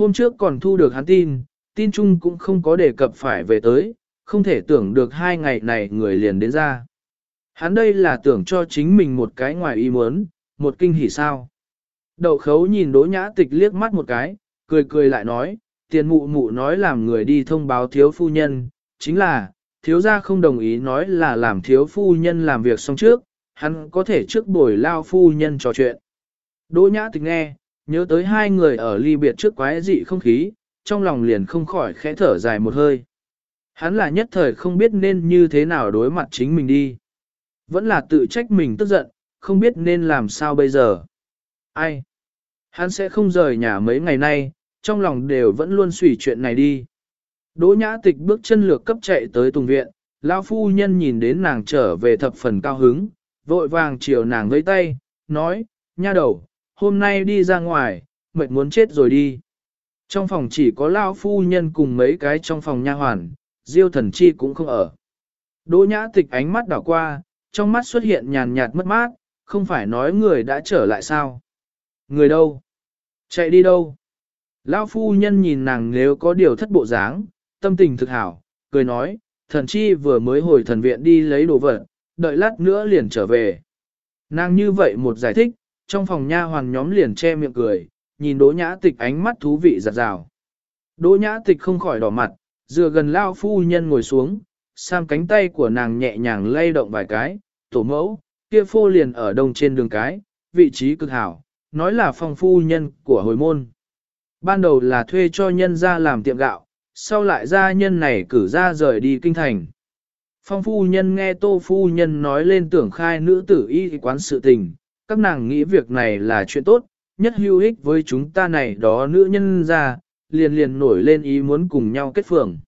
Hôm trước còn thu được hắn tin, tin chung cũng không có đề cập phải về tới, không thể tưởng được hai ngày này người liền đến ra. Hắn đây là tưởng cho chính mình một cái ngoài ý muốn, một kinh hỉ sao. Đậu khấu nhìn đỗ nhã tịch liếc mắt một cái, cười cười lại nói, tiền mụ mụ nói làm người đi thông báo thiếu phu nhân, chính là, thiếu gia không đồng ý nói là làm thiếu phu nhân làm việc xong trước, hắn có thể trước buổi lao phu nhân trò chuyện. Đỗ nhã tịch nghe, nhớ tới hai người ở ly biệt trước quái dị không khí, trong lòng liền không khỏi khẽ thở dài một hơi. Hắn là nhất thời không biết nên như thế nào đối mặt chính mình đi. Vẫn là tự trách mình tức giận, không biết nên làm sao bây giờ. Ai? Hắn sẽ không rời nhà mấy ngày nay, trong lòng đều vẫn luôn suy chuyện này đi. Đỗ nhã tịch bước chân lược cấp chạy tới tùng viện, lão phu nhân nhìn đến nàng trở về thập phần cao hứng, vội vàng chiều nàng với tay, nói, nha đầu, hôm nay đi ra ngoài, mệt muốn chết rồi đi. Trong phòng chỉ có lão phu nhân cùng mấy cái trong phòng nha hoàn, diêu thần chi cũng không ở. Đỗ nhã tịch ánh mắt đảo qua, trong mắt xuất hiện nhàn nhạt mất mát, không phải nói người đã trở lại sao. Người đâu? Chạy đi đâu? Lão phu nhân nhìn nàng nếu có điều thất bộ dáng, tâm tình thực hảo, cười nói, thần chi vừa mới hồi thần viện đi lấy đồ vật, đợi lát nữa liền trở về. Nàng như vậy một giải thích, trong phòng nha hoàn nhóm liền che miệng cười, nhìn đỗ nhã tịch ánh mắt thú vị giặt rào. Đỗ nhã tịch không khỏi đỏ mặt, dựa gần lao phu nhân ngồi xuống, sam cánh tay của nàng nhẹ nhàng lay động vài cái, tổ mẫu, kia phô liền ở đông trên đường cái, vị trí cực hảo, nói là phòng phu nhân của hồi môn. Ban đầu là thuê cho nhân ra làm tiệm gạo, sau lại gia nhân này cử ra rời đi kinh thành. Phong phu nhân nghe tô phu nhân nói lên tưởng khai nữ tử y quán sự tình, các nàng nghĩ việc này là chuyện tốt, nhất hữu ích với chúng ta này đó nữ nhân ra, liền liền nổi lên ý muốn cùng nhau kết phường.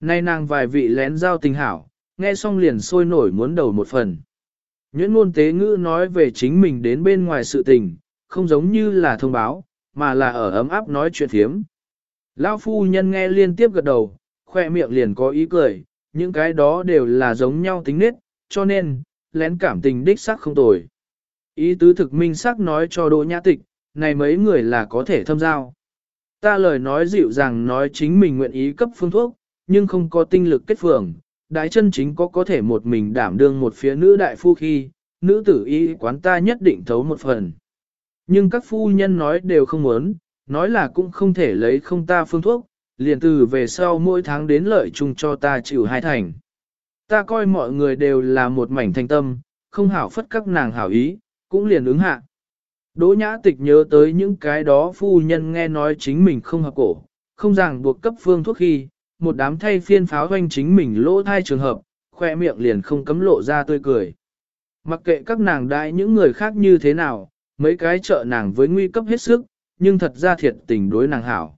Nay nàng vài vị lén giao tình hảo, nghe xong liền sôi nổi muốn đầu một phần. Nhuyễn ngôn tế ngữ nói về chính mình đến bên ngoài sự tình, không giống như là thông báo, mà là ở ấm áp nói chuyện thiếm. Lão phu nhân nghe liên tiếp gật đầu, khoe miệng liền có ý cười, những cái đó đều là giống nhau tính nết, cho nên, lén cảm tình đích sắc không tồi. Ý tứ thực minh sắc nói cho Đỗ Nhã Tịch, này mấy người là có thể thâm giao. Ta lời nói dịu dàng nói chính mình nguyện ý cấp phương thuốc, nhưng không có tinh lực kết phường, đại chân chính có có thể một mình đảm đương một phía nữ đại phu khi, nữ tử y quán ta nhất định thấu một phần. Nhưng các phu nhân nói đều không muốn, nói là cũng không thể lấy không ta phương thuốc, liền từ về sau mỗi tháng đến lợi chung cho ta chịu hai thành. Ta coi mọi người đều là một mảnh thanh tâm, không hảo phất các nàng hảo ý, cũng liền ứng hạ. Đỗ nhã tịch nhớ tới những cái đó phu nhân nghe nói chính mình không hợp cổ, không ràng buộc cấp phương thuốc khi, một đám thay phiên pháo doanh chính mình lỗ thai trường hợp, khoe miệng liền không cấm lộ ra tươi cười. Mặc kệ các nàng đại những người khác như thế nào, mấy cái trợ nàng với nguy cấp hết sức, nhưng thật ra thiệt tình đối nàng hảo.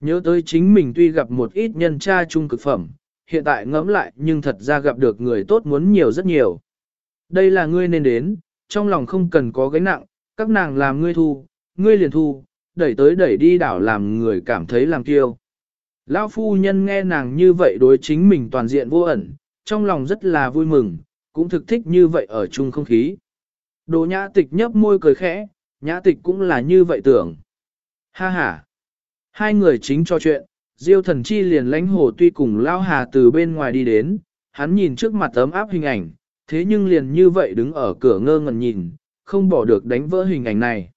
Nhớ tới chính mình tuy gặp một ít nhân tra chung cực phẩm, hiện tại ngẫm lại nhưng thật ra gặp được người tốt muốn nhiều rất nhiều. Đây là ngươi nên đến, trong lòng không cần có gánh nặng, các nàng làm ngươi thu, ngươi liền thu, đẩy tới đẩy đi đảo làm người cảm thấy làm kiêu. Lão phu nhân nghe nàng như vậy đối chính mình toàn diện vô ẩn, trong lòng rất là vui mừng, cũng thực thích như vậy ở chung không khí. Đồ nhã tịch nhấp môi cười khẽ, nhã tịch cũng là như vậy tưởng. Ha ha! Hai người chính cho chuyện, Diêu thần chi liền lãnh hồ tuy cùng Lao Hà từ bên ngoài đi đến, hắn nhìn trước mặt ấm áp hình ảnh, thế nhưng liền như vậy đứng ở cửa ngơ ngẩn nhìn, không bỏ được đánh vỡ hình ảnh này.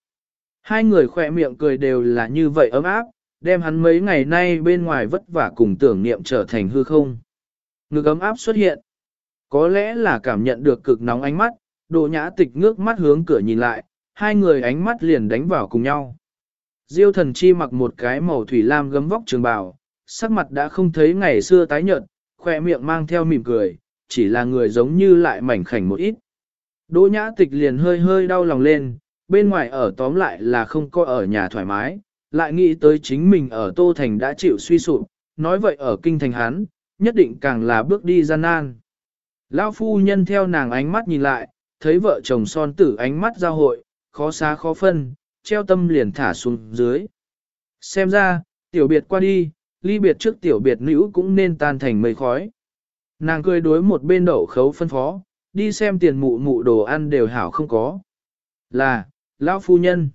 Hai người khỏe miệng cười đều là như vậy ấm áp, đem hắn mấy ngày nay bên ngoài vất vả cùng tưởng niệm trở thành hư không. Ngực ấm áp xuất hiện. Có lẽ là cảm nhận được cực nóng ánh mắt, đồ nhã tịch ngước mắt hướng cửa nhìn lại, hai người ánh mắt liền đánh vào cùng nhau. Diêu thần chi mặc một cái màu thủy lam gấm vóc trường bào, sắc mặt đã không thấy ngày xưa tái nhợt, khoe miệng mang theo mỉm cười, chỉ là người giống như lại mảnh khảnh một ít. Đỗ nhã tịch liền hơi hơi đau lòng lên, bên ngoài ở tóm lại là không có ở nhà thoải mái, lại nghĩ tới chính mình ở Tô Thành đã chịu suy sụp, nói vậy ở kinh thành hán, nhất định càng là bước đi gian nan. Lão phu nhân theo nàng ánh mắt nhìn lại, thấy vợ chồng son tử ánh mắt giao hội, khó xa khó phân, treo tâm liền thả xuống dưới. Xem ra, tiểu biệt qua đi, ly biệt trước tiểu biệt nữ cũng nên tan thành mây khói. Nàng cười đối một bên đậu khấu phân phó, đi xem tiền mụ mụ đồ ăn đều hảo không có. Là, lão phu nhân.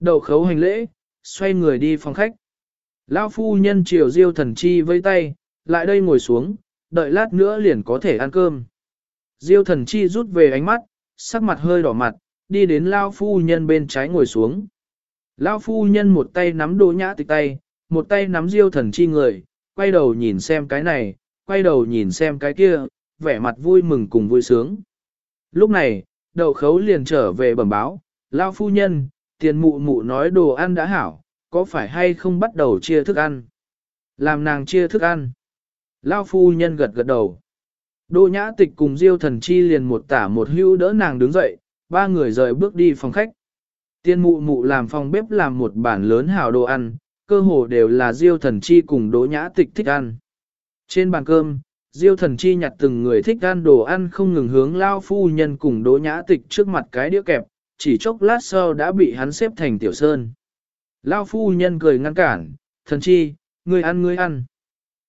Đậu khấu hành lễ, xoay người đi phòng khách. Lão phu nhân chiều diêu thần chi vây tay, lại đây ngồi xuống, đợi lát nữa liền có thể ăn cơm. Diêu thần chi rút về ánh mắt, sắc mặt hơi đỏ mặt, đi đến lão phu nhân bên trái ngồi xuống. lão phu nhân một tay nắm đỗ nhã tịch tay, một tay nắm diêu thần chi người, quay đầu nhìn xem cái này, quay đầu nhìn xem cái kia, vẻ mặt vui mừng cùng vui sướng. Lúc này, đậu khấu liền trở về bẩm báo, Lao phu nhân, tiền mụ mụ nói đồ ăn đã hảo, có phải hay không bắt đầu chia thức ăn? Làm nàng chia thức ăn. Lao phu nhân gật gật đầu. Đỗ nhã tịch cùng diêu thần chi liền một tả một hữu đỡ nàng đứng dậy, ba người rời bước đi phòng khách. Tiên mụ mụ làm phòng bếp làm một bản lớn hảo đồ ăn, cơ hồ đều là diêu thần chi cùng đỗ nhã tịch thích ăn. Trên bàn cơm, diêu thần chi nhặt từng người thích ăn đồ ăn không ngừng hướng lao phu nhân cùng đỗ nhã tịch trước mặt cái đĩa kẹp, chỉ chốc lát sau đã bị hắn xếp thành tiểu sơn. Lao phu nhân cười ngăn cản, thần chi, ngươi ăn ngươi ăn.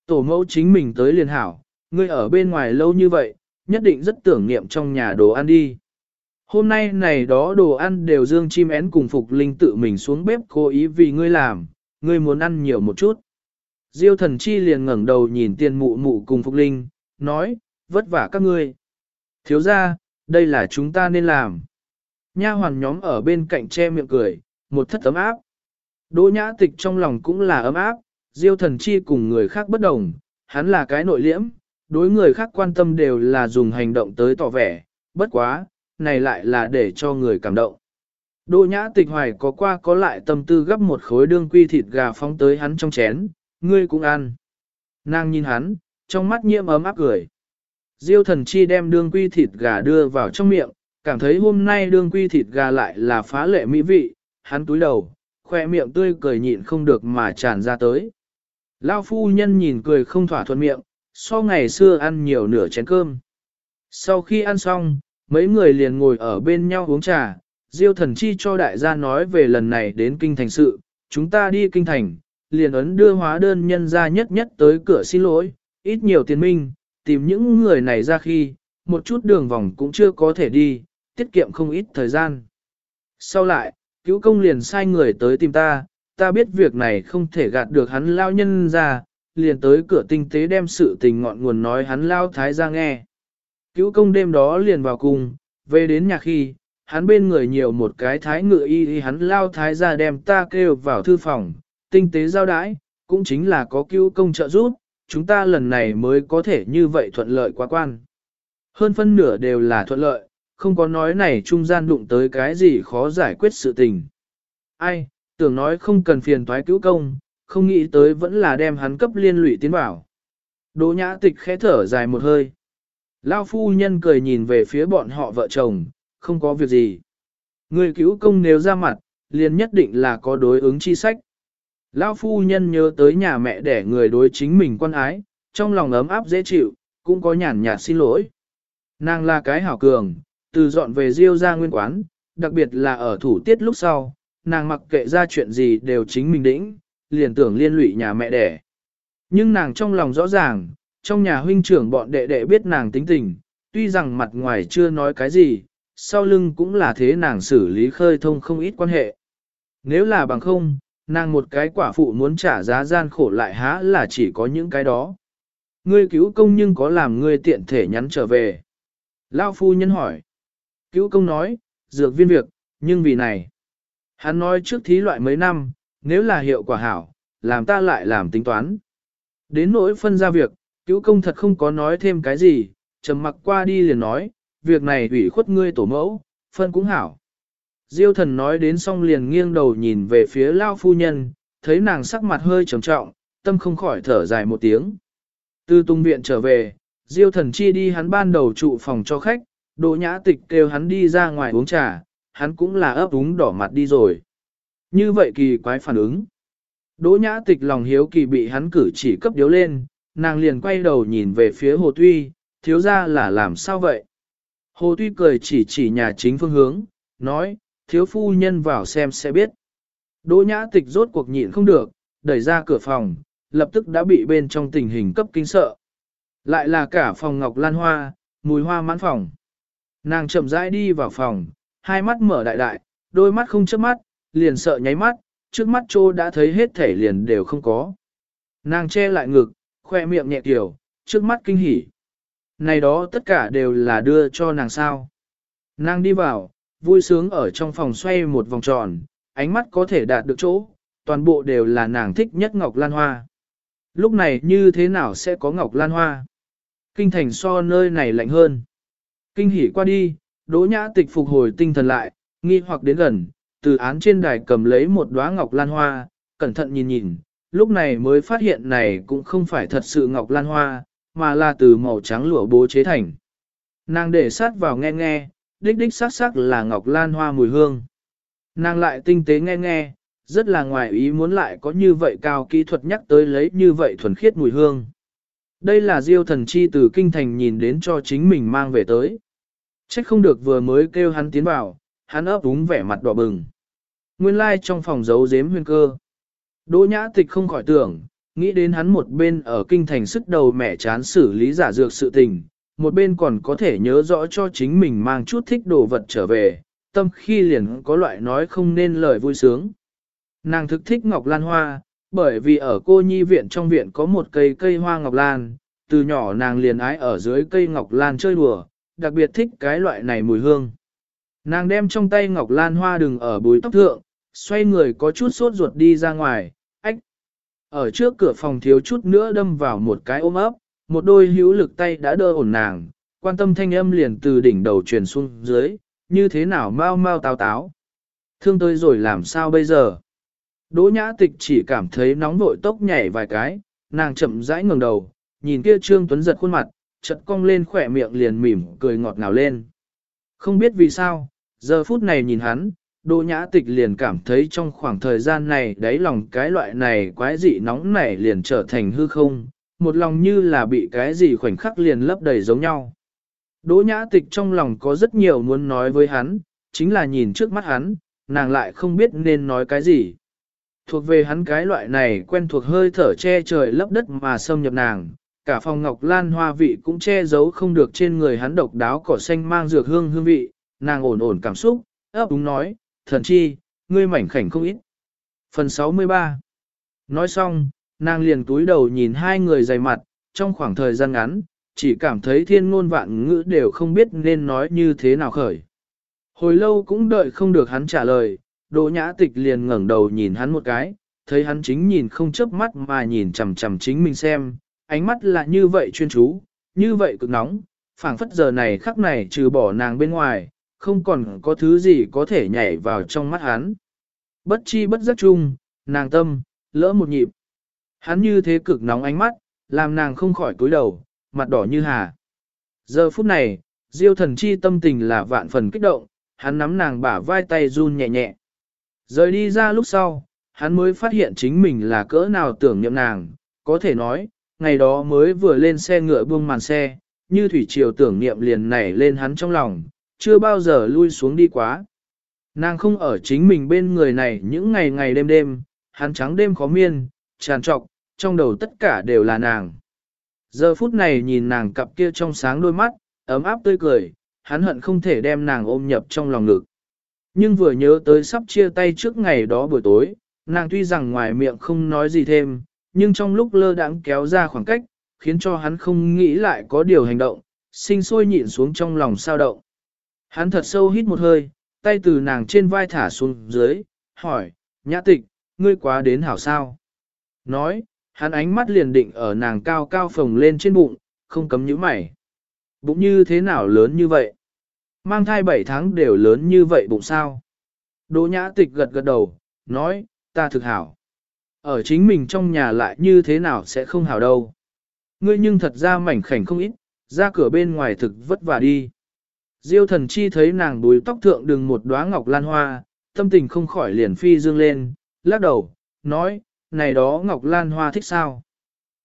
Tổ mẫu chính mình tới liền hảo, ngươi ở bên ngoài lâu như vậy, nhất định rất tưởng niệm trong nhà đồ ăn đi. Hôm nay này đó đồ ăn đều dương chim én cùng Phục Linh tự mình xuống bếp cố ý vì ngươi làm, ngươi muốn ăn nhiều một chút. Diêu thần chi liền ngẩng đầu nhìn tiền mụ mụ cùng Phục Linh, nói, vất vả các ngươi. Thiếu ra, đây là chúng ta nên làm. Nha hoàn nhóm ở bên cạnh che miệng cười, một thất ấm áp. Đỗ nhã tịch trong lòng cũng là ấm áp, diêu thần chi cùng người khác bất đồng, hắn là cái nội liễm, đối người khác quan tâm đều là dùng hành động tới tỏ vẻ, bất quá, này lại là để cho người cảm động. Đỗ nhã tịch hoài có qua có lại tâm tư gấp một khối đương quy thịt gà phóng tới hắn trong chén, ngươi cũng ăn. Nàng nhìn hắn, trong mắt nhiễm ấm áp cười. Diêu thần chi đem đương quy thịt gà đưa vào trong miệng, cảm thấy hôm nay đương quy thịt gà lại là phá lệ mỹ vị, hắn túi đầu, khoe miệng tươi cười nhịn không được mà tràn ra tới. Lao phu nhân nhìn cười không thỏa thuận miệng, so ngày xưa ăn nhiều nửa chén cơm. Sau khi ăn xong, mấy người liền ngồi ở bên nhau uống trà, Diêu thần chi cho đại gia nói về lần này đến kinh thành sự, chúng ta đi kinh thành, liền ấn đưa hóa đơn nhân ra nhất nhất tới cửa xin lỗi, ít nhiều tiền minh, tìm những người này ra khi, một chút đường vòng cũng chưa có thể đi, tiết kiệm không ít thời gian. Sau lại, cứu công liền sai người tới tìm ta, ta biết việc này không thể gạt được hắn lao nhân ra, liền tới cửa tinh tế đem sự tình ngọn nguồn nói hắn lao thái ra nghe. Cứu công đêm đó liền vào cùng, về đến nhà khi, hắn bên người nhiều một cái thái ngựa y thì hắn lao thái ra đem ta kêu vào thư phòng, tinh tế giao đãi, cũng chính là có cứu công trợ giúp, chúng ta lần này mới có thể như vậy thuận lợi quá quan. Hơn phân nửa đều là thuận lợi, không có nói này trung gian đụng tới cái gì khó giải quyết sự tình. Ai, tưởng nói không cần phiền toái cứu công, không nghĩ tới vẫn là đem hắn cấp liên lụy tiến bảo. Đỗ nhã tịch khẽ thở dài một hơi. Lao phu nhân cười nhìn về phía bọn họ vợ chồng, không có việc gì. Người cứu công nếu ra mặt, liền nhất định là có đối ứng chi sách. Lao phu nhân nhớ tới nhà mẹ để người đối chính mình quan ái, trong lòng ấm áp dễ chịu, cũng có nhàn nhạt xin lỗi. Nàng là cái hảo cường, từ dọn về riêu ra nguyên quán, đặc biệt là ở thủ tiết lúc sau, nàng mặc kệ ra chuyện gì đều chính mình đĩnh, liền tưởng liên lụy nhà mẹ đẻ. Nhưng nàng trong lòng rõ ràng, trong nhà huynh trưởng bọn đệ đệ biết nàng tính tình, tuy rằng mặt ngoài chưa nói cái gì, sau lưng cũng là thế nàng xử lý khơi thông không ít quan hệ. Nếu là bằng không, nàng một cái quả phụ muốn trả giá gian khổ lại há là chỉ có những cái đó. Ngươi cứu công nhưng có làm ngươi tiện thể nhắn trở về. Lao phu nhân hỏi. Cứu công nói, dược viên việc, nhưng vì này. Hắn nói trước thí loại mấy năm, nếu là hiệu quả hảo, làm ta lại làm tính toán. Đến nỗi phân ra việc, cứu công thật không có nói thêm cái gì, trầm mặc qua đi liền nói, việc này ủy khuất ngươi tổ mẫu, phân cũng hảo. Diêu thần nói đến xong liền nghiêng đầu nhìn về phía lao phu nhân, thấy nàng sắc mặt hơi trầm trọng, tâm không khỏi thở dài một tiếng. Từ tung viện trở về, Diêu thần chi đi hắn ban đầu trụ phòng cho khách, Đỗ nhã tịch kêu hắn đi ra ngoài uống trà, hắn cũng là ấp úng đỏ mặt đi rồi. Như vậy kỳ quái phản ứng. Đỗ nhã tịch lòng hiếu kỳ bị hắn cử chỉ cấp điếu lên, nàng liền quay đầu nhìn về phía hồ tuy, thiếu ra là làm sao vậy? Hồ tuy cười chỉ chỉ nhà chính phương hướng, nói, thiếu phu nhân vào xem sẽ biết. Đỗ nhã tịch rốt cuộc nhịn không được, đẩy ra cửa phòng, lập tức đã bị bên trong tình hình cấp kinh sợ. Lại là cả phòng ngọc lan hoa, mùi hoa mãn phòng. Nàng chậm rãi đi vào phòng, hai mắt mở đại đại, đôi mắt không chớp mắt, liền sợ nháy mắt, trước mắt trô đã thấy hết thể liền đều không có. Nàng che lại ngực, khoe miệng nhẹ kiểu, trước mắt kinh hỉ. Này đó tất cả đều là đưa cho nàng sao. Nàng đi vào, vui sướng ở trong phòng xoay một vòng tròn, ánh mắt có thể đạt được chỗ, toàn bộ đều là nàng thích nhất ngọc lan hoa. Lúc này như thế nào sẽ có ngọc lan hoa? Kinh thành so nơi này lạnh hơn. Kinh hỉ qua đi, đỗ nhã tịch phục hồi tinh thần lại, nghi hoặc đến gần, từ án trên đài cầm lấy một đóa ngọc lan hoa, cẩn thận nhìn nhìn, lúc này mới phát hiện này cũng không phải thật sự ngọc lan hoa, mà là từ màu trắng lụa bố chế thành. Nàng để sát vào nghe nghe, đích đích sắc sắc là ngọc lan hoa mùi hương. Nàng lại tinh tế nghe nghe, rất là ngoài ý muốn lại có như vậy cao kỹ thuật nhắc tới lấy như vậy thuần khiết mùi hương. Đây là diêu thần chi từ kinh thành nhìn đến cho chính mình mang về tới. Trách không được vừa mới kêu hắn tiến vào, hắn ấp úng vẻ mặt đỏ bừng. Nguyên lai like trong phòng giấu giếm huyên cơ. Đỗ nhã tịch không khỏi tưởng, nghĩ đến hắn một bên ở kinh thành sức đầu mẻ chán xử lý giả dược sự tình, một bên còn có thể nhớ rõ cho chính mình mang chút thích đồ vật trở về, tâm khi liền có loại nói không nên lời vui sướng. Nàng thực thích ngọc lan hoa, bởi vì ở cô nhi viện trong viện có một cây cây hoa ngọc lan, từ nhỏ nàng liền ái ở dưới cây ngọc lan chơi đùa, đặc biệt thích cái loại này mùi hương. Nàng đem trong tay ngọc lan hoa đừng ở búi tóc thượng, xoay người có chút sốt ruột đi ra ngoài, ách. Ở trước cửa phòng thiếu chút nữa đâm vào một cái ôm ấp, một đôi hữu lực tay đã đỡ ổn nàng, quan tâm thanh âm liền từ đỉnh đầu truyền xuống dưới, như thế nào mau mau táo táo. Thương tôi rồi làm sao bây giờ? Đỗ nhã tịch chỉ cảm thấy nóng vội tốc nhảy vài cái, nàng chậm rãi ngẩng đầu, nhìn kia trương tuấn giật khuôn mặt, chật cong lên khỏe miệng liền mỉm cười ngọt ngào lên. Không biết vì sao, giờ phút này nhìn hắn, Đỗ nhã tịch liền cảm thấy trong khoảng thời gian này đáy lòng cái loại này quái dị nóng nảy liền trở thành hư không, một lòng như là bị cái gì khoảnh khắc liền lấp đầy giống nhau. Đỗ nhã tịch trong lòng có rất nhiều muốn nói với hắn, chính là nhìn trước mắt hắn, nàng lại không biết nên nói cái gì. Thuộc về hắn cái loại này quen thuộc hơi thở che trời lấp đất mà xâm nhập nàng, cả phòng ngọc lan hoa vị cũng che giấu không được trên người hắn độc đáo cỏ xanh mang dược hương hương vị, nàng ổn ổn cảm xúc, ấp đúng nói, thần chi, ngươi mảnh khảnh không ít. Phần 63 Nói xong, nàng liền túi đầu nhìn hai người dày mặt, trong khoảng thời gian ngắn, chỉ cảm thấy thiên ngôn vạn ngữ đều không biết nên nói như thế nào khởi. Hồi lâu cũng đợi không được hắn trả lời, Đỗ nhã tịch liền ngẩng đầu nhìn hắn một cái, thấy hắn chính nhìn không chớp mắt mà nhìn chằm chằm chính mình xem, ánh mắt là như vậy chuyên chú, như vậy cực nóng, phảng phất giờ này khắc này trừ bỏ nàng bên ngoài, không còn có thứ gì có thể nhảy vào trong mắt hắn. Bất chi bất giác chung, nàng tâm, lỡ một nhịp. Hắn như thế cực nóng ánh mắt, làm nàng không khỏi cúi đầu, mặt đỏ như hà. Giờ phút này, diêu thần chi tâm tình là vạn phần kích động, hắn nắm nàng bả vai tay run nhẹ nhẹ. Rời đi ra lúc sau, hắn mới phát hiện chính mình là cỡ nào tưởng niệm nàng, có thể nói, ngày đó mới vừa lên xe ngựa buông màn xe, như thủy triều tưởng niệm liền nảy lên hắn trong lòng, chưa bao giờ lui xuống đi quá. Nàng không ở chính mình bên người này những ngày ngày đêm đêm, hắn trắng đêm khó miên, tràn trọc, trong đầu tất cả đều là nàng. Giờ phút này nhìn nàng cặp kia trong sáng đôi mắt, ấm áp tươi cười, hắn hận không thể đem nàng ôm nhập trong lòng ngực. Nhưng vừa nhớ tới sắp chia tay trước ngày đó buổi tối, nàng tuy rằng ngoài miệng không nói gì thêm, nhưng trong lúc lơ đãng kéo ra khoảng cách, khiến cho hắn không nghĩ lại có điều hành động, sinh sôi nhịn xuống trong lòng sao động. Hắn thật sâu hít một hơi, tay từ nàng trên vai thả xuống dưới, hỏi, nhã tịch, ngươi quá đến hảo sao? Nói, hắn ánh mắt liền định ở nàng cao cao phồng lên trên bụng, không cấm nhíu mày. Bụng như thế nào lớn như vậy? Mang thai 7 tháng đều lớn như vậy bụng sao? Đỗ nhã tịch gật gật đầu, nói, ta thực hảo. Ở chính mình trong nhà lại như thế nào sẽ không hảo đâu. Ngươi nhưng thật ra mảnh khảnh không ít, ra cửa bên ngoài thực vất vả đi. Diêu thần chi thấy nàng đuôi tóc thượng đừng một đóa ngọc lan hoa, tâm tình không khỏi liền phi dương lên, lắc đầu, nói, này đó ngọc lan hoa thích sao?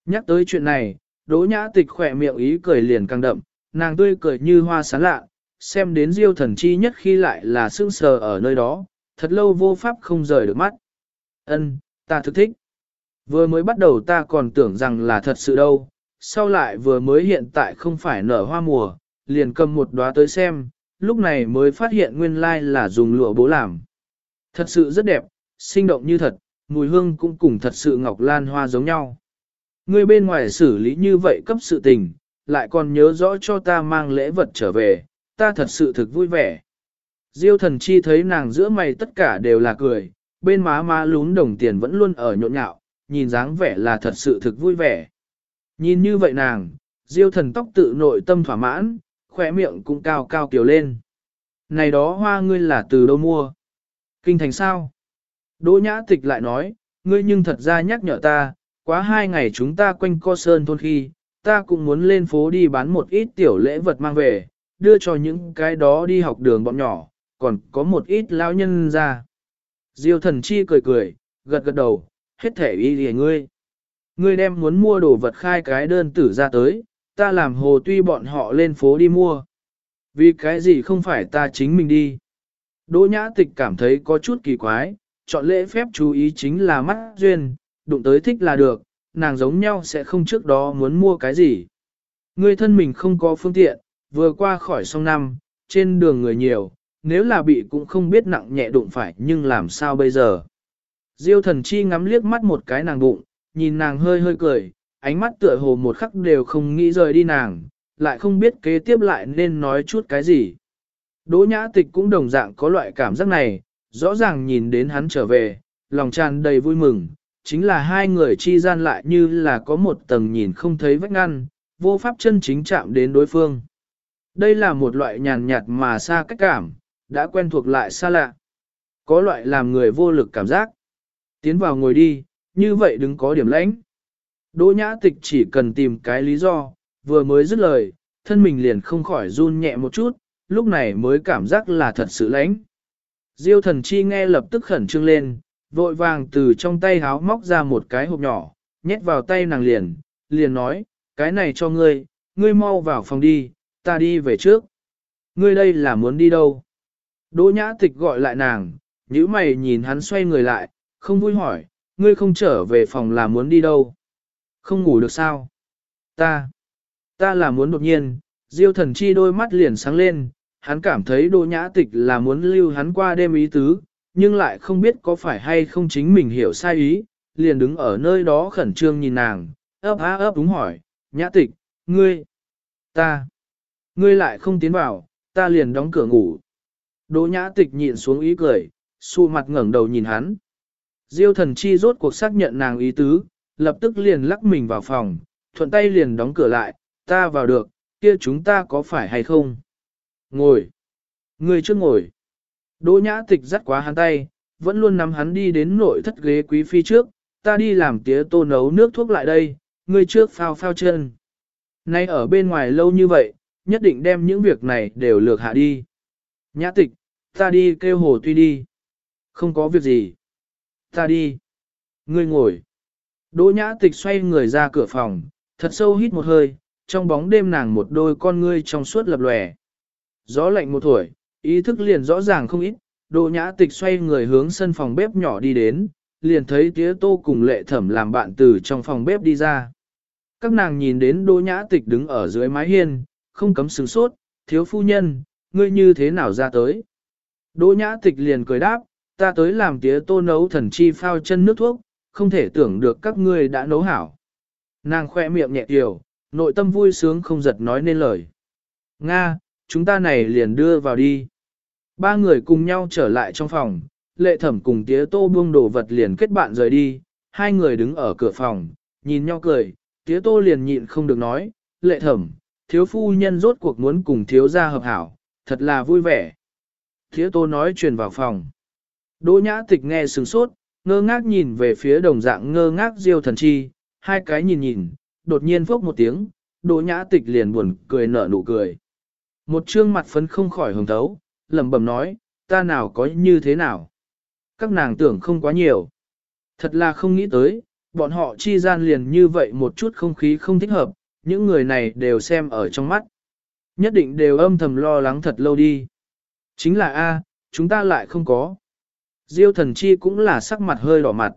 Nhắc tới chuyện này, đỗ nhã tịch khỏe miệng ý cười liền càng đậm, nàng tươi cười như hoa sáng lạ, xem đến diêu thần chi nhất khi lại là sững sờ ở nơi đó, thật lâu vô pháp không rời được mắt. Ân, ta thực thích. Vừa mới bắt đầu ta còn tưởng rằng là thật sự đâu, sau lại vừa mới hiện tại không phải nở hoa mùa, liền cầm một đóa tới xem, lúc này mới phát hiện nguyên lai là dùng lụa bố làm. Thật sự rất đẹp, sinh động như thật, mùi hương cũng cùng thật sự ngọc lan hoa giống nhau. Ngươi bên ngoài xử lý như vậy cấp sự tình, lại còn nhớ rõ cho ta mang lễ vật trở về, ta thật sự thực vui vẻ. Diêu thần chi thấy nàng giữa mày tất cả đều là cười, bên má má lún đồng tiền vẫn luôn ở nhộn nhạo, nhìn dáng vẻ là thật sự thực vui vẻ. Nhìn như vậy nàng, diêu thần tóc tự nội tâm thỏa mãn, khỏe miệng cũng cao cao kiều lên. Này đó hoa ngươi là từ đâu mua? Kinh thành sao? Đỗ nhã tịch lại nói, ngươi nhưng thật ra nhắc nhở ta, quá hai ngày chúng ta quanh co sơn thôn khi, ta cũng muốn lên phố đi bán một ít tiểu lễ vật mang về, đưa cho những cái đó đi học đường bọn nhỏ, còn có một ít lao nhân ra. Diêu thần chi cười cười, gật gật đầu, hết thể y lìa ngươi. Ngươi đem muốn mua đồ vật khai cái đơn tử ra tới, ta làm hồ tuy bọn họ lên phố đi mua. Vì cái gì không phải ta chính mình đi. Đỗ nhã tịch cảm thấy có chút kỳ quái, chọn lễ phép chú ý chính là mắt duyên, đụng tới thích là được, nàng giống nhau sẽ không trước đó muốn mua cái gì. người thân mình không có phương tiện, vừa qua khỏi sông năm, trên đường người nhiều, nếu là bị cũng không biết nặng nhẹ đụng phải nhưng làm sao bây giờ. Diêu thần chi ngắm liếc mắt một cái nàng bụng, nhìn nàng hơi hơi cười, ánh mắt tựa hồ một khắc đều không nghĩ rời đi nàng, lại không biết kế tiếp lại nên nói chút cái gì. Đỗ nhã tịch cũng đồng dạng có loại cảm giác này, rõ ràng nhìn đến hắn trở về, lòng tràn đầy vui mừng, chính là hai người chi gian lại như là có một tầng nhìn không thấy vách ngăn, vô pháp chân chính chạm đến đối phương. Đây là một loại nhàn nhạt mà xa cách cảm, đã quen thuộc lại xa lạ. Có loại làm người vô lực cảm giác. Tiến vào ngồi đi, như vậy đứng có điểm lãnh. Đỗ nhã tịch chỉ cần tìm cái lý do, vừa mới dứt lời, thân mình liền không khỏi run nhẹ một chút, lúc này mới cảm giác là thật sự lãnh. Diêu thần chi nghe lập tức khẩn trương lên, vội vàng từ trong tay háo móc ra một cái hộp nhỏ, nhét vào tay nàng liền, liền nói, cái này cho ngươi, ngươi mau vào phòng đi, ta đi về trước. Ngươi đây là muốn đi đâu? Đỗ nhã tịch gọi lại nàng, nhíu mày nhìn hắn xoay người lại, không vui hỏi, ngươi không trở về phòng là muốn đi đâu? Không ngủ được sao? Ta, ta là muốn đột nhiên, diêu thần chi đôi mắt liền sáng lên, hắn cảm thấy đỗ nhã tịch là muốn lưu hắn qua đêm ý tứ, nhưng lại không biết có phải hay không chính mình hiểu sai ý, liền đứng ở nơi đó khẩn trương nhìn nàng, ấp á ấp đúng hỏi, nhã tịch, ngươi, ta, ngươi lại không tiến vào, ta liền đóng cửa ngủ. Đỗ nhã tịch nhịn xuống ý cười, xu mặt ngẩng đầu nhìn hắn. Diêu thần chi rốt cuộc xác nhận nàng ý tứ, lập tức liền lắc mình vào phòng, thuận tay liền đóng cửa lại, ta vào được, kia chúng ta có phải hay không? Ngồi. người trước ngồi. Đỗ nhã tịch dắt quá hắn tay, vẫn luôn nắm hắn đi đến nội thất ghế quý phi trước, ta đi làm tía tô nấu nước thuốc lại đây, ngươi trước phao phao chân. Nay ở bên ngoài lâu như vậy, nhất định đem những việc này đều lược hạ đi. Nhã tịch, ta đi kêu hồ tuy đi. Không có việc gì. Ta đi. Ngươi ngồi. Đỗ nhã tịch xoay người ra cửa phòng, thật sâu hít một hơi, trong bóng đêm nàng một đôi con ngươi trong suốt lập lòe. Gió lạnh một tuổi, ý thức liền rõ ràng không ít, Đỗ nhã tịch xoay người hướng sân phòng bếp nhỏ đi đến, liền thấy tía tô cùng lệ thẩm làm bạn từ trong phòng bếp đi ra. Các nàng nhìn đến Đỗ nhã tịch đứng ở dưới mái hiên, không cấm sửng sốt, thiếu phu nhân, ngươi như thế nào ra tới. Đỗ nhã tịch liền cười đáp, ta tới làm tía tô nấu thần chi phao chân nước thuốc, không thể tưởng được các ngươi đã nấu hảo. Nàng khoe miệng nhẹ tiểu, nội tâm vui sướng không giật nói nên lời. Nga, chúng ta này liền đưa vào đi. Ba người cùng nhau trở lại trong phòng, lệ thẩm cùng tía tô buông đồ vật liền kết bạn rời đi, hai người đứng ở cửa phòng, nhìn nhau cười, tía tô liền nhịn không được nói, lệ thẩm, thiếu phu nhân rốt cuộc muốn cùng thiếu gia hợp hảo, thật là vui vẻ. Tía tô nói truyền vào phòng. Đỗ nhã tịch nghe sừng sốt, ngơ ngác nhìn về phía đồng dạng ngơ ngác diêu thần chi, hai cái nhìn nhìn, đột nhiên phốc một tiếng, đỗ nhã tịch liền buồn cười nở nụ cười. Một trương mặt phấn không khỏi hồng thấu, lẩm bẩm nói, ta nào có như thế nào. Các nàng tưởng không quá nhiều. Thật là không nghĩ tới, bọn họ chi gian liền như vậy một chút không khí không thích hợp, những người này đều xem ở trong mắt. Nhất định đều âm thầm lo lắng thật lâu đi. Chính là A, chúng ta lại không có. Diêu thần chi cũng là sắc mặt hơi đỏ mặt.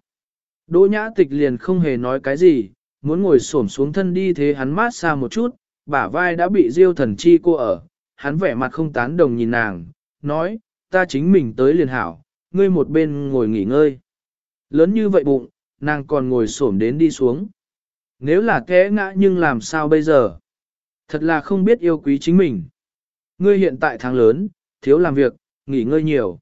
Đỗ nhã tịch liền không hề nói cái gì, muốn ngồi xổm xuống thân đi thế hắn mát xa một chút, bả vai đã bị diêu thần chi cô ở, hắn vẻ mặt không tán đồng nhìn nàng, nói, ta chính mình tới liền hảo, ngươi một bên ngồi nghỉ ngơi. lớn như vậy bụng, nàng còn ngồi xổm đến đi xuống. Nếu là té ngã nhưng làm sao bây giờ? Thật là không biết yêu quý chính mình. Ngươi hiện tại tháng lớn, thiếu làm việc, nghỉ ngơi nhiều.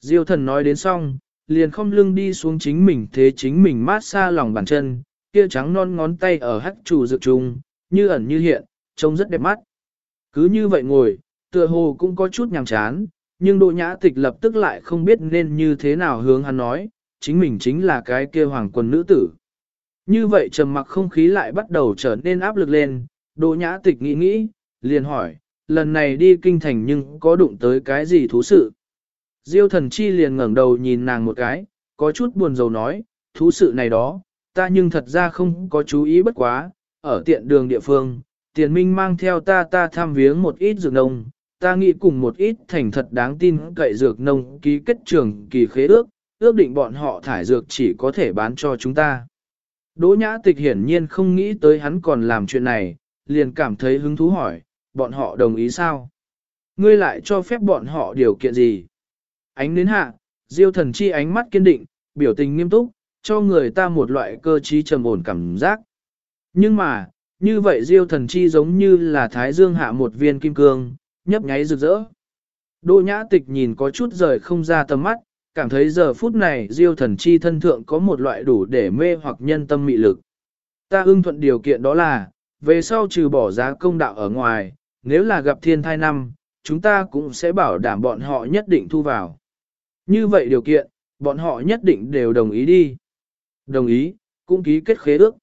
Diêu thần nói đến xong, liền không lưng đi xuống chính mình thế chính mình mát xa lòng bàn chân, kia trắng non ngón tay ở hắc chủ dược trùng, như ẩn như hiện, trông rất đẹp mắt. Cứ như vậy ngồi, tựa hồ cũng có chút nhàm chán, nhưng Đỗ Nhã Tịch lập tức lại không biết nên như thế nào hướng hắn nói, chính mình chính là cái kia hoàng quân nữ tử. Như vậy trầm mặc không khí lại bắt đầu trở nên áp lực lên, Đỗ Nhã Tịch nghĩ nghĩ, liền hỏi, lần này đi kinh thành nhưng có đụng tới cái gì thú sự? Diêu thần chi liền ngẩng đầu nhìn nàng một cái, có chút buồn rầu nói, thú sự này đó, ta nhưng thật ra không có chú ý bất quá, ở tiện đường địa phương, tiền minh mang theo ta ta tham viếng một ít dược nông, ta nghĩ cùng một ít thành thật đáng tin cậy dược nông ký kết trường kỳ khế ước, ước định bọn họ thải dược chỉ có thể bán cho chúng ta. Đỗ nhã tịch hiển nhiên không nghĩ tới hắn còn làm chuyện này, liền cảm thấy hứng thú hỏi, bọn họ đồng ý sao? Ngươi lại cho phép bọn họ điều kiện gì? Ánh đến hạ, diêu thần chi ánh mắt kiên định, biểu tình nghiêm túc, cho người ta một loại cơ trí trầm ổn cảm giác. Nhưng mà, như vậy diêu thần chi giống như là thái dương hạ một viên kim cương, nhấp nháy rực rỡ. Đỗ nhã tịch nhìn có chút rời không ra tầm mắt, cảm thấy giờ phút này diêu thần chi thân thượng có một loại đủ để mê hoặc nhân tâm mị lực. Ta ưng thuận điều kiện đó là, về sau trừ bỏ giá công đạo ở ngoài, nếu là gặp thiên thai năm, chúng ta cũng sẽ bảo đảm bọn họ nhất định thu vào. Như vậy điều kiện, bọn họ nhất định đều đồng ý đi. Đồng ý, cũng ký kết khế ước.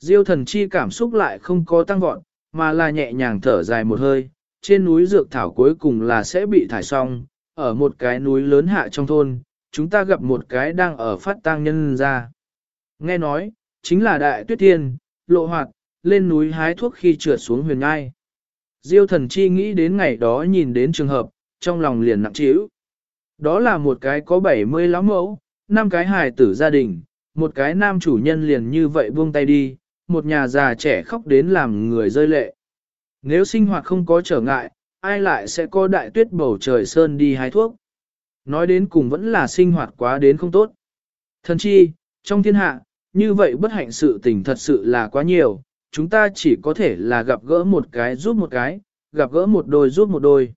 Diêu thần chi cảm xúc lại không có tăng vọt, mà là nhẹ nhàng thở dài một hơi, trên núi dược thảo cuối cùng là sẽ bị thải xong, ở một cái núi lớn hạ trong thôn, chúng ta gặp một cái đang ở phát tang nhân ra. Nghe nói, chính là đại tuyết thiên, lộ hoạt, lên núi hái thuốc khi trượt xuống huyền ngai. Diêu thần chi nghĩ đến ngày đó nhìn đến trường hợp, trong lòng liền nặng trĩu. Đó là một cái có 70 lão mẫu, năm cái hài tử gia đình, một cái nam chủ nhân liền như vậy buông tay đi, một nhà già trẻ khóc đến làm người rơi lệ. Nếu sinh hoạt không có trở ngại, ai lại sẽ có đại tuyết bầu trời sơn đi hái thuốc. Nói đến cùng vẫn là sinh hoạt quá đến không tốt. Thần chi, trong thiên hạ, như vậy bất hạnh sự tình thật sự là quá nhiều, chúng ta chỉ có thể là gặp gỡ một cái giúp một cái, gặp gỡ một đôi giúp một đôi.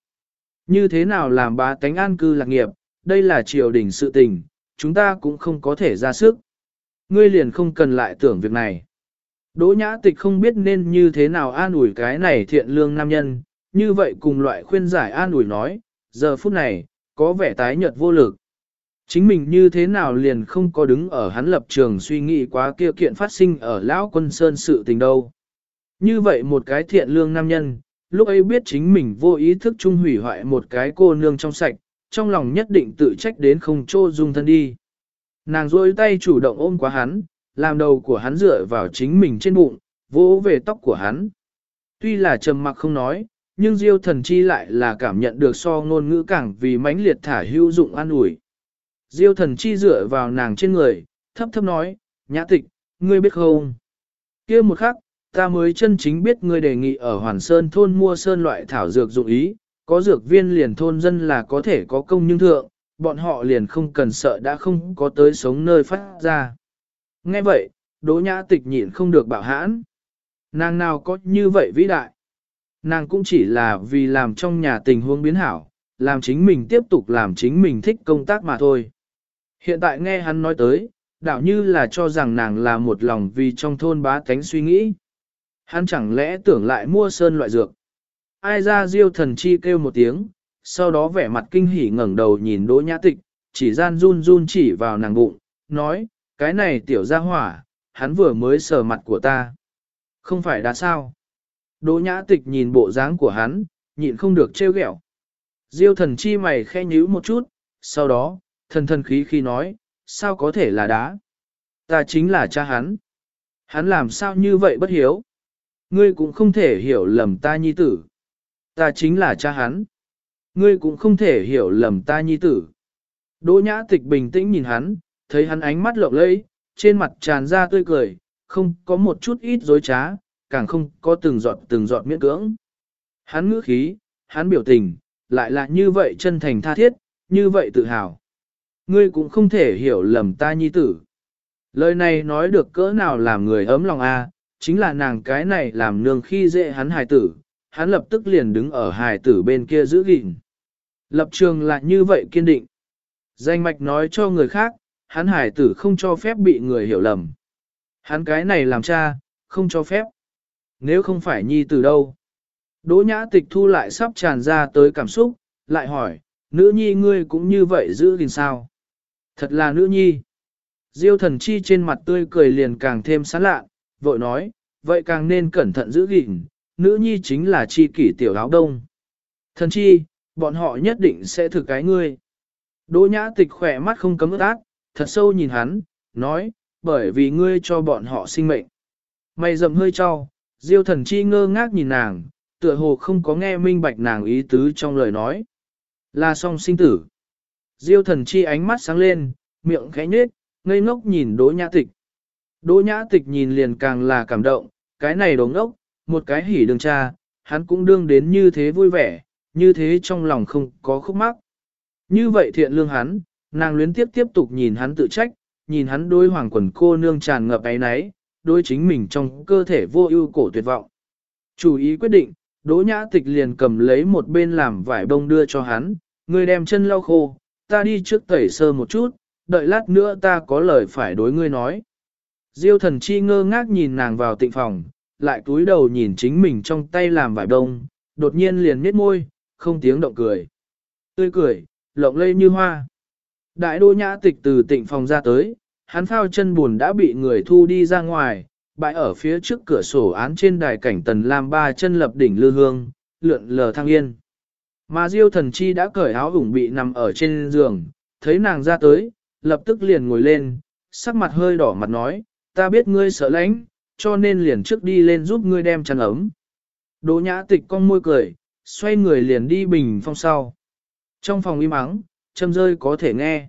Như thế nào làm bá tánh an cư lạc nghiệp, đây là triều đình sự tình, chúng ta cũng không có thể ra sức. Ngươi liền không cần lại tưởng việc này. Đỗ nhã tịch không biết nên như thế nào an ủi cái này thiện lương nam nhân, như vậy cùng loại khuyên giải an ủi nói, giờ phút này, có vẻ tái nhợt vô lực. Chính mình như thế nào liền không có đứng ở hắn lập trường suy nghĩ quá kia kiện phát sinh ở lão quân sơn sự tình đâu. Như vậy một cái thiện lương nam nhân, lúc ấy biết chính mình vô ý thức trung hủy hoại một cái cô nương trong sạch, trong lòng nhất định tự trách đến không trô dung thân đi. Nàng rôi tay chủ động ôm quá hắn, làm đầu của hắn dựa vào chính mình trên bụng, vỗ về tóc của hắn. Tuy là trầm mặc không nói, nhưng diêu thần chi lại là cảm nhận được so ngôn ngữ càng vì mãnh liệt thả hữu dụng an ủi. Diêu thần chi dựa vào nàng trên người, thấp thấp nói, nhã tịch, ngươi biết không? kia một khắc, ta mới chân chính biết ngươi đề nghị ở Hoàn Sơn thôn mua sơn loại thảo dược dụng ý, có dược viên liền thôn dân là có thể có công nhưng thượng, bọn họ liền không cần sợ đã không có tới sống nơi phát ra. Nghe vậy, Đỗ Nhã Tịch nhịn không được bảo hãn. Nàng nào có như vậy vĩ đại. Nàng cũng chỉ là vì làm trong nhà tình huống biến hảo, làm chính mình tiếp tục làm chính mình thích công tác mà thôi. Hiện tại nghe hắn nói tới, đạo như là cho rằng nàng là một lòng vì trong thôn bá tánh suy nghĩ. Hắn chẳng lẽ tưởng lại mua sơn loại dược. Ai ra diêu thần chi kêu một tiếng, sau đó vẻ mặt kinh hỉ ngẩng đầu nhìn đỗ nhã tịch, chỉ gian run run chỉ vào nàng bụng, nói, cái này tiểu ra hỏa, hắn vừa mới sờ mặt của ta. Không phải đã sao? Đỗ nhã tịch nhìn bộ dáng của hắn, nhịn không được trêu ghẹo. Diêu thần chi mày khe nhíu một chút, sau đó, thần thần khí khi nói, sao có thể là đá? Ta chính là cha hắn. Hắn làm sao như vậy bất hiếu? Ngươi cũng không thể hiểu lầm ta nhi tử. Ta chính là cha hắn. Ngươi cũng không thể hiểu lầm ta nhi tử. Đỗ nhã tịch bình tĩnh nhìn hắn, thấy hắn ánh mắt lộng lẫy, trên mặt tràn ra tươi cười, không có một chút ít dối trá, càng không có từng giọt từng giọt miễn cưỡng. Hắn ngữ khí, hắn biểu tình, lại là như vậy chân thành tha thiết, như vậy tự hào. Ngươi cũng không thể hiểu lầm ta nhi tử. Lời này nói được cỡ nào làm người ấm lòng a, chính là nàng cái này làm nương khi dễ hắn hài tử, hắn lập tức liền đứng ở hài tử bên kia giữ gìn. Lập trường lại như vậy kiên định. Danh mạch nói cho người khác, hắn Hải tử không cho phép bị người hiểu lầm. Hắn cái này làm cha, không cho phép. Nếu không phải nhi tử đâu. Đỗ nhã tịch thu lại sắp tràn ra tới cảm xúc, lại hỏi, nữ nhi ngươi cũng như vậy giữ gìn sao? Thật là nữ nhi. Diêu thần chi trên mặt tươi cười liền càng thêm sán lạ, vội nói, vậy càng nên cẩn thận giữ gìn, nữ nhi chính là chi kỷ tiểu áo đông. Thần chi, bọn họ nhất định sẽ thử cái ngươi. Đỗ nhã tịch khỏe mắt không cấm ướt ác, thật sâu nhìn hắn, nói, bởi vì ngươi cho bọn họ sinh mệnh. Mày rậm hơi cho, diêu thần chi ngơ ngác nhìn nàng, tựa hồ không có nghe minh bạch nàng ý tứ trong lời nói. Là song sinh tử. Diêu thần chi ánh mắt sáng lên, miệng khẽ nhếch, ngây ngốc nhìn đỗ nhã tịch. Đỗ nhã tịch nhìn liền càng là cảm động, cái này đồ ngốc, một cái hỉ đường cha, hắn cũng đương đến như thế vui vẻ, như thế trong lòng không có khúc mắc. Như vậy thiện lương hắn, nàng luyến tiếp tiếp tục nhìn hắn tự trách, nhìn hắn đôi hoàng quần cô nương tràn ngập ấy náy, đôi chính mình trong cơ thể vô ưu cổ tuyệt vọng. Chủ ý quyết định, Đỗ nhã tịch liền cầm lấy một bên làm vải bông đưa cho hắn, ngươi đem chân lau khô, ta đi trước tẩy sơ một chút, đợi lát nữa ta có lời phải đối ngươi nói. Diêu thần chi ngơ ngác nhìn nàng vào tịnh phòng, lại cúi đầu nhìn chính mình trong tay làm vải bông, đột nhiên liền miết môi, không tiếng động cười. Tươi cười, lộng lây như hoa. Đại đô nhã tịch từ tịnh phòng ra tới, hắn phao chân buồn đã bị người thu đi ra ngoài, bãi ở phía trước cửa sổ án trên đài cảnh tần lam ba chân lập đỉnh lư hương, lượn lờ thăng yên. Mà diêu thần chi đã cởi áo ủng bị nằm ở trên giường, thấy nàng ra tới, lập tức liền ngồi lên, sắc mặt hơi đỏ mặt nói, ta biết ngươi sợ lãnh, cho nên liền trước đi lên giúp ngươi đem chăn ấm. Đỗ nhã tịch con môi cười, xoay người liền đi bình phong sau. Trong phòng im ắng, châm rơi có thể nghe.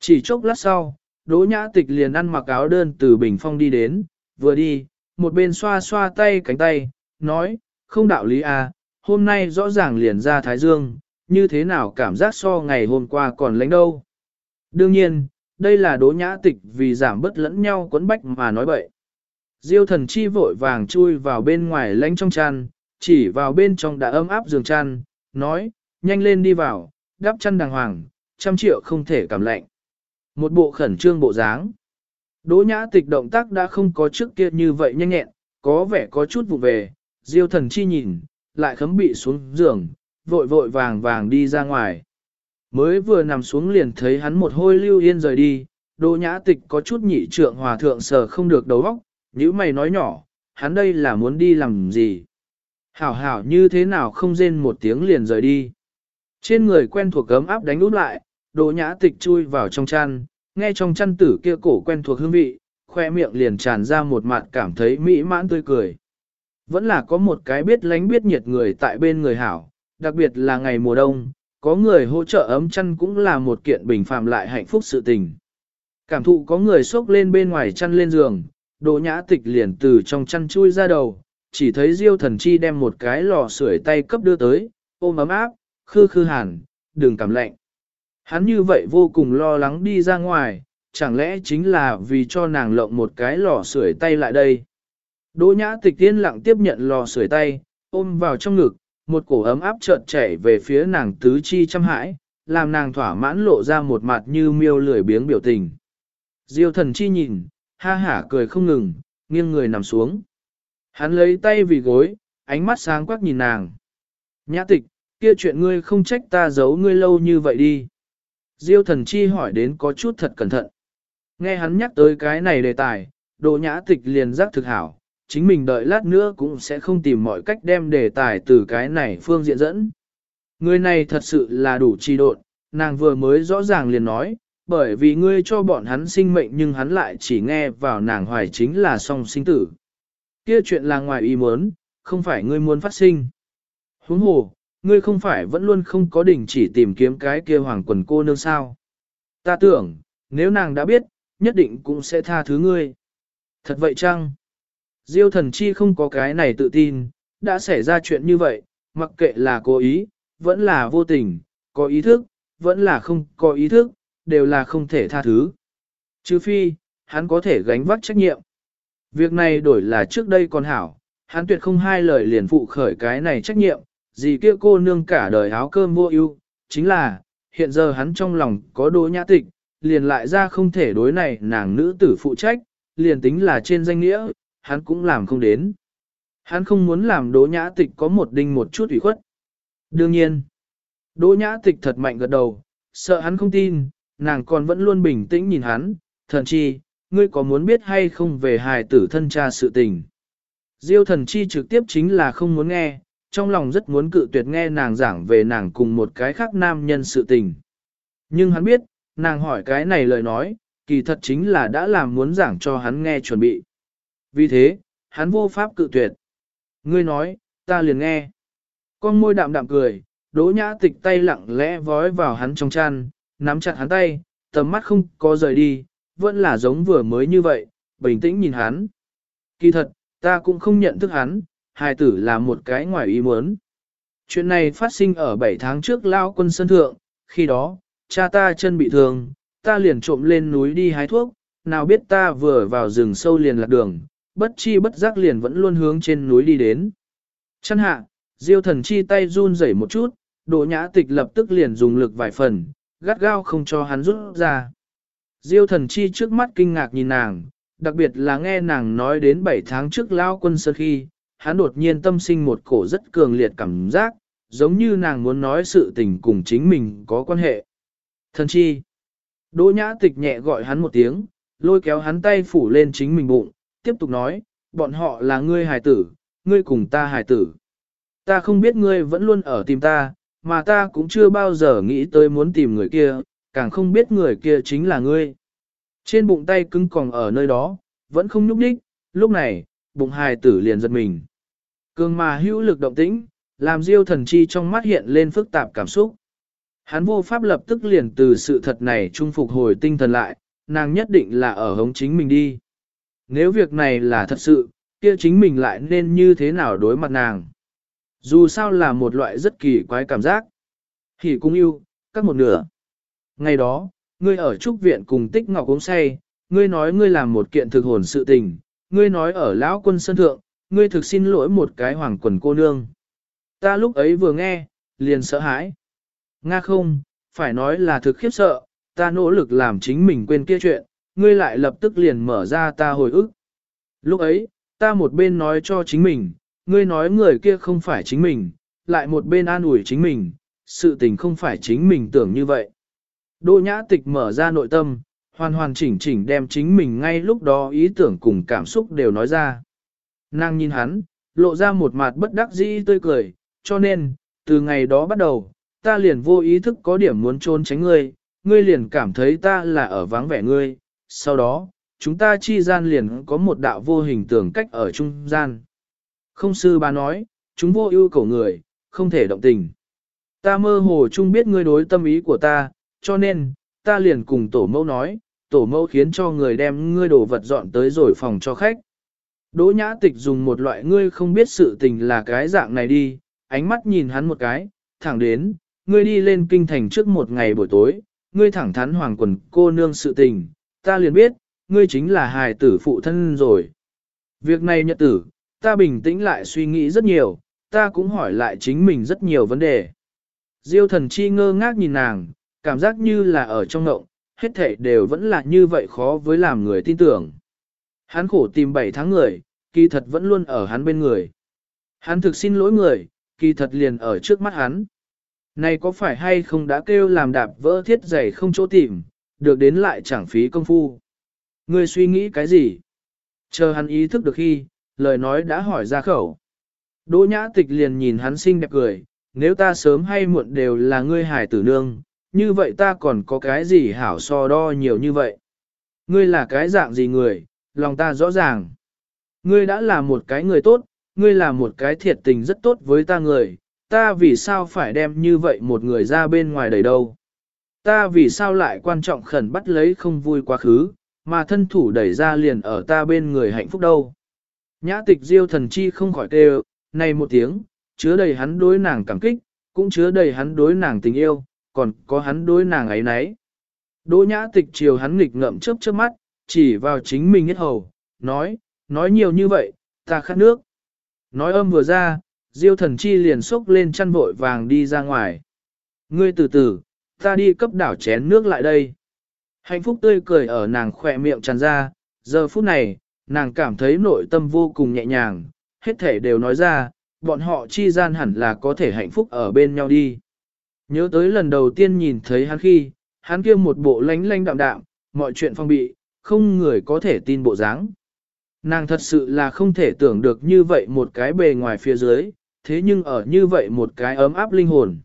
Chỉ chốc lát sau, Đỗ nhã tịch liền ăn mặc áo đơn từ bình phong đi đến, vừa đi, một bên xoa xoa tay cánh tay, nói, không đạo lý à, hôm nay rõ ràng liền ra Thái Dương, như thế nào cảm giác so ngày hôm qua còn lánh đâu. Đương nhiên, đây là đỗ nhã tịch vì giảm bớt lẫn nhau quấn bách mà nói bậy. Diêu thần chi vội vàng chui vào bên ngoài lánh trong chăn, chỉ vào bên trong đã ấm áp giường chăn, nói, nhanh lên đi vào, đắp chăn đàng hoàng, trăm triệu không thể cảm lạnh. Một bộ khẩn trương bộ dáng. Đỗ nhã tịch động tác đã không có trước kia như vậy nhanh nhẹn, có vẻ có chút vụ về, diêu thần chi nhìn, lại khấm bị xuống giường, vội vội vàng vàng đi ra ngoài. Mới vừa nằm xuống liền thấy hắn một hôi lưu yên rời đi, đỗ nhã tịch có chút nhị trượng hòa thượng sờ không được đầu óc, nếu mày nói nhỏ, hắn đây là muốn đi làm gì? Hảo hảo như thế nào không rên một tiếng liền rời đi. Trên người quen thuộc gấm áp đánh út lại, đồ nhã tịch chui vào trong chăn, nghe trong chăn tử kia cổ quen thuộc hương vị, khoe miệng liền tràn ra một mặt cảm thấy mỹ mãn tươi cười. Vẫn là có một cái biết lánh biết nhiệt người tại bên người hảo, đặc biệt là ngày mùa đông, có người hỗ trợ ấm chăn cũng là một kiện bình phàm lại hạnh phúc sự tình. Cảm thụ có người xốc lên bên ngoài chăn lên giường, đồ nhã tịch liền từ trong chăn chui ra đầu, chỉ thấy diêu thần chi đem một cái lò sưởi tay cấp đưa tới, ôm ấm áp, khư khư hàn, đừng cảm lạnh. Hắn như vậy vô cùng lo lắng đi ra ngoài, chẳng lẽ chính là vì cho nàng lộng một cái lò sưởi tay lại đây. Đỗ nhã tịch tiên lặng tiếp nhận lò sưởi tay, ôm vào trong ngực, một cổ ấm áp chợt chảy về phía nàng tứ chi chăm hãi, làm nàng thỏa mãn lộ ra một mặt như miêu lười biếng biểu tình. Diêu thần chi nhìn, ha hả cười không ngừng, nghiêng người nằm xuống. Hắn lấy tay vì gối, ánh mắt sáng quắc nhìn nàng. Nhã tịch, kia chuyện ngươi không trách ta giấu ngươi lâu như vậy đi. Diêu thần chi hỏi đến có chút thật cẩn thận. Nghe hắn nhắc tới cái này đề tài, đồ nhã tịch liền giác thực hảo, chính mình đợi lát nữa cũng sẽ không tìm mọi cách đem đề tài từ cái này phương diện dẫn. Người này thật sự là đủ trì độn, nàng vừa mới rõ ràng liền nói, bởi vì ngươi cho bọn hắn sinh mệnh nhưng hắn lại chỉ nghe vào nàng hoài chính là song sinh tử. Kia chuyện là ngoài ý muốn, không phải ngươi muốn phát sinh. Huống hồ, ngươi không phải vẫn luôn không có đỉnh chỉ tìm kiếm cái kia hoàng quần cô nương sao. Ta tưởng, nếu nàng đã biết, nhất định cũng sẽ tha thứ ngươi. Thật vậy chăng? Diêu thần chi không có cái này tự tin, đã xảy ra chuyện như vậy, mặc kệ là cố ý, vẫn là vô tình, có ý thức, vẫn là không có ý thức, đều là không thể tha thứ. Chứ phi, hắn có thể gánh vác trách nhiệm. Việc này đổi là trước đây còn hảo, hắn tuyệt không hai lời liền phụ khởi cái này trách nhiệm, gì kia cô nương cả đời áo cơm vô ưu, chính là, hiện giờ hắn trong lòng có đỗ nhã tịch, liền lại ra không thể đối này nàng nữ tử phụ trách, liền tính là trên danh nghĩa, hắn cũng làm không đến. Hắn không muốn làm đỗ nhã tịch có một đinh một chút ủy khuất. Đương nhiên, đỗ nhã tịch thật mạnh gật đầu, sợ hắn không tin, nàng còn vẫn luôn bình tĩnh nhìn hắn, thần chi, ngươi có muốn biết hay không về hài tử thân cha sự tình. Diêu thần chi trực tiếp chính là không muốn nghe, trong lòng rất muốn cự tuyệt nghe nàng giảng về nàng cùng một cái khác nam nhân sự tình. Nhưng hắn biết, nàng hỏi cái này lời nói, kỳ thật chính là đã làm muốn giảng cho hắn nghe chuẩn bị. Vì thế, hắn vô pháp cự tuyệt. Ngươi nói, ta liền nghe. Con môi đạm đạm cười, đỗ nhã tịch tay lặng lẽ vói vào hắn trong chăn, nắm chặt hắn tay, tầm mắt không có rời đi, vẫn là giống vừa mới như vậy, bình tĩnh nhìn hắn. Kỳ thật, ta cũng không nhận thức hắn, hài tử là một cái ngoài ý muốn. Chuyện này phát sinh ở 7 tháng trước lao quân sân thượng, khi đó, cha ta chân bị thương, ta liền trộm lên núi đi hái thuốc, nào biết ta vừa vào rừng sâu liền lạc đường, bất chi bất giác liền vẫn luôn hướng trên núi đi đến. Chân hạ, diêu thần chi tay run rẩy một chút, Đỗ nhã tịch lập tức liền dùng lực vài phần, gắt gao không cho hắn rút ra. Diêu thần chi trước mắt kinh ngạc nhìn nàng, đặc biệt là nghe nàng nói đến 7 tháng trước lao quân sơ khi, hắn đột nhiên tâm sinh một cổ rất cường liệt cảm giác, giống như nàng muốn nói sự tình cùng chính mình có quan hệ. Thần chi. Đỗ nhã tịch nhẹ gọi hắn một tiếng, lôi kéo hắn tay phủ lên chính mình bụng, tiếp tục nói, bọn họ là ngươi hài tử, ngươi cùng ta hài tử. Ta không biết ngươi vẫn luôn ở tìm ta, mà ta cũng chưa bao giờ nghĩ tới muốn tìm người kia, càng không biết người kia chính là ngươi. Trên bụng tay cứng còn ở nơi đó, vẫn không nhúc đích, lúc này, bụng hài tử liền giật mình. Cường mà hữu lực động tĩnh, làm diêu thần chi trong mắt hiện lên phức tạp cảm xúc. Hắn vô pháp lập tức liền từ sự thật này trung phục hồi tinh thần lại, nàng nhất định là ở hống chính mình đi. Nếu việc này là thật sự, kia chính mình lại nên như thế nào đối mặt nàng. Dù sao là một loại rất kỳ quái cảm giác. Hỉ cung yêu, các một nửa. Ngày đó, ngươi ở trúc viện cùng tích ngọc uống say, ngươi nói ngươi làm một kiện thực hồn sự tình, ngươi nói ở lão quân sân thượng, ngươi thực xin lỗi một cái hoàng quần cô nương. Ta lúc ấy vừa nghe, liền sợ hãi. Nga không, phải nói là thực khiếp sợ, ta nỗ lực làm chính mình quên kia chuyện, ngươi lại lập tức liền mở ra ta hồi ức. Lúc ấy, ta một bên nói cho chính mình, ngươi nói người kia không phải chính mình, lại một bên an ủi chính mình, sự tình không phải chính mình tưởng như vậy. Đỗ nhã tịch mở ra nội tâm, hoàn hoàn chỉnh chỉnh đem chính mình ngay lúc đó ý tưởng cùng cảm xúc đều nói ra. Nàng nhìn hắn, lộ ra một mặt bất đắc dĩ tươi cười, cho nên, từ ngày đó bắt đầu, ta liền vô ý thức có điểm muốn trốn tránh ngươi, ngươi liền cảm thấy ta là ở vắng vẻ ngươi, sau đó, chúng ta chi gian liền có một đạo vô hình tường cách ở trung gian. Không sư bà nói, chúng vô ưu cầu người, không thể động tình. Ta mơ hồ chung biết ngươi đối tâm ý của ta, cho nên, ta liền cùng tổ mẫu nói, tổ mẫu khiến cho người đem ngươi đồ vật dọn tới rồi phòng cho khách. Đỗ nhã tịch dùng một loại ngươi không biết sự tình là cái dạng này đi, ánh mắt nhìn hắn một cái, thẳng đến, ngươi đi lên kinh thành trước một ngày buổi tối, ngươi thẳng thắn hoàng quần cô nương sự tình, ta liền biết, ngươi chính là hài tử phụ thân rồi. Việc này nhật tử, ta bình tĩnh lại suy nghĩ rất nhiều, ta cũng hỏi lại chính mình rất nhiều vấn đề. Diêu thần chi ngơ ngác nhìn nàng, cảm giác như là ở trong ngộng, hết thảy đều vẫn là như vậy khó với làm người tin tưởng. Hắn khổ tìm bảy tháng người, kỳ thật vẫn luôn ở hắn bên người. Hắn thực xin lỗi người, kỳ thật liền ở trước mắt hắn. Này có phải hay không đã kêu làm đạp vỡ thiết giày không chỗ tìm, được đến lại chẳng phí công phu. Ngươi suy nghĩ cái gì? Chờ hắn ý thức được khi, lời nói đã hỏi ra khẩu. Đỗ nhã tịch liền nhìn hắn xinh đẹp cười, nếu ta sớm hay muộn đều là ngươi hải tử nương, như vậy ta còn có cái gì hảo so đo nhiều như vậy? Ngươi là cái dạng gì người, lòng ta rõ ràng. Ngươi đã là một cái người tốt, ngươi là một cái thiệt tình rất tốt với ta người, ta vì sao phải đem như vậy một người ra bên ngoài đầy đâu? Ta vì sao lại quan trọng khẩn bắt lấy không vui quá khứ, mà thân thủ đẩy ra liền ở ta bên người hạnh phúc đâu? Nhã tịch diêu thần chi không khỏi kêu, này một tiếng, chứa đầy hắn đối nàng cảm kích, cũng chứa đầy hắn đối nàng tình yêu, còn có hắn đối nàng ấy nấy. Đỗ nhã tịch chiều hắn nghịch ngậm chớp chớp mắt, chỉ vào chính mình hết hầu, nói, nói nhiều như vậy, ta khát nước. Nói âm vừa ra, diêu thần chi liền xốc lên chăn vội vàng đi ra ngoài. Ngươi từ từ, ta đi cấp đảo chén nước lại đây. Hạnh phúc tươi cười ở nàng khỏe miệng tràn ra, giờ phút này, nàng cảm thấy nội tâm vô cùng nhẹ nhàng, hết thể đều nói ra, bọn họ chi gian hẳn là có thể hạnh phúc ở bên nhau đi. Nhớ tới lần đầu tiên nhìn thấy hắn khi, hắn kia một bộ lánh lánh đạm đạm, mọi chuyện phong bị, không người có thể tin bộ dáng. Nàng thật sự là không thể tưởng được như vậy một cái bề ngoài phía dưới, thế nhưng ở như vậy một cái ấm áp linh hồn.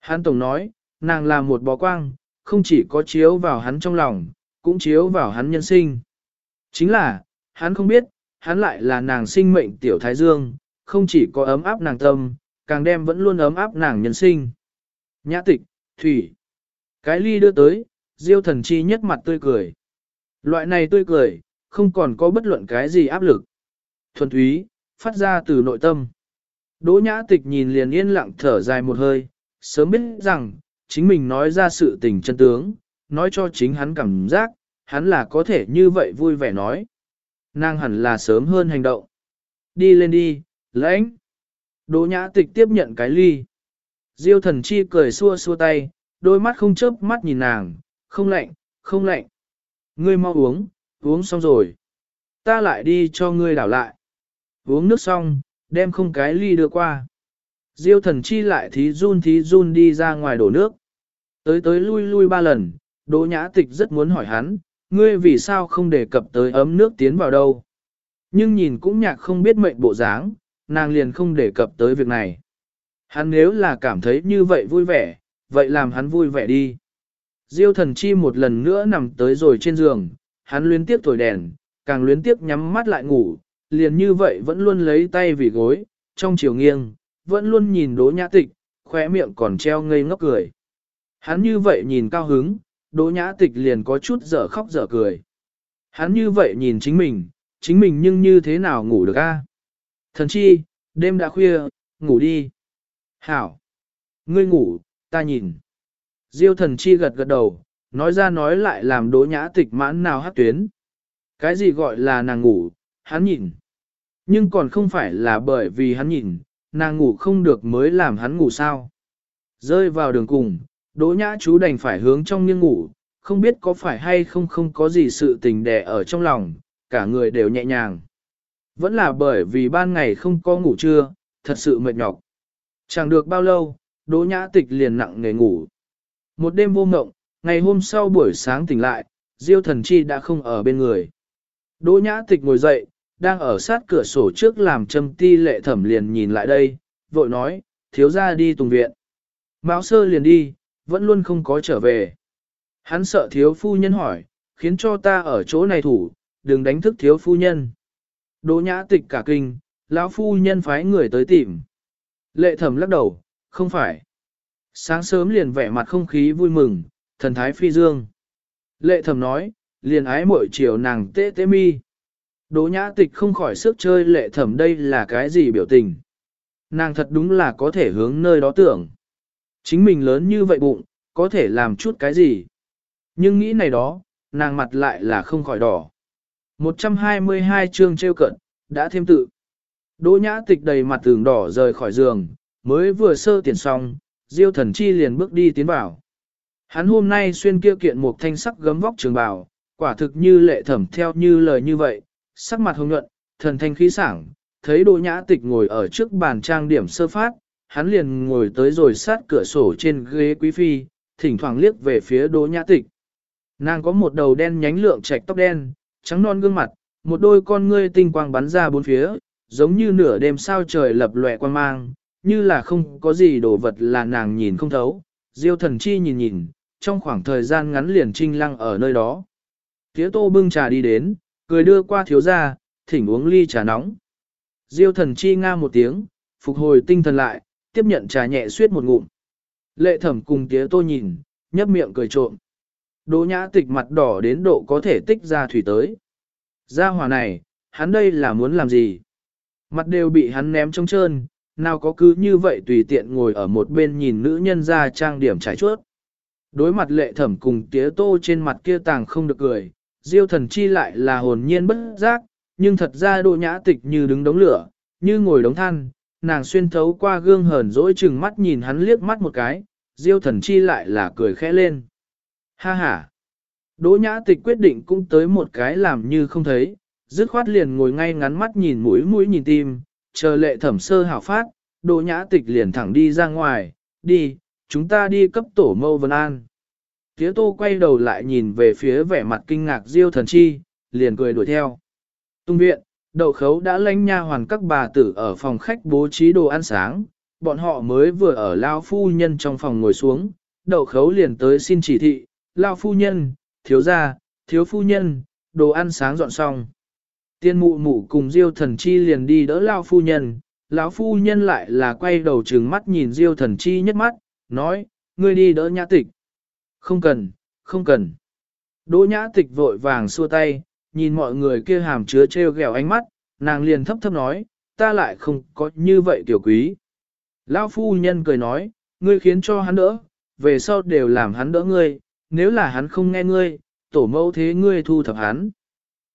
Hắn tổng nói, nàng là một bó quang, không chỉ có chiếu vào hắn trong lòng, cũng chiếu vào hắn nhân sinh. Chính là, hắn không biết, hắn lại là nàng sinh mệnh tiểu thái dương, không chỉ có ấm áp nàng tâm, càng đem vẫn luôn ấm áp nàng nhân sinh. Nhã tịch, thủy. Cái ly đưa tới, diêu thần chi nhất mặt tươi cười. Loại này tươi cười, không còn có bất luận cái gì áp lực. Thuần túy, phát ra từ nội tâm. Đỗ nhã tịch nhìn liền yên lặng thở dài một hơi, sớm biết rằng, chính mình nói ra sự tình chân tướng, nói cho chính hắn cảm giác, hắn là có thể như vậy vui vẻ nói. Nàng hẳn là sớm hơn hành động. Đi lên đi, lãnh. Đỗ nhã tịch tiếp nhận cái ly. Diêu thần chi cười xua xua tay, đôi mắt không chớp mắt nhìn nàng, không lạnh, không lạnh. Ngươi mau uống, uống xong rồi. Ta lại đi cho ngươi đảo lại. Uống nước xong, đem không cái ly đưa qua. Diêu thần chi lại thí run thí run đi ra ngoài đổ nước. Tới tới lui lui ba lần, Đỗ Nhã Tịch rất muốn hỏi hắn, ngươi vì sao không đề cập tới ấm nước tiến vào đâu. Nhưng nhìn cũng nhạc không biết mệnh bộ dáng, nàng liền không đề cập tới việc này. Hắn nếu là cảm thấy như vậy vui vẻ, vậy làm hắn vui vẻ đi. Diêu thần chi một lần nữa nằm tới rồi trên giường, hắn luyến tiếp thổi đèn, càng luyến tiếp nhắm mắt lại ngủ, liền như vậy vẫn luôn lấy tay vì gối, trong chiều nghiêng, vẫn luôn nhìn đỗ nhã tịch, khóe miệng còn treo ngây ngốc cười. Hắn như vậy nhìn cao hứng, đỗ nhã tịch liền có chút dở khóc dở cười. Hắn như vậy nhìn chính mình, chính mình nhưng như thế nào ngủ được a? Thần chi, đêm đã khuya, ngủ đi. Hảo. Ngươi ngủ, ta nhìn. Diêu thần chi gật gật đầu, nói ra nói lại làm đỗ nhã tịch mãn nào hát tuyến. Cái gì gọi là nàng ngủ, hắn nhìn. Nhưng còn không phải là bởi vì hắn nhìn, nàng ngủ không được mới làm hắn ngủ sao. Rơi vào đường cùng, đỗ nhã chú đành phải hướng trong nghiêng ngủ, không biết có phải hay không không có gì sự tình đè ở trong lòng, cả người đều nhẹ nhàng. Vẫn là bởi vì ban ngày không có ngủ trưa, thật sự mệt nhọc. Chẳng được bao lâu, đỗ nhã tịch liền nặng nghề ngủ. Một đêm vô mộng, ngày hôm sau buổi sáng tỉnh lại, Diêu thần chi đã không ở bên người. Đỗ nhã tịch ngồi dậy, đang ở sát cửa sổ trước làm châm ti lệ thẩm liền nhìn lại đây, vội nói, thiếu ra đi tùng viện. Mão sơ liền đi, vẫn luôn không có trở về. Hắn sợ thiếu phu nhân hỏi, khiến cho ta ở chỗ này thủ, đừng đánh thức thiếu phu nhân. Đỗ nhã tịch cả kinh, lão phu nhân phái người tới tìm. Lệ thẩm lắc đầu, không phải. Sáng sớm liền vẻ mặt không khí vui mừng, thần thái phi dương. Lệ thẩm nói, liền ái mỗi chiều nàng tê tê mi. Đỗ nhã tịch không khỏi sức chơi lệ thẩm đây là cái gì biểu tình. Nàng thật đúng là có thể hướng nơi đó tưởng. Chính mình lớn như vậy bụng, có thể làm chút cái gì. Nhưng nghĩ này đó, nàng mặt lại là không khỏi đỏ. 122 chương trêu cận, đã thêm tự. Đỗ nhã tịch đầy mặt tường đỏ rời khỏi giường, mới vừa sơ tiền xong, diêu thần chi liền bước đi tiến vào. Hắn hôm nay xuyên kia kiện một thanh sắc gấm vóc trường bào, quả thực như lệ thẩm theo như lời như vậy, sắc mặt hồng nhuận, thần thanh khí sảng, thấy Đỗ Nhã Tịch ngồi ở trước bàn trang điểm sơ phát, hắn liền ngồi tới rồi sát cửa sổ trên ghế quý phi, thỉnh thoảng liếc về phía Đỗ Nhã Tịch. Nàng có một đầu đen nhánh lượng trạch tóc đen, trắng non gương mặt, một đôi con ngươi tinh quang bắn ra bốn phía, giống như nửa đêm sao trời lập lòe quang mang, như là không có gì đồ vật là nàng nhìn không thấu. Diêu thần chi nhìn nhìn, trong khoảng thời gian ngắn liền trinh lăng ở nơi đó. Tía tô bưng trà đi đến, cười đưa qua thiếu gia, thỉnh uống ly trà nóng. Diêu thần chi nga một tiếng, phục hồi tinh thần lại, tiếp nhận trà nhẹ suyết một ngụm. Lệ thẩm cùng tía tô nhìn, nhấp miệng cười trộm. Đỗ nhã tịch mặt đỏ đến độ có thể tích ra thủy tới. Gia hỏa này, hắn đây là muốn làm gì? Mặt đều bị hắn ném trong trơn, nào có cứ như vậy tùy tiện ngồi ở một bên nhìn nữ nhân ra trang điểm trải chuốt. Đối mặt lệ thẩm cùng tía tô trên mặt kia tàng không được cười, diêu thần chi lại là hồn nhiên bất giác, nhưng thật ra độ nhã tịch như đứng đống lửa, như ngồi đống than, nàng xuyên thấu qua gương hờn dỗi chừng mắt nhìn hắn liếc mắt một cái, diêu thần chi lại là cười khẽ lên. Ha ha! Đỗ nhã tịch quyết định cũng tới một cái làm như không thấy, dứt khoát liền ngồi ngay ngắn mắt nhìn mũi mũi nhìn tim, chờ lệ thẩm sơ hảo phát, đỗ nhã tịch liền thẳng đi ra ngoài, đi, chúng ta đi cấp tổ mâu vân an. Tía tô quay đầu lại nhìn về phía vẻ mặt kinh ngạc diêu thần chi, liền cười đuổi theo. Tung viện, đậu khấu đã lánh nha hoàn các bà tử ở phòng khách bố trí đồ ăn sáng, bọn họ mới vừa ở lao phu nhân trong phòng ngồi xuống, đậu khấu liền tới xin chỉ thị, lao phu nhân, thiếu gia, thiếu phu nhân, đồ ăn sáng dọn xong. Tiên mụ mụ cùng diêu thần chi liền đi đỡ lao phu nhân, lão phu nhân lại là quay đầu trừng mắt nhìn diêu thần chi nhất mắt, nói, ngươi đi đỡ nhã tịch. Không cần, không cần. Đỗ nhã tịch vội vàng xua tay, nhìn mọi người kia hàm chứa treo ghẹo ánh mắt, nàng liền thấp thấp nói, ta lại không có như vậy tiểu quý. Lão phu nhân cười nói, ngươi khiến cho hắn đỡ, về sau đều làm hắn đỡ ngươi, nếu là hắn không nghe ngươi, tổ mẫu thế ngươi thu thập hắn.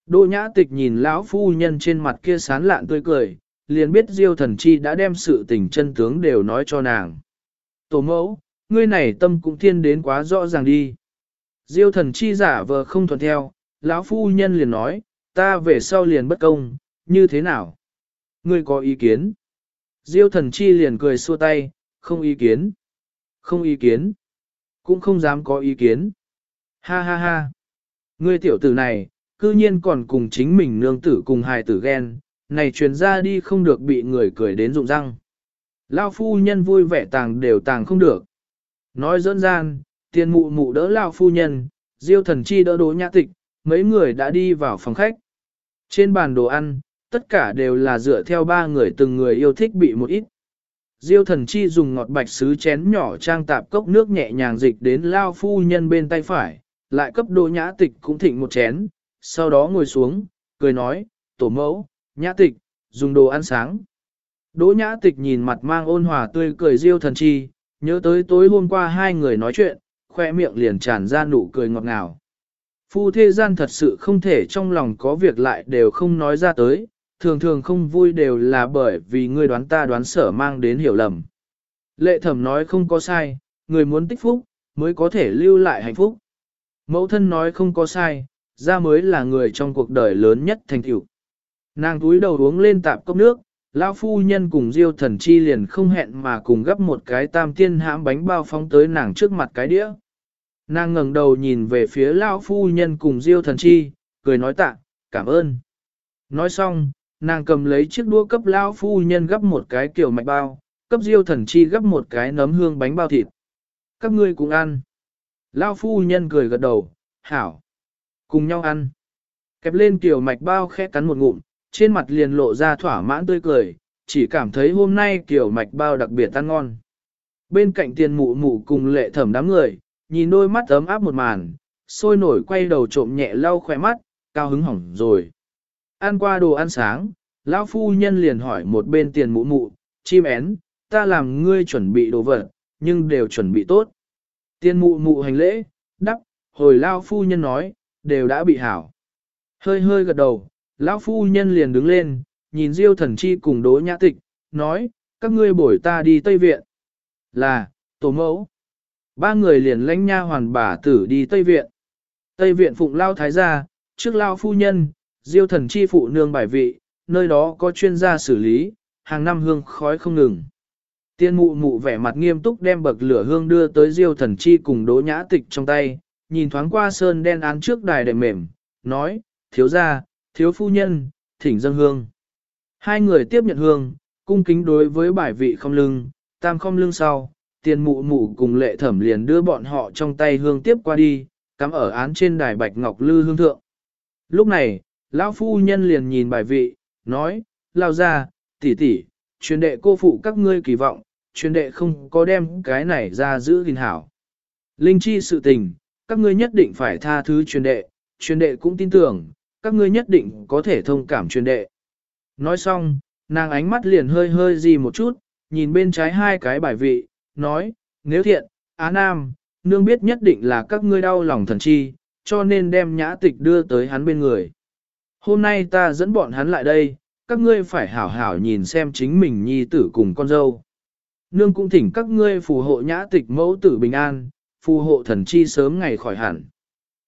Đỗ nhã tịch nhìn lão phu nhân trên mặt kia sán lạn tươi cười, liền biết diêu thần chi đã đem sự tình chân tướng đều nói cho nàng. Tổ mẫu, ngươi này tâm cũng thiên đến quá rõ ràng đi. Diêu thần chi giả vờ không thuận theo, lão phu nhân liền nói, ta về sau liền bất công, như thế nào? Ngươi có ý kiến? Diêu thần chi liền cười xua tay, không ý kiến. Không ý kiến. Cũng không dám có ý kiến. Ha ha ha. Ngươi tiểu tử này, cư nhiên còn cùng chính mình nương tử cùng hài tử ghen, này truyền ra đi không được bị người cười đến rụng răng. Lao phu nhân vui vẻ tàng đều tàng không được. Nói dẫn gian, tiền mụ mụ đỡ Lao phu nhân, diêu thần chi đỡ đố nhã tịch, mấy người đã đi vào phòng khách. Trên bàn đồ ăn, tất cả đều là dựa theo ba người từng người yêu thích bị một ít. Diêu thần chi dùng ngọt bạch sứ chén nhỏ trang tạp cốc nước nhẹ nhàng dịch đến lao phu nhân bên tay phải, lại cấp đỗ nhã tịch cũng thịnh một chén, sau đó ngồi xuống, cười nói, tổ mẫu, nhã tịch, dùng đồ ăn sáng. Đỗ nhã tịch nhìn mặt mang ôn hòa tươi cười diêu thần chi, nhớ tới tối hôm qua hai người nói chuyện, khoe miệng liền tràn ra nụ cười ngọt ngào. Phu thế gian thật sự không thể trong lòng có việc lại đều không nói ra tới, thường thường không vui đều là bởi vì ngươi đoán ta đoán sở mang đến hiểu lầm. Lệ thẩm nói không có sai, người muốn tích phúc, mới có thể lưu lại hạnh phúc. Mẫu thân nói không có sai, ra mới là người trong cuộc đời lớn nhất thành tựu. Nàng túi đầu uống lên tạp cốc nước, lão phu nhân cùng diêu thần chi liền không hẹn mà cùng gấp một cái tam tiên hãm bánh bao phóng tới nàng trước mặt cái đĩa. Nàng ngẩng đầu nhìn về phía lão phu nhân cùng diêu thần chi, cười nói tạ, cảm ơn. Nói xong, nàng cầm lấy chiếc đũa cấp lão phu nhân gấp một cái kiểu mạch bao, cấp diêu thần chi gấp một cái nấm hương bánh bao thịt. Các ngươi cùng ăn. Lão phu nhân cười gật đầu, hảo. Cùng nhau ăn. Kẹp lên tiểu mạch bao khẽ cắn một ngụm, trên mặt liền lộ ra thỏa mãn tươi cười, chỉ cảm thấy hôm nay tiểu mạch bao đặc biệt ăn ngon. Bên cạnh tiền mụ mụ cùng lệ thẩm đám người, nhìn đôi mắt ấm áp một màn, sôi nổi quay đầu trộm nhẹ lau khỏe mắt, cao hứng hỏng rồi. Ăn qua đồ ăn sáng, lão phu nhân liền hỏi một bên tiền mụ mụ, chim én, ta làm ngươi chuẩn bị đồ vật, nhưng đều chuẩn bị tốt. Tiền mụ mụ hành lễ, đắp, hồi lão phu nhân nói, đều đã bị hảo. Hơi hơi gật đầu, lão phu nhân liền đứng lên, nhìn Diêu thần chi cùng đố nhã tịch, nói, các ngươi bổi ta đi Tây Viện. Là, tổ mẫu. Ba người liền lãnh nha hoàn bà tử đi Tây Viện. Tây Viện phụng lao thái gia, trước lao phu nhân, Diêu thần chi phụ nương bài vị, nơi đó có chuyên gia xử lý, hàng năm hương khói không ngừng. Tiên mụ mụ vẻ mặt nghiêm túc đem bậc lửa hương đưa tới Diêu thần chi cùng đố nhã tịch trong tay, nhìn thoáng qua sơn đen án trước đài đệm mềm, nói, thiếu gia, thiếu phu nhân, thỉnh dân hương. Hai người tiếp nhận hương, cung kính đối với bài vị không lưng, tam không lưng sau, tiền mụ mụ cùng lệ thẩm liền đưa bọn họ trong tay hương tiếp qua đi, cắm ở án trên đài bạch ngọc lư hương thượng. Lúc này, lão phu nhân liền nhìn bài vị, nói, lao ra, tỷ tỷ, truyền đệ cô phụ các ngươi kỳ vọng, truyền đệ không có đem cái này ra giữ gìn hảo. Linh chi sự tình, các ngươi nhất định phải tha thứ truyền đệ, truyền đệ cũng tin tưởng, các ngươi nhất định có thể thông cảm truyền đệ. Nói xong, nàng ánh mắt liền hơi hơi gì một chút, nhìn bên trái hai cái bài vị, nói, nếu thiện, Á Nam, nương biết nhất định là các ngươi đau lòng thần chi, cho nên đem nhã tịch đưa tới hắn bên người. Hôm nay ta dẫn bọn hắn lại đây, các ngươi phải hảo hảo nhìn xem chính mình nhi tử cùng con dâu. Nương cũng thỉnh các ngươi phù hộ nhã tịch mẫu tử bình an, phù hộ thần chi sớm ngày khỏi hẳn.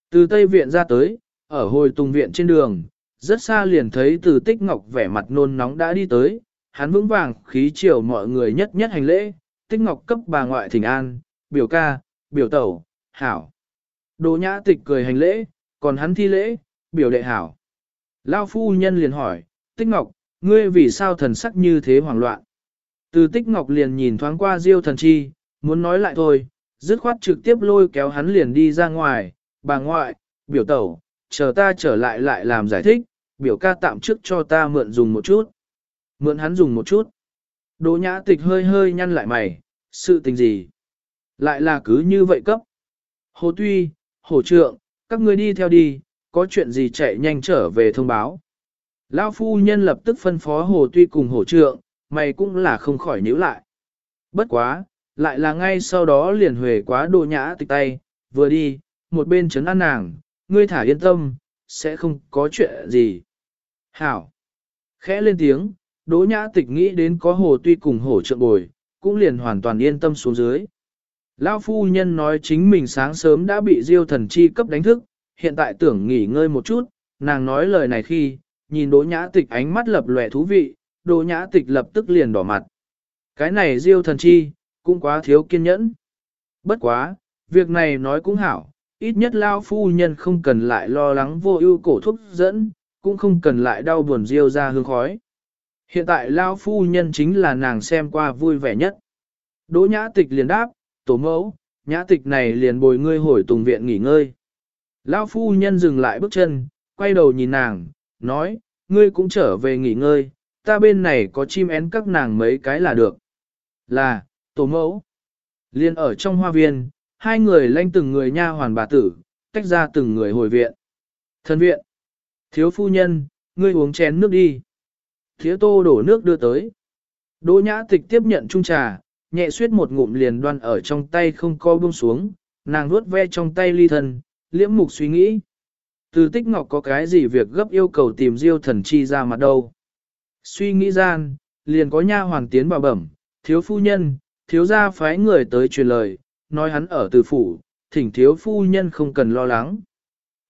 Từ Tây Viện ra tới, ở hồi tùng viện trên đường, rất xa liền thấy từ tích ngọc vẻ mặt nôn nóng đã đi tới, hắn vững vàng khí chiều mọi người nhất nhất hành lễ, tích ngọc cấp bà ngoại thỉnh an, biểu ca, biểu tẩu, hảo. Đồ nhã tịch cười hành lễ, còn hắn thi lễ, biểu đệ hảo. Lao phu nhân liền hỏi, tích ngọc, ngươi vì sao thần sắc như thế hoảng loạn? Từ tích ngọc liền nhìn thoáng qua diêu thần chi, muốn nói lại thôi, dứt khoát trực tiếp lôi kéo hắn liền đi ra ngoài, bà ngoại, biểu tẩu, chờ ta trở lại lại làm giải thích, biểu ca tạm trước cho ta mượn dùng một chút. Mượn hắn dùng một chút. Đỗ nhã tịch hơi hơi nhăn lại mày, sự tình gì? Lại là cứ như vậy cấp. Hồ tuy, hồ trượng, các ngươi đi theo đi, có chuyện gì chạy nhanh trở về thông báo. Lão phu nhân lập tức phân phó hồ tuy cùng hồ trượng, mày cũng là không khỏi nhíu lại. Bất quá, lại là ngay sau đó liền huề quá đồ nhã tịch tay, vừa đi, một bên chấn an nàng, ngươi thả yên tâm, sẽ không có chuyện gì. Hảo! Khẽ lên tiếng, đỗ nhã tịch nghĩ đến có hồ tuy cùng hổ trợ bồi, cũng liền hoàn toàn yên tâm xuống dưới. Lão phu nhân nói chính mình sáng sớm đã bị diêu thần chi cấp đánh thức, hiện tại tưởng nghỉ ngơi một chút, nàng nói lời này khi, nhìn đỗ nhã tịch ánh mắt lập lòe thú vị, đỗ nhã tịch lập tức liền đỏ mặt. Cái này diêu thần chi, cũng quá thiếu kiên nhẫn. Bất quá, việc này nói cũng hảo, ít nhất lao phu nhân không cần lại lo lắng vô ưu cổ thúc dẫn, cũng không cần lại đau buồn diêu ra hương khói. Hiện tại lao phu nhân chính là nàng xem qua vui vẻ nhất. Đỗ nhã tịch liền đáp, tổ mẫu, nhã tịch này liền bồi ngươi hồi tùng viện nghỉ ngơi. Lao phu nhân dừng lại bước chân, quay đầu nhìn nàng, nói, ngươi cũng trở về nghỉ ngơi, ta bên này có chim én các nàng mấy cái là được. Là, tổ mẫu. Liên ở trong hoa viên, hai người lanh từng người nha hoàn bà tử, tách ra từng người hồi viện. Thân viện. Thiếu phu nhân, ngươi uống chén nước đi. Thiếu tô đổ nước đưa tới. Đỗ nhã tịch tiếp nhận chung trà, nhẹ suyết một ngụm liền đoan ở trong tay không co buông xuống, nàng nuốt ve trong tay ly thần liễm mục suy nghĩ. Từ tích ngọc có cái gì việc gấp yêu cầu tìm diêu thần chi ra mặt đâu. Suy nghĩ gian, liền có nha hoàng tiến bảo bẩm, thiếu phu nhân, thiếu gia phái người tới truyền lời, nói hắn ở từ phủ, thỉnh thiếu phu nhân không cần lo lắng.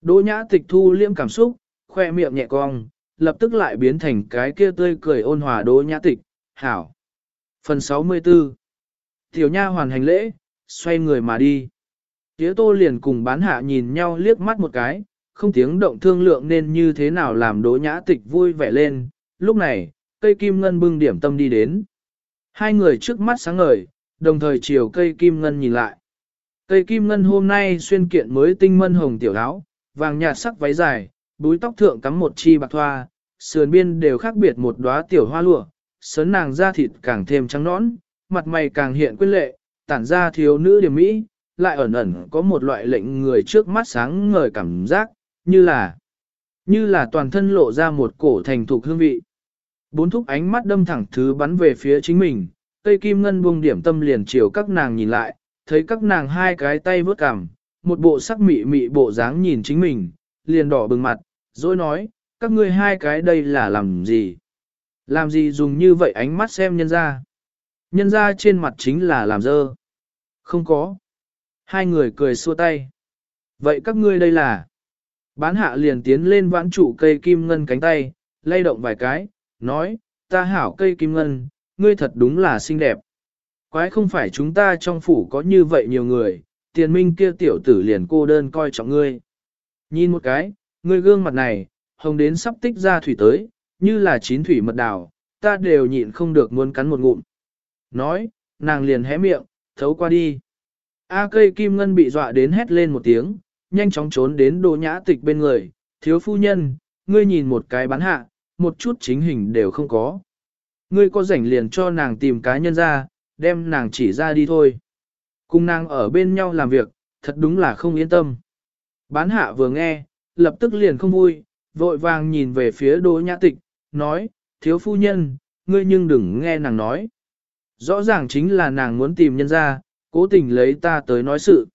Đỗ nhã tịch thu liễm cảm xúc, khoe miệng nhẹ cong, lập tức lại biến thành cái kia tươi cười ôn hòa đỗ nhã tịch, hảo. Phần 64 Tiểu nha hoàn hành lễ, xoay người mà đi. Tía tô liền cùng bán hạ nhìn nhau liếc mắt một cái, không tiếng động thương lượng nên như thế nào làm đỗ nhã tịch vui vẻ lên. Lúc này, cây kim ngân bưng điểm tâm đi đến. Hai người trước mắt sáng ngời, đồng thời chiều cây kim ngân nhìn lại. Cây kim ngân hôm nay xuyên kiện mới tinh mân hồng tiểu áo, vàng nhạt sắc váy dài, búi tóc thượng cắm một chi bạc thoa, sườn biên đều khác biệt một đóa tiểu hoa lụa, sớn nàng da thịt càng thêm trắng nõn, mặt mày càng hiện quyến lệ, tản ra thiếu nữ điểm mỹ, lại ẩn ẩn có một loại lệnh người trước mắt sáng ngời cảm giác, như là, như là toàn thân lộ ra một cổ thành thục hương vị. Bốn thúc ánh mắt đâm thẳng thứ bắn về phía chính mình, cây kim ngân buông điểm tâm liền chiều các nàng nhìn lại, thấy các nàng hai cái tay vớt cằm, một bộ sắc mị mị bộ dáng nhìn chính mình, liền đỏ bừng mặt, rồi nói, các ngươi hai cái đây là làm gì? Làm gì dùng như vậy ánh mắt xem nhân ra? Nhân ra trên mặt chính là làm dơ. Không có. Hai người cười xua tay. Vậy các ngươi đây là? Bán hạ liền tiến lên vãn trụ cây kim ngân cánh tay, lay động vài cái, nói, ta hảo cây kim ngân, ngươi thật đúng là xinh đẹp. Quái không phải chúng ta trong phủ có như vậy nhiều người, tiền minh kia tiểu tử liền cô đơn coi trọng ngươi. Nhìn một cái, ngươi gương mặt này, hồng đến sắp tích ra thủy tới, như là chín thủy mật đào, ta đều nhịn không được muốn cắn một ngụm. Nói, nàng liền hé miệng, thấu qua đi. A cây kim ngân bị dọa đến hét lên một tiếng, nhanh chóng trốn đến đồ nhã tịch bên người, thiếu phu nhân, ngươi nhìn một cái bán hạ, một chút chính hình đều không có. Ngươi có rảnh liền cho nàng tìm cá nhân ra, đem nàng chỉ ra đi thôi. Cùng nàng ở bên nhau làm việc, thật đúng là không yên tâm. Bán hạ vừa nghe, lập tức liền không vui, vội vàng nhìn về phía đỗ nhã tịch, nói, thiếu phu nhân, ngươi nhưng đừng nghe nàng nói. Rõ ràng chính là nàng muốn tìm nhân ra, cố tình lấy ta tới nói sự.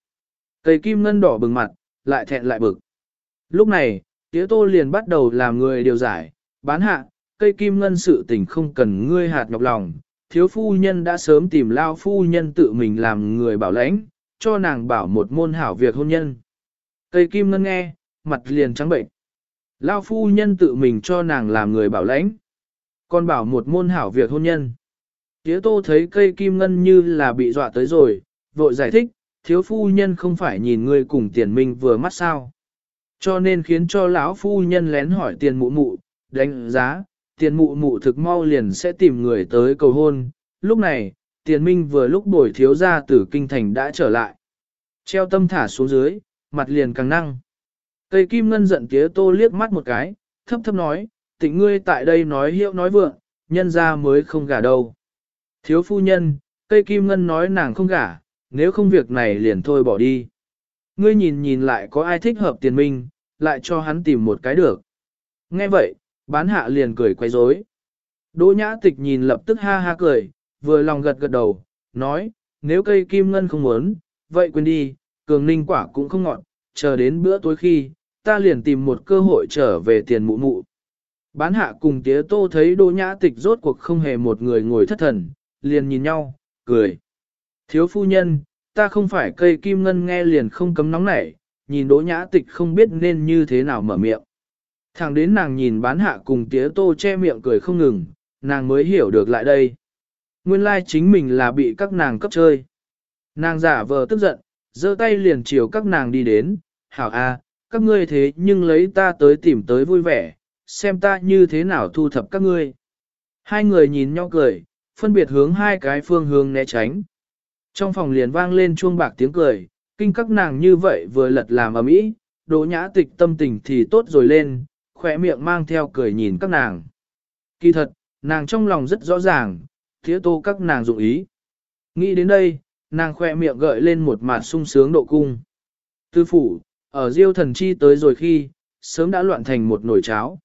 Cây kim ngân đỏ bừng mặt, lại thẹn lại bực. Lúc này, tía tô liền bắt đầu làm người điều giải, bán hạ, cây kim ngân sự tình không cần ngươi hạt nhọc lòng. Thiếu phu nhân đã sớm tìm lao phu nhân tự mình làm người bảo lãnh, cho nàng bảo một môn hảo việc hôn nhân. Cây kim ngân nghe, mặt liền trắng bệnh. Lao phu nhân tự mình cho nàng làm người bảo lãnh. Còn bảo một môn hảo việc hôn nhân. Tía tô thấy cây kim ngân như là bị dọa tới rồi, vội giải thích, thiếu phu nhân không phải nhìn ngươi cùng tiền minh vừa mắt sao. Cho nên khiến cho lão phu nhân lén hỏi tiền mụ mụ, đánh giá, tiền mụ mụ thực mau liền sẽ tìm người tới cầu hôn. Lúc này, tiền minh vừa lúc bồi thiếu ra từ kinh thành đã trở lại. Treo tâm thả xuống dưới, mặt liền càng năng. Cây kim ngân giận tía tô liếc mắt một cái, thấp thấp nói, tịnh ngươi tại đây nói hiệu nói vượng, nhân ra mới không gả đâu. Thiếu phu nhân, cây kim ngân nói nàng không gả, nếu không việc này liền thôi bỏ đi. Ngươi nhìn nhìn lại có ai thích hợp tiền minh, lại cho hắn tìm một cái được. Nghe vậy, bán hạ liền cười quay rối. Đỗ nhã tịch nhìn lập tức ha ha cười, vừa lòng gật gật đầu, nói, nếu cây kim ngân không muốn, vậy quên đi, cường ninh quả cũng không ngọn, chờ đến bữa tối khi, ta liền tìm một cơ hội trở về tiền mụ mụ. Bán hạ cùng tía tô thấy đỗ nhã tịch rốt cuộc không hề một người ngồi thất thần, liền nhìn nhau, cười. Thiếu phu nhân, ta không phải cây kim ngân nghe liền không cấm nóng nảy, nhìn đỗ nhã tịch không biết nên như thế nào mở miệng. Thẳng đến nàng nhìn bán hạ cùng tía tô che miệng cười không ngừng, nàng mới hiểu được lại đây. Nguyên lai chính mình là bị các nàng cấp chơi. Nàng giả vờ tức giận, giơ tay liền chiều các nàng đi đến, hảo a, các ngươi thế nhưng lấy ta tới tìm tới vui vẻ, xem ta như thế nào thu thập các ngươi. Hai người nhìn nhau cười, phân biệt hướng hai cái phương hướng né tránh. Trong phòng liền vang lên chuông bạc tiếng cười, kinh các nàng như vậy vừa lật làm ở mỹ, đỗ nhã tịch tâm tình thì tốt rồi lên, khỏe miệng mang theo cười nhìn các nàng. Kỳ thật, nàng trong lòng rất rõ ràng, thía tô các nàng dụng ý. Nghĩ đến đây, nàng khỏe miệng gợi lên một mặt sung sướng độ cung. Tư phủ, ở diêu thần chi tới rồi khi, sớm đã loạn thành một nồi cháo.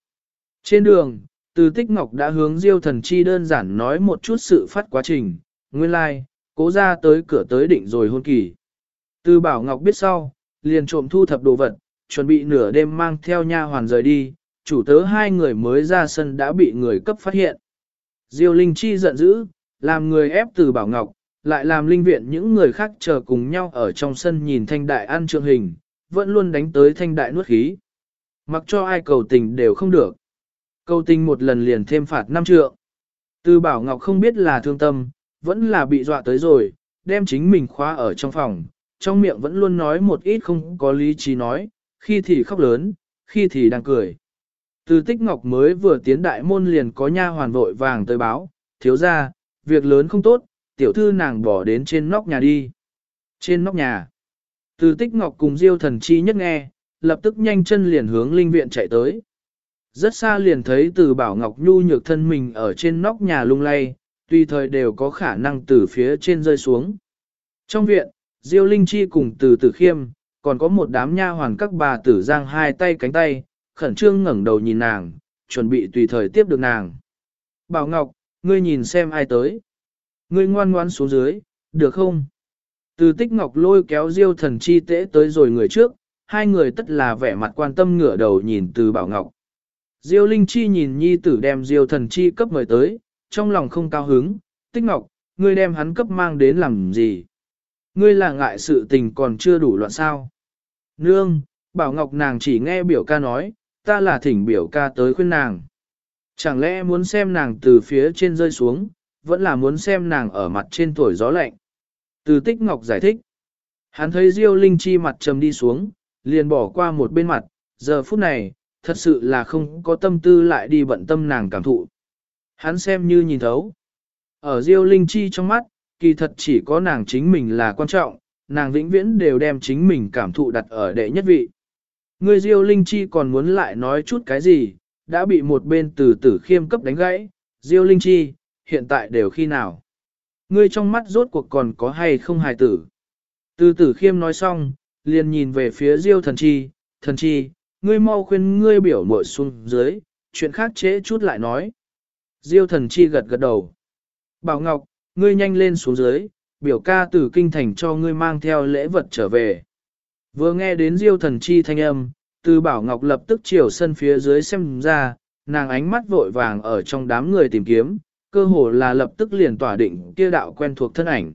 Trên đường, từ tích ngọc đã hướng diêu thần chi đơn giản nói một chút sự phát quá trình, nguyên lai, like, cố ra tới cửa tới định rồi hôn kỳ. Từ bảo ngọc biết sau, liền trộm thu thập đồ vật, chuẩn bị nửa đêm mang theo nha hoàn rời đi, chủ tớ hai người mới ra sân đã bị người cấp phát hiện. Diêu Linh Chi giận dữ, làm người ép từ bảo ngọc, lại làm linh viện những người khác chờ cùng nhau ở trong sân nhìn thanh đại ăn trượng hình, vẫn luôn đánh tới thanh đại nuốt khí. Mặc cho ai cầu tình đều không được. Cầu tình một lần liền thêm phạt năm trượng. Từ bảo ngọc không biết là thương tâm, vẫn là bị dọa tới rồi, đem chính mình khóa ở trong phòng, trong miệng vẫn luôn nói một ít không có lý trí nói, khi thì khóc lớn, khi thì đang cười. Từ tích ngọc mới vừa tiến đại môn liền có nha hoàn vội vàng tới báo, thiếu ra, việc lớn không tốt, tiểu thư nàng bỏ đến trên nóc nhà đi. Trên nóc nhà, từ tích ngọc cùng diêu thần chi nhất nghe, lập tức nhanh chân liền hướng linh viện chạy tới. Rất xa liền thấy từ bảo ngọc nhu nhược thân mình ở trên nóc nhà lung lay, tùy thời đều có khả năng từ phía trên rơi xuống. Trong viện, Diêu Linh Chi cùng từ tử khiêm, còn có một đám nha hoàn các bà tử giang hai tay cánh tay, khẩn trương ngẩng đầu nhìn nàng, chuẩn bị tùy thời tiếp được nàng. Bảo Ngọc, ngươi nhìn xem ai tới. Ngươi ngoan ngoan xuống dưới, được không? Từ tích ngọc lôi kéo diêu thần chi tễ tới rồi người trước, hai người tất là vẻ mặt quan tâm ngửa đầu nhìn từ bảo ngọc. Diêu linh chi nhìn nhi tử đem diêu thần chi cấp người tới, trong lòng không cao hứng, tích ngọc, ngươi đem hắn cấp mang đến làm gì? Ngươi là ngại sự tình còn chưa đủ loạn sao? Nương, bảo ngọc nàng chỉ nghe biểu ca nói, ta là thỉnh biểu ca tới khuyên nàng. Chẳng lẽ muốn xem nàng từ phía trên rơi xuống, vẫn là muốn xem nàng ở mặt trên tuổi gió lạnh. Từ tích ngọc giải thích. Hắn thấy Diêu Linh Chi mặt trầm đi xuống, liền bỏ qua một bên mặt, giờ phút này, thật sự là không có tâm tư lại đi bận tâm nàng cảm thụ. Hắn xem như nhìn thấu. Ở Diêu Linh Chi trong mắt, kỳ thật chỉ có nàng chính mình là quan trọng, nàng vĩnh viễn đều đem chính mình cảm thụ đặt ở đệ nhất vị. Người Diêu Linh Chi còn muốn lại nói chút cái gì, đã bị một bên từ tử khiêm cấp đánh gãy. Diêu Linh Chi, hiện tại đều khi nào? Ngươi trong mắt rốt cuộc còn có hay không hài tử? Từ tử khiêm nói xong, liền nhìn về phía Diêu thần chi, thần chi, ngươi mau khuyên ngươi biểu muội xuống dưới, chuyện khác chế chút lại nói. Diêu thần chi gật gật đầu. Bảo Ngọc, ngươi nhanh lên xuống dưới, biểu ca từ kinh thành cho ngươi mang theo lễ vật trở về. Vừa nghe đến diêu thần chi thanh âm, từ bảo ngọc lập tức chiều sân phía dưới xem ra, nàng ánh mắt vội vàng ở trong đám người tìm kiếm, cơ hồ là lập tức liền tỏa định kia đạo quen thuộc thân ảnh.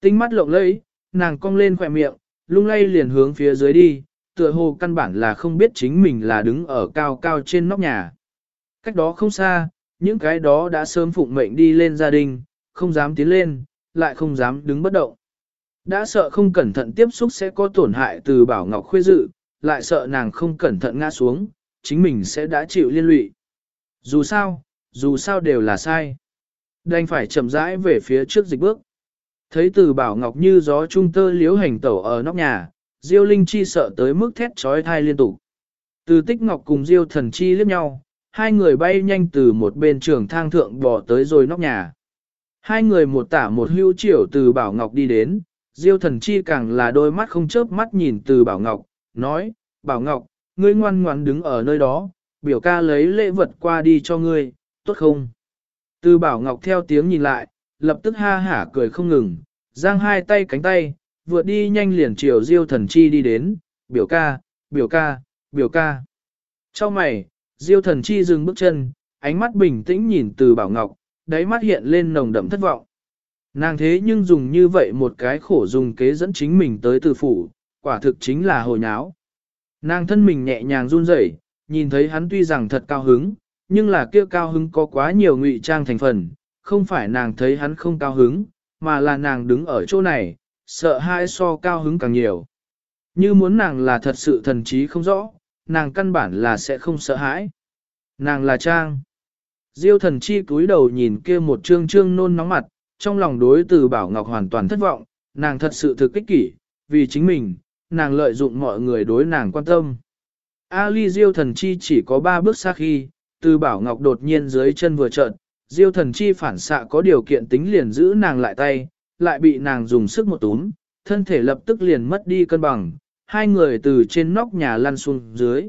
Tinh mắt lộng lẫy, nàng cong lên khỏe miệng, lung lay liền hướng phía dưới đi, tựa hồ căn bản là không biết chính mình là đứng ở cao cao trên nóc nhà. Cách đó không xa, những cái đó đã sớm phụng mệnh đi lên gia đình, không dám tiến lên, lại không dám đứng bất động. Đã sợ không cẩn thận tiếp xúc sẽ có tổn hại từ bảo ngọc khuê dự, lại sợ nàng không cẩn thận ngã xuống, chính mình sẽ đã chịu liên lụy. Dù sao, dù sao đều là sai. Đành phải chậm rãi về phía trước dịch bước. Thấy từ bảo ngọc như gió trung tơ liếu hành tẩu ở nóc nhà, Diêu Linh Chi sợ tới mức thét trói thai liên tục. Từ tích ngọc cùng Diêu thần chi liếc nhau, hai người bay nhanh từ một bên trường thang thượng bỏ tới rồi nóc nhà. Hai người một tả một hưu chiều từ bảo ngọc đi đến, Diêu thần chi càng là đôi mắt không chớp mắt nhìn từ bảo ngọc, nói, bảo ngọc, ngươi ngoan ngoan đứng ở nơi đó, biểu ca lấy lễ vật qua đi cho ngươi, tốt không? Từ bảo ngọc theo tiếng nhìn lại, lập tức ha hả cười không ngừng, giang hai tay cánh tay, vượt đi nhanh liền chiều diêu thần chi đi đến, biểu ca, biểu ca, biểu ca. Trong mày, diêu thần chi dừng bước chân, ánh mắt bình tĩnh nhìn từ bảo ngọc, đáy mắt hiện lên nồng đậm thất vọng. Nàng thế nhưng dùng như vậy một cái khổ dùng kế dẫn chính mình tới từ phủ, quả thực chính là hồi nháo. Nàng thân mình nhẹ nhàng run rẩy, nhìn thấy hắn tuy rằng thật cao hứng, nhưng là kia cao hứng có quá nhiều ngụy trang thành phần, không phải nàng thấy hắn không cao hứng, mà là nàng đứng ở chỗ này, sợ hãi so cao hứng càng nhiều. Như muốn nàng là thật sự thần trí không rõ, nàng căn bản là sẽ không sợ hãi. Nàng là Trang. Diêu thần chi cúi đầu nhìn kia một trương trương nôn nóng mặt, trong lòng đối từ Bảo Ngọc hoàn toàn thất vọng, nàng thật sự thực kích kỷ, vì chính mình, nàng lợi dụng mọi người đối nàng quan tâm. Ali Diêu thần chi chỉ có ba bước xa khi, từ Bảo Ngọc đột nhiên dưới chân vừa trợn, Diêu thần chi phản xạ có điều kiện tính liền giữ nàng lại tay, lại bị nàng dùng sức một túm, thân thể lập tức liền mất đi cân bằng, hai người từ trên nóc nhà lăn xuống dưới.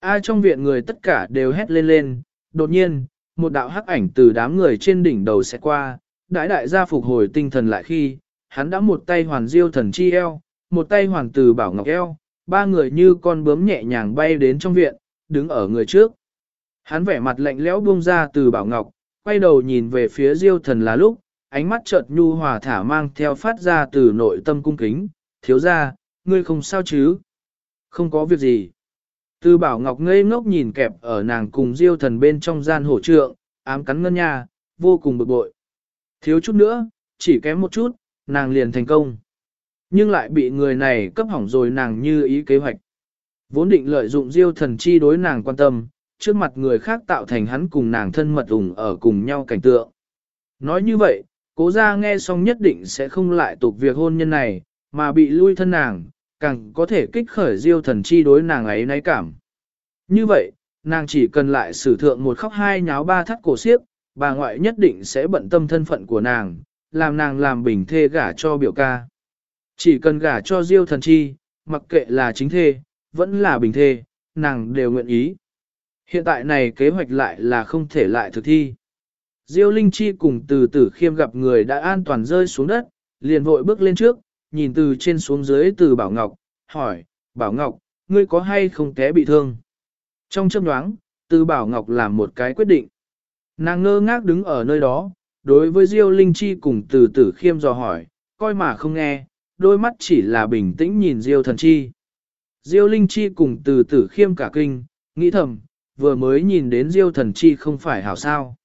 Ai trong viện người tất cả đều hét lên lên, đột nhiên, một đạo hắc ảnh từ đám người trên đỉnh đầu sẽ qua, đại đại gia phục hồi tinh thần lại khi, hắn đã một tay hoàn diêu thần chi eo, một tay hoàn từ bảo ngọc eo, ba người như con bướm nhẹ nhàng bay đến trong viện, đứng ở người trước. Hắn vẻ mặt lạnh lẽo buông ra từ bảo ngọc, quay đầu nhìn về phía diêu thần là lúc, ánh mắt chợt nhu hòa thả mang theo phát ra từ nội tâm cung kính, thiếu ra, ngươi không sao chứ? Không có việc gì. Từ bảo ngọc ngây ngốc nhìn kẹp ở nàng cùng diêu thần bên trong gian hổ trượng, ám cắn ngân nha, vô cùng bực bội. Thiếu chút nữa, chỉ kém một chút, nàng liền thành công. Nhưng lại bị người này cấp hỏng rồi nàng như ý kế hoạch. Vốn định lợi dụng diêu thần chi đối nàng quan tâm, trước mặt người khác tạo thành hắn cùng nàng thân mật ủng ở cùng nhau cảnh tượng. Nói như vậy, cố ra nghe xong nhất định sẽ không lại tục việc hôn nhân này, mà bị lui thân nàng, càng có thể kích khởi diêu thần chi đối nàng ấy náy cảm. Như vậy, nàng chỉ cần lại sử thượng một khóc hai nháo ba thắt cổ xiếc, bà ngoại nhất định sẽ bận tâm thân phận của nàng, làm nàng làm bình thê gả cho biểu ca. Chỉ cần gả cho diêu thần chi, mặc kệ là chính thê, vẫn là bình thê, nàng đều nguyện ý. Hiện tại này kế hoạch lại là không thể lại thực thi. Diêu Linh Chi cùng từ tử khiêm gặp người đã an toàn rơi xuống đất, liền vội bước lên trước, nhìn từ trên xuống dưới từ Bảo Ngọc, hỏi, Bảo Ngọc, ngươi có hay không té bị thương? Trong châm đoáng, từ Bảo Ngọc làm một cái quyết định. Nàng ngơ ngác đứng ở nơi đó, đối với Diêu Linh Chi cùng từ tử khiêm dò hỏi, coi mà không nghe, đôi mắt chỉ là bình tĩnh nhìn Diêu thần chi. Diêu Linh Chi cùng từ tử khiêm cả kinh, nghĩ thầm, vừa mới nhìn đến Diêu thần chi không phải hảo sao.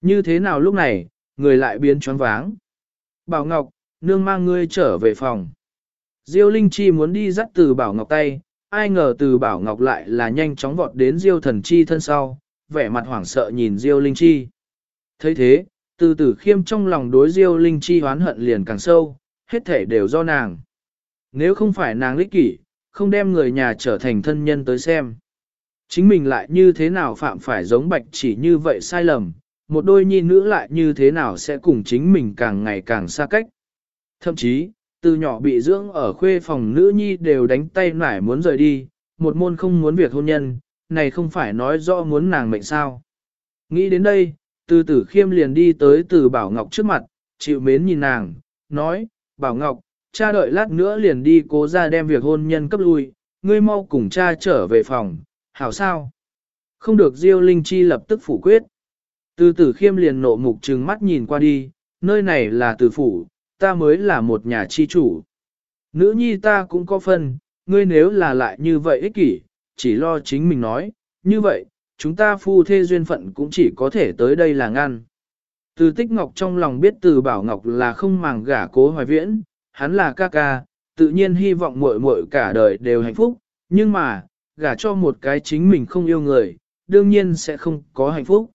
Như thế nào lúc này, người lại biến choáng váng. Bảo Ngọc, nương mang ngươi trở về phòng. Diêu Linh Chi muốn đi dắt từ Bảo Ngọc tay, ai ngờ từ Bảo Ngọc lại là nhanh chóng vọt đến Diêu thần chi thân sau, vẻ mặt hoảng sợ nhìn Diêu Linh Chi. thấy thế, từ tử khiêm trong lòng đối Diêu Linh Chi hoán hận liền càng sâu, hết thể đều do nàng. Nếu không phải nàng lích kỷ, không đem người nhà trở thành thân nhân tới xem. Chính mình lại như thế nào phạm phải giống bạch chỉ như vậy sai lầm, một đôi nhi nữ lại như thế nào sẽ cùng chính mình càng ngày càng xa cách. Thậm chí, từ nhỏ bị dưỡng ở khuê phòng nữ nhi đều đánh tay nải muốn rời đi, một môn không muốn việc hôn nhân, này không phải nói rõ muốn nàng mệnh sao. Nghĩ đến đây, từ tử khiêm liền đi tới từ Bảo Ngọc trước mặt, chịu mến nhìn nàng, nói, Bảo Ngọc, cha đợi lát nữa liền đi cố ra đem việc hôn nhân cấp lui, ngươi mau cùng cha trở về phòng, hảo sao? Không được Diêu Linh Chi lập tức phủ quyết. Từ tử khiêm liền nộ mục trừng mắt nhìn qua đi, nơi này là tử phủ, ta mới là một nhà chi chủ. Nữ nhi ta cũng có phân, ngươi nếu là lại như vậy ích kỷ, chỉ lo chính mình nói, như vậy, chúng ta phu thê duyên phận cũng chỉ có thể tới đây là ngăn. Từ tích ngọc trong lòng biết từ bảo ngọc là không màng gả cố hoài viễn, hắn là ca ca, tự nhiên hy vọng muội muội cả đời đều hạnh phúc, nhưng mà, gả cho một cái chính mình không yêu người, đương nhiên sẽ không có hạnh phúc.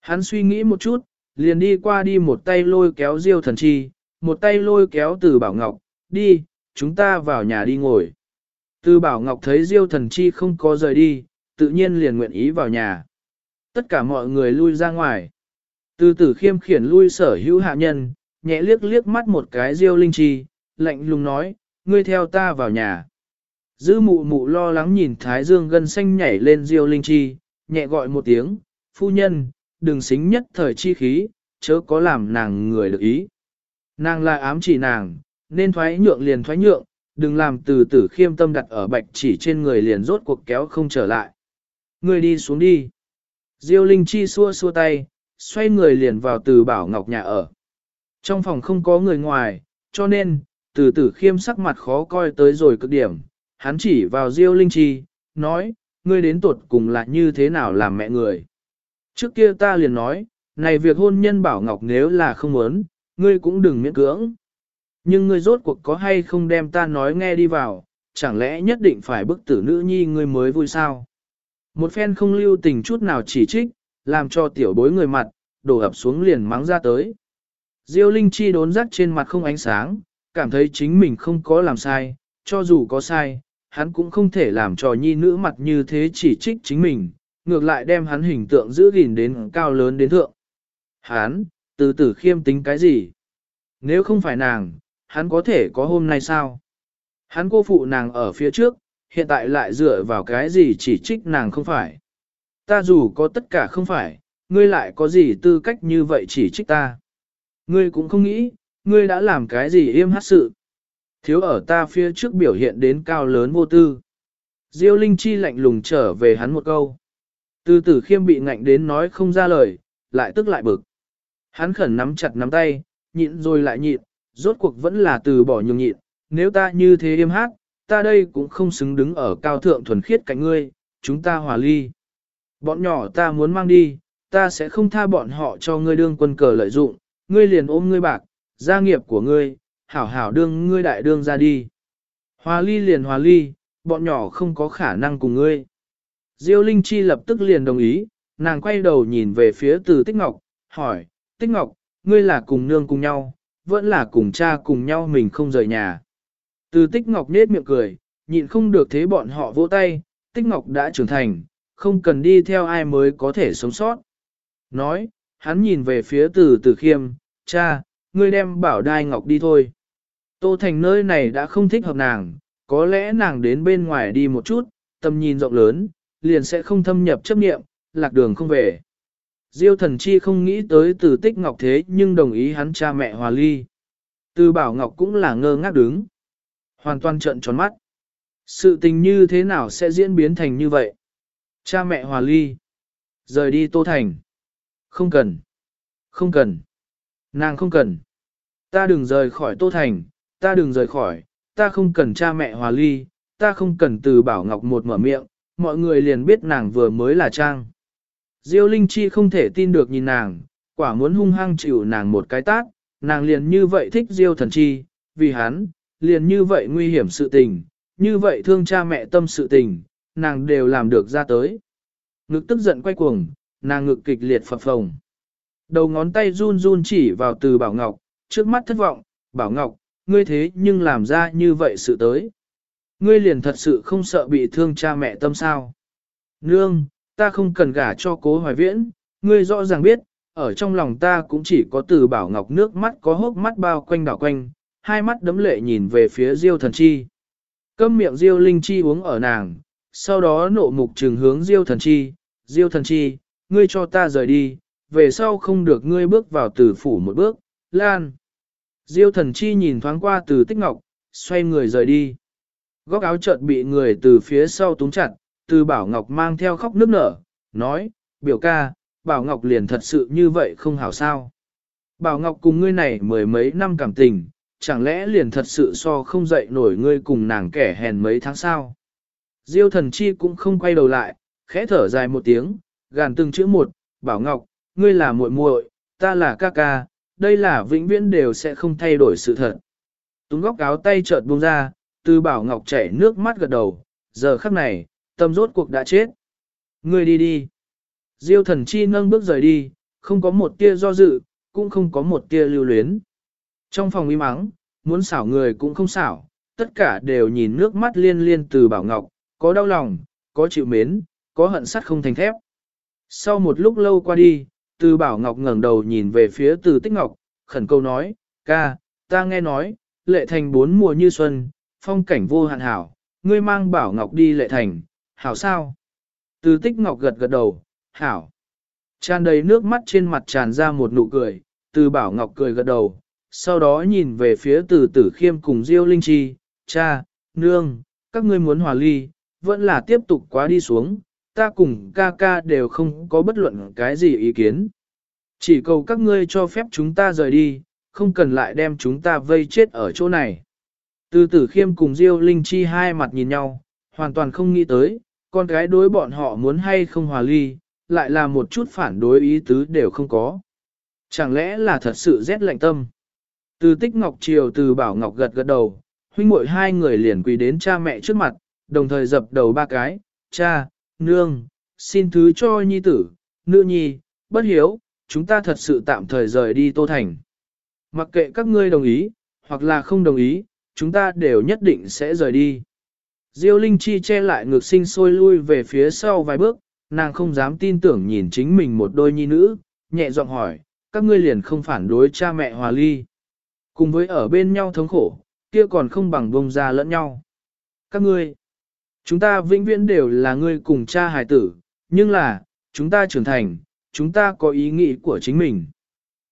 Hắn suy nghĩ một chút, liền đi qua đi một tay lôi kéo diêu thần chi, một tay lôi kéo từ bảo ngọc, đi, chúng ta vào nhà đi ngồi. Từ bảo ngọc thấy diêu thần chi không có rời đi, tự nhiên liền nguyện ý vào nhà. Tất cả mọi người lui ra ngoài. Từ tử khiêm khiển lui sở hữu hạ nhân, nhẹ liếc liếc mắt một cái diêu linh chi, lạnh lùng nói, ngươi theo ta vào nhà. Dư mụ mụ lo lắng nhìn thái dương gân xanh nhảy lên diêu linh chi, nhẹ gọi một tiếng, phu nhân, đừng xính nhất thời chi khí, chớ có làm nàng người được ý. Nàng lại ám chỉ nàng, nên thoái nhượng liền thoái nhượng, đừng làm từ tử khiêm tâm đặt ở bạch chỉ trên người liền rốt cuộc kéo không trở lại. Người đi xuống đi. Diêu Linh Chi xua xua tay, xoay người liền vào từ bảo ngọc nhà ở. Trong phòng không có người ngoài, cho nên, từ tử khiêm sắc mặt khó coi tới rồi cực điểm. Hắn chỉ vào Diêu Linh Chi, nói, ngươi đến tuột cùng là như thế nào làm mẹ người. Trước kia ta liền nói, này việc hôn nhân bảo ngọc nếu là không muốn, ngươi cũng đừng miễn cưỡng. Nhưng ngươi rốt cuộc có hay không đem ta nói nghe đi vào, chẳng lẽ nhất định phải bức tử nữ nhi ngươi mới vui sao? Một phen không lưu tình chút nào chỉ trích, làm cho tiểu bối người mặt, đổ ập xuống liền mắng ra tới. Diêu Linh Chi đốn rắc trên mặt không ánh sáng, cảm thấy chính mình không có làm sai, cho dù có sai, hắn cũng không thể làm cho nhi nữ mặt như thế chỉ trích chính mình, ngược lại đem hắn hình tượng giữ gìn đến cao lớn đến thượng. Hắn, từ tử khiêm tính cái gì? Nếu không phải nàng, hắn có thể có hôm nay sao? Hắn cô phụ nàng ở phía trước, hiện tại lại dựa vào cái gì chỉ trích nàng không phải? Ta dù có tất cả không phải, ngươi lại có gì tư cách như vậy chỉ trích ta? Ngươi cũng không nghĩ, ngươi đã làm cái gì im hát sự? Thiếu ở ta phía trước biểu hiện đến cao lớn vô tư. Diêu Linh Chi lạnh lùng trở về hắn một câu. Từ tử khiêm bị ngạnh đến nói không ra lời, lại tức lại bực. Hắn khẩn nắm chặt nắm tay, nhịn rồi lại nhịn, rốt cuộc vẫn là từ bỏ nhường nhịn, nếu ta như thế im hát, ta đây cũng không xứng đứng ở cao thượng thuần khiết cạnh ngươi, chúng ta hòa ly. Bọn nhỏ ta muốn mang đi, ta sẽ không tha bọn họ cho ngươi đương quân cờ lợi dụng, ngươi liền ôm ngươi bạc, gia nghiệp của ngươi, hảo hảo đương ngươi đại đương ra đi. Hòa ly liền hòa ly, bọn nhỏ không có khả năng cùng ngươi. Diêu Linh Chi lập tức liền đồng ý, nàng quay đầu nhìn về phía từ Tích Ngọc, hỏi, Tích Ngọc, ngươi là cùng nương cùng nhau, vẫn là cùng cha cùng nhau mình không rời nhà. Từ Tích Ngọc nết miệng cười, nhịn không được thế bọn họ vỗ tay, Tích Ngọc đã trưởng thành, không cần đi theo ai mới có thể sống sót. Nói, hắn nhìn về phía từ Tử Khiêm, cha, ngươi đem bảo đai Ngọc đi thôi. Tô Thành nơi này đã không thích hợp nàng, có lẽ nàng đến bên ngoài đi một chút, tầm nhìn rộng lớn, liền sẽ không thâm nhập chấp nghiệm, lạc đường không về. Diêu thần chi không nghĩ tới từ tích ngọc thế nhưng đồng ý hắn cha mẹ hòa ly. Từ bảo ngọc cũng là ngơ ngác đứng. Hoàn toàn trợn tròn mắt. Sự tình như thế nào sẽ diễn biến thành như vậy? Cha mẹ hòa ly. Rời đi Tô Thành. Không cần. Không cần. Nàng không cần. Ta đừng rời khỏi Tô Thành. Ta đừng rời khỏi. Ta không cần cha mẹ hòa ly. Ta không cần từ bảo ngọc một mở miệng. Mọi người liền biết nàng vừa mới là Trang. Diêu Linh Chi không thể tin được nhìn nàng, quả muốn hung hăng chịu nàng một cái tát, nàng liền như vậy thích Diêu thần chi, vì hắn, liền như vậy nguy hiểm sự tình, như vậy thương cha mẹ tâm sự tình, nàng đều làm được ra tới. Ngực tức giận quay cuồng, nàng ngực kịch liệt phập phồng. Đầu ngón tay run run chỉ vào từ Bảo Ngọc, trước mắt thất vọng, Bảo Ngọc, ngươi thế nhưng làm ra như vậy sự tới. Ngươi liền thật sự không sợ bị thương cha mẹ tâm sao. Nương, ta không cần gả cho cố hoài viễn, ngươi rõ ràng biết, ở trong lòng ta cũng chỉ có từ bảo ngọc nước mắt có hốc mắt bao quanh đảo quanh, hai mắt đấm lệ nhìn về phía diêu thần chi. Câm miệng diêu linh chi uống ở nàng, sau đó nộ mục trừng hướng diêu thần chi, diêu thần chi, ngươi cho ta rời đi, về sau không được ngươi bước vào tử phủ một bước, lan. Diêu thần chi nhìn thoáng qua từ tích ngọc, xoay người rời đi. Góc áo chợt bị người từ phía sau túng chặt, từ bảo ngọc mang theo khóc nước nở, nói, biểu ca, bảo ngọc liền thật sự như vậy không hảo sao. Bảo ngọc cùng ngươi này mười mấy năm cảm tình, chẳng lẽ liền thật sự so không dậy nổi ngươi cùng nàng kẻ hèn mấy tháng sao. Diêu thần chi cũng không quay đầu lại, khẽ thở dài một tiếng, gàn từng chữ một, bảo ngọc, ngươi là muội muội, ta là ca ca, đây là vĩnh viễn đều sẽ không thay đổi sự thật. Túng góc áo tay chợt buông ra, từ bảo ngọc chảy nước mắt gật đầu, giờ khắc này, tâm rốt cuộc đã chết. Ngươi đi đi. Diêu thần chi nâng bước rời đi, không có một tia do dự, cũng không có một tia lưu luyến. Trong phòng im mắng, muốn xảo người cũng không xảo, tất cả đều nhìn nước mắt liên liên từ bảo ngọc, có đau lòng, có chịu mến, có hận sắt không thành thép. Sau một lúc lâu qua đi, từ bảo ngọc ngẩng đầu nhìn về phía từ tích ngọc, khẩn câu nói, ca, ta nghe nói, lệ thành bốn mùa như xuân, phong cảnh vô hạn hảo, ngươi mang bảo ngọc đi lệ thành, hảo sao? Từ tích ngọc gật gật đầu, hảo. Tràn đầy nước mắt trên mặt tràn ra một nụ cười, từ bảo ngọc cười gật đầu, sau đó nhìn về phía từ tử khiêm cùng Diêu Linh Chi, cha, nương, các ngươi muốn hòa ly, vẫn là tiếp tục quá đi xuống, ta cùng ca ca đều không có bất luận cái gì ý kiến. Chỉ cầu các ngươi cho phép chúng ta rời đi, không cần lại đem chúng ta vây chết ở chỗ này. Từ tử khiêm cùng Diêu Linh Chi hai mặt nhìn nhau, hoàn toàn không nghĩ tới, con gái đối bọn họ muốn hay không hòa ly, lại là một chút phản đối ý tứ đều không có. Chẳng lẽ là thật sự rét lạnh tâm? Từ tích ngọc triều từ bảo ngọc gật gật đầu, huynh muội hai người liền quỳ đến cha mẹ trước mặt, đồng thời dập đầu ba cái, cha, nương, xin thứ cho nhi tử, nữ nhi, bất hiếu, chúng ta thật sự tạm thời rời đi Tô Thành. Mặc kệ các ngươi đồng ý, hoặc là không đồng ý, chúng ta đều nhất định sẽ rời đi. Diêu Linh Chi che lại ngược sinh sôi lui về phía sau vài bước, nàng không dám tin tưởng nhìn chính mình một đôi nhi nữ, nhẹ giọng hỏi, các ngươi liền không phản đối cha mẹ hòa ly. Cùng với ở bên nhau thống khổ, kia còn không bằng bông ra lẫn nhau. Các ngươi, chúng ta vĩnh viễn đều là ngươi cùng cha hài tử, nhưng là, chúng ta trưởng thành, chúng ta có ý nghĩ của chính mình.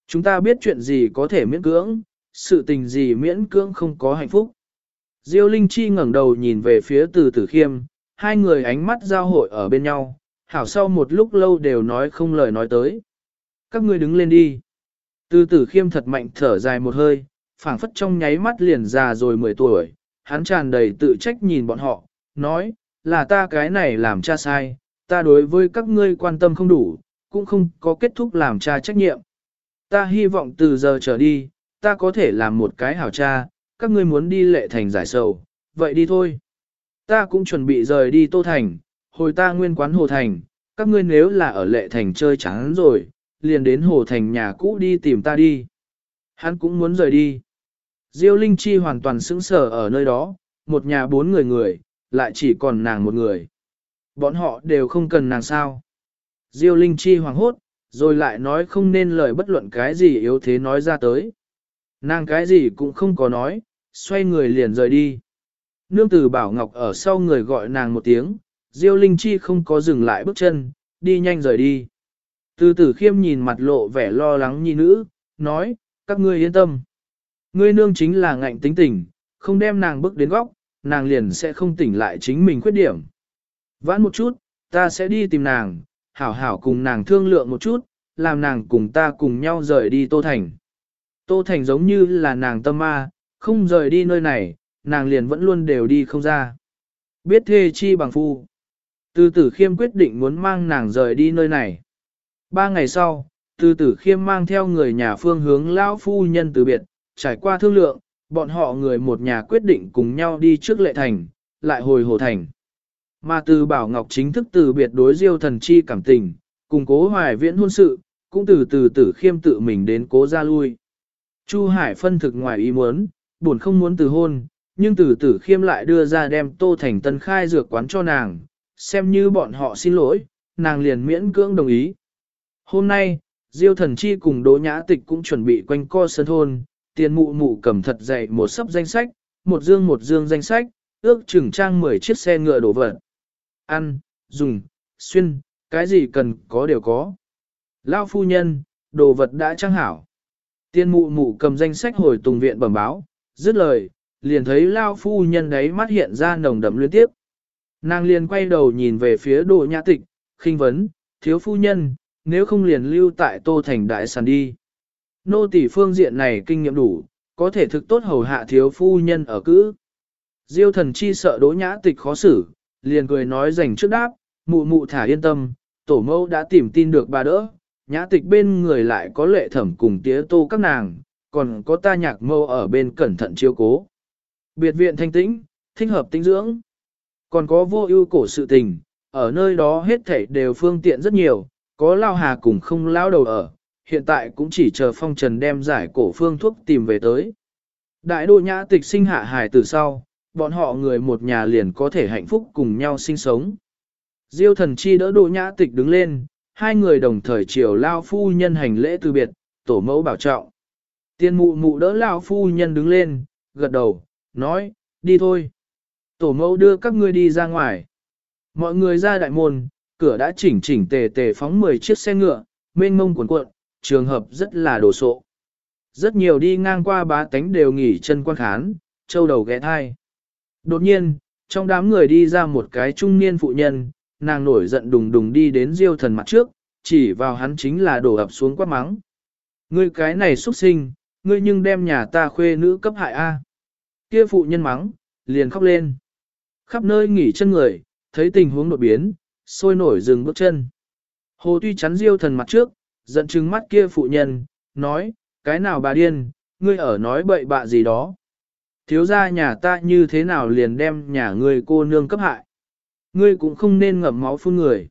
Chúng ta biết chuyện gì có thể miễn cưỡng, sự tình gì miễn cưỡng không có hạnh phúc. Diêu Linh Chi ngẩng đầu nhìn về phía từ tử khiêm, hai người ánh mắt giao hội ở bên nhau, hảo sau một lúc lâu đều nói không lời nói tới. Các ngươi đứng lên đi. Từ tử khiêm thật mạnh thở dài một hơi, phảng phất trong nháy mắt liền già rồi 10 tuổi, hắn tràn đầy tự trách nhìn bọn họ, nói, là ta cái này làm cha sai, ta đối với các ngươi quan tâm không đủ, cũng không có kết thúc làm cha trách nhiệm. Ta hy vọng từ giờ trở đi, ta có thể làm một cái hảo cha, các ngươi muốn đi lệ thành giải sầu, vậy đi thôi. Ta cũng chuẩn bị rời đi Tô Thành, hồi ta nguyên quán Hồ Thành, các ngươi nếu là ở lệ thành chơi chán rồi, liền đến Hồ Thành nhà cũ đi tìm ta đi. Hắn cũng muốn rời đi. Diêu Linh Chi hoàn toàn sững sờ ở nơi đó, một nhà bốn người người, lại chỉ còn nàng một người. Bọn họ đều không cần nàng sao. Diêu Linh Chi hoàng hốt, rồi lại nói không nên lời bất luận cái gì yếu thế nói ra tới. Nàng cái gì cũng không có nói, xoay người liền rời đi. Nương tử Bảo Ngọc ở sau người gọi nàng một tiếng, Diêu Linh Chi không có dừng lại bước chân, đi nhanh rời đi. Từ tử khiêm nhìn mặt lộ vẻ lo lắng nhi nữ, nói, các ngươi yên tâm. Ngươi nương chính là ngạnh tính tình, không đem nàng bước đến góc, nàng liền sẽ không tỉnh lại chính mình khuyết điểm. Vãn một chút, ta sẽ đi tìm nàng, hảo hảo cùng nàng thương lượng một chút, làm nàng cùng ta cùng nhau rời đi Tô Thành. Tô Thành giống như là nàng tâm ma, không rời đi nơi này, nàng liền vẫn luôn đều đi không ra. Biết thê chi bằng phu. Từ tử khiêm quyết định muốn mang nàng rời đi nơi này. Ba ngày sau, từ tử khiêm mang theo người nhà phương hướng lão phu nhân từ biệt, trải qua thương lượng, bọn họ người một nhà quyết định cùng nhau đi trước lệ thành, lại hồi hồ thành. Mà từ Bảo Ngọc chính thức từ biệt đối diêu thần chi cảm tình, cùng cố hoài viễn hôn sự, cũng từ từ tử khiêm tự mình đến cố ra lui. Chu Hải phân thực ngoài ý muốn, buồn không muốn từ hôn, nhưng từ tử khiêm lại đưa ra đem tô thành tân khai dược quán cho nàng, xem như bọn họ xin lỗi, nàng liền miễn cưỡng đồng ý. Hôm nay, Diêu thần chi cùng Đỗ Nhã Tịch cũng chuẩn bị quanh co sân thôn, tiền mụ mụ cầm thật dày một sấp danh sách, một dương một dương danh sách, ước chừng trang 10 chiếc xe ngựa đổ vật. Ăn, dùng, xuyên, cái gì cần có đều có. Lao phu nhân, đồ vật đã trang hảo. Tiên mụ mụ cầm danh sách hồi tùng viện bẩm báo, dứt lời, liền thấy lao phu nhân đấy mắt hiện ra nồng đậm liên tiếp. Nàng liền quay đầu nhìn về phía đồ nhã tịch, khinh vấn, thiếu phu nhân, nếu không liền lưu tại tô thành đại sàn đi. Nô tỷ phương diện này kinh nghiệm đủ, có thể thực tốt hầu hạ thiếu phu nhân ở cữ. Diêu thần chi sợ đỗ nhã tịch khó xử, liền cười nói dành trước đáp, mụ mụ thả yên tâm, tổ mẫu đã tìm tin được bà đỡ, nhã tịch bên người lại có lệ thẩm cùng tía tô các nàng, còn có ta nhạc mâu ở bên cẩn thận chiếu cố. Biệt viện thanh tĩnh, thích hợp tinh dưỡng, còn có vô ưu cổ sự tình, ở nơi đó hết thảy đều phương tiện rất nhiều, có lao hà cùng không lao đầu ở, hiện tại cũng chỉ chờ phong trần đem giải cổ phương thuốc tìm về tới. Đại đô nhã tịch sinh hạ hài từ sau, bọn họ người một nhà liền có thể hạnh phúc cùng nhau sinh sống. Diêu thần chi đỡ đô nhã tịch đứng lên, hai người đồng thời chiều lao phu nhân hành lễ từ biệt, tổ mẫu bảo trọng. Tiên mụ mụ đỡ lão phu nhân đứng lên, gật đầu, nói, đi thôi. Tổ mẫu đưa các ngươi đi ra ngoài. Mọi người ra đại môn, cửa đã chỉnh chỉnh tề tề phóng 10 chiếc xe ngựa, mênh mông cuộn cuộn, trường hợp rất là đồ sộ. Rất nhiều đi ngang qua bá tánh đều nghỉ chân quan khán, châu đầu ghé thai. Đột nhiên, trong đám người đi ra một cái trung niên phụ nhân, nàng nổi giận đùng đùng đi đến diêu thần mặt trước, chỉ vào hắn chính là đổ ập xuống quát mắng. Ngươi cái này xuất sinh, ngươi nhưng đem nhà ta khuê nữ cấp hại A. Kia phụ nhân mắng, liền khóc lên. Khắp nơi nghỉ chân người, thấy tình huống đột biến, sôi nổi dừng bước chân. Hồ Tuy chắn diêu thần mặt trước, giận chứng mắt kia phụ nhân, nói, cái nào bà điên, ngươi ở nói bậy bạ gì đó. Thiếu gia nhà ta như thế nào liền đem nhà ngươi cô nương cấp hại. Ngươi cũng không nên ngậm máu phun người.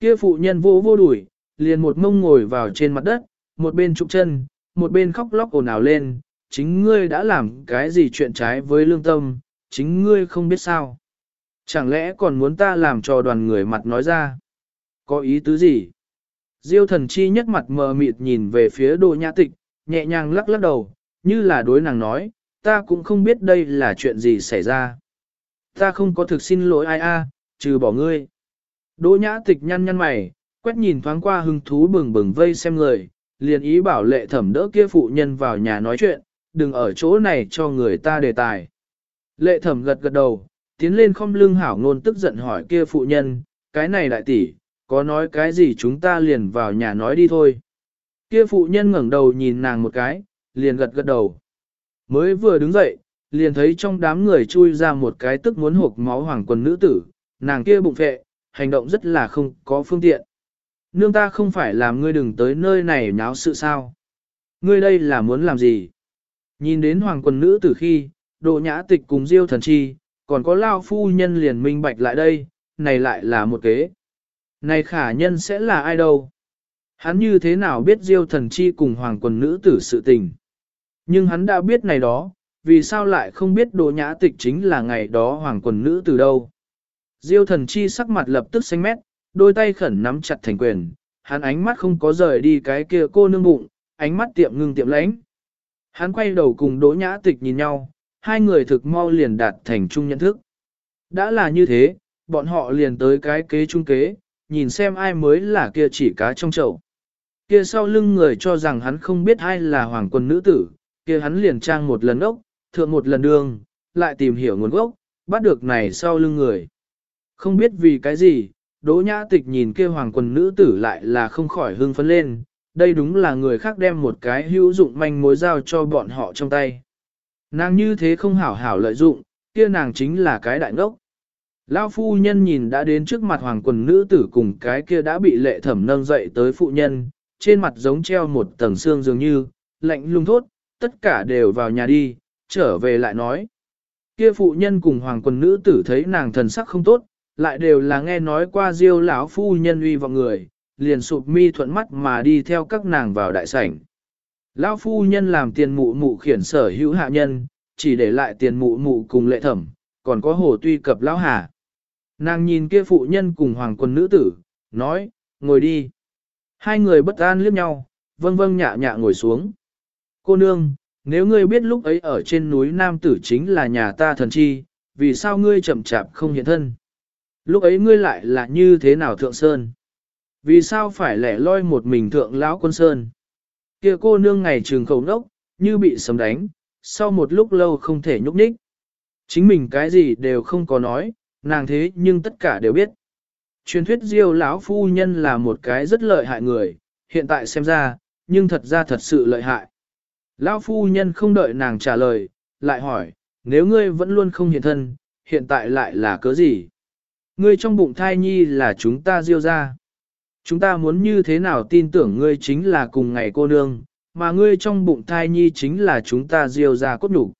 Kia phụ nhân vô vô đuổi, liền một mông ngồi vào trên mặt đất, một bên trục chân, một bên khóc lóc ồn ào lên, chính ngươi đã làm cái gì chuyện trái với lương tâm, chính ngươi không biết sao. Chẳng lẽ còn muốn ta làm cho đoàn người mặt nói ra? Có ý tứ gì? Diêu thần chi nhất mặt mờ mịt nhìn về phía đồ nhã tịch, nhẹ nhàng lắc lắc đầu, như là đối nàng nói, ta cũng không biết đây là chuyện gì xảy ra. Ta không có thực xin lỗi ai a, trừ bỏ ngươi. Đỗ nhã tịch nhăn nhăn mày, quét nhìn thoáng qua hứng thú bừng bừng vây xem người, liền ý bảo lệ thẩm đỡ kia phụ nhân vào nhà nói chuyện, đừng ở chỗ này cho người ta đề tài. Lệ thẩm gật gật đầu, tiến lên không lưng hảo ngôn tức giận hỏi kia phụ nhân, cái này đại tỷ, có nói cái gì chúng ta liền vào nhà nói đi thôi. Kia phụ nhân ngẩng đầu nhìn nàng một cái, liền gật gật đầu. Mới vừa đứng dậy, liền thấy trong đám người chui ra một cái tức muốn hộp máu hoàng quần nữ tử, nàng kia bụng phệ, hành động rất là không có phương tiện. Nương ta không phải làm ngươi đừng tới nơi này nháo sự sao. Ngươi đây là muốn làm gì? Nhìn đến hoàng quần nữ tử khi, độ nhã tịch cùng diêu thần chi, còn có lao phu nhân liền minh bạch lại đây, này lại là một kế. Này khả nhân sẽ là ai đâu? Hắn như thế nào biết diêu thần chi cùng hoàng quần nữ tử sự tình? Nhưng hắn đã biết này đó, vì sao lại không biết đồ nhã tịch chính là ngày đó hoàng quần nữ từ đâu? Diêu thần chi sắc mặt lập tức xanh mét, đôi tay khẩn nắm chặt thành quyền, hắn ánh mắt không có rời đi cái kia cô nương bụng, ánh mắt tiệm ngưng tiệm lãnh. Hắn quay đầu cùng đỗ nhã tịch nhìn nhau, hai người thực mau liền đạt thành chung nhận thức. Đã là như thế, bọn họ liền tới cái kế chung kế, nhìn xem ai mới là kia chỉ cá trong chậu. Kia sau lưng người cho rằng hắn không biết ai là hoàng quân nữ tử, kia hắn liền trang một lần ốc, thượng một lần đường, lại tìm hiểu nguồn gốc, bắt được này sau lưng người. Không biết vì cái gì, Đỗ Nhã Tịch nhìn kia hoàng quần nữ tử lại là không khỏi hưng phấn lên, đây đúng là người khác đem một cái hữu dụng manh mối giao cho bọn họ trong tay. Nàng như thế không hảo hảo lợi dụng, kia nàng chính là cái đại ngốc. Lão phu nhân nhìn đã đến trước mặt hoàng quần nữ tử cùng cái kia đã bị lệ thẩm nâng dậy tới phụ nhân, trên mặt giống treo một tầng xương dường như, lạnh lung thốt, tất cả đều vào nhà đi, trở về lại nói. Kia phụ nhân cùng hoàng quần nữ tử thấy nàng thần sắc không tốt, lại đều là nghe nói qua diêu lão phu nhân uy vọng người, liền sụp mi thuận mắt mà đi theo các nàng vào đại sảnh. Lão phu nhân làm tiền mụ mụ khiển sở hữu hạ nhân, chỉ để lại tiền mụ mụ cùng lệ thẩm, còn có hồ tuy cập lão hà. Nàng nhìn kia phụ nhân cùng hoàng quân nữ tử, nói, ngồi đi. Hai người bất an liếc nhau, vâng vâng nhạ nhạ ngồi xuống. Cô nương, nếu ngươi biết lúc ấy ở trên núi Nam Tử chính là nhà ta thần chi, vì sao ngươi chậm chạp không hiện thân? Lúc ấy ngươi lại là như thế nào thượng sơn? Vì sao phải lẻ loi một mình thượng lão quân sơn? Kia cô nương ngày trường khẩu nốc, như bị sấm đánh, sau một lúc lâu không thể nhúc nhích. Chính mình cái gì đều không có nói, nàng thế nhưng tất cả đều biết. Truyền thuyết diêu lão phu nhân là một cái rất lợi hại người, hiện tại xem ra, nhưng thật ra thật sự lợi hại. Lão phu nhân không đợi nàng trả lời, lại hỏi, nếu ngươi vẫn luôn không hiện thân, hiện tại lại là cớ gì? Ngươi trong bụng thai nhi là chúng ta diêu ra. Chúng ta muốn như thế nào tin tưởng ngươi chính là cùng ngày cô nương, mà ngươi trong bụng thai nhi chính là chúng ta diêu ra cốt nhục.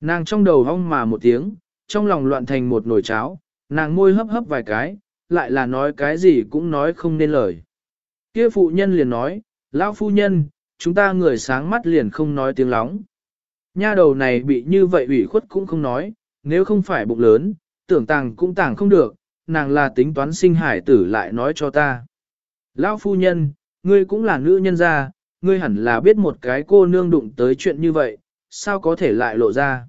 Nàng trong đầu hong mà một tiếng, trong lòng loạn thành một nồi cháo, nàng môi hấp hấp vài cái, lại là nói cái gì cũng nói không nên lời. Kia phụ nhân liền nói, lão phu nhân, chúng ta người sáng mắt liền không nói tiếng lóng. Nha đầu này bị như vậy ủy khuất cũng không nói, nếu không phải bụng lớn, tưởng tàng cũng tàng không được, nàng là tính toán sinh hải tử lại nói cho ta. Lão phu nhân, ngươi cũng là nữ nhân gia, ngươi hẳn là biết một cái cô nương đụng tới chuyện như vậy, sao có thể lại lộ ra.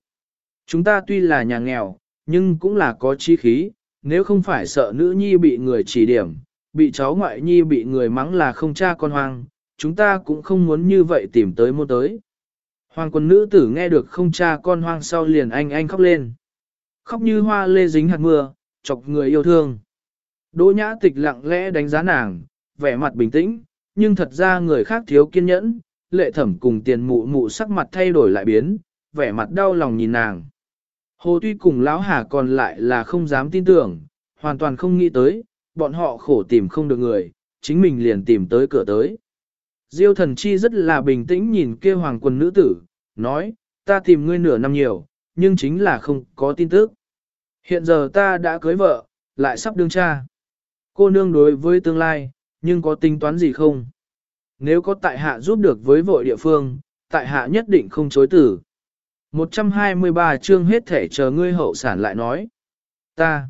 Chúng ta tuy là nhà nghèo, nhưng cũng là có chi khí, nếu không phải sợ nữ nhi bị người chỉ điểm, bị cháu ngoại nhi bị người mắng là không cha con hoang, chúng ta cũng không muốn như vậy tìm tới mua tới. Hoàng quân nữ tử nghe được không cha con hoang sau liền anh anh khóc lên. Khóc như hoa lê dính hạt mưa, chọc người yêu thương. Đỗ nhã tịch lặng lẽ đánh giá nàng, vẻ mặt bình tĩnh, nhưng thật ra người khác thiếu kiên nhẫn, lệ thẩm cùng tiền mụ mụ sắc mặt thay đổi lại biến, vẻ mặt đau lòng nhìn nàng. Hồ tuy cùng lão hà còn lại là không dám tin tưởng, hoàn toàn không nghĩ tới, bọn họ khổ tìm không được người, chính mình liền tìm tới cửa tới. Diêu thần chi rất là bình tĩnh nhìn kia hoàng quân nữ tử, nói, ta tìm ngươi nửa năm nhiều, nhưng chính là không có tin tức. Hiện giờ ta đã cưới vợ, lại sắp đương cha. Cô nương đối với tương lai, nhưng có tính toán gì không? Nếu có tại hạ giúp được với vội địa phương, tại hạ nhất định không chối tử. 123 chương hết thể chờ ngươi hậu sản lại nói. Ta,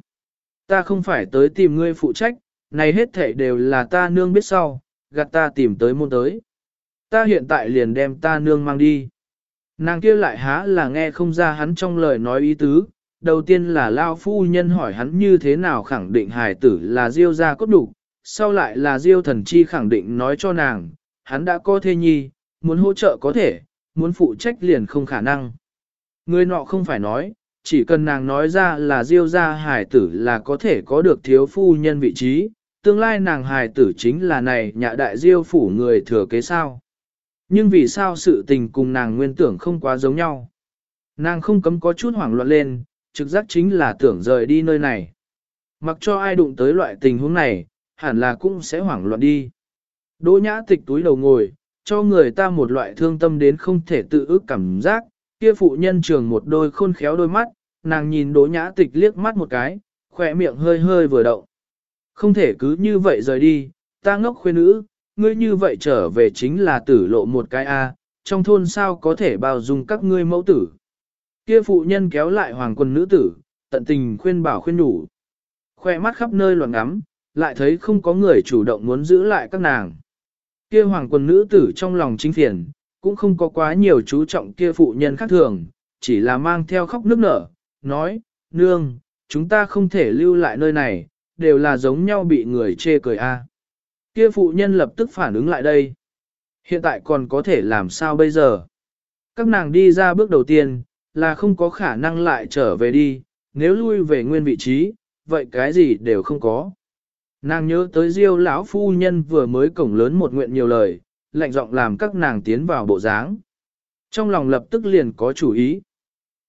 ta không phải tới tìm ngươi phụ trách, này hết thể đều là ta nương biết sau, gạt ta tìm tới môn tới. Ta hiện tại liền đem ta nương mang đi. Nàng kia lại há là nghe không ra hắn trong lời nói ý tứ, đầu tiên là Lao phu nhân hỏi hắn như thế nào khẳng định hài tử là diêu gia cốt đủ, sau lại là diêu thần chi khẳng định nói cho nàng, hắn đã có thê nhi, muốn hỗ trợ có thể, muốn phụ trách liền không khả năng. Người nọ không phải nói, chỉ cần nàng nói ra là diêu gia hài tử là có thể có được thiếu phu nhân vị trí, tương lai nàng hài tử chính là này nhà đại diêu phủ người thừa kế sao. Nhưng vì sao sự tình cùng nàng nguyên tưởng không quá giống nhau? Nàng không cấm có chút hoảng loạn lên, trực giác chính là tưởng rời đi nơi này. Mặc cho ai đụng tới loại tình huống này, hẳn là cũng sẽ hoảng loạn đi. Đỗ nhã tịch túi đầu ngồi, cho người ta một loại thương tâm đến không thể tự ước cảm giác, kia phụ nhân trường một đôi khôn khéo đôi mắt, nàng nhìn đỗ nhã tịch liếc mắt một cái, khỏe miệng hơi hơi vừa động. Không thể cứ như vậy rời đi, ta ngốc khuê nữ, ngươi như vậy trở về chính là tử lộ một cái A, trong thôn sao có thể bao dung các ngươi mẫu tử. Kia phụ nhân kéo lại hoàng quân nữ tử, tận tình khuyên bảo khuyên đủ. Khoe mắt khắp nơi loạn ngắm, lại thấy không có người chủ động muốn giữ lại các nàng. Kia hoàng quân nữ tử trong lòng chính phiền, cũng không có quá nhiều chú trọng kia phụ nhân khác thường, chỉ là mang theo khóc nước nở, nói, nương, chúng ta không thể lưu lại nơi này, đều là giống nhau bị người chê cười a. Kia phụ nhân lập tức phản ứng lại đây. Hiện tại còn có thể làm sao bây giờ? Các nàng đi ra bước đầu tiên, là không có khả năng lại trở về đi, nếu lui về nguyên vị trí, vậy cái gì đều không có. Nàng nhớ tới Diêu lão phu nhân vừa mới cổng lớn một nguyện nhiều lời, lạnh giọng làm các nàng tiến vào bộ dáng. Trong lòng lập tức liền có chủ ý.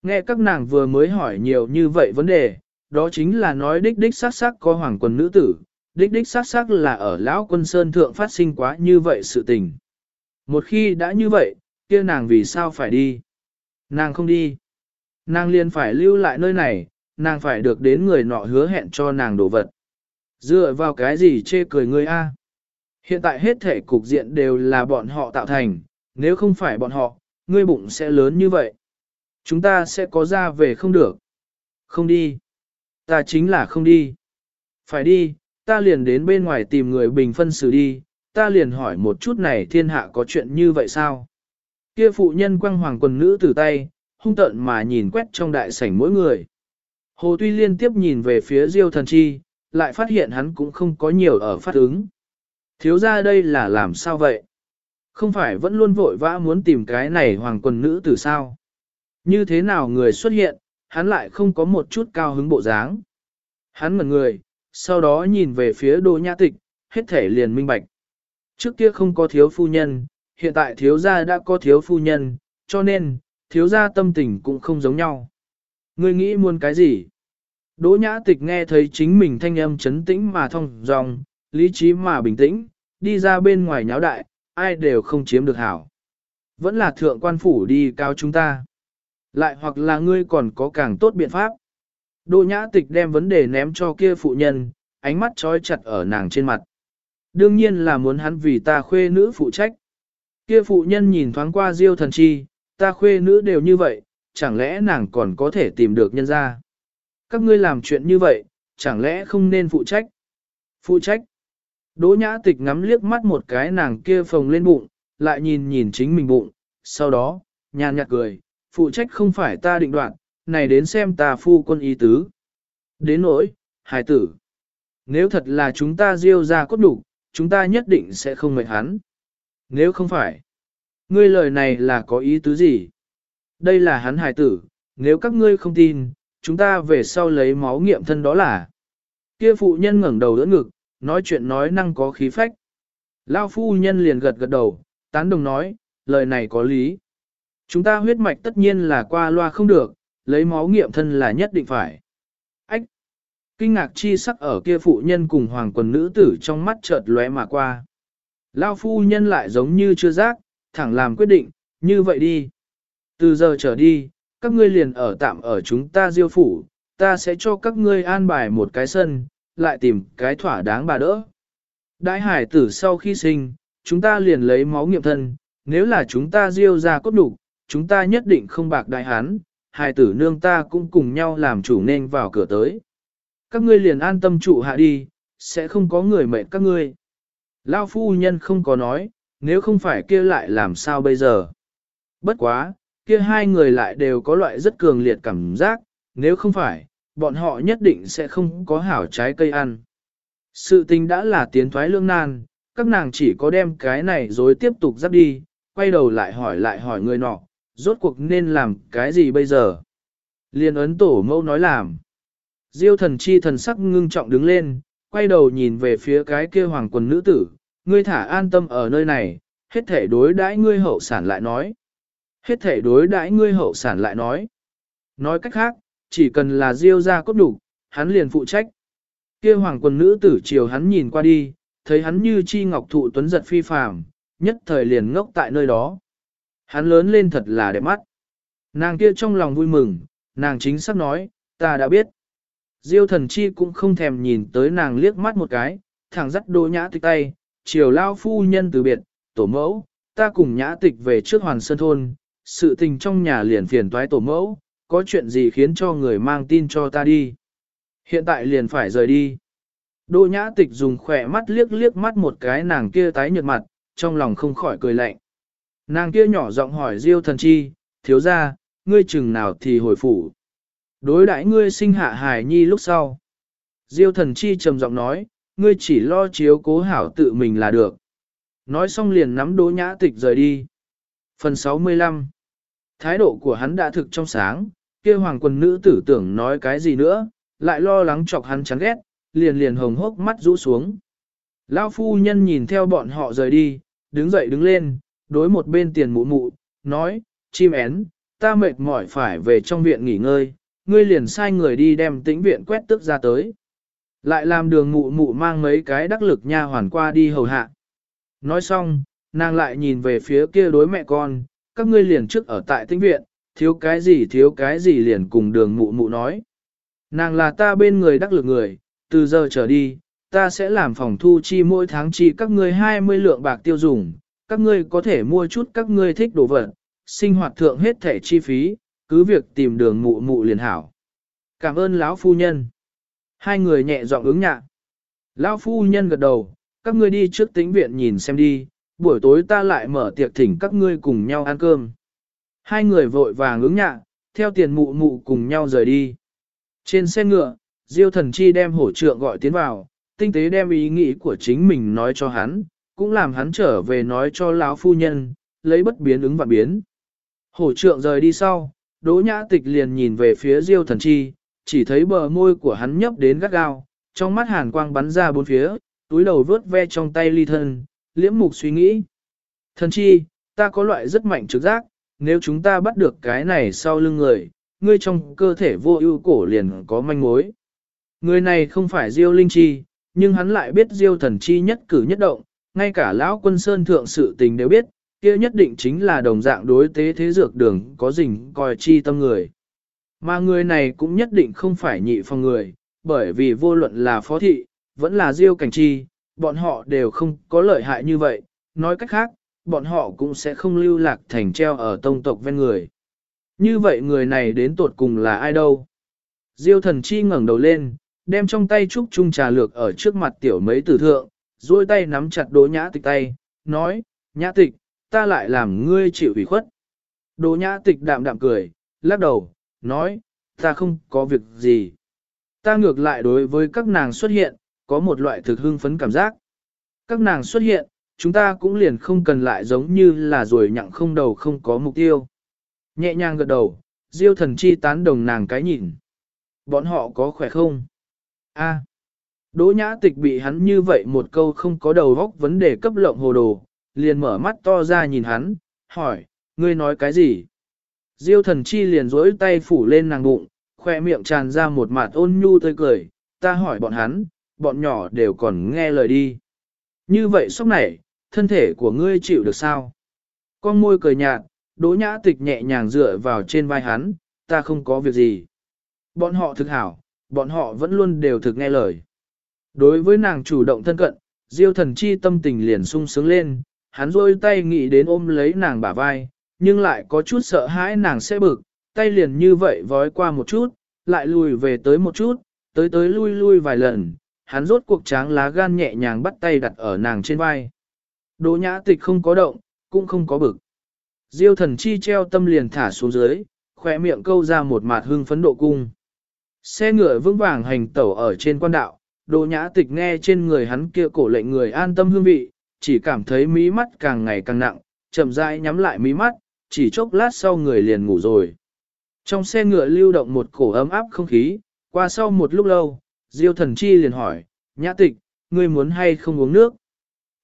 Nghe các nàng vừa mới hỏi nhiều như vậy vấn đề, đó chính là nói đích đích sát sắc có hoàng quân nữ tử, đích đích sát sắc là ở lão quân sơn thượng phát sinh quá như vậy sự tình. Một khi đã như vậy, kia nàng vì sao phải đi? Nàng không đi. Nàng liền phải lưu lại nơi này, nàng phải được đến người nọ hứa hẹn cho nàng đồ vật. Dựa vào cái gì chê cười ngươi a? Hiện tại hết thể cục diện đều là bọn họ tạo thành, nếu không phải bọn họ, ngươi bụng sẽ lớn như vậy. Chúng ta sẽ có ra về không được. Không đi. Ta chính là không đi. Phải đi, ta liền đến bên ngoài tìm người bình phân xử đi, ta liền hỏi một chút này thiên hạ có chuyện như vậy sao? Kia phụ nhân quăng hoàng quần nữ từ tay, hung tợn mà nhìn quét trong đại sảnh mỗi người. Hồ Tuy liên tiếp nhìn về phía Diêu thần chi, lại phát hiện hắn cũng không có nhiều ở phát ứng. Thiếu ra đây là làm sao vậy? Không phải vẫn luôn vội vã muốn tìm cái này hoàng quần nữ từ sao? Như thế nào người xuất hiện, hắn lại không có một chút cao hứng bộ dáng. Hắn ngẩn người, sau đó nhìn về phía Đỗ Nhã Tịch, hết thể liền minh bạch. Trước kia không có thiếu phu nhân, hiện tại thiếu gia đã có thiếu phu nhân, cho nên, thiếu gia tâm tình cũng không giống nhau. Ngươi nghĩ muốn cái gì? Đỗ Nhã Tịch nghe thấy chính mình thanh âm chấn tĩnh mà thông dòng, lý trí mà bình tĩnh, đi ra bên ngoài nháo đại, ai đều không chiếm được hảo. Vẫn là thượng quan phủ đi cao chúng ta. Lại hoặc là ngươi còn có càng tốt biện pháp. Đỗ nhã tịch đem vấn đề ném cho kia phụ nhân, ánh mắt trói chặt ở nàng trên mặt. Đương nhiên là muốn hắn vì ta khuê nữ phụ trách. Kia phụ nhân nhìn thoáng qua diêu thần chi, ta khuê nữ đều như vậy, chẳng lẽ nàng còn có thể tìm được nhân ra. Các ngươi làm chuyện như vậy, chẳng lẽ không nên phụ trách? Phụ trách. Đỗ nhã tịch ngắm liếc mắt một cái nàng kia phồng lên bụng, lại nhìn nhìn chính mình bụng, sau đó, nhàn nhạt cười, phụ trách không phải ta định đoạt, này đến xem ta phu quân ý tứ. Đến nỗi, hài tử. Nếu thật là chúng ta diêu ra cốt đủ, chúng ta nhất định sẽ không mệt hắn. Nếu không phải, ngươi lời này là có ý tứ gì? Đây là hắn hài tử, nếu các ngươi không tin, chúng ta về sau lấy máu nghiệm thân đó là. Kia phụ nhân ngẩng đầu đỡ ngực, nói chuyện nói năng có khí phách. Lao phu nhân liền gật gật đầu, tán đồng nói, lời này có lý. Chúng ta huyết mạch tất nhiên là qua loa không được, lấy máu nghiệm thân là nhất định phải. Ách! Kinh ngạc chi sắc ở kia phụ nhân cùng hoàng quần nữ tử trong mắt chợt lóe mà qua. Lao phu nhân lại giống như chưa giác, thẳng làm quyết định, như vậy đi. Từ giờ trở đi, các ngươi liền ở tạm ở chúng ta diêu phủ, ta sẽ cho các ngươi an bài một cái sân, lại tìm cái thỏa đáng bà đỡ. Đại hải tử sau khi sinh, chúng ta liền lấy máu nghiệm thân, nếu là chúng ta diêu ra cốt đủ, chúng ta nhất định không bạc đại hán, hải tử nương ta cũng cùng nhau làm chủ nên vào cửa tới. Các ngươi liền an tâm trụ hạ đi, sẽ không có người mệt các ngươi. Lao phu nhân không có nói, nếu không phải kia lại làm sao bây giờ. Bất quá, kia hai người lại đều có loại rất cường liệt cảm giác, nếu không phải, bọn họ nhất định sẽ không có hảo trái cây ăn. Sự tình đã là tiến thoái lương nan, các nàng chỉ có đem cái này rồi tiếp tục dắt đi, quay đầu lại hỏi lại hỏi người nọ, rốt cuộc nên làm cái gì bây giờ? Liên ấn tổ mẫu nói làm. Diêu thần chi thần sắc ngưng trọng đứng lên, quay đầu nhìn về phía cái kia hoàng quần nữ tử, ngươi thả an tâm ở nơi này, hết thể đối đãi ngươi hậu sản lại nói. Hết thể đối đãi ngươi hậu sản lại nói. Nói cách khác, chỉ cần là diêu ra cốt đủ, hắn liền phụ trách. Kia hoàng quần nữ tử chiều hắn nhìn qua đi, thấy hắn như chi ngọc thụ tuấn giật phi phàm, nhất thời liền ngốc tại nơi đó. Hắn lớn lên thật là đẹp mắt. Nàng kia trong lòng vui mừng, nàng chính xác nói, ta đã biết. Diêu thần chi cũng không thèm nhìn tới nàng liếc mắt một cái, thẳng dắt đô nhã tịch tay, chiều lao phu nhân từ biệt, tổ mẫu, ta cùng nhã tịch về trước hoàn sơn thôn, sự tình trong nhà liền phiền toái tổ mẫu, có chuyện gì khiến cho người mang tin cho ta đi. Hiện tại liền phải rời đi. Đỗ nhã tịch dùng khỏe mắt liếc liếc mắt một cái nàng kia tái nhợt mặt, trong lòng không khỏi cười lạnh. Nàng kia nhỏ giọng hỏi Diêu thần chi, thiếu ra, ngươi chừng nào thì hồi phủ. Đối đãi ngươi sinh hạ hài nhi lúc sau. Diêu thần chi trầm giọng nói, ngươi chỉ lo chiếu cố hảo tự mình là được. Nói xong liền nắm đỗ nhã tịch rời đi. Phần 65 Thái độ của hắn đã thực trong sáng, kia hoàng quân nữ tử tưởng nói cái gì nữa, lại lo lắng chọc hắn chán ghét, liền liền hồng hốc mắt rũ xuống. Lão phu nhân nhìn theo bọn họ rời đi, đứng dậy đứng lên, đối một bên tiền mụ mụ, nói, chim én, ta mệt mỏi phải về trong viện nghỉ ngơi, ngươi liền sai người đi đem tĩnh viện quét tức ra tới. Lại làm đường mụ mụ mang mấy cái đắc lực nha hoàn qua đi hầu hạ. Nói xong, nàng lại nhìn về phía kia đối mẹ con, các ngươi liền trước ở tại tĩnh viện, thiếu cái gì thiếu cái gì liền cùng đường mụ mụ nói. Nàng là ta bên người đắc lực người, từ giờ trở đi, ta sẽ làm phòng thu chi mỗi tháng chi các ngươi 20 lượng bạc tiêu dùng, các ngươi có thể mua chút các ngươi thích đồ vật, sinh hoạt thượng hết thẻ chi phí, cứ việc tìm đường mụ mụ liền hảo. Cảm ơn lão phu nhân. Hai người nhẹ giọng ứng nhạ. Lão phu nhân gật đầu, các ngươi đi trước tĩnh viện nhìn xem đi, buổi tối ta lại mở tiệc thỉnh các ngươi cùng nhau ăn cơm. Hai người vội vàng ứng nhạ, theo tiền mụ mụ cùng nhau rời đi. Trên xe ngựa, Diêu thần chi đem hổ trượng gọi tiến vào, tinh tế đem ý nghĩ của chính mình nói cho hắn, cũng làm hắn trở về nói cho lão phu nhân, lấy bất biến ứng và biến. Hổ trượng rời đi sau, Đỗ Nhã Tịch liền nhìn về phía Diêu Thần Chi, chỉ thấy bờ môi của hắn nhấp đến gắt gao, trong mắt hàn quang bắn ra bốn phía, túi đầu vớt ve trong tay ly thân, liễm mục suy nghĩ. Thần Chi, ta có loại rất mạnh trực giác, nếu chúng ta bắt được cái này sau lưng người, ngươi trong cơ thể vô ưu cổ liền có manh mối. Người này không phải Diêu Linh Chi, nhưng hắn lại biết Diêu Thần Chi nhất cử nhất động, ngay cả lão quân sơn thượng sự tình đều biết, kia nhất định chính là đồng dạng đối tế thế dược đường có dình coi chi tâm người. Mà người này cũng nhất định không phải nhị phòng người, bởi vì vô luận là phó thị, vẫn là diêu cảnh chi, bọn họ đều không có lợi hại như vậy, nói cách khác, bọn họ cũng sẽ không lưu lạc thành treo ở tông tộc ven người. Như vậy người này đến tột cùng là ai đâu? Diêu thần chi ngẩng đầu lên, đem trong tay trúc trung trà lược ở trước mặt tiểu mấy tử thượng, duỗi tay nắm chặt đỗ nhã tịch tay, nói, nhã tịch, ta lại làm ngươi chịu ủy khuất. Đỗ nhã tịch đạm đạm cười, lắc đầu, nói, ta không có việc gì. Ta ngược lại đối với các nàng xuất hiện, có một loại thực hưng phấn cảm giác. Các nàng xuất hiện, chúng ta cũng liền không cần lại giống như là rồi nhặng không đầu không có mục tiêu. Nhẹ nhàng gật đầu, diêu thần chi tán đồng nàng cái nhìn. Bọn họ có khỏe không? A. Đỗ nhã tịch bị hắn như vậy một câu không có đầu góc vấn đề cấp lộng hồ đồ, liền mở mắt to ra nhìn hắn, hỏi, ngươi nói cái gì? Diêu thần chi liền rỗi tay phủ lên nàng bụng, khoe miệng tràn ra một mặt ôn nhu tươi cười, ta hỏi bọn hắn, bọn nhỏ đều còn nghe lời đi. Như vậy sốc này, thân thể của ngươi chịu được sao? Con môi cười nhạt, đỗ nhã tịch nhẹ nhàng dựa vào trên vai hắn, ta không có việc gì. Bọn họ thực hảo, bọn họ vẫn luôn đều thực nghe lời. Đối với nàng chủ động thân cận, diêu thần chi tâm tình liền sung sướng lên, hắn rôi tay nghĩ đến ôm lấy nàng bả vai, nhưng lại có chút sợ hãi nàng sẽ bực, tay liền như vậy vói qua một chút, lại lùi về tới một chút, tới tới lui lui vài lần, hắn rốt cuộc tráng lá gan nhẹ nhàng bắt tay đặt ở nàng trên vai. Đỗ nhã tịch không có động, cũng không có bực. Diêu thần chi treo tâm liền thả xuống dưới, khỏe miệng câu ra một mạt hưng phấn độ cung. Xe ngựa vững vàng hành tẩu ở trên quan đạo, Đỗ nhã tịch nghe trên người hắn kia cổ lệnh người an tâm hương vị, chỉ cảm thấy mí mắt càng ngày càng nặng, chậm rãi nhắm lại mí mắt, chỉ chốc lát sau người liền ngủ rồi. Trong xe ngựa lưu động một cổ ấm áp không khí, qua sau một lúc lâu, Diêu thần chi liền hỏi, nhã tịch, ngươi muốn hay không uống nước?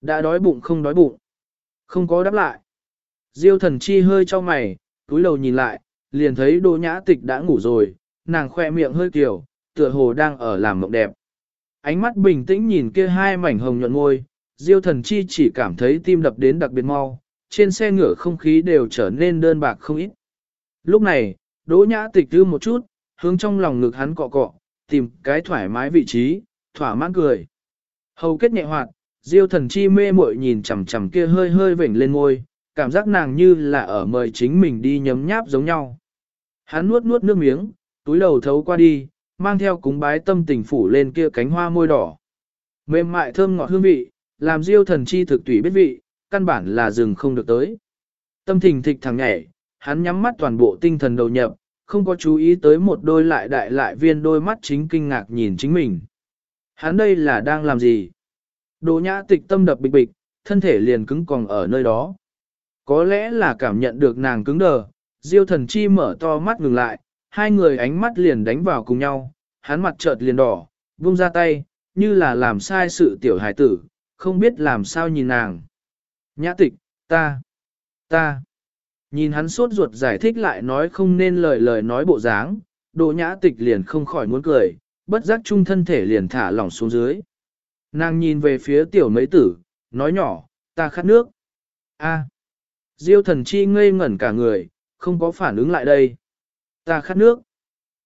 Đã đói bụng không đói bụng? Không có đáp lại. Diêu thần chi hơi cho mày, túi đầu nhìn lại, liền thấy đỗ nhã tịch đã ngủ rồi, nàng khoe miệng hơi kiểu, tựa hồ đang ở làm mộng đẹp. Ánh mắt bình tĩnh nhìn kia hai mảnh hồng nhuận môi, Diêu thần chi chỉ cảm thấy tim đập đến đặc biệt mau, trên xe ngựa không khí đều trở nên đơn bạc không ít. Lúc này, đỗ nhã tịch tư một chút, hướng trong lòng ngực hắn cọ cọ, tìm cái thoải mái vị trí, thỏa mãn cười. Hầu kết nhẹ hoạt, diêu thần chi mê muội nhìn chằm chằm kia hơi hơi vểnh lên môi, cảm giác nàng như là ở mời chính mình đi nhấm nháp giống nhau. Hắn nuốt nuốt nước miếng, túi đầu thấu qua đi, mang theo cúng bái tâm tình phủ lên kia cánh hoa môi đỏ. Mềm mại thơm ngọt hương vị, làm diêu thần chi thực tùy biết vị, căn bản là dừng không được tới. Tâm thình thịch thẳng nhảy, hắn nhắm mắt toàn bộ tinh thần đầu nhập, không có chú ý tới một đôi lại đại lại viên đôi mắt chính kinh ngạc nhìn chính mình. Hắn đây là đang làm gì? Đồ nhã tịch tâm đập bịch bịch, thân thể liền cứng còn ở nơi đó. Có lẽ là cảm nhận được nàng cứng đờ, diêu thần chi mở to mắt ngừng lại, hai người ánh mắt liền đánh vào cùng nhau, hắn mặt chợt liền đỏ, vung ra tay, như là làm sai sự tiểu hải tử, không biết làm sao nhìn nàng. Nhã tịch, ta, ta. Nhìn hắn suốt ruột giải thích lại nói không nên lời lời nói bộ dáng, đồ nhã tịch liền không khỏi muốn cười, bất giác trung thân thể liền thả lỏng xuống dưới. Nàng nhìn về phía tiểu mấy tử, nói nhỏ, ta khát nước. A. Diêu thần chi ngây ngẩn cả người, không có phản ứng lại đây. Ta khát nước.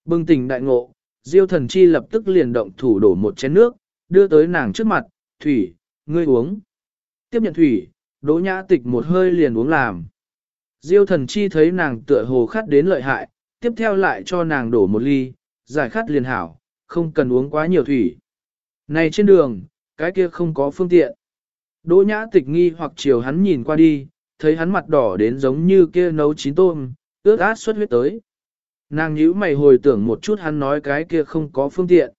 Bừng tỉnh đại ngộ, Diêu thần chi lập tức liền động thủ đổ một chén nước, đưa tới nàng trước mặt, thủy, ngươi uống. Tiếp nhận thủy, đỗ nhã tịch một hơi liền uống làm. Diêu thần chi thấy nàng tựa hồ khát đến lợi hại, tiếp theo lại cho nàng đổ một ly, giải khát liền hảo, không cần uống quá nhiều thủy. Này trên đường, cái kia không có phương tiện. Đỗ nhã tịch nghi hoặc chiều hắn nhìn qua đi, thấy hắn mặt đỏ đến giống như kia nấu chín tôm, ướt át xuất huyết tới. Nàng nhíu mày hồi tưởng một chút hắn nói cái kia không có phương tiện.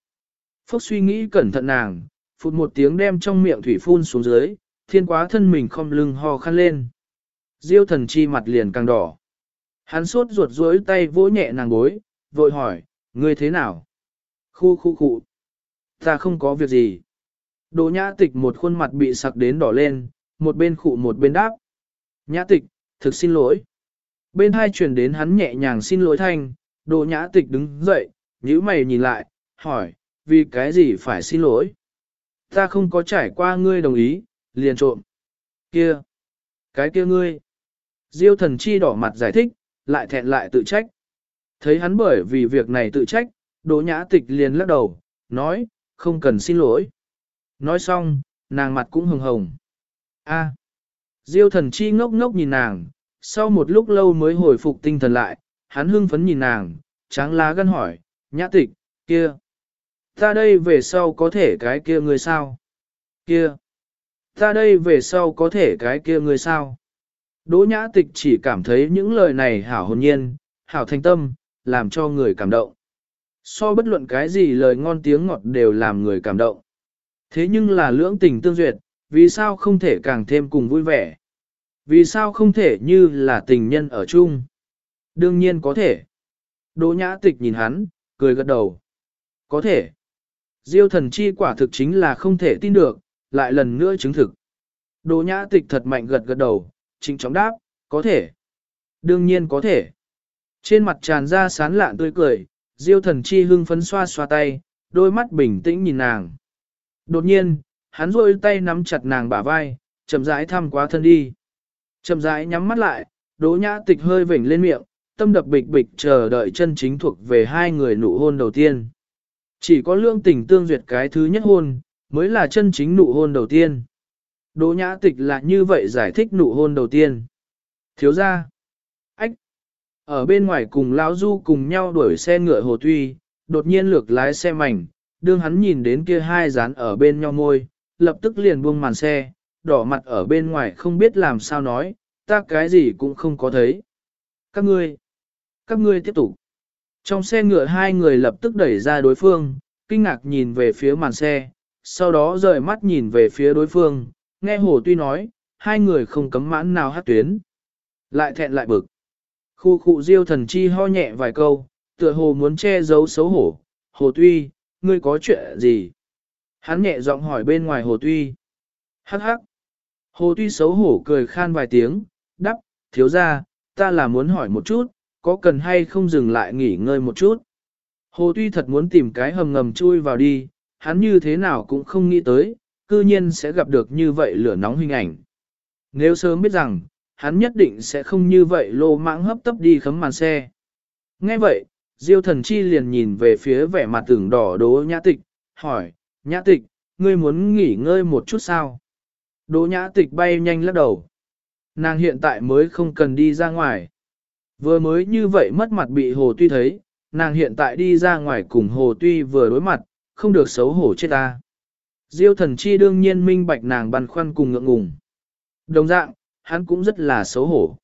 Phúc suy nghĩ cẩn thận nàng, phụt một tiếng đem trong miệng thủy phun xuống dưới, thiên quá thân mình không lưng ho khăn lên. Diêu thần chi mặt liền càng đỏ. Hắn suốt ruột rối tay vỗ nhẹ nàng gối, vội hỏi, ngươi thế nào? Khu khu khu. Ta không có việc gì. Đỗ nhã tịch một khuôn mặt bị sặc đến đỏ lên, một bên khụ một bên đáp. Nhã tịch, thực xin lỗi. Bên hai truyền đến hắn nhẹ nhàng xin lỗi thanh, Đỗ nhã tịch đứng dậy, nhíu mày nhìn lại, hỏi, vì cái gì phải xin lỗi? Ta không có trải qua ngươi đồng ý, liền trộm. Kia! Cái kia ngươi! Diêu thần chi đỏ mặt giải thích, lại thẹn lại tự trách. Thấy hắn bởi vì việc này tự trách, Đỗ nhã tịch liền lắc đầu, nói, không cần xin lỗi. Nói xong, nàng mặt cũng hồng hồng. A. Diêu thần chi ngốc ngốc nhìn nàng, sau một lúc lâu mới hồi phục tinh thần lại, hắn hưng phấn nhìn nàng, tráng lá gân hỏi, nhã tịch, kia. Ta đây về sau có thể cái kia người sao? Kia. Ta đây về sau có thể cái kia người sao? Đỗ nhã tịch chỉ cảm thấy những lời này hảo hồn nhiên, hảo thanh tâm, làm cho người cảm động. So bất luận cái gì lời ngon tiếng ngọt đều làm người cảm động. Thế nhưng là lưỡng tình tương duyệt, vì sao không thể càng thêm cùng vui vẻ? Vì sao không thể như là tình nhân ở chung? Đương nhiên có thể. Đỗ nhã tịch nhìn hắn, cười gật đầu. Có thể. Diêu thần chi quả thực chính là không thể tin được, lại lần nữa chứng thực. Đỗ nhã tịch thật mạnh gật gật đầu, chính chóng đáp, có thể. Đương nhiên có thể. Trên mặt tràn ra sán lạn tươi cười, diêu thần chi hưng phấn xoa xoa tay, đôi mắt bình tĩnh nhìn nàng. Đột nhiên, hắn rôi tay nắm chặt nàng bả vai, chậm rãi thăm quá thân đi. Chậm rãi nhắm mắt lại, đỗ nhã tịch hơi vểnh lên miệng, tâm đập bịch bịch chờ đợi chân chính thuộc về hai người nụ hôn đầu tiên. Chỉ có lương tình tương duyệt cái thứ nhất hôn, mới là chân chính nụ hôn đầu tiên. Đỗ nhã tịch là như vậy giải thích nụ hôn đầu tiên. Thiếu ra. Ách. Ở bên ngoài cùng lão du cùng nhau đuổi xe ngựa hồ tuy, đột nhiên lược lái xe mảnh, đương hắn nhìn đến kia hai dán ở bên nhau môi, lập tức liền buông màn xe, đỏ mặt ở bên ngoài không biết làm sao nói, ta cái gì cũng không có thấy. Các ngươi, các ngươi tiếp tục. Trong xe ngựa hai người lập tức đẩy ra đối phương, kinh ngạc nhìn về phía màn xe, sau đó rời mắt nhìn về phía đối phương, nghe hồ tuy nói, hai người không cấm mãn nào hát tuyến. Lại thẹn lại bực. Khu khu diêu thần chi ho nhẹ vài câu, tựa hồ muốn che giấu xấu hổ, hồ tuy, ngươi có chuyện gì? Hắn nhẹ giọng hỏi bên ngoài hồ tuy. Hắc hắc. Hồ tuy xấu hổ cười khan vài tiếng, đắp, thiếu ra, ta là muốn hỏi một chút, có cần hay không dừng lại nghỉ ngơi một chút. Hồ tuy thật muốn tìm cái hầm ngầm chui vào đi, hắn như thế nào cũng không nghĩ tới, cư nhiên sẽ gặp được như vậy lửa nóng hình ảnh. Nếu sớm biết rằng, hắn nhất định sẽ không như vậy lô mãng hấp tấp đi khấm màn xe. Nghe vậy, Diêu thần chi liền nhìn về phía vẻ mặt tưởng đỏ đố nhã tịch, hỏi, nhã tịch, ngươi muốn nghỉ ngơi một chút sao? Đỗ nhã tịch bay nhanh lắc đầu. Nàng hiện tại mới không cần đi ra ngoài. Vừa mới như vậy mất mặt bị hồ tuy thấy, nàng hiện tại đi ra ngoài cùng hồ tuy vừa đối mặt, không được xấu hổ chết ta. Diêu thần chi đương nhiên minh bạch nàng băn khoăn cùng ngượng ngùng. Đồng dạng, hắn cũng rất là xấu hổ.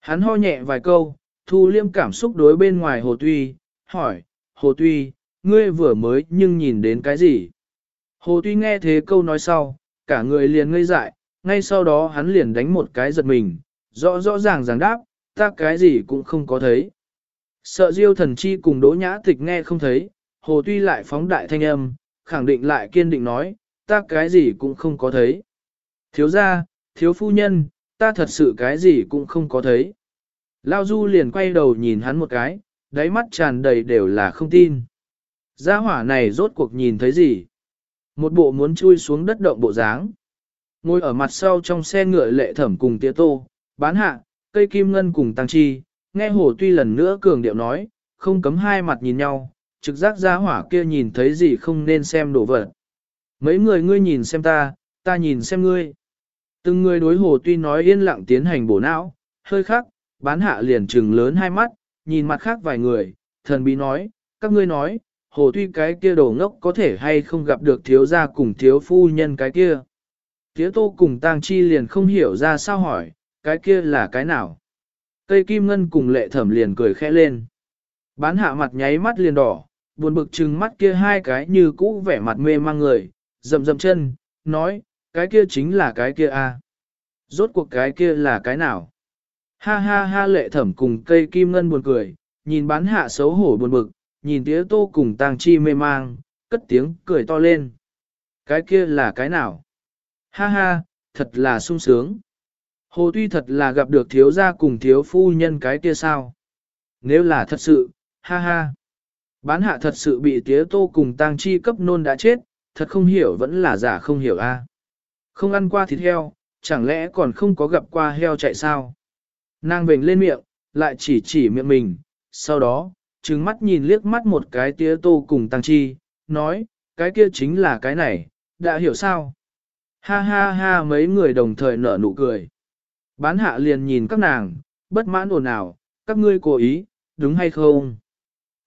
Hắn ho nhẹ vài câu, thu liêm cảm xúc đối bên ngoài hồ tuy, hỏi, hồ tuy, ngươi vừa mới nhưng nhìn đến cái gì? Hồ tuy nghe thế câu nói sau, cả người liền ngây dại, ngay sau đó hắn liền đánh một cái giật mình, rõ rõ ràng ràng đáp, ta cái gì cũng không có thấy. Sợ diêu thần chi cùng đỗ nhã tịch nghe không thấy, hồ tuy lại phóng đại thanh âm, khẳng định lại kiên định nói, ta cái gì cũng không có thấy. Thiếu gia, thiếu phu nhân, ta thật sự cái gì cũng không có thấy. Lao Du liền quay đầu nhìn hắn một cái, đáy mắt tràn đầy đều là không tin. Gia hỏa này rốt cuộc nhìn thấy gì? Một bộ muốn chui xuống đất động bộ dáng. Ngồi ở mặt sau trong xe ngựa lệ thẩm cùng tía tô, bán hạ, cây kim ngân cùng tăng chi, nghe hồ tuy lần nữa cường điệu nói, không cấm hai mặt nhìn nhau, trực giác gia hỏa kia nhìn thấy gì không nên xem đồ vật. Mấy người ngươi nhìn xem ta, ta nhìn xem ngươi. Từng người đối hồ tuy nói yên lặng tiến hành bổ não, hơi khác, bán hạ liền trừng lớn hai mắt, nhìn mặt khác vài người, thần bí nói, các ngươi nói, hồ tuy cái kia đồ ngốc có thể hay không gặp được thiếu gia cùng thiếu phu nhân cái kia. tiếu tô cùng tang chi liền không hiểu ra sao hỏi, cái kia là cái nào. Cây kim ngân cùng lệ thẩm liền cười khẽ lên. Bán hạ mặt nháy mắt liền đỏ, buồn bực trừng mắt kia hai cái như cũ vẻ mặt mê mang người, rậm rậm chân, nói, cái kia chính là cái kia a. Rốt cuộc cái kia là cái nào? Ha ha ha lệ thẩm cùng cây kim ngân buồn cười, nhìn bán hạ xấu hổ buồn bực, nhìn tía tô cùng tang chi mê mang, cất tiếng cười to lên. Cái kia là cái nào? Ha ha, thật là sung sướng. Hồ tuy thật là gặp được thiếu gia cùng thiếu phu nhân cái kia sao? Nếu là thật sự, ha ha. Bán hạ thật sự bị tía tô cùng tang chi cấp nôn đã chết, thật không hiểu vẫn là giả không hiểu a. Không ăn qua thịt heo, chẳng lẽ còn không có gặp qua heo chạy sao? Nàng vểnh lên miệng, lại chỉ chỉ miệng mình, sau đó, trừng mắt nhìn liếc mắt một cái tía tô cùng tăng chi, nói, cái kia chính là cái này, đã hiểu sao? Ha ha ha mấy người đồng thời nở nụ cười. Bán hạ liền nhìn các nàng, bất mãn ồn ào, các ngươi cố ý, đúng hay không?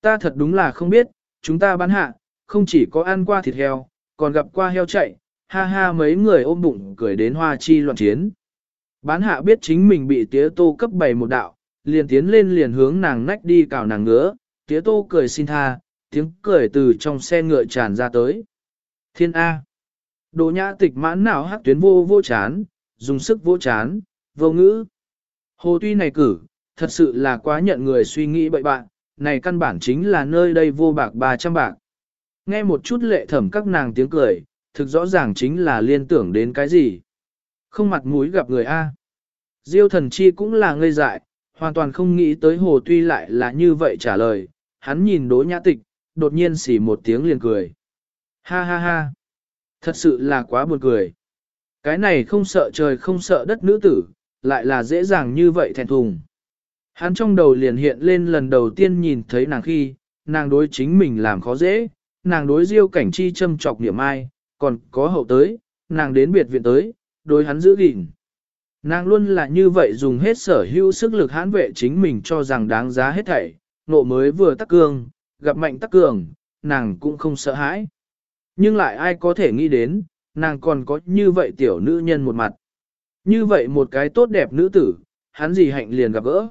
Ta thật đúng là không biết, chúng ta bán hạ, không chỉ có ăn qua thịt heo, còn gặp qua heo chạy, ha ha mấy người ôm bụng cười đến hoa chi loạn chiến. Bán hạ biết chính mình bị tía tô cấp bày một đạo, liền tiến lên liền hướng nàng nách đi cào nàng ngứa, tía tô cười xin tha, tiếng cười từ trong xe ngựa tràn ra tới. Thiên A. Đồ nhã tịch mãn nào hát tuyến vô vô chán, dùng sức vô chán, vô ngữ. Hồ tuy này cử, thật sự là quá nhận người suy nghĩ bậy bạn, này căn bản chính là nơi đây vô bạc 300 bạc. Nghe một chút lệ thẩm các nàng tiếng cười, thực rõ ràng chính là liên tưởng đến cái gì. Không mặt mũi gặp người A. Diêu thần chi cũng là ngây dại, hoàn toàn không nghĩ tới hồ tuy lại là như vậy trả lời, hắn nhìn đỗ nhã tịch, đột nhiên xỉ một tiếng liền cười. Ha ha ha, thật sự là quá buồn cười. Cái này không sợ trời không sợ đất nữ tử, lại là dễ dàng như vậy thẹn thùng. Hắn trong đầu liền hiện lên lần đầu tiên nhìn thấy nàng khi, nàng đối chính mình làm khó dễ, nàng đối diêu cảnh chi châm trọc niệm ai, còn có hậu tới, nàng đến biệt viện tới, đối hắn giữ gìn. Nàng luôn là như vậy dùng hết sở hữu sức lực hãn vệ chính mình cho rằng đáng giá hết thảy, nộ mới vừa tắc cường, gặp mạnh tắc cường, nàng cũng không sợ hãi. Nhưng lại ai có thể nghĩ đến, nàng còn có như vậy tiểu nữ nhân một mặt. Như vậy một cái tốt đẹp nữ tử, hắn gì hạnh liền gặp gỡ.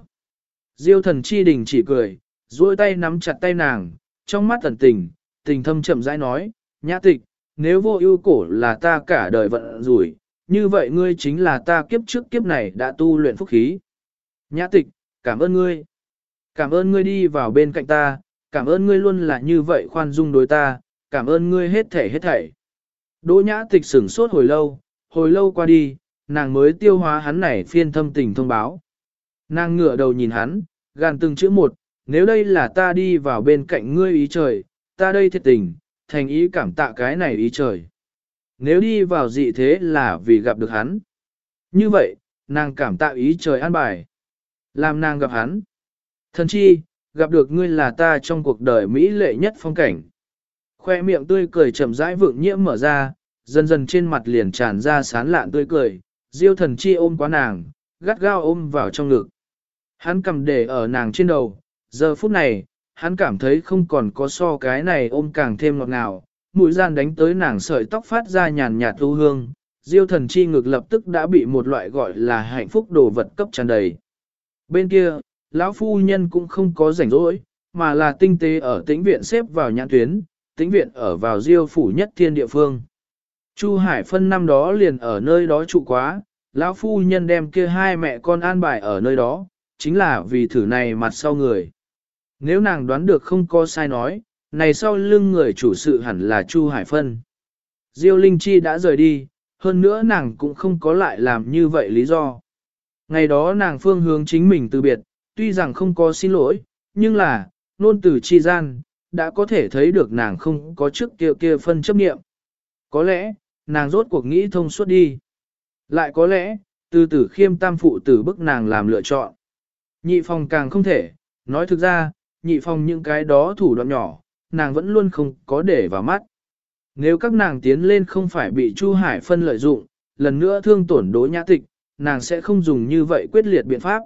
Diêu thần chi đình chỉ cười, duỗi tay nắm chặt tay nàng, trong mắt thần tình, tình thâm chậm rãi nói, nhã tịch, nếu vô ưu cổ là ta cả đời vận rủi, như vậy ngươi chính là ta kiếp trước kiếp này đã tu luyện phúc khí. Nhã tịch, cảm ơn ngươi. Cảm ơn ngươi đi vào bên cạnh ta, cảm ơn ngươi luôn là như vậy khoan dung đối ta, cảm ơn ngươi hết thể hết thảy. Đỗ nhã tịch sửng sốt hồi lâu, hồi lâu qua đi, nàng mới tiêu hóa hắn này phiên thâm tình thông báo. Nàng ngửa đầu nhìn hắn, gàn từng chữ một, nếu đây là ta đi vào bên cạnh ngươi ý trời, ta đây thiệt tình, thành ý cảm tạ cái này ý trời. Nếu đi vào dị thế là vì gặp được hắn. Như vậy, nàng cảm tạ ý trời an bài. Làm nàng gặp hắn. Thần chi, gặp được ngươi là ta trong cuộc đời Mỹ lệ nhất phong cảnh. Khoe miệng tươi cười chậm rãi vượng nhiễm mở ra, dần dần trên mặt liền tràn ra sán lạn tươi cười, diêu thần chi ôm quá nàng, gắt gao ôm vào trong ngực. Hắn cầm để ở nàng trên đầu, giờ phút này, hắn cảm thấy không còn có so cái này ôm càng thêm ngọt ngào, mũi gian đánh tới nàng sợi tóc phát ra nhàn nhạt thu hương, diêu thần chi ngực lập tức đã bị một loại gọi là hạnh phúc đồ vật cấp tràn đầy. Bên kia, lão phu nhân cũng không có rảnh rỗi, mà là tinh tế ở tĩnh viện xếp vào nhãn tuyến, tĩnh viện ở vào diêu phủ nhất thiên địa phương. Chu Hải phân năm đó liền ở nơi đó trụ quá, lão phu nhân đem kia hai mẹ con an bài ở nơi đó, chính là vì thử này mặt sau người. Nếu nàng đoán được không có sai nói, này sau lưng người chủ sự hẳn là Chu Hải Phân. Diêu Linh Chi đã rời đi, hơn nữa nàng cũng không có lại làm như vậy lý do. Ngày đó nàng phương hướng chính mình từ biệt, tuy rằng không có xin lỗi, nhưng là, nôn từ chi gian, đã có thể thấy được nàng không có trước kia kia phân chấp nghiệm. Có lẽ, nàng rốt cuộc nghĩ thông suốt đi. Lại có lẽ, từ tử khiêm tam phụ tử bức nàng làm lựa chọn. Nhị phòng càng không thể, nói thực ra, nhị phòng những cái đó thủ đoạn nhỏ, nàng vẫn luôn không có để vào mắt. Nếu các nàng tiến lên không phải bị Chu Hải phân lợi dụng, lần nữa thương tổn đối nhã tịch, nàng sẽ không dùng như vậy quyết liệt biện pháp.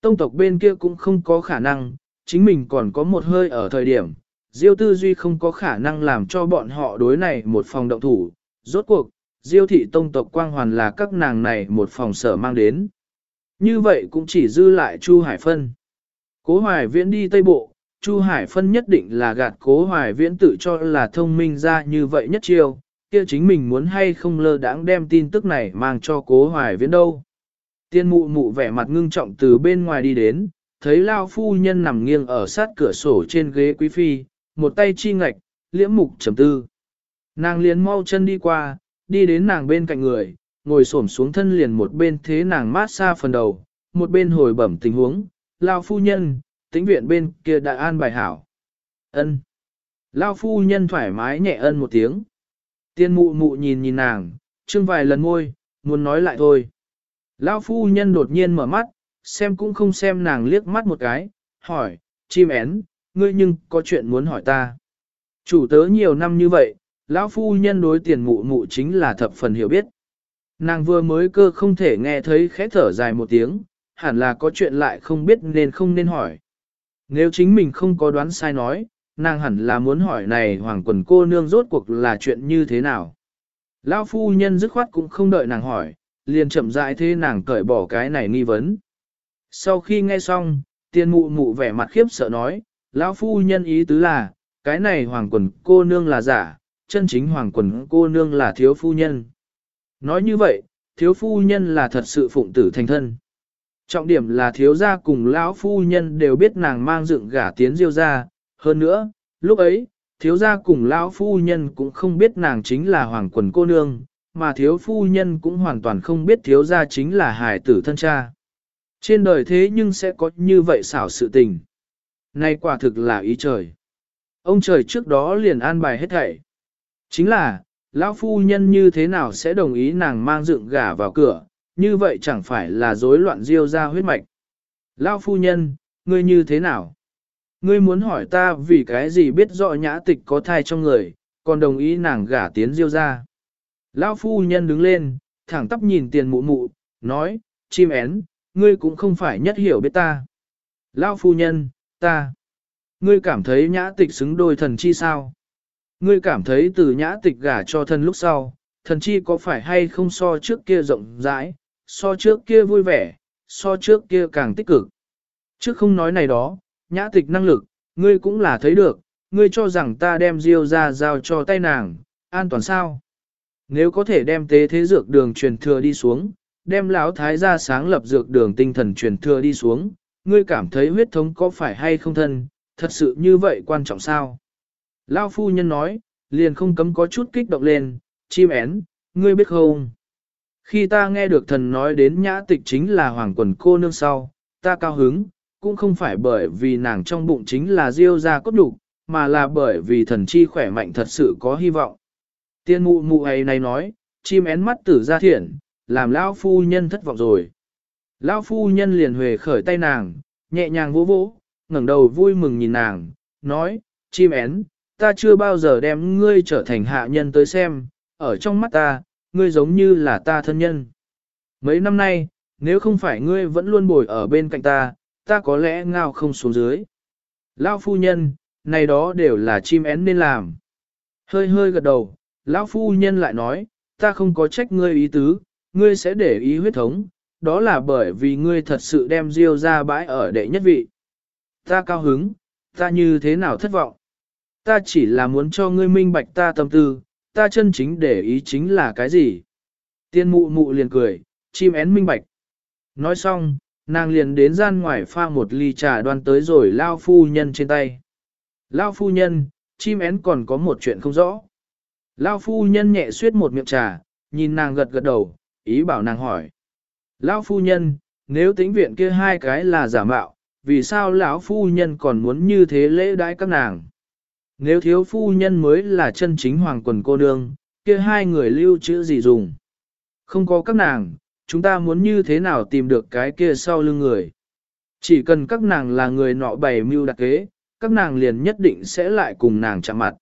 Tông tộc bên kia cũng không có khả năng, chính mình còn có một hơi ở thời điểm, Diêu tư duy không có khả năng làm cho bọn họ đối này một phòng động thủ, rốt cuộc, Diêu thị tông tộc quang hoàn là các nàng này một phòng sở mang đến. Như vậy cũng chỉ dư lại Chu Hải Phân. Cố Hoài Viễn đi Tây Bộ, Chu Hải Phân nhất định là gạt Cố Hoài Viễn tự cho là thông minh ra như vậy nhất chiêu, kia chính mình muốn hay không lơ đãng đem tin tức này mang cho cố hoài viễn đâu. Tiên mụ mụ vẻ mặt ngưng trọng từ bên ngoài đi đến, thấy lao phu nhân nằm nghiêng ở sát cửa sổ trên ghế quý phi, một tay chi ngạch, liễm mục trầm tư. Nàng liền mau chân đi qua, đi đến nàng bên cạnh người, ngồi xổm xuống thân liền một bên thế nàng mát xa phần đầu, một bên hồi bẩm tình huống, lao phu nhân, tĩnh viện bên kia đại an bài hảo. ân Lao phu nhân thoải mái nhẹ ân một tiếng. Tiên mụ mụ nhìn nhìn nàng, trương vài lần ngôi, muốn nói lại thôi. Lao phu nhân đột nhiên mở mắt, xem cũng không xem nàng liếc mắt một cái, hỏi, chim én, ngươi nhưng có chuyện muốn hỏi ta. Chủ tớ nhiều năm như vậy, lão phu nhân đối tiền mụ mụ chính là thập phần hiểu biết. Nàng vừa mới cơ không thể nghe thấy khẽ thở dài một tiếng, hẳn là có chuyện lại không biết nên không nên hỏi. Nếu chính mình không có đoán sai nói, nàng hẳn là muốn hỏi này hoàng quần cô nương rốt cuộc là chuyện như thế nào. Lão phu nhân dứt khoát cũng không đợi nàng hỏi, liền chậm rãi thế nàng cởi bỏ cái này nghi vấn. Sau khi nghe xong, tiên mụ mụ vẻ mặt khiếp sợ nói, lão phu nhân ý tứ là, cái này hoàng quần cô nương là giả, chân chính hoàng quần cô nương là thiếu phu nhân. Nói như vậy, thiếu phu nhân là thật sự phụng tử thành thân. Trọng điểm là thiếu gia cùng lão phu nhân đều biết nàng mang dựng gả tiến diêu ra, hơn nữa, lúc ấy, thiếu gia cùng lão phu nhân cũng không biết nàng chính là hoàng quần cô nương, mà thiếu phu nhân cũng hoàn toàn không biết thiếu gia chính là hải tử thân cha. Trên đời thế nhưng sẽ có như vậy xảo sự tình. nay quả thực là ý trời. Ông trời trước đó liền an bài hết thảy. Chính là, lão phu nhân như thế nào sẽ đồng ý nàng mang dựng gả vào cửa, như vậy chẳng phải là rối loạn diêu ra huyết mạch. Lão phu nhân, ngươi như thế nào? Ngươi muốn hỏi ta vì cái gì biết rõ nhã tịch có thai trong người, còn đồng ý nàng gả tiến diêu ra. Lão phu nhân đứng lên, thẳng tắp nhìn tiền mụ mụ, nói, chim én, ngươi cũng không phải nhất hiểu biết ta. Lão phu nhân, ta. Ngươi cảm thấy nhã tịch xứng đôi thần chi sao? Ngươi cảm thấy từ nhã tịch gả cho thân lúc sau, thần chi có phải hay không so trước kia rộng rãi, so trước kia vui vẻ, so trước kia càng tích cực. Trước không nói này đó, nhã tịch năng lực, ngươi cũng là thấy được, ngươi cho rằng ta đem diêu ra giao cho tay nàng, an toàn sao? Nếu có thể đem tế thế dược đường truyền thừa đi xuống, đem lão thái gia sáng lập dược đường tinh thần truyền thừa đi xuống, ngươi cảm thấy huyết thống có phải hay không thân, thật sự như vậy quan trọng sao? Lao phu nhân nói, liền không cấm có chút kích động lên, chim én, ngươi biết không? Khi ta nghe được thần nói đến nhã tịch chính là hoàng quần cô nương sau, ta cao hứng, cũng không phải bởi vì nàng trong bụng chính là diêu ra cốt đục, mà là bởi vì thần chi khỏe mạnh thật sự có hy vọng. Tiên mụ mụ ấy này nói, chim én mắt tử ra thiện, làm lão phu nhân thất vọng rồi. Lão phu nhân liền huề khởi tay nàng, nhẹ nhàng vỗ vỗ, ngẩng đầu vui mừng nhìn nàng, nói, chim én, ta chưa bao giờ đem ngươi trở thành hạ nhân tới xem, ở trong mắt ta, ngươi giống như là ta thân nhân. Mấy năm nay, nếu không phải ngươi vẫn luôn bồi ở bên cạnh ta, ta có lẽ ngao không xuống dưới. Lão phu nhân, này đó đều là chim én nên làm. Hơi hơi gật đầu, lão phu nhân lại nói, ta không có trách ngươi ý tứ, ngươi sẽ để ý huyết thống, đó là bởi vì ngươi thật sự đem Diêu ra bãi ở đệ nhất vị. Ta cao hứng, ta như thế nào thất vọng. Ta chỉ là muốn cho ngươi minh bạch ta tâm tư, ta chân chính để ý chính là cái gì. Tiên mụ mụ liền cười, chim én minh bạch. Nói xong, nàng liền đến gian ngoài pha một ly trà đoan tới rồi lao phu nhân trên tay. Lao phu nhân, chim én còn có một chuyện không rõ. Lao phu nhân nhẹ suyết một miệng trà, nhìn nàng gật gật đầu, ý bảo nàng hỏi. Lao phu nhân, nếu tính viện kia hai cái là giả mạo, vì sao lão phu nhân còn muốn như thế lễ đãi các nàng? Nếu thiếu phu nhân mới là chân chính hoàng quần cô nương, kia hai người lưu chữ gì dùng? Không có các nàng, chúng ta muốn như thế nào tìm được cái kia sau lưng người? Chỉ cần các nàng là người nọ bày mưu đặc kế, các nàng liền nhất định sẽ lại cùng nàng chạm mặt.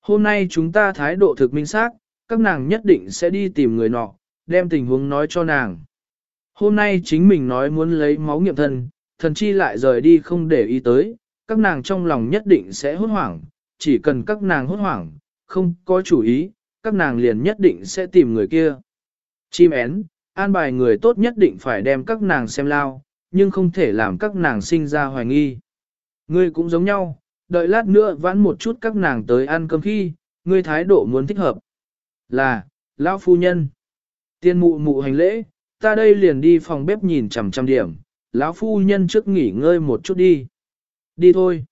Hôm nay chúng ta thái độ thực minh xác, các nàng nhất định sẽ đi tìm người nọ, đem tình huống nói cho nàng. Hôm nay chính mình nói muốn lấy máu nghiệm thân, thần chi lại rời đi không để ý tới, các nàng trong lòng nhất định sẽ hốt hoảng, chỉ cần các nàng hốt hoảng, không có chủ ý, các nàng liền nhất định sẽ tìm người kia. Chim én, an bài người tốt nhất định phải đem các nàng xem lao, nhưng không thể làm các nàng sinh ra hoài nghi. Ngươi cũng giống nhau, đợi lát nữa vãn một chút các nàng tới ăn cơm khi, ngươi thái độ muốn thích hợp. Là, lão phu nhân. Tiên mụ mụ hành lễ, ta đây liền đi phòng bếp nhìn chằm chằm điểm, lão phu nhân trước nghỉ ngơi một chút đi. Đi thôi.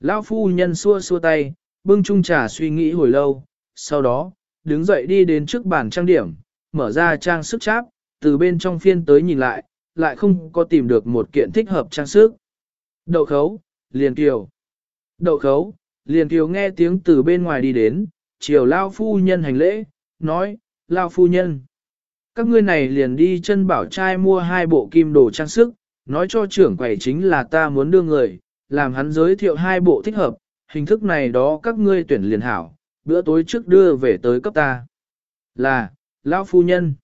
Lão phu nhân xua xua tay, bưng chung trà suy nghĩ hồi lâu, sau đó, đứng dậy đi đến trước bàn trang điểm, mở ra trang sức cháp, từ bên trong phiên tới nhìn lại, lại không có tìm được một kiện thích hợp trang sức. Đậu khấu, liền kiều. Đậu khấu, liền kiều nghe tiếng từ bên ngoài đi đến, chiều lao phu nhân hành lễ, nói, lao phu nhân. Các ngươi này liền đi chân bảo trai mua hai bộ kim đồ trang sức, nói cho trưởng quầy chính là ta muốn đưa người, làm hắn giới thiệu hai bộ thích hợp, hình thức này đó các ngươi tuyển liền hảo, bữa tối trước đưa về tới cấp ta. Là, lão phu nhân.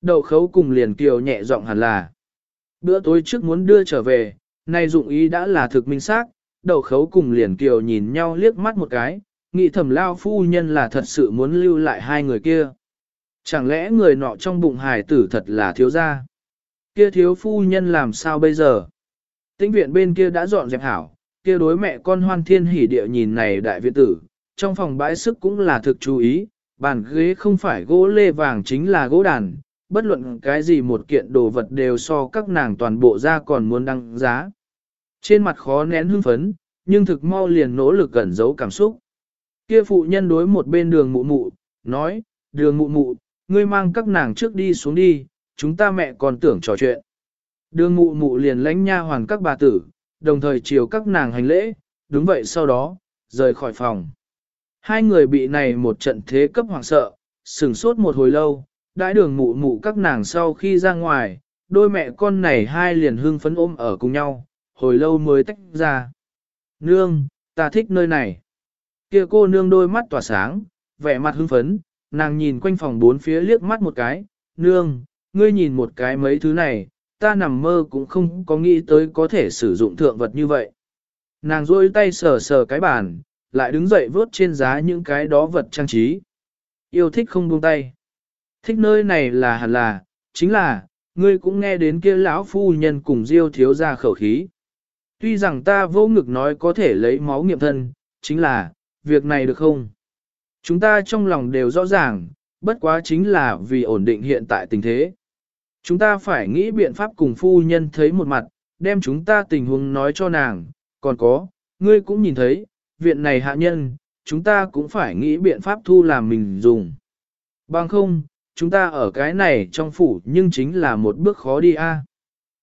Đậu khấu cùng liền kiều nhẹ giọng hẳn là. Bữa tối trước muốn đưa trở về, nay dụng ý đã là thực minh xác. đậu khấu cùng liền kiều nhìn nhau liếc mắt một cái, nghĩ thầm lao phu nhân là thật sự muốn lưu lại hai người kia. Chẳng lẽ người nọ trong bụng hài tử thật là thiếu gia? Kia thiếu phu nhân làm sao bây giờ? Tĩnh viện bên kia đã dọn dẹp hảo, kia đối mẹ con hoan thiên hỉ địa nhìn này đại viện tử, trong phòng bãi sức cũng là thực chú ý, bàn ghế không phải gỗ lê vàng chính là gỗ đàn, bất luận cái gì một kiện đồ vật đều so các nàng toàn bộ ra còn muốn đăng giá. Trên mặt khó nén hưng phấn, nhưng thực mau liền nỗ lực cẩn giấu cảm xúc. Kia phụ nhân đối một bên đường mụ mụ, nói, đường mụ mụ, ngươi mang các nàng trước đi xuống đi, chúng ta mẹ còn tưởng trò chuyện. Đường mụ mụ liền lãnh nha hoàn các bà tử, đồng thời chiều các nàng hành lễ, đúng vậy sau đó, rời khỏi phòng. Hai người bị này một trận thế cấp hoàng sợ, sừng sốt một hồi lâu, đãi đường mụ mụ các nàng sau khi ra ngoài, đôi mẹ con này hai liền hưng phấn ôm ở cùng nhau, hồi lâu mới tách ra. Nương, ta thích nơi này. Kia cô nương đôi mắt tỏa sáng, vẻ mặt hưng phấn, nàng nhìn quanh phòng bốn phía liếc mắt một cái, nương, ngươi nhìn một cái mấy thứ này, ta nằm mơ cũng không có nghĩ tới có thể sử dụng thượng vật như vậy. Nàng rôi tay sờ sờ cái bàn, lại đứng dậy vớt trên giá những cái đó vật trang trí. Yêu thích không buông tay. Thích nơi này là hẳn là, chính là, ngươi cũng nghe đến kia lão phu nhân cùng diêu thiếu ra khẩu khí. Tuy rằng ta vô ngực nói có thể lấy máu nghiệm thân, chính là, việc này được không? Chúng ta trong lòng đều rõ ràng, bất quá chính là vì ổn định hiện tại tình thế. Chúng ta phải nghĩ biện pháp cùng phu nhân thấy một mặt, đem chúng ta tình huống nói cho nàng, còn có, ngươi cũng nhìn thấy, viện này hạ nhân, chúng ta cũng phải nghĩ biện pháp thu làm mình dùng. Bằng không, chúng ta ở cái này trong phủ nhưng chính là một bước khó đi a.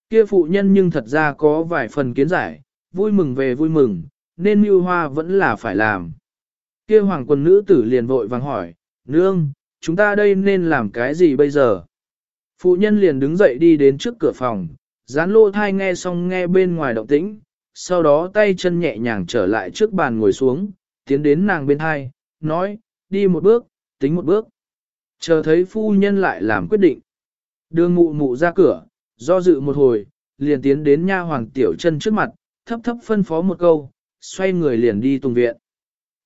Kia phụ nhân nhưng thật ra có vài phần kiến giải, vui mừng về vui mừng, nên mưu hoa vẫn là phải làm. Kia hoàng quân nữ tử liền vội vàng hỏi, nương, chúng ta đây nên làm cái gì bây giờ? Phụ nhân liền đứng dậy đi đến trước cửa phòng, dán lô thai nghe xong nghe bên ngoài động tĩnh, sau đó tay chân nhẹ nhàng trở lại trước bàn ngồi xuống, tiến đến nàng bên thai, nói, đi một bước, tính một bước. Chờ thấy phu nhân lại làm quyết định. Đưa mụ mụ ra cửa, do dự một hồi, liền tiến đến nha hoàng tiểu chân trước mặt, thấp thấp phân phó một câu, xoay người liền đi tùng viện.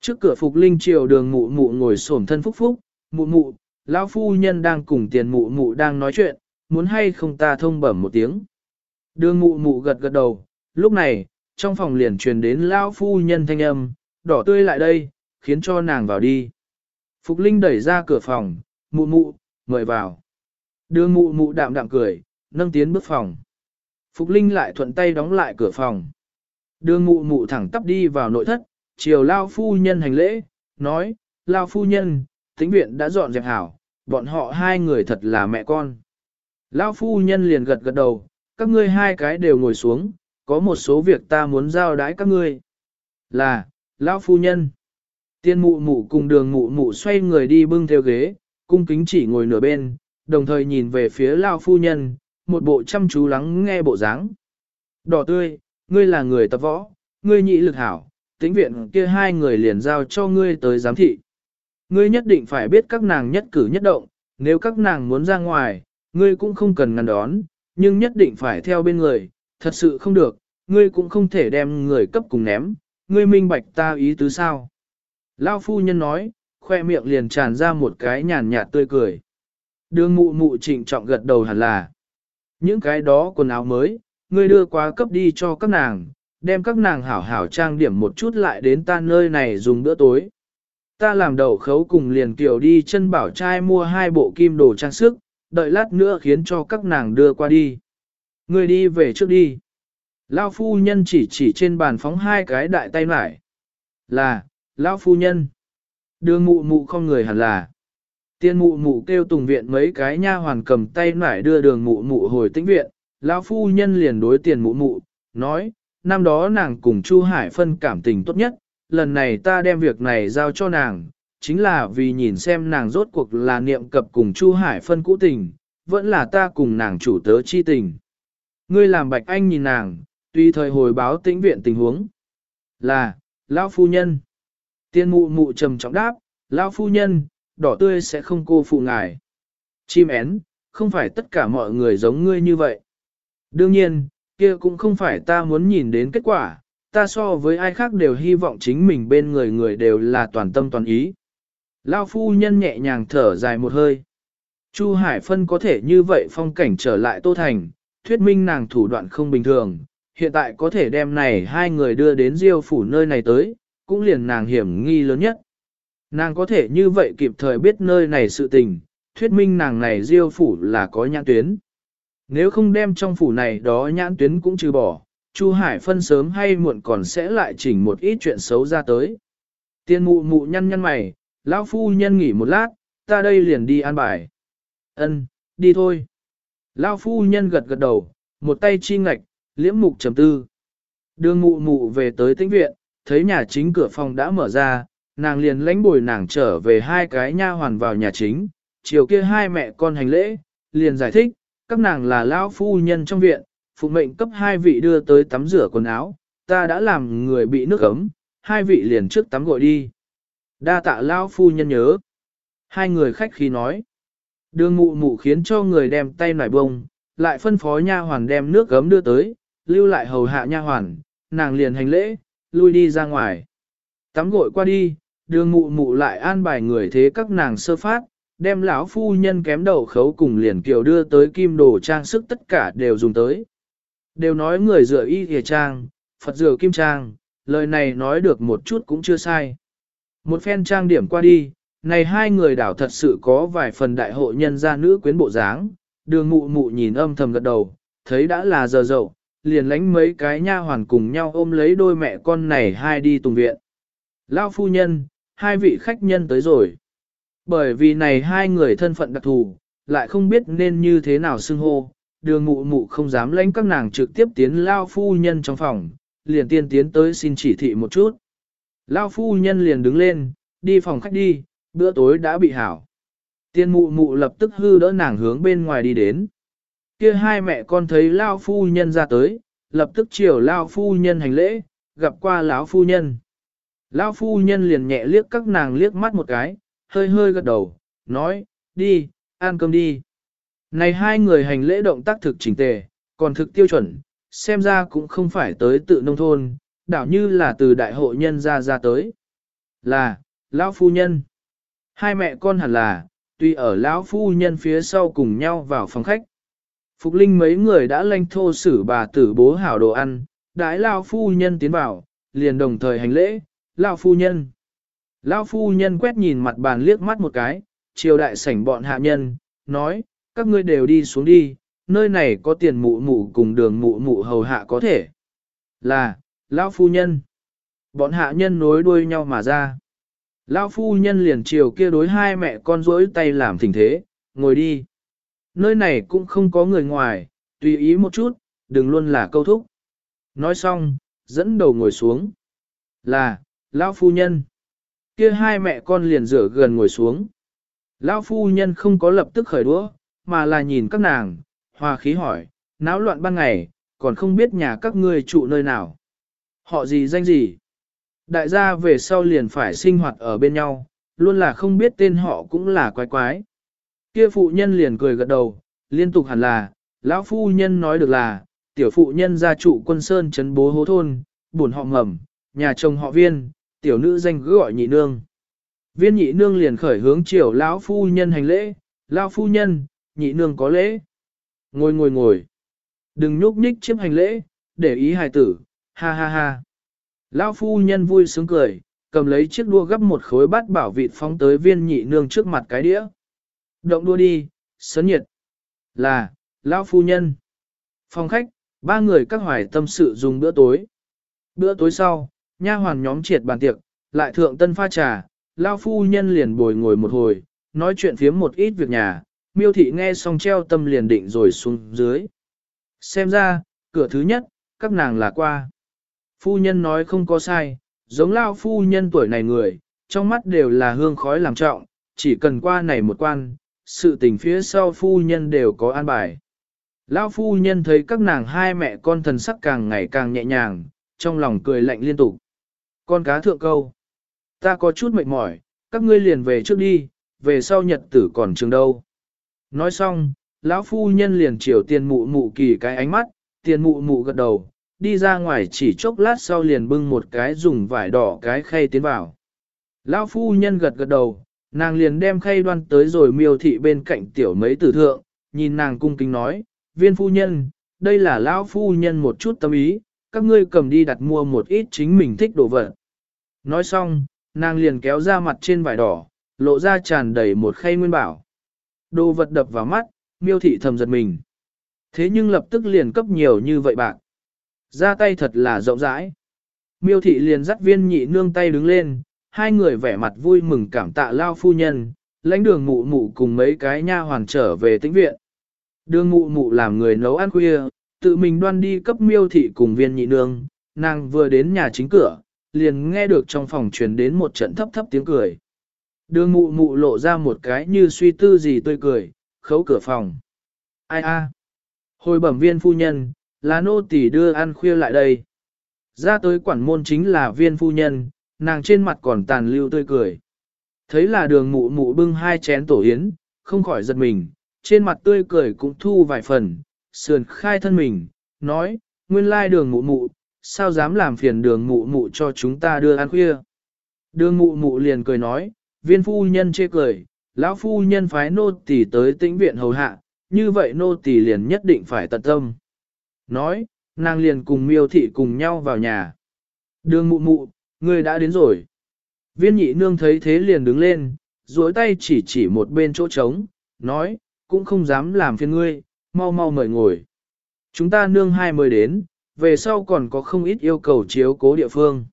Trước cửa phục linh triều đường mụ mụ ngồi xổm thân phúc phúc, mụ mụ, lão phu nhân đang cùng tiền mụ mụ đang nói chuyện, muốn hay không ta thông bẩm một tiếng. Đường mụ mụ gật gật đầu, lúc này, trong phòng liền truyền đến lão phu nhân thanh âm, đỏ tươi lại đây, khiến cho nàng vào đi. Phục Linh đẩy ra cửa phòng, mụ mụ, mời vào. Đường mụ mụ đạm đạm cười, nâng tiến bước phòng. Phục Linh lại thuận tay đóng lại cửa phòng. Đường mụ mụ thẳng tắp đi vào nội thất, chiều lao phu nhân hành lễ, nói, lao phu nhân, tính viện đã dọn dẹp hảo, bọn họ hai người thật là mẹ con. lão phu nhân liền gật gật đầu, các ngươi hai cái đều ngồi xuống, có một số việc ta muốn giao đái các ngươi. Là, lão phu nhân. Tiên mụ mụ cùng đường mụ mụ xoay người đi bưng theo ghế, cung kính chỉ ngồi nửa bên, đồng thời nhìn về phía lão phu nhân, một bộ chăm chú lắng nghe bộ dáng. Đỏ tươi, ngươi là người tập võ, ngươi nhị lực hảo, tĩnh viện kia hai người liền giao cho ngươi tới giám thị. Ngươi nhất định phải biết các nàng nhất cử nhất động, nếu các nàng muốn ra ngoài, ngươi cũng không cần ngăn đón, nhưng nhất định phải theo bên người, thật sự không được, ngươi cũng không thể đem người cấp cùng ném, ngươi minh bạch ta ý tứ sao. Lao phu nhân nói, khoe miệng liền tràn ra một cái nhàn nhạt tươi cười. Đường mụ mụ trịnh trọng gật đầu hẳn là. Những cái đó quần áo mới, ngươi đưa qua cấp đi cho các nàng, đem các nàng hảo hảo trang điểm một chút lại đến ta nơi này dùng bữa tối ta làm đậu khấu cùng liền kiểu đi chân bảo trai mua hai bộ kim đồ trang sức, đợi lát nữa khiến cho các nàng đưa qua đi. Người đi về trước đi. Lao phu nhân chỉ chỉ trên bàn phóng hai cái đại tay lại. Là, Lao phu nhân. Đường mụ mụ không người hẳn là. Tiên mụ mụ kêu tùng viện mấy cái nha hoàn cầm tay nải đưa đường mụ mụ hồi tĩnh viện, lão phu nhân liền đối tiền mụ mụ, nói, năm đó nàng cùng Chu Hải phân cảm tình tốt nhất, lần này ta đem việc này giao cho nàng, chính là vì nhìn xem nàng rốt cuộc là niệm cập cùng Chu Hải phân cũ tình, vẫn là ta cùng nàng chủ tớ chi tình. Ngươi làm bạch anh nhìn nàng, tuy thời hồi báo tĩnh viện tình huống. Là, lão phu nhân. Tiên mụ mụ trầm trọng đáp, lão phu nhân, đỏ tươi sẽ không cô phụ ngài. Chim én, không phải tất cả mọi người giống ngươi như vậy. Đương nhiên, kia cũng không phải ta muốn nhìn đến kết quả, ta so với ai khác đều hy vọng chính mình bên người người đều là toàn tâm toàn ý. Lao phu nhân nhẹ nhàng thở dài một hơi. Chu Hải Phân có thể như vậy phong cảnh trở lại Tô Thành, thuyết minh nàng thủ đoạn không bình thường, hiện tại có thể đem này hai người đưa đến diêu phủ nơi này tới, cũng liền nàng hiểm nghi lớn nhất. Nàng có thể như vậy kịp thời biết nơi này sự tình, thuyết minh nàng này diêu phủ là có nhãn tuyến. Nếu không đem trong phủ này đó nhãn tuyến cũng trừ bỏ, Chu Hải phân sớm hay muộn còn sẽ lại chỉnh một ít chuyện xấu ra tới. Tiên mụ mụ nhăn nhăn mày, lão phu nhân nghỉ một lát, ta đây liền đi an bài. Ân, đi thôi. Lão phu nhân gật gật đầu, một tay chi ngạch, liễm mục trầm tư. Đường mụ mụ về tới tĩnh viện, thấy nhà chính cửa phòng đã mở ra, nàng liền lãnh bồi nàng trở về hai cái nha hoàn vào nhà chính, chiều kia hai mẹ con hành lễ, liền giải thích, các nàng là lão phu nhân trong viện, phụ mệnh cấp hai vị đưa tới tắm rửa quần áo, ta đã làm người bị nước ấm, hai vị liền trước tắm gội đi. Đa tạ lão phu nhân nhớ. Hai người khách khí nói. Đường mụ mụ khiến cho người đem tay nải bông, lại phân phó nha hoàn đem nước gấm đưa tới, lưu lại hầu hạ nha hoàn, nàng liền hành lễ, lui đi ra ngoài. Tắm gội qua đi, đường mụ mụ lại an bài người thế các nàng sơ phát, đem lão phu nhân kém đầu khấu cùng liền kiều đưa tới kim đồ trang sức tất cả đều dùng tới. Đều nói người rửa y thìa trang, Phật rửa kim trang, lời này nói được một chút cũng chưa sai. Một phen trang điểm qua đi, này hai người đảo thật sự có vài phần đại hộ nhân gia nữ quyến bộ dáng, đường mụ mụ nhìn âm thầm gật đầu, thấy đã là giờ dậu, liền lánh mấy cái nha hoàn cùng nhau ôm lấy đôi mẹ con này hai đi tùng viện. Lao phu nhân, hai vị khách nhân tới rồi. Bởi vì này hai người thân phận đặc thù, lại không biết nên như thế nào xưng hô, đường mụ mụ không dám lãnh các nàng trực tiếp tiến Lao phu nhân trong phòng, liền tiên tiến tới xin chỉ thị một chút. Lao phu nhân liền đứng lên, đi phòng khách đi, bữa tối đã bị hảo. Tiên mụ mụ lập tức hư đỡ nàng hướng bên ngoài đi đến. Kia hai mẹ con thấy Lao phu nhân ra tới, lập tức chiều Lao phu nhân hành lễ, gặp qua lão phu nhân. Lão phu nhân liền nhẹ liếc các nàng liếc mắt một cái, hơi hơi gật đầu, nói, đi, ăn cơm đi. Này hai người hành lễ động tác thực chỉnh tề, còn thực tiêu chuẩn, xem ra cũng không phải tới tự nông thôn, đảo như là từ đại hội nhân ra ra tới. Là, lão phu nhân. Hai mẹ con hẳn là, tuy ở lão phu nhân phía sau cùng nhau vào phòng khách. Phục Linh mấy người đã lanh thô xử bà tử bố hảo đồ ăn, đãi lão phu nhân tiến vào, liền đồng thời hành lễ, lão phu nhân. Lão phu nhân quét nhìn mặt bàn liếc mắt một cái, triều đại sảnh bọn hạ nhân, nói, các ngươi đều đi xuống đi, nơi này có tiền mụ mụ cùng đường mụ mụ hầu hạ có thể. Là, lão phu nhân. Bọn hạ nhân nối đuôi nhau mà ra. Lão phu nhân liền chiều kia đối hai mẹ con rỗi tay làm thỉnh thế, ngồi đi. Nơi này cũng không có người ngoài, tùy ý một chút, đừng luôn là câu thúc. Nói xong, dẫn đầu ngồi xuống. Là, lão phu nhân. Kia hai mẹ con liền rửa gần ngồi xuống. Lão phu nhân không có lập tức khởi đũa, mà là nhìn các nàng, hòa khí hỏi, náo loạn ban ngày, còn không biết nhà các ngươi trụ nơi nào. Họ gì danh gì? Đại gia về sau liền phải sinh hoạt ở bên nhau, luôn là không biết tên họ cũng là quái quái. Kia phụ nhân liền cười gật đầu, liên tục hẳn là, lão phu nhân nói được là, tiểu phụ nhân gia trụ quân sơn trấn bố hố thôn, buồn họ ngầm, nhà chồng họ viên, tiểu nữ danh cứ gọi nhị nương. Viên nhị nương liền khởi hướng chiều lão phu nhân hành lễ, lão phu nhân, nhị nương có lễ. Ngồi ngồi ngồi. Đừng nhúc nhích chiếm hành lễ, để ý hài tử, ha ha ha. Lão phu nhân vui sướng cười, cầm lấy chiếc đua gấp một khối bát bảo vịt phóng tới viên nhị nương trước mặt cái đĩa. Động đua đi, sấn nhiệt. Là, lão phu nhân. Phòng khách, ba người các hoài tâm sự dùng bữa tối. Bữa tối sau, nha hoàn nhóm triệt bàn tiệc, lại thượng tân pha trà, lão phu nhân liền bồi ngồi một hồi, nói chuyện phiếm một ít việc nhà, miêu thị nghe xong treo tâm liền định rồi xuống dưới. Xem ra, cửa thứ nhất, các nàng là qua. Phu nhân nói không có sai, giống lao phu nhân tuổi này người, trong mắt đều là hương khói làm trọng, chỉ cần qua này một quan, sự tình phía sau phu nhân đều có an bài. Lão phu nhân thấy các nàng hai mẹ con thần sắc càng ngày càng nhẹ nhàng, trong lòng cười lạnh liên tục. Con cá thượng câu. Ta có chút mệt mỏi, các ngươi liền về trước đi, về sau nhật tử còn trường đâu. Nói xong, lão phu nhân liền chiều tiền mụ mụ kỳ cái ánh mắt, tiền mụ mụ gật đầu, đi ra ngoài chỉ chốc lát sau liền bưng một cái dùng vải đỏ cái khay tiến vào. Lão phu nhân gật gật đầu, nàng liền đem khay đoan tới rồi miêu thị bên cạnh tiểu mấy tử thượng, nhìn nàng cung kính nói, viên phu nhân, đây là lão phu nhân một chút tâm ý, các ngươi cầm đi đặt mua một ít chính mình thích đồ vật. Nói xong, nàng liền kéo ra mặt trên vải đỏ, lộ ra tràn đầy một khay nguyên bảo. Đồ vật đập vào mắt, miêu thị thầm giật mình. Thế nhưng lập tức liền cấp nhiều như vậy bạn. Ra tay thật là rộng rãi. Miêu thị liền dắt viên nhị nương tay đứng lên, hai người vẻ mặt vui mừng cảm tạ lao phu nhân, lãnh đường mụ mụ cùng mấy cái nha hoàn trở về tĩnh viện. Đường mụ mụ làm người nấu ăn khuya, tự mình đoan đi cấp miêu thị cùng viên nhị nương, nàng vừa đến nhà chính cửa, liền nghe được trong phòng truyền đến một trận thấp thấp tiếng cười. Đường mụ mụ lộ ra một cái như suy tư gì tươi cười, khấu cửa phòng. Ai a? Hồi bẩm viên phu nhân, là nô tỳ đưa ăn khuya lại đây. Ra tới quản môn chính là viên phu nhân, nàng trên mặt còn tàn lưu tươi cười. Thấy là đường mụ mụ bưng hai chén tổ yến, không khỏi giật mình, trên mặt tươi cười cũng thu vài phần, sườn khai thân mình, nói, nguyên lai đường mụ mụ, sao dám làm phiền đường mụ mụ cho chúng ta đưa ăn khuya. Đường mụ mụ liền cười nói, viên phu nhân chê cười, lão phu nhân phái nô tỳ tới tĩnh viện hầu hạ, như vậy nô tỳ liền nhất định phải tận tâm. Nói, nàng liền cùng miêu thị cùng nhau vào nhà. Đường mụ mụ, người đã đến rồi. Viên nhị nương thấy thế liền đứng lên, duỗi tay chỉ chỉ một bên chỗ trống, nói, cũng không dám làm phiền ngươi, mau mau mời ngồi. Chúng ta nương hai mới đến, về sau còn có không ít yêu cầu chiếu cố địa phương.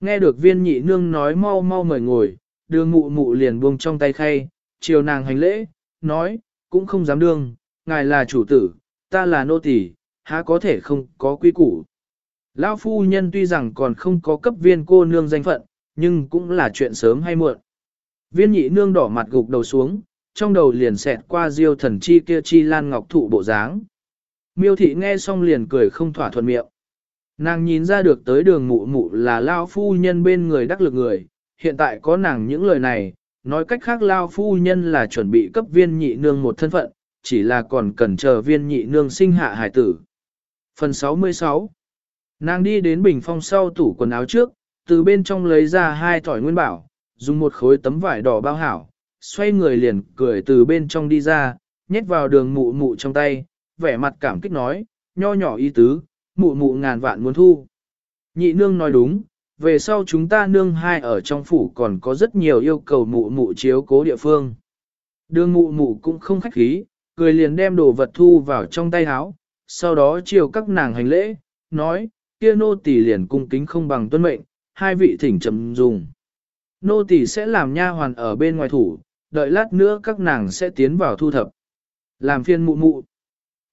Nghe được viên nhị nương nói mau mau mời ngồi, đường mụ mụ liền buông trong tay khay, chiều nàng hành lễ, nói, cũng không dám đương, ngài là chủ tử, ta là nô tỳ, há có thể không có quy củ. Lão phu nhân tuy rằng còn không có cấp viên cô nương danh phận, nhưng cũng là chuyện sớm hay muộn. Viên nhị nương đỏ mặt gục đầu xuống, trong đầu liền xẹt qua diêu thần chi kia chi lan ngọc thụ bộ dáng. Miêu thị nghe xong liền cười không thỏa thuận miệng. Nàng nhìn ra được tới đường mụ mụ là lao phu nhân bên người đắc lực người, hiện tại có nàng những lời này, nói cách khác lao phu nhân là chuẩn bị cấp viên nhị nương một thân phận, chỉ là còn cần chờ viên nhị nương sinh hạ hải tử. Phần 66 Nàng đi đến bình phong sau tủ quần áo trước, từ bên trong lấy ra hai thỏi nguyên bảo, dùng một khối tấm vải đỏ bao hảo, xoay người liền cười từ bên trong đi ra, nhét vào đường mụ mụ trong tay, vẻ mặt cảm kích nói, nho nhỏ ý tứ, mụ mụ ngàn vạn muốn thu. Nhị nương nói đúng, về sau chúng ta nương hai ở trong phủ còn có rất nhiều yêu cầu mụ mụ chiếu cố địa phương. Đường mụ mụ cũng không khách khí, cười liền đem đồ vật thu vào trong tay áo, sau đó chiều các nàng hành lễ, nói, kia nô tỳ liền cung kính không bằng tuân mệnh, hai vị thỉnh trầm dùng. Nô tỳ sẽ làm nha hoàn ở bên ngoài thủ, đợi lát nữa các nàng sẽ tiến vào thu thập. Làm phiên mụ mụ.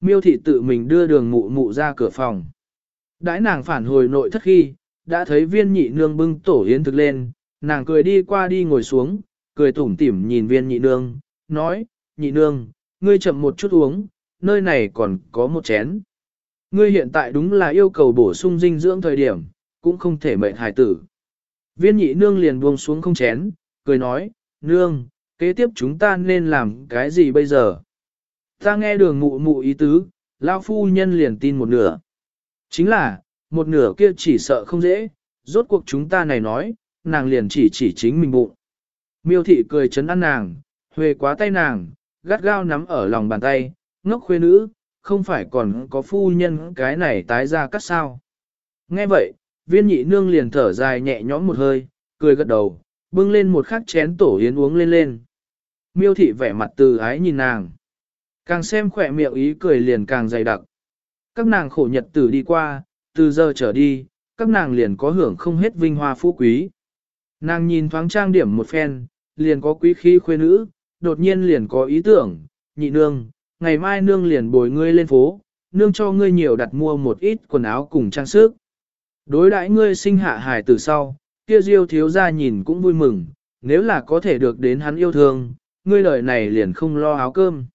Miêu thị tự mình đưa đường mụ mụ ra cửa phòng. Đãi nàng phản hồi nội thất khi, đã thấy viên nhị nương bưng tổ yến thực lên, nàng cười đi qua đi ngồi xuống, cười tủm tỉm nhìn viên nhị nương, nói, nhị nương, ngươi chậm một chút uống, nơi này còn có một chén. Ngươi hiện tại đúng là yêu cầu bổ sung dinh dưỡng thời điểm, cũng không thể mệnh hài tử. Viên nhị nương liền buông xuống không chén, cười nói, nương, kế tiếp chúng ta nên làm cái gì bây giờ? Ta nghe đường mụ mụ ý tứ, lao phu nhân liền tin một nửa. Chính là, một nửa kia chỉ sợ không dễ, rốt cuộc chúng ta này nói, nàng liền chỉ chỉ chính mình bụng. Miêu thị cười chấn ăn nàng, huề quá tay nàng, gắt gao nắm ở lòng bàn tay, ngốc khuê nữ, không phải còn có phu nhân cái này tái ra cắt sao. Nghe vậy, viên nhị nương liền thở dài nhẹ nhõm một hơi, cười gật đầu, bưng lên một khắc chén tổ yến uống lên lên. Miêu thị vẻ mặt từ ái nhìn nàng. Càng xem khỏe miệng ý cười liền càng dày đặc. Các nàng khổ nhật tử đi qua, từ giờ trở đi, các nàng liền có hưởng không hết vinh hoa phú quý. Nàng nhìn thoáng trang điểm một phen, liền có quý khí khuê nữ, đột nhiên liền có ý tưởng, nhị nương, ngày mai nương liền bồi ngươi lên phố, nương cho ngươi nhiều đặt mua một ít quần áo cùng trang sức. Đối đãi ngươi sinh hạ hài từ sau, kia diêu thiếu ra nhìn cũng vui mừng, nếu là có thể được đến hắn yêu thương, ngươi lời này liền không lo áo cơm.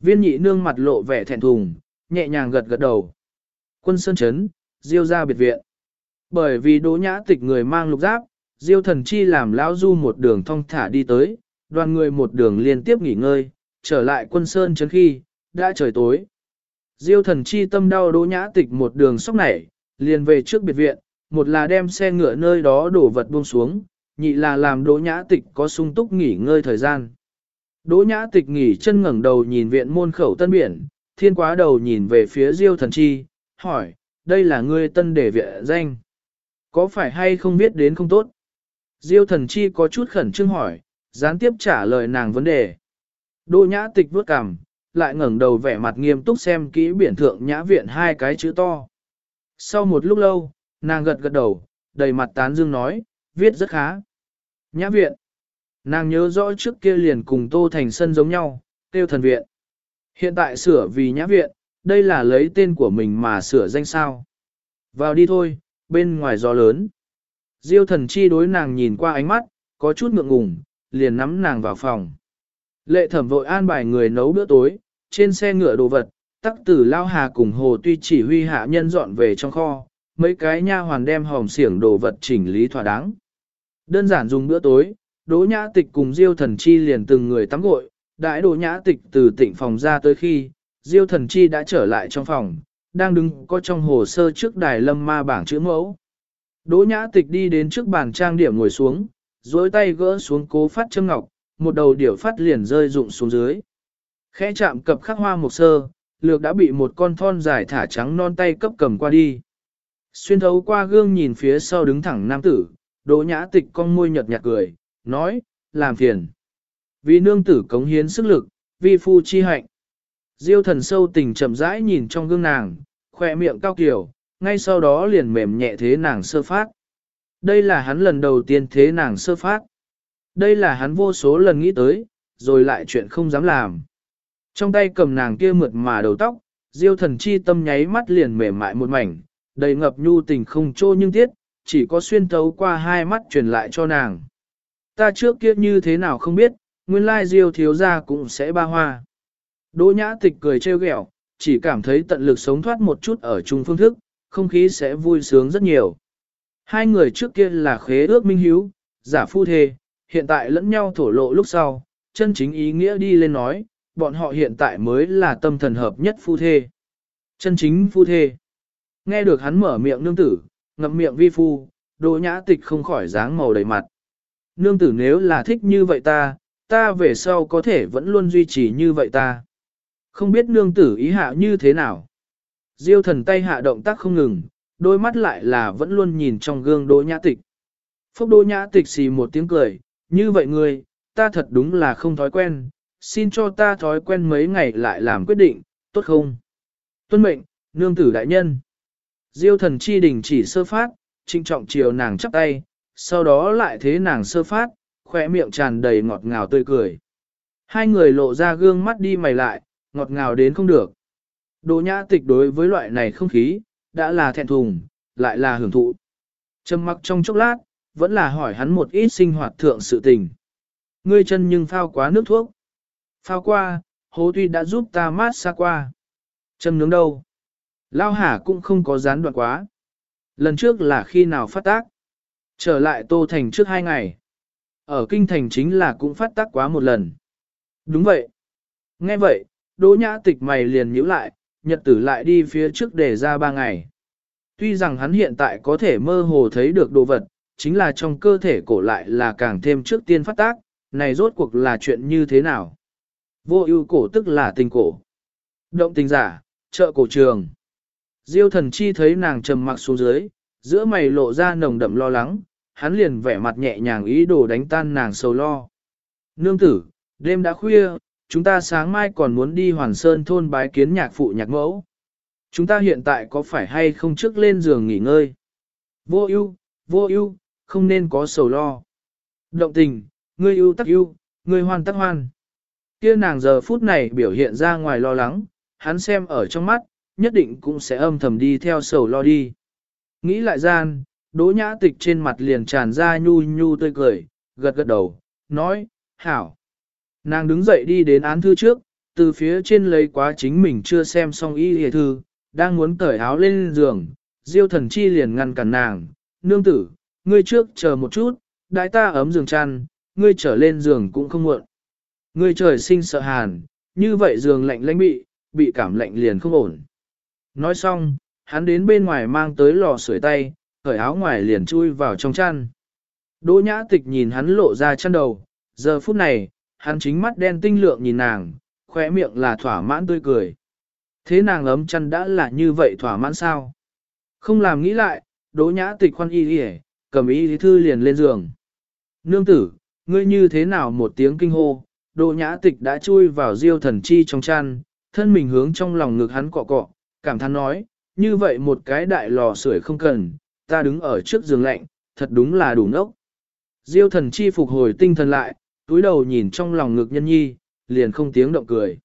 Viên nhị nương mặt lộ vẻ thẹn thùng, nhẹ nhàng gật gật đầu. Quân Sơn Trấn, diêu ra biệt viện. Bởi vì đỗ nhã tịch người mang lục giáp, diêu thần chi làm lão du một đường thong thả đi tới, đoàn người một đường liên tiếp nghỉ ngơi, trở lại quân Sơn Trấn khi, đã trời tối. Diêu thần chi tâm đau đỗ nhã tịch một đường sóc nảy, liền về trước biệt viện, một là đem xe ngựa nơi đó đổ vật buông xuống, nhị là làm đỗ nhã tịch có sung túc nghỉ ngơi thời gian. Đỗ nhã tịch nghỉ chân ngẩng đầu nhìn viện môn khẩu tân biển, thiên quá đầu nhìn về phía diêu thần chi, hỏi, đây là ngươi tân để viện danh. Có phải hay không biết đến không tốt? Diêu thần chi có chút khẩn trương hỏi, gián tiếp trả lời nàng vấn đề. Đô nhã tịch vuốt cằm, lại ngẩng đầu vẻ mặt nghiêm túc xem kỹ biển thượng nhã viện hai cái chữ to. Sau một lúc lâu, nàng gật gật đầu, đầy mặt tán dương nói, viết rất khá. Nhã viện. Nàng nhớ rõ trước kia liền cùng Tô Thành Sân giống nhau, tiêu thần viện. Hiện tại sửa vì nhã viện, đây là lấy tên của mình mà sửa danh sao. Vào đi thôi, bên ngoài gió lớn. Diêu thần chi đối nàng nhìn qua ánh mắt, có chút ngượng ngùng, liền nắm nàng vào phòng. Lệ thẩm vội an bài người nấu bữa tối, trên xe ngựa đồ vật, tắc tử lao hà cùng hồ tuy chỉ huy hạ nhân dọn về trong kho, mấy cái nha hoàn đem hòm xiển đồ vật chỉnh lý thỏa đáng. Đơn giản dùng bữa tối, Đỗ Nhã Tịch cùng Diêu Thần Chi liền từng người tắm gội, đãi Đỗ Nhã Tịch từ tịnh phòng ra tới khi, Diêu Thần Chi đã trở lại trong phòng, đang đứng có trong hồ sơ trước đài lâm ma bảng chữ mẫu. Đỗ Nhã Tịch đi đến trước bàn trang điểm ngồi xuống, duỗi tay gỡ xuống cố phát châm ngọc, một đầu điểu phát liền rơi rụng xuống dưới. Khẽ chạm cập khắc hoa một sơ, lược đã bị một con thon dài thả trắng non tay cấp cầm qua đi. Xuyên thấu qua gương nhìn phía sau đứng thẳng nam tử, đỗ nhã tịch con môi nhợt nhạt cười, nói, làm phiền. Vì nương tử cống hiến sức lực, vi phu chi hạnh. Diêu thần sâu tình chậm rãi nhìn trong gương nàng, khỏe miệng cao kiểu, ngay sau đó liền mềm nhẹ thế nàng sơ phát. Đây là hắn lần đầu tiên thế nàng sơ phát. Đây là hắn vô số lần nghĩ tới, rồi lại chuyện không dám làm. Trong tay cầm nàng kia mượt mà đầu tóc, diêu thần chi tâm nháy mắt liền mềm mại một mảnh, đầy ngập nhu tình không trô nhưng tiết, chỉ có xuyên thấu qua hai mắt truyền lại cho nàng. Ta trước kia như thế nào không biết, nguyên lai diêu thiếu ra cũng sẽ ba hoa. Đỗ nhã tịch cười trêu ghẹo, chỉ cảm thấy tận lực sống thoát một chút ở chung phương thức, không khí sẽ vui sướng rất nhiều. Hai người trước kia là khế ước minh hiếu, giả phu thê, hiện tại lẫn nhau thổ lộ lúc sau, chân chính ý nghĩa đi lên nói, bọn họ hiện tại mới là tâm thần hợp nhất phu thê. Chân chính phu thê. Nghe được hắn mở miệng nương tử, ngậm miệng vi phu, đỗ nhã tịch không khỏi dáng màu đầy mặt. Nương tử nếu là thích như vậy ta, ta về sau có thể vẫn luôn duy trì như vậy ta. Không biết nương tử ý hạ như thế nào. Diêu thần tay hạ động tác không ngừng, đôi mắt lại là vẫn luôn nhìn trong gương đỗ nhã tịch. Phúc đỗ nhã tịch xì một tiếng cười, như vậy ngươi, ta thật đúng là không thói quen, xin cho ta thói quen mấy ngày lại làm quyết định, tốt không? Tuân mệnh, nương tử đại nhân. Diêu thần chi đình chỉ sơ phát, trinh trọng chiều nàng chắp tay, sau đó lại thế nàng sơ phát, khỏe miệng tràn đầy ngọt ngào tươi cười. Hai người lộ ra gương mắt đi mày lại, ngọt ngào đến không được. Đồ nhã tịch đối với loại này không khí, đã là thẹn thùng, lại là hưởng thụ. Trầm mặc trong chốc lát, vẫn là hỏi hắn một ít sinh hoạt thượng sự tình. Ngươi chân nhưng phao quá nước thuốc. Phao qua, hố tuy đã giúp ta mát xa qua. Châm nướng đâu? Lao hả cũng không có gián đoạn quá. Lần trước là khi nào phát tác? Trở lại Tô Thành trước hai ngày. Ở Kinh Thành chính là cũng phát tác quá một lần. Đúng vậy. Nghe vậy, Đỗ Nhã Tịch mày liền nhíu lại, nhật tử lại đi phía trước để ra ba ngày. Tuy rằng hắn hiện tại có thể mơ hồ thấy được đồ vật, chính là trong cơ thể cổ lại là càng thêm trước tiên phát tác, này rốt cuộc là chuyện như thế nào? Vô ưu cổ tức là tình cổ. Động tình giả, chợ cổ trường. Diêu thần chi thấy nàng trầm mặc xuống dưới, giữa mày lộ ra nồng đậm lo lắng, hắn liền vẻ mặt nhẹ nhàng ý đồ đánh tan nàng sầu lo. Nương tử, đêm đã khuya, chúng ta sáng mai còn muốn đi Hoàn Sơn thôn bái kiến nhạc phụ nhạc mẫu. Chúng ta hiện tại có phải hay không trước lên giường nghỉ ngơi? Vô ưu, vô ưu, không nên có sầu lo. Động tình, ngươi ưu tắc ưu, ngươi hoan tắc hoan. Kia nàng giờ phút này biểu hiện ra ngoài lo lắng, hắn xem ở trong mắt, nhất định cũng sẽ âm thầm đi theo sầu lo đi. Nghĩ lại gian, đỗ nhã tịch trên mặt liền tràn ra nhu nhu tươi cười, gật gật đầu, nói, hảo. Nàng đứng dậy đi đến án thư trước, từ phía trên lấy quá chính mình chưa xem xong y hề thư, đang muốn cởi áo lên giường, diêu thần chi liền ngăn cản nàng, nương tử, ngươi trước chờ một chút, đại ta ấm giường chăn, ngươi trở lên giường cũng không muộn. Ngươi trời sinh sợ hàn, như vậy giường lạnh lãnh bị, bị cảm lạnh liền không ổn. Nói xong, hắn đến bên ngoài mang tới lò sưởi tay, cởi áo ngoài liền chui vào trong chăn. Đỗ nhã tịch nhìn hắn lộ ra chăn đầu, giờ phút này, hắn chính mắt đen tinh lượng nhìn nàng, khóe miệng là thỏa mãn tươi cười. Thế nàng ấm chăn đã là như vậy thỏa mãn sao? Không làm nghĩ lại, đỗ nhã tịch khoan y đi cầm y thư liền lên giường. Nương tử, ngươi như thế nào một tiếng kinh hô, đỗ nhã tịch đã chui vào diêu thần chi trong chăn, thân mình hướng trong lòng ngực hắn cọ cọ, cảm thán nói, như vậy một cái đại lò sưởi không cần, ta đứng ở trước giường lạnh, thật đúng là đủ nốc. Diêu thần chi phục hồi tinh thần lại, túi đầu nhìn trong lòng ngực nhân nhi, liền không tiếng động cười.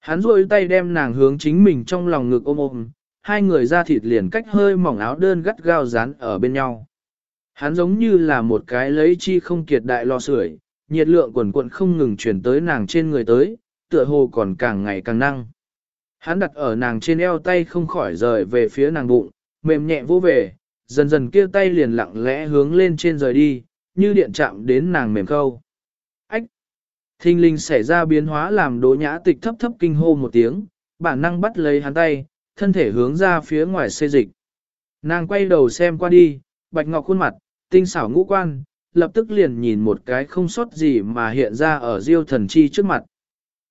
Hắn rôi tay đem nàng hướng chính mình trong lòng ngực ôm ôm, hai người ra thịt liền cách hơi mỏng áo đơn gắt gao dán ở bên nhau. Hắn giống như là một cái lấy chi không kiệt đại lò sưởi, nhiệt lượng quần quận không ngừng chuyển tới nàng trên người tới, tựa hồ còn càng ngày càng năng. Hắn đặt ở nàng trên eo tay không khỏi rời về phía nàng bụng, mềm nhẹ vô về, dần dần kia tay liền lặng lẽ hướng lên trên rời đi, như điện chạm đến nàng mềm khâu. Thinh linh xảy ra biến hóa làm đỗ nhã tịch thấp thấp kinh hô một tiếng, bản năng bắt lấy hắn tay, thân thể hướng ra phía ngoài xê dịch. Nàng quay đầu xem qua đi, bạch ngọc khuôn mặt, tinh xảo ngũ quan, lập tức liền nhìn một cái không sót gì mà hiện ra ở diêu thần chi trước mặt.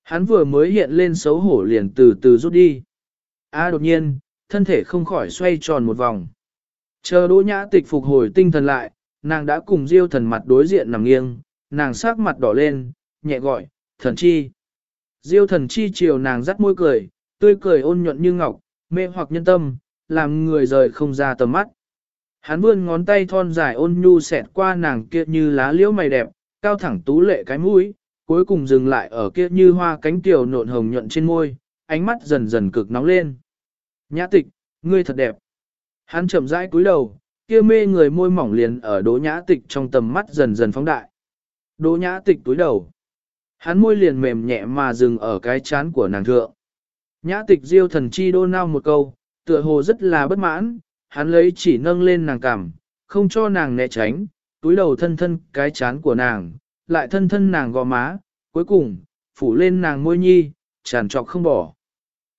Hắn vừa mới hiện lên xấu hổ liền từ từ rút đi. A đột nhiên, thân thể không khỏi xoay tròn một vòng. Chờ đỗ nhã tịch phục hồi tinh thần lại, nàng đã cùng diêu thần mặt đối diện nằm nghiêng, nàng sắc mặt đỏ lên, nhẹ gọi, thần chi. Diêu thần chi chiều nàng rắt môi cười, tươi cười ôn nhuận như ngọc, mê hoặc nhân tâm, làm người rời không ra tầm mắt. Hắn vươn ngón tay thon dài ôn nhu xẹt qua nàng kia như lá liễu mày đẹp, cao thẳng tú lệ cái mũi, cuối cùng dừng lại ở kia như hoa cánh tiểu nộn hồng nhuận trên môi, ánh mắt dần dần cực nóng lên. Nhã tịch, ngươi thật đẹp. Hắn chậm rãi cúi đầu, kia mê người môi mỏng liền ở đỗ nhã tịch trong tầm mắt dần dần phóng đại. Đỗ nhã tịch cúi đầu. Hắn môi liền mềm nhẹ mà dừng ở cái chán của nàng thượng. Nhã tịch diêu thần chi đô nao một câu, tựa hồ rất là bất mãn, hắn lấy chỉ nâng lên nàng cằm, không cho nàng né tránh, túi đầu thân thân cái chán của nàng, lại thân thân nàng gò má, cuối cùng, phủ lên nàng môi nhi, tràn trọc không bỏ.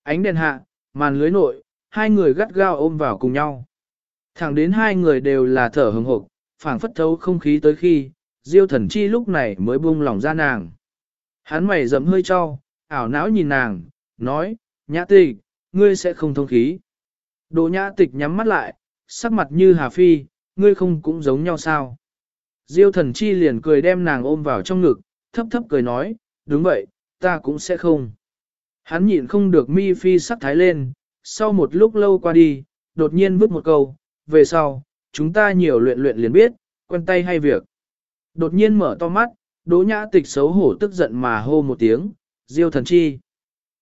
Ánh đèn hạ, màn lưới nội, hai người gắt gao ôm vào cùng nhau. Thẳng đến hai người đều là thở hừng hộp, phảng phất thấu không khí tới khi, diêu thần chi lúc này mới buông lỏng ra nàng. Hắn mày dầm hơi cho, ảo não nhìn nàng, nói, nhã tịch, ngươi sẽ không thông khí. Đồ nhã tịch nhắm mắt lại, sắc mặt như hà phi, ngươi không cũng giống nhau sao. Diêu thần chi liền cười đem nàng ôm vào trong ngực, thấp thấp cười nói, đúng vậy, ta cũng sẽ không. Hắn nhịn không được mi phi sắc thái lên, sau một lúc lâu qua đi, đột nhiên vứt một câu, về sau, chúng ta nhiều luyện luyện liền biết, quen tay hay việc. Đột nhiên mở to mắt, đỗ nhã tịch xấu hổ tức giận mà hô một tiếng, diêu thần chi.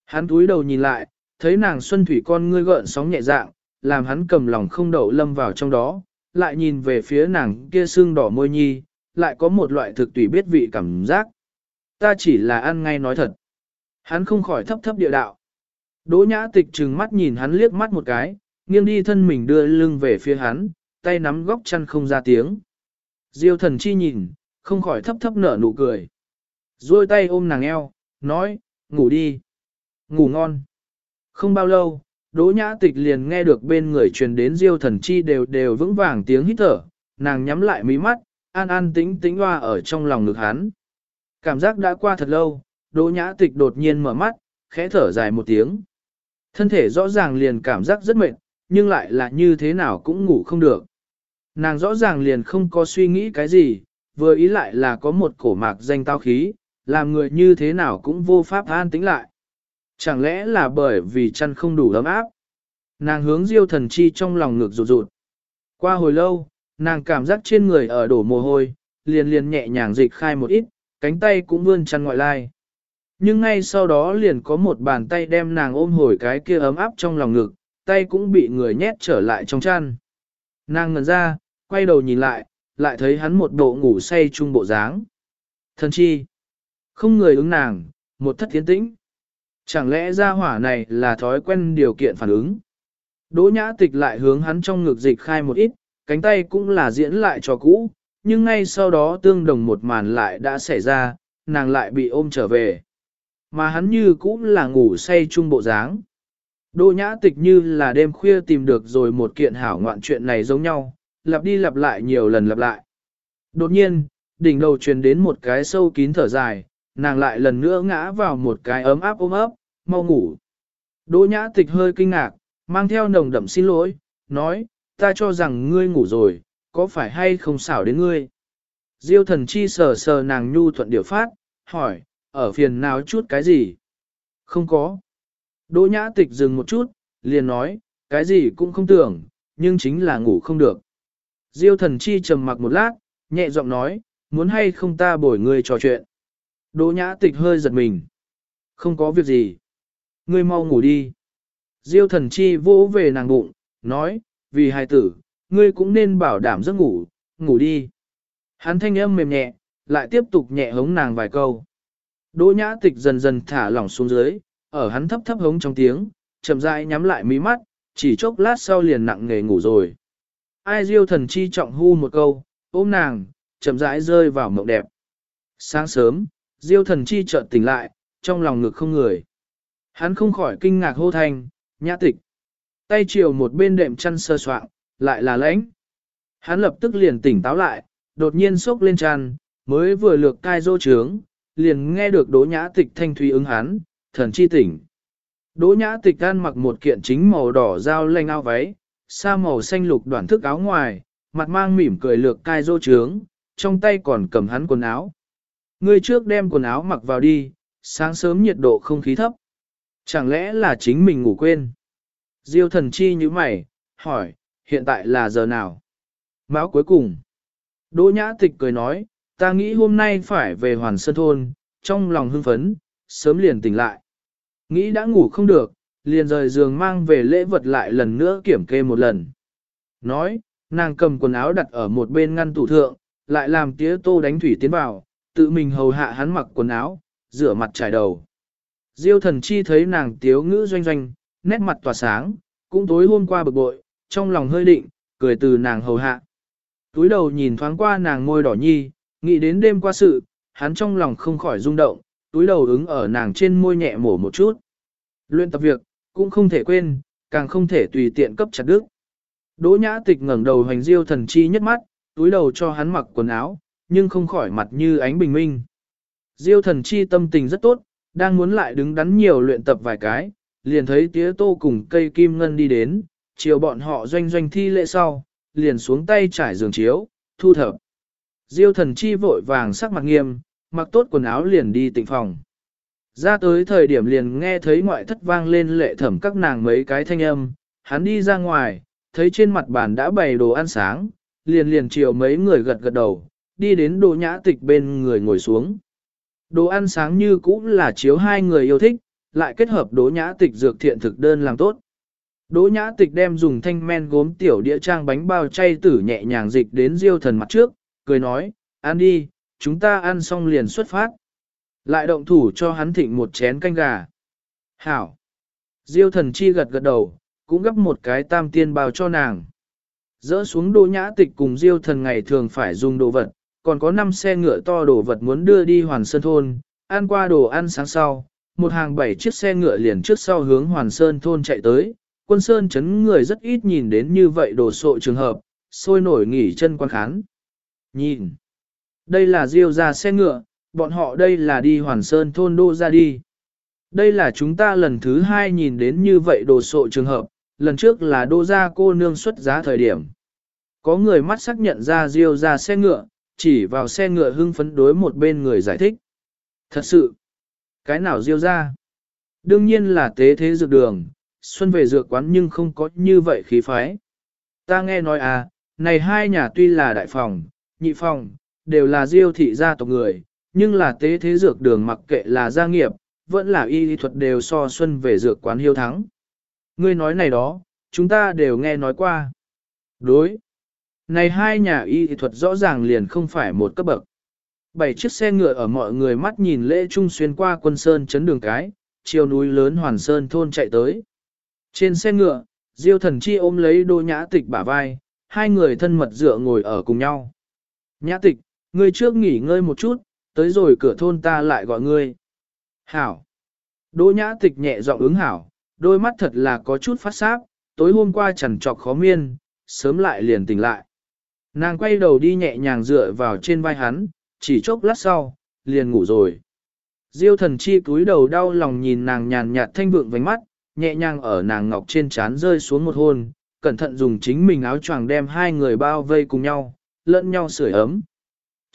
Hắn túi đầu nhìn lại, thấy nàng xuân thủy con ngươi gợn sóng nhẹ dạng, làm hắn cầm lòng không đậu lâm vào trong đó, lại nhìn về phía nàng kia xương đỏ môi nhi, lại có một loại thực tùy biết vị cảm giác. Ta chỉ là ăn ngay nói thật. Hắn không khỏi thấp thấp địa đạo. Đỗ nhã tịch trừng mắt nhìn hắn liếc mắt một cái, nghiêng đi thân mình đưa lưng về phía hắn, tay nắm góc chăn không ra tiếng. Diêu thần chi nhìn, không khỏi thấp thấp nở nụ cười. Rồi tay ôm nàng eo, nói, ngủ đi. Ngủ ngon. Không bao lâu, Đỗ Nhã Tịch liền nghe được bên người truyền đến Diêu Thần Chi đều đều vững vàng tiếng hít thở, nàng nhắm lại mí mắt, an an tĩnh tĩnh hoa ở trong lòng ngực hắn. Cảm giác đã qua thật lâu, Đỗ Nhã Tịch đột nhiên mở mắt, khẽ thở dài một tiếng. Thân thể rõ ràng liền cảm giác rất mệt, nhưng lại là như thế nào cũng ngủ không được. Nàng rõ ràng liền không có suy nghĩ cái gì, vừa ý lại là có một cổ mạc danh tao khí, làm người như thế nào cũng vô pháp an tĩnh lại. Chẳng lẽ là bởi vì chăn không đủ ấm áp? Nàng hướng diêu thần chi trong lòng ngực rụt rụt. Qua hồi lâu, nàng cảm giác trên người ở đổ mồ hôi, liền liền nhẹ nhàng dịch khai một ít, cánh tay cũng vươn chăn ngoại lai. Nhưng ngay sau đó liền có một bàn tay đem nàng ôm hồi cái kia ấm áp trong lòng ngực, tay cũng bị người nhét trở lại trong chăn. Nàng ngần ra, quay đầu nhìn lại, lại thấy hắn một bộ ngủ say chung bộ dáng. Thần chi, không người ứng nàng, một thất tiến tĩnh. Chẳng lẽ ra hỏa này là thói quen điều kiện phản ứng? Đỗ nhã tịch lại hướng hắn trong ngực dịch khai một ít, cánh tay cũng là diễn lại cho cũ, nhưng ngay sau đó tương đồng một màn lại đã xảy ra, nàng lại bị ôm trở về. Mà hắn như cũng là ngủ say chung bộ dáng. Đỗ nhã tịch như là đêm khuya tìm được rồi một kiện hảo ngoạn chuyện này giống nhau, lặp đi lặp lại nhiều lần lặp lại. Đột nhiên, đỉnh đầu truyền đến một cái sâu kín thở dài, nàng lại lần nữa ngã vào một cái ấm áp ôm ấp, mau ngủ. Đỗ nhã tịch hơi kinh ngạc, mang theo nồng đậm xin lỗi, nói, ta cho rằng ngươi ngủ rồi, có phải hay không xảo đến ngươi? Diêu thần chi sờ sờ nàng nhu thuận điều phát, hỏi, ở phiền nào chút cái gì? Không có. Đỗ nhã tịch dừng một chút, liền nói, cái gì cũng không tưởng, nhưng chính là ngủ không được. Diêu thần chi trầm mặc một lát, nhẹ giọng nói, muốn hay không ta bồi ngươi trò chuyện. Đỗ nhã tịch hơi giật mình. Không có việc gì. Ngươi mau ngủ đi. Diêu thần chi vỗ về nàng bụng, nói, vì hài tử, ngươi cũng nên bảo đảm giấc ngủ, ngủ đi. Hắn thanh âm mềm nhẹ, lại tiếp tục nhẹ hống nàng vài câu. Đỗ nhã tịch dần dần thả lỏng xuống dưới, ở hắn thấp thấp hống trong tiếng, chậm rãi nhắm lại mí mắt, chỉ chốc lát sau liền nặng nghề ngủ rồi. Ai diêu thần chi trọng hu một câu, ôm nàng, chậm rãi rơi vào mộng đẹp. Sáng sớm, diêu thần chi chợt tỉnh lại, trong lòng ngực không người. Hắn không khỏi kinh ngạc hô thanh, nhã tịch. Tay chiều một bên đệm chăn sơ soạn, lại là lãnh. Hắn lập tức liền tỉnh táo lại, đột nhiên sốc lên chăn, mới vừa lược cai dô trướng, liền nghe được đỗ nhã tịch thanh thúy ứng hắn, thần chi tỉnh. Đỗ nhã tịch ăn mặc một kiện chính màu đỏ dao lanh ao váy, sa màu xanh lục đoạn thức áo ngoài, mặt mang mỉm cười lược cai dô trướng, trong tay còn cầm hắn quần áo. Người trước đem quần áo mặc vào đi, sáng sớm nhiệt độ không khí thấp. Chẳng lẽ là chính mình ngủ quên? Diêu thần chi như mày, hỏi, hiện tại là giờ nào? Máu cuối cùng. Đỗ nhã tịch cười nói, ta nghĩ hôm nay phải về Hoàn Sơn Thôn, trong lòng hưng phấn, sớm liền tỉnh lại. Nghĩ đã ngủ không được, liền rời giường mang về lễ vật lại lần nữa kiểm kê một lần. Nói, nàng cầm quần áo đặt ở một bên ngăn tủ thượng, lại làm tía tô đánh thủy tiến vào, tự mình hầu hạ hắn mặc quần áo, rửa mặt trải đầu. Diêu thần chi thấy nàng tiếu ngữ doanh doanh, nét mặt tỏa sáng, cũng tối hôm qua bực bội, trong lòng hơi định, cười từ nàng hầu hạ. Túi đầu nhìn thoáng qua nàng môi đỏ nhi, nghĩ đến đêm qua sự, hắn trong lòng không khỏi rung động, túi đầu ứng ở nàng trên môi nhẹ mổ một chút. Luyện tập việc, cũng không thể quên, càng không thể tùy tiện cấp chặt đức. Đỗ nhã tịch ngẩng đầu hoành diêu thần chi nhất mắt, túi đầu cho hắn mặc quần áo, nhưng không khỏi mặt như ánh bình minh. Diêu thần chi tâm tình rất tốt, đang muốn lại đứng đắn nhiều luyện tập vài cái, liền thấy tía tô cùng cây kim ngân đi đến, chiều bọn họ doanh doanh thi lễ sau, liền xuống tay trải giường chiếu, thu thập. Diêu thần chi vội vàng sắc mặt nghiêm, mặc tốt quần áo liền đi tịnh phòng. Ra tới thời điểm liền nghe thấy ngoại thất vang lên lệ thẩm các nàng mấy cái thanh âm, hắn đi ra ngoài, thấy trên mặt bàn đã bày đồ ăn sáng, liền liền chiều mấy người gật gật đầu, đi đến đồ nhã tịch bên người ngồi xuống. Đồ ăn sáng như cũng là chiếu hai người yêu thích, lại kết hợp đỗ nhã tịch dược thiện thực đơn làm tốt. Đỗ nhã tịch đem dùng thanh men gốm tiểu đĩa trang bánh bao chay tử nhẹ nhàng dịch đến diêu thần mặt trước, cười nói, ăn đi, chúng ta ăn xong liền xuất phát. Lại động thủ cho hắn thịnh một chén canh gà. Hảo. Diêu thần chi gật gật đầu, cũng gấp một cái tam tiên bao cho nàng. Dỡ xuống đỗ nhã tịch cùng diêu thần ngày thường phải dùng đồ vật, còn có 5 xe ngựa to đồ vật muốn đưa đi hoàn sơn thôn, ăn qua đồ ăn sáng sau, một hàng bảy chiếc xe ngựa liền trước sau hướng hoàn sơn thôn chạy tới, quân sơn chấn người rất ít nhìn đến như vậy đồ sộ trường hợp, sôi nổi nghỉ chân quan khán. Nhìn, đây là diêu ra xe ngựa, bọn họ đây là đi hoàn sơn thôn đô ra đi. Đây là chúng ta lần thứ hai nhìn đến như vậy đồ sộ trường hợp, lần trước là đô ra cô nương xuất giá thời điểm. Có người mắt xác nhận ra Diêu ra xe ngựa, chỉ vào xe ngựa hưng phấn đối một bên người giải thích. Thật sự, cái nào Diêu ra? Đương nhiên là tế thế dược đường, xuân về dược quán nhưng không có như vậy khí phái. Ta nghe nói à, này hai nhà tuy là đại phòng, nhị phòng, đều là diêu thị gia tộc người, nhưng là tế thế dược đường mặc kệ là gia nghiệp, vẫn là y lý thuật đều so xuân về dược quán hiếu thắng. Ngươi nói này đó, chúng ta đều nghe nói qua. Đối. Này hai nhà y lý thuật rõ ràng liền không phải một cấp bậc. Bảy chiếc xe ngựa ở mọi người mắt nhìn lễ trung xuyên qua quân sơn chấn đường cái, chiều núi lớn hoàn sơn thôn chạy tới. Trên xe ngựa, Diêu thần chi ôm lấy đô nhã tịch bả vai, hai người thân mật dựa ngồi ở cùng nhau. Nhã tịch, ngươi trước nghỉ ngơi một chút, tới rồi cửa thôn ta lại gọi ngươi. Hảo. Đỗ nhã tịch nhẹ giọng ứng hảo, đôi mắt thật là có chút phát sáp, tối hôm qua chẳng trọc khó miên, sớm lại liền tỉnh lại. Nàng quay đầu đi nhẹ nhàng dựa vào trên vai hắn, chỉ chốc lát sau, liền ngủ rồi. Diêu thần chi cúi đầu đau lòng nhìn nàng nhàn nhạt thanh vượng vánh mắt, nhẹ nhàng ở nàng ngọc trên trán rơi xuống một hôn, cẩn thận dùng chính mình áo choàng đem hai người bao vây cùng nhau, lẫn nhau sưởi ấm.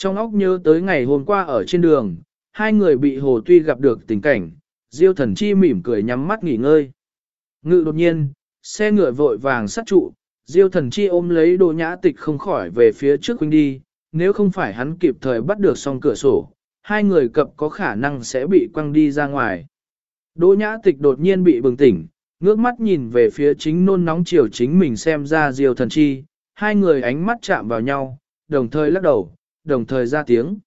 Trong óc nhớ tới ngày hôm qua ở trên đường, hai người bị hồ tuy gặp được tình cảnh, diêu thần chi mỉm cười nhắm mắt nghỉ ngơi. Ngự đột nhiên, xe ngựa vội vàng sát trụ, diêu thần chi ôm lấy đồ nhã tịch không khỏi về phía trước huynh đi, nếu không phải hắn kịp thời bắt được xong cửa sổ, hai người cập có khả năng sẽ bị quăng đi ra ngoài. Đỗ nhã tịch đột nhiên bị bừng tỉnh, ngước mắt nhìn về phía chính nôn nóng chiều chính mình xem ra diêu thần chi, hai người ánh mắt chạm vào nhau, đồng thời lắc đầu, đồng thời ra tiếng.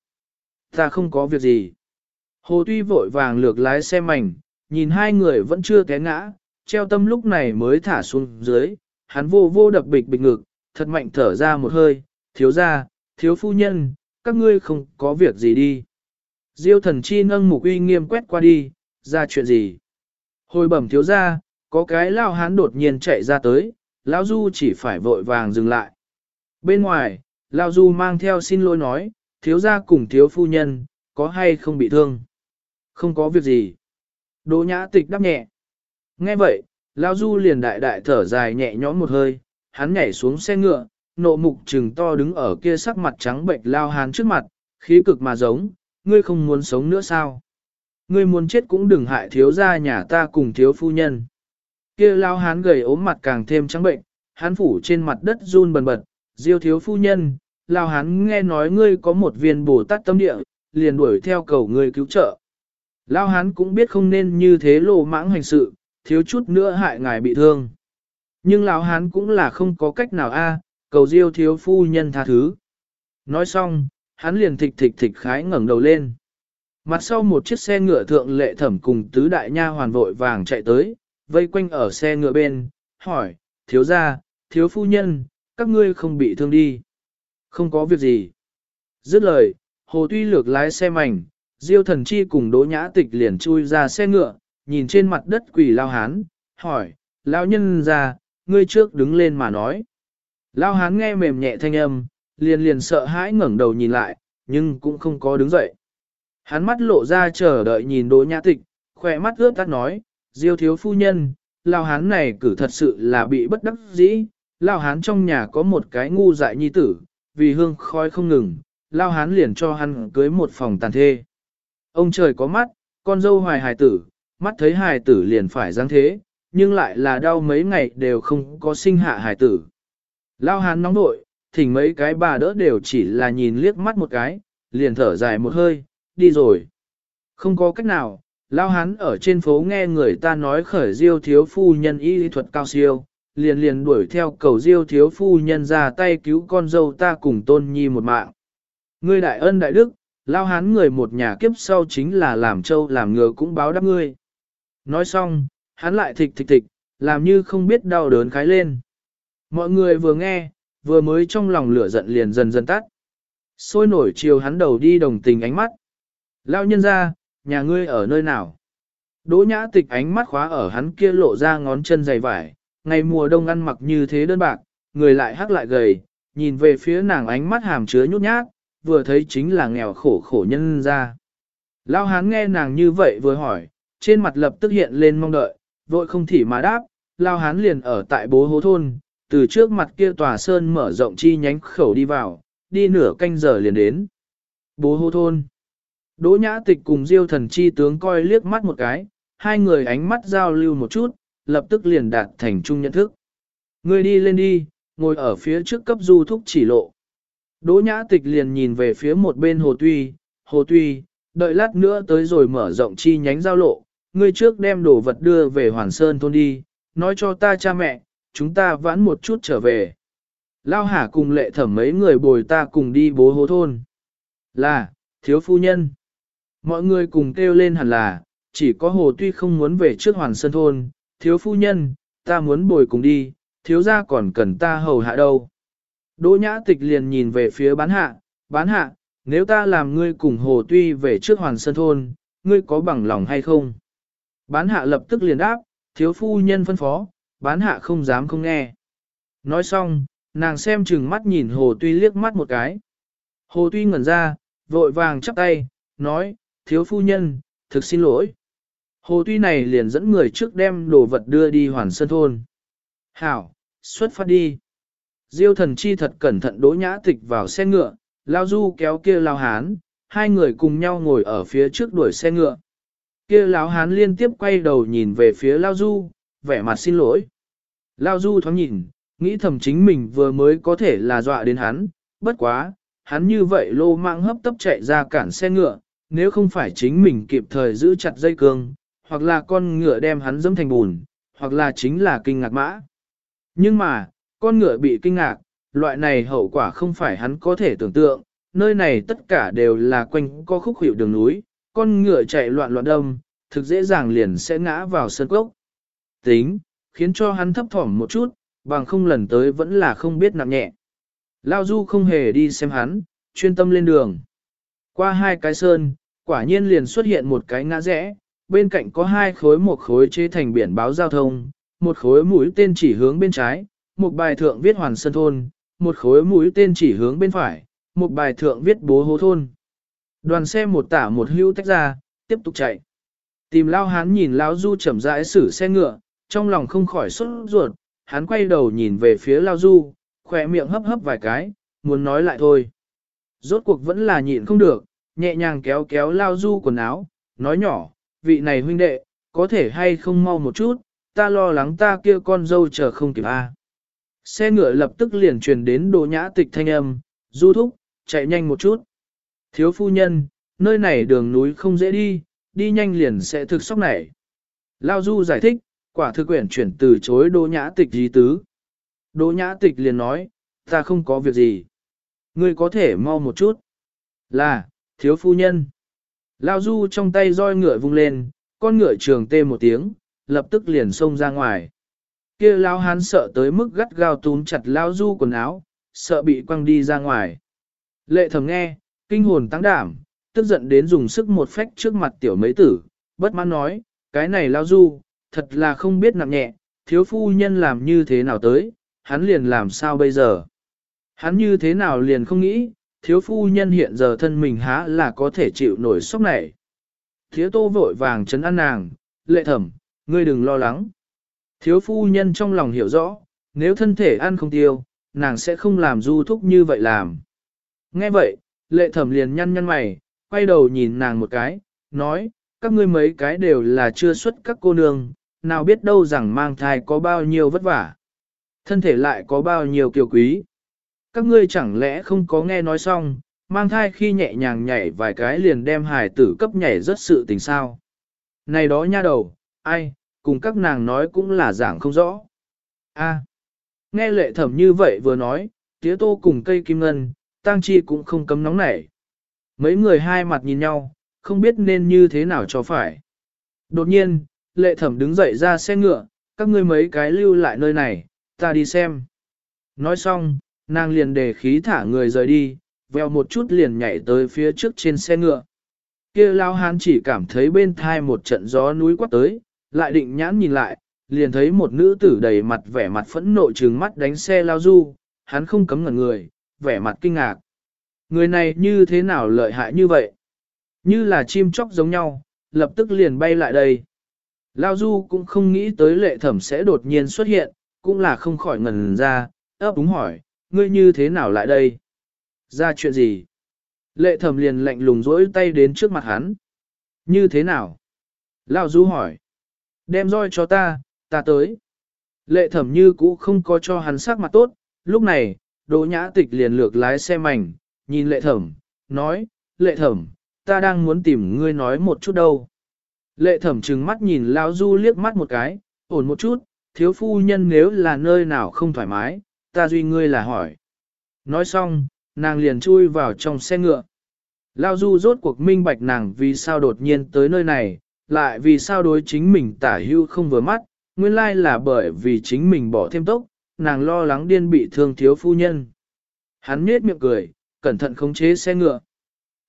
Ta không có việc gì. Hồ Tuy vội vàng lược lái xe mảnh, nhìn hai người vẫn chưa té ngã, treo tâm lúc này mới thả xuống dưới, hắn vô vô đập bịch bịch ngực, thật mạnh thở ra một hơi, thiếu ra, thiếu phu nhân, các ngươi không có việc gì đi. Diêu thần chi nâng mục uy nghiêm quét qua đi, ra chuyện gì? Hồi bẩm thiếu ra, có cái lao hán đột nhiên chạy ra tới, lão du chỉ phải vội vàng dừng lại. Bên ngoài, lao du mang theo xin lỗi nói, thiếu gia cùng thiếu phu nhân, có hay không bị thương? Không có việc gì. Đỗ nhã tịch đáp nhẹ. Nghe vậy, lao du liền đại đại thở dài nhẹ nhõm một hơi, hắn nhảy xuống xe ngựa, nộ mục trừng to đứng ở kia sắc mặt trắng bệnh lao hán trước mặt, khí cực mà giống, ngươi không muốn sống nữa sao? Ngươi muốn chết cũng đừng hại thiếu gia nhà ta cùng thiếu phu nhân. Kia lao hán gầy ốm mặt càng thêm trắng bệnh, hán phủ trên mặt đất run bần bật, diêu thiếu phu nhân, lao hán nghe nói ngươi có một viên bồ tát tâm địa, liền đuổi theo cầu ngươi cứu trợ. Lao hán cũng biết không nên như thế lộ mãng hành sự, thiếu chút nữa hại ngài bị thương. Nhưng lão hán cũng là không có cách nào a, cầu diêu thiếu phu nhân tha thứ. Nói xong, hắn liền thịch thịch thịch khái ngẩng đầu lên. Mặt sau một chiếc xe ngựa thượng lệ thẩm cùng tứ đại nha hoàn vội vàng chạy tới, vây quanh ở xe ngựa bên, hỏi, thiếu gia, thiếu phu nhân, các ngươi không bị thương đi. Không có việc gì. Dứt lời, hồ tuy lược lái xe mảnh, diêu thần chi cùng đỗ nhã tịch liền chui ra xe ngựa, nhìn trên mặt đất quỷ lao hán, hỏi, lao nhân ra, ngươi trước đứng lên mà nói. Lao hán nghe mềm nhẹ thanh âm, liền liền sợ hãi ngẩng đầu nhìn lại, nhưng cũng không có đứng dậy. Hắn mắt lộ ra chờ đợi nhìn Đỗ Nhã Tịch, khỏe mắt ướt tắt nói, Diêu thiếu phu nhân, lao hán này cử thật sự là bị bất đắc dĩ, lao hán trong nhà có một cái ngu dại nhi tử, vì hương khói không ngừng, lao hán liền cho hắn cưới một phòng tàn thê. Ông trời có mắt, con dâu hoài hài tử, mắt thấy hài tử liền phải giáng thế, nhưng lại là đau mấy ngày đều không có sinh hạ hài tử. Lao hán nóng nội, thỉnh mấy cái bà đỡ đều chỉ là nhìn liếc mắt một cái, liền thở dài một hơi, đi rồi. Không có cách nào, lao Hán ở trên phố nghe người ta nói khởi diêu thiếu phu nhân y lý thuật cao siêu, liền liền đuổi theo cầu diêu thiếu phu nhân ra tay cứu con dâu ta cùng tôn nhi một mạng. Ngươi đại ân đại đức, lao hắn người một nhà kiếp sau chính là làm trâu làm ngựa cũng báo đáp ngươi. Nói xong, hắn lại thịch thịch thịch, làm như không biết đau đớn khái lên. Mọi người vừa nghe, vừa mới trong lòng lửa giận liền dần dần tắt. Sôi nổi chiều hắn đầu đi đồng tình ánh mắt. Lao nhân ra, nhà ngươi ở nơi nào? Đỗ nhã tịch ánh mắt khóa ở hắn kia lộ ra ngón chân dày vải, ngày mùa đông ăn mặc như thế đơn bạc, người lại hắc lại gầy, nhìn về phía nàng ánh mắt hàm chứa nhút nhát, vừa thấy chính là nghèo khổ khổ nhân ra. Lao hán nghe nàng như vậy vừa hỏi, trên mặt lập tức hiện lên mong đợi, vội không thỉ mà đáp, Lao hán liền ở tại bố hố thôn, từ trước mặt kia tòa sơn mở rộng chi nhánh khẩu đi vào, đi nửa canh giờ liền đến. Bố hô thôn. Đỗ nhã tịch cùng diêu thần chi tướng coi liếc mắt một cái, hai người ánh mắt giao lưu một chút, lập tức liền đạt thành chung nhận thức. Người đi lên đi, ngồi ở phía trước cấp du thúc chỉ lộ. Đỗ nhã tịch liền nhìn về phía một bên hồ tuy, hồ tuy, đợi lát nữa tới rồi mở rộng chi nhánh giao lộ, ngươi trước đem đồ vật đưa về Hoàn Sơn thôn đi, nói cho ta cha mẹ, chúng ta vãn một chút trở về. Lao hả cùng lệ thẩm mấy người bồi ta cùng đi bố hố thôn. Là, thiếu phu nhân. Mọi người cùng kêu lên hẳn là, chỉ có hồ tuy không muốn về trước Hoàn Sơn thôn, thiếu phu nhân, ta muốn bồi cùng đi, thiếu gia còn cần ta hầu hạ đâu. Đỗ nhã tịch liền nhìn về phía bán hạ, bán hạ, nếu ta làm ngươi cùng hồ tuy về trước Hoàn Sơn thôn, ngươi có bằng lòng hay không? Bán hạ lập tức liền đáp, thiếu phu nhân phân phó, bán hạ không dám không nghe. Nói xong, nàng xem chừng mắt nhìn hồ tuy liếc mắt một cái. Hồ tuy ngẩn ra, vội vàng chắp tay, nói, thiếu phu nhân, thực xin lỗi. Hồ tuy này liền dẫn người trước đem đồ vật đưa đi hoàn sơn thôn. Hảo, xuất phát đi. Diêu thần chi thật cẩn thận đỗ nhã tịch vào xe ngựa, lao du kéo kia lao hán, hai người cùng nhau ngồi ở phía trước đuổi xe ngựa. Kia lão hán liên tiếp quay đầu nhìn về phía lao du, vẻ mặt xin lỗi. Lao du thoáng nhìn, nghĩ thầm chính mình vừa mới có thể là dọa đến hắn, bất quá, hắn như vậy lô mạng hấp tấp chạy ra cản xe ngựa, nếu không phải chính mình kịp thời giữ chặt dây cương, hoặc là con ngựa đem hắn dẫm thành bùn, hoặc là chính là kinh ngạc mã. Nhưng mà, con ngựa bị kinh ngạc, loại này hậu quả không phải hắn có thể tưởng tượng, nơi này tất cả đều là quanh co khúc hiệu đường núi, con ngựa chạy loạn loạn đâm, thực dễ dàng liền sẽ ngã vào sân cốc. Tính, khiến cho hắn thấp thỏm một chút, bằng không lần tới vẫn là không biết nặng nhẹ. Lao Du không hề đi xem hắn, chuyên tâm lên đường. Qua hai cái sơn, quả nhiên liền xuất hiện một cái ngã rẽ, bên cạnh có hai khối một khối chế thành biển báo giao thông, một khối mũi tên chỉ hướng bên trái, một bài thượng viết hoàn sơn thôn, một khối mũi tên chỉ hướng bên phải, một bài thượng viết bố hố thôn. Đoàn xe một tả một hưu tách ra, tiếp tục chạy. Tìm lao hán nhìn lao du chậm rãi xử xe ngựa, trong lòng không khỏi sốt ruột, hắn quay đầu nhìn về phía lao du, khỏe miệng hấp hấp vài cái, muốn nói lại thôi. Rốt cuộc vẫn là nhịn không được, nhẹ nhàng kéo kéo lao du quần áo, nói nhỏ, vị này huynh đệ, có thể hay không mau một chút, ta lo lắng ta kia con dâu chờ không kịp a. Xe ngựa lập tức liền truyền đến đồ nhã tịch thanh âm, du thúc, chạy nhanh một chút. Thiếu phu nhân, nơi này đường núi không dễ đi, đi nhanh liền sẽ thực sốc nảy. Lao du giải thích, quả thực quyển chuyển từ chối đồ nhã tịch gì tứ. Đồ nhã tịch liền nói, ta không có việc gì. Ngươi có thể mau một chút. Là, thiếu phu nhân. Lao du trong tay roi ngựa vung lên, con ngựa trường tê một tiếng, lập tức liền xông ra ngoài. Kia lao hán sợ tới mức gắt gao túm chặt lao du quần áo, sợ bị quăng đi ra ngoài. Lệ thầm nghe, kinh hồn tăng đảm, tức giận đến dùng sức một phách trước mặt tiểu mấy tử, bất mãn nói, cái này lao du, thật là không biết nặng nhẹ, thiếu phu nhân làm như thế nào tới, hắn liền làm sao bây giờ. Hắn như thế nào liền không nghĩ, thiếu phu nhân hiện giờ thân mình há là có thể chịu nổi sốc này. Thiếu tô vội vàng chấn an nàng, lệ thẩm, ngươi đừng lo lắng. Thiếu phu nhân trong lòng hiểu rõ, nếu thân thể ăn không tiêu, nàng sẽ không làm du thúc như vậy làm. Nghe vậy, lệ thẩm liền nhăn nhăn mày, quay đầu nhìn nàng một cái, nói, các ngươi mấy cái đều là chưa xuất các cô nương, nào biết đâu rằng mang thai có bao nhiêu vất vả. Thân thể lại có bao nhiêu kiều quý. Các ngươi chẳng lẽ không có nghe nói xong, mang thai khi nhẹ nhàng nhảy vài cái liền đem hài tử cấp nhảy rất sự tình sao. Này đó nha đầu, ai, cùng các nàng nói cũng là giảng không rõ. A, nghe lệ thẩm như vậy vừa nói, tía tô cùng cây kim ngân, tang chi cũng không cấm nóng nảy. Mấy người hai mặt nhìn nhau, không biết nên như thế nào cho phải. Đột nhiên, lệ thẩm đứng dậy ra xe ngựa, các ngươi mấy cái lưu lại nơi này, ta đi xem. Nói xong, nàng liền đề khí thả người rời đi, veo một chút liền nhảy tới phía trước trên xe ngựa. kia lao hán chỉ cảm thấy bên thai một trận gió núi quát tới, lại định nhãn nhìn lại, liền thấy một nữ tử đầy mặt vẻ mặt phẫn nộ trừng mắt đánh xe lao du, hắn không cấm ngẩn người, vẻ mặt kinh ngạc. Người này như thế nào lợi hại như vậy? Như là chim chóc giống nhau, lập tức liền bay lại đây. Lao Du cũng không nghĩ tới lệ thẩm sẽ đột nhiên xuất hiện, cũng là không khỏi ngần ra, ấp úng hỏi, ngươi như thế nào lại đây? Ra chuyện gì? Lệ thẩm liền lạnh lùng rỗi tay đến trước mặt hắn. Như thế nào? Lão Du hỏi. Đem roi cho ta, ta tới. Lệ thẩm như cũ không có cho hắn sắc mặt tốt, lúc này, Đỗ Nhã Tịch liền lược lái xe mảnh, nhìn lệ thẩm, nói, lệ thẩm, ta đang muốn tìm ngươi nói một chút đâu. Lệ thẩm trừng mắt nhìn Lão Du liếc mắt một cái, ổn một chút, thiếu phu nhân nếu là nơi nào không thoải mái, ta duy ngươi là hỏi. Nói xong, nàng liền chui vào trong xe ngựa. Lao Du rốt cuộc minh bạch nàng vì sao đột nhiên tới nơi này, lại vì sao đối chính mình tả hưu không vừa mắt, nguyên lai là bởi vì chính mình bỏ thêm tốc, nàng lo lắng điên bị thương thiếu phu nhân. Hắn nhếch miệng cười, cẩn thận khống chế xe ngựa.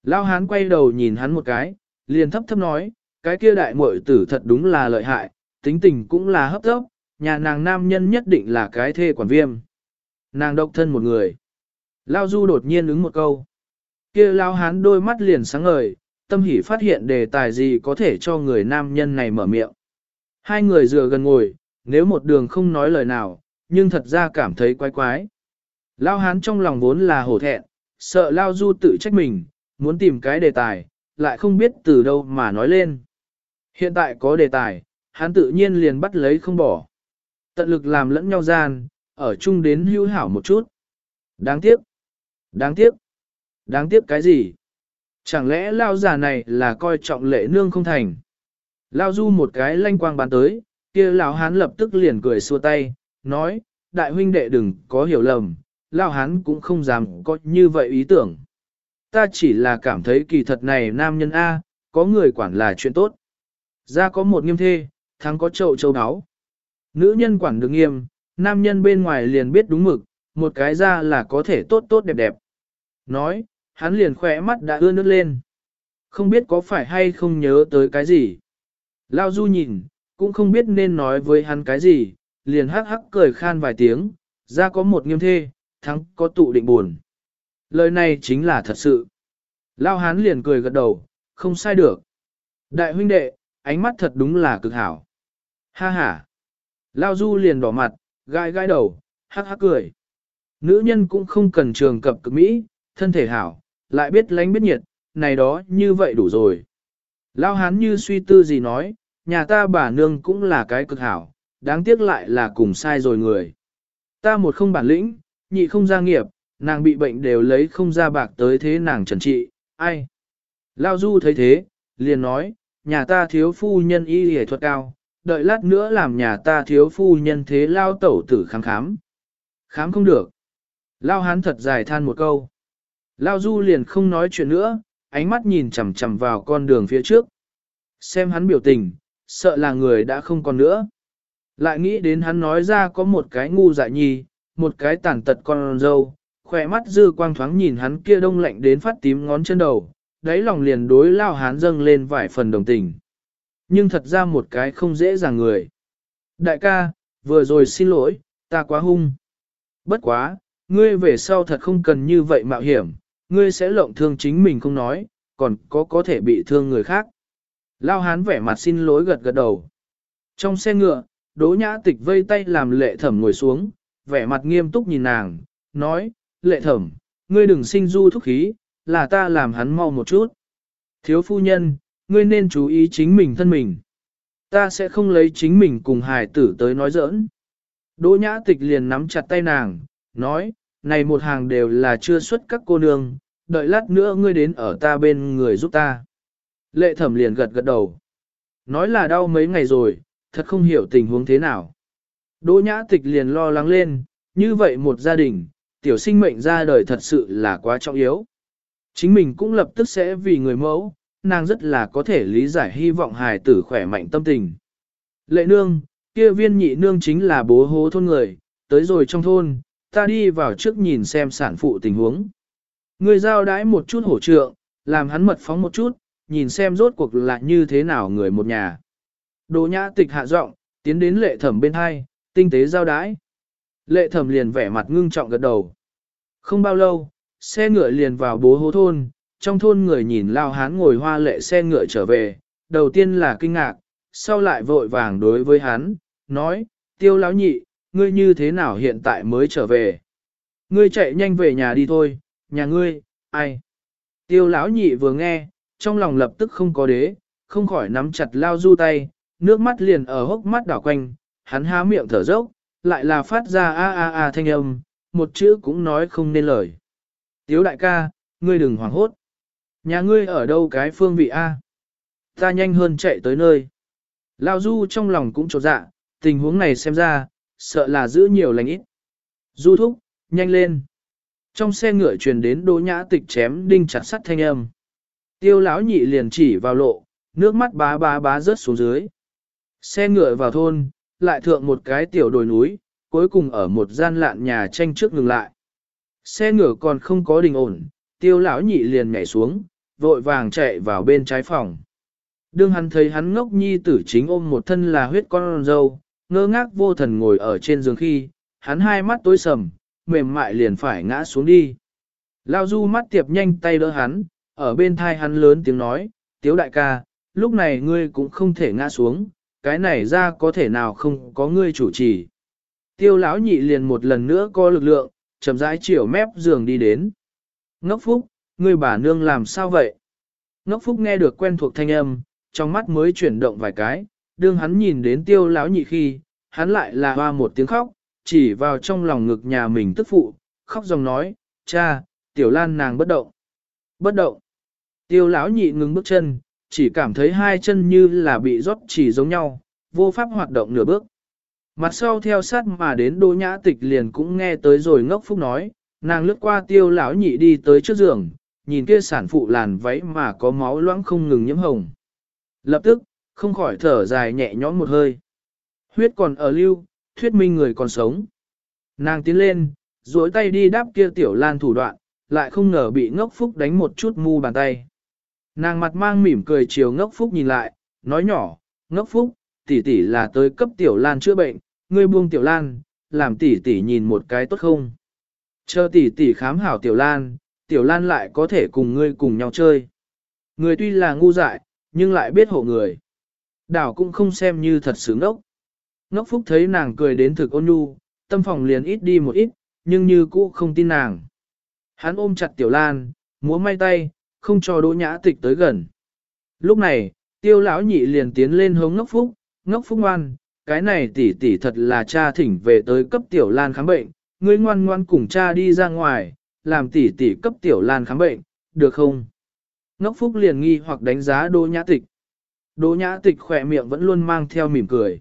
Lao hán quay đầu nhìn hắn một cái, liền thấp thấp nói, cái kia đại muội tử thật đúng là lợi hại, tính tình cũng là hấp tốc, nhà nàng nam nhân nhất định là cái thê quản viêm. Nàng độc thân một người. Lao du đột nhiên ứng một câu. kia lao hán đôi mắt liền sáng ngời, tâm hỉ phát hiện đề tài gì có thể cho người nam nhân này mở miệng. Hai người dựa gần ngồi, nếu một đường không nói lời nào, nhưng thật ra cảm thấy quái quái. Lao hán trong lòng vốn là hổ thẹn, sợ Lao du tự trách mình, muốn tìm cái đề tài, lại không biết từ đâu mà nói lên. Hiện tại có đề tài, hắn tự nhiên liền bắt lấy không bỏ. Tận lực làm lẫn nhau gian, ở chung đến hữu hảo một chút. Đáng tiếc. Đáng tiếc. Đáng tiếc cái gì? Chẳng lẽ lao già này là coi trọng lệ nương không thành? Lao du một cái lanh quang bàn tới, kia lão hán lập tức liền cười xua tay, nói, đại huynh đệ đừng có hiểu lầm, lao hán cũng không dám có như vậy ý tưởng. Ta chỉ là cảm thấy kỳ thật này nam nhân A, có người quản là chuyện tốt. Ra có một nghiêm thê, thắng có trậu châu áo. Nữ nhân quản được nghiêm, nam nhân bên ngoài liền biết đúng mực, một cái ra là có thể tốt tốt đẹp đẹp. Nói, hắn liền khỏe mắt đã ưa nước lên. Không biết có phải hay không nhớ tới cái gì. Lao Du nhìn, cũng không biết nên nói với hắn cái gì, liền hắc hắc cười khan vài tiếng, ra có một nghiêm thê, thắng có tụ định buồn. Lời này chính là thật sự. Lao hán liền cười gật đầu, không sai được. Đại huynh đệ, ánh mắt thật đúng là cực hảo. Ha ha. Lao Du liền đỏ mặt, gai gai đầu, hắc hắc cười. Nữ nhân cũng không cần trường cập cực mỹ, thân thể hảo, lại biết lánh biết nhiệt, này đó như vậy đủ rồi. Lao hán như suy tư gì nói, nhà ta bà nương cũng là cái cực hảo, đáng tiếc lại là cùng sai rồi người. Ta một không bản lĩnh, nhị không gia nghiệp, nàng bị bệnh đều lấy không ra bạc tới thế nàng trần trị, ai. Lao du thấy thế, liền nói, nhà ta thiếu phu nhân y hề thuật cao, đợi lát nữa làm nhà ta thiếu phu nhân thế lao tẩu tử khám khám. Khám không được. Lao hán thật dài than một câu. Lao du liền không nói chuyện nữa, ánh mắt nhìn chằm chằm vào con đường phía trước. Xem hắn biểu tình, sợ là người đã không còn nữa. Lại nghĩ đến hắn nói ra có một cái ngu dại nhi, một cái tàn tật con dâu, khỏe mắt dư quang thoáng nhìn hắn kia đông lạnh đến phát tím ngón chân đầu, đáy lòng liền đối lao hán dâng lên vài phần đồng tình. Nhưng thật ra một cái không dễ dàng người. Đại ca, vừa rồi xin lỗi, ta quá hung. Bất quá, ngươi về sau thật không cần như vậy mạo hiểm, ngươi sẽ lộng thương chính mình không nói, còn có có thể bị thương người khác. Lao hán vẻ mặt xin lỗi gật gật đầu. Trong xe ngựa, đỗ nhã tịch vây tay làm lệ thẩm ngồi xuống, vẻ mặt nghiêm túc nhìn nàng, nói, lệ thẩm, ngươi đừng sinh du thúc khí, là ta làm hắn mau một chút. Thiếu phu nhân, ngươi nên chú ý chính mình thân mình. Ta sẽ không lấy chính mình cùng hài tử tới nói giỡn. Đỗ nhã tịch liền nắm chặt tay nàng, nói, này một hàng đều là chưa xuất các cô nương, đợi lát nữa ngươi đến ở ta bên người giúp ta. Lệ thẩm liền gật gật đầu. Nói là đau mấy ngày rồi, thật không hiểu tình huống thế nào. Đỗ nhã tịch liền lo lắng lên, như vậy một gia đình, tiểu sinh mệnh ra đời thật sự là quá trọng yếu. Chính mình cũng lập tức sẽ vì người mẫu, nàng rất là có thể lý giải hy vọng hài tử khỏe mạnh tâm tình. Lệ nương, kia viên nhị nương chính là bố hố thôn người, tới rồi trong thôn, ta đi vào trước nhìn xem sản phụ tình huống. Người giao đái một chút hỗ trượng, làm hắn mật phóng một chút, nhìn xem rốt cuộc là như thế nào người một nhà. Đồ nhã tịch hạ giọng, tiến đến lệ thẩm bên hai, tinh tế giao đái. Lệ thẩm liền vẻ mặt ngưng trọng gật đầu. Không bao lâu, xe ngựa liền vào bố hố thôn, trong thôn người nhìn lao hán ngồi hoa lệ xe ngựa trở về, đầu tiên là kinh ngạc, sau lại vội vàng đối với hắn, nói, tiêu lão nhị, ngươi như thế nào hiện tại mới trở về? Ngươi chạy nhanh về nhà đi thôi, nhà ngươi, ai? Tiêu lão nhị vừa nghe, trong lòng lập tức không có đế, không khỏi nắm chặt lao du tay, nước mắt liền ở hốc mắt đảo quanh, hắn há miệng thở dốc, lại là phát ra a a a thanh âm, một chữ cũng nói không nên lời. Tiếu đại ca, ngươi đừng hoảng hốt. Nhà ngươi ở đâu cái phương vị A? Ta nhanh hơn chạy tới nơi. Lao du trong lòng cũng trột dạ, tình huống này xem ra, sợ là giữ nhiều lành ít. Du thúc, nhanh lên. Trong xe ngựa truyền đến đỗ nhã tịch chém đinh chặt sắt thanh âm. Tiêu lão nhị liền chỉ vào lộ, nước mắt bá bá bá rớt xuống dưới. Xe ngựa vào thôn, lại thượng một cái tiểu đồi núi, cuối cùng ở một gian lạn nhà tranh trước ngừng lại. Xe ngựa còn không có đình ổn, tiêu lão nhị liền nhảy xuống, vội vàng chạy vào bên trái phòng. Đương hắn thấy hắn ngốc nhi tử chính ôm một thân là huyết con dâu, ngơ ngác vô thần ngồi ở trên giường khi, hắn hai mắt tối sầm, mềm mại liền phải ngã xuống đi. Lao du mắt tiệp nhanh tay đỡ hắn, ở bên thai hắn lớn tiếng nói, tiếu đại ca, lúc này ngươi cũng không thể ngã xuống, cái này ra có thể nào không có ngươi chủ trì. Tiêu lão nhị liền một lần nữa có lực lượng, chậm rãi chiều mép giường đi đến. Ngốc phúc, ngươi bà nương làm sao vậy? Ngốc phúc nghe được quen thuộc thanh âm, trong mắt mới chuyển động vài cái, đương hắn nhìn đến tiêu lão nhị khi, hắn lại là hoa một tiếng khóc, chỉ vào trong lòng ngực nhà mình tức phụ, khóc dòng nói, cha, tiểu lan nàng bất động. Bất động. Tiêu lão nhị ngừng bước chân, chỉ cảm thấy hai chân như là bị rót chỉ giống nhau, vô pháp hoạt động nửa bước. Mặt sau theo sát mà đến đô nhã tịch liền cũng nghe tới rồi ngốc phúc nói, nàng lướt qua tiêu lão nhị đi tới trước giường, nhìn kia sản phụ làn váy mà có máu loãng không ngừng nhiễm hồng. Lập tức, không khỏi thở dài nhẹ nhõm một hơi. Huyết còn ở lưu, thuyết minh người còn sống. Nàng tiến lên, duỗi tay đi đáp kia tiểu lan thủ đoạn, lại không ngờ bị ngốc phúc đánh một chút mu bàn tay. Nàng mặt mang mỉm cười chiều ngốc phúc nhìn lại, nói nhỏ, ngốc phúc, tỷ tỷ là tới cấp tiểu lan chữa bệnh, ngươi buông tiểu lan, làm tỷ tỷ nhìn một cái tốt không? Chờ tỷ tỷ khám hảo tiểu lan, tiểu lan lại có thể cùng ngươi cùng nhau chơi. Người tuy là ngu dại, nhưng lại biết hộ người. Đảo cũng không xem như thật sướng ốc. Ngốc phúc thấy nàng cười đến thực ôn nhu, tâm phòng liền ít đi một ít, nhưng như cũ không tin nàng. Hắn ôm chặt tiểu lan, múa may tay, không cho đỗ nhã tịch tới gần. Lúc này, tiêu lão nhị liền tiến lên hướng ngốc phúc, ngốc phúc ngoan, cái này tỷ tỷ thật là cha thỉnh về tới cấp tiểu lan khám bệnh, ngươi ngoan ngoan cùng cha đi ra ngoài, làm tỷ tỷ cấp tiểu lan khám bệnh, được không? Ngốc phúc liền nghi hoặc đánh giá đỗ nhã tịch. Đỗ nhã tịch khỏe miệng vẫn luôn mang theo mỉm cười.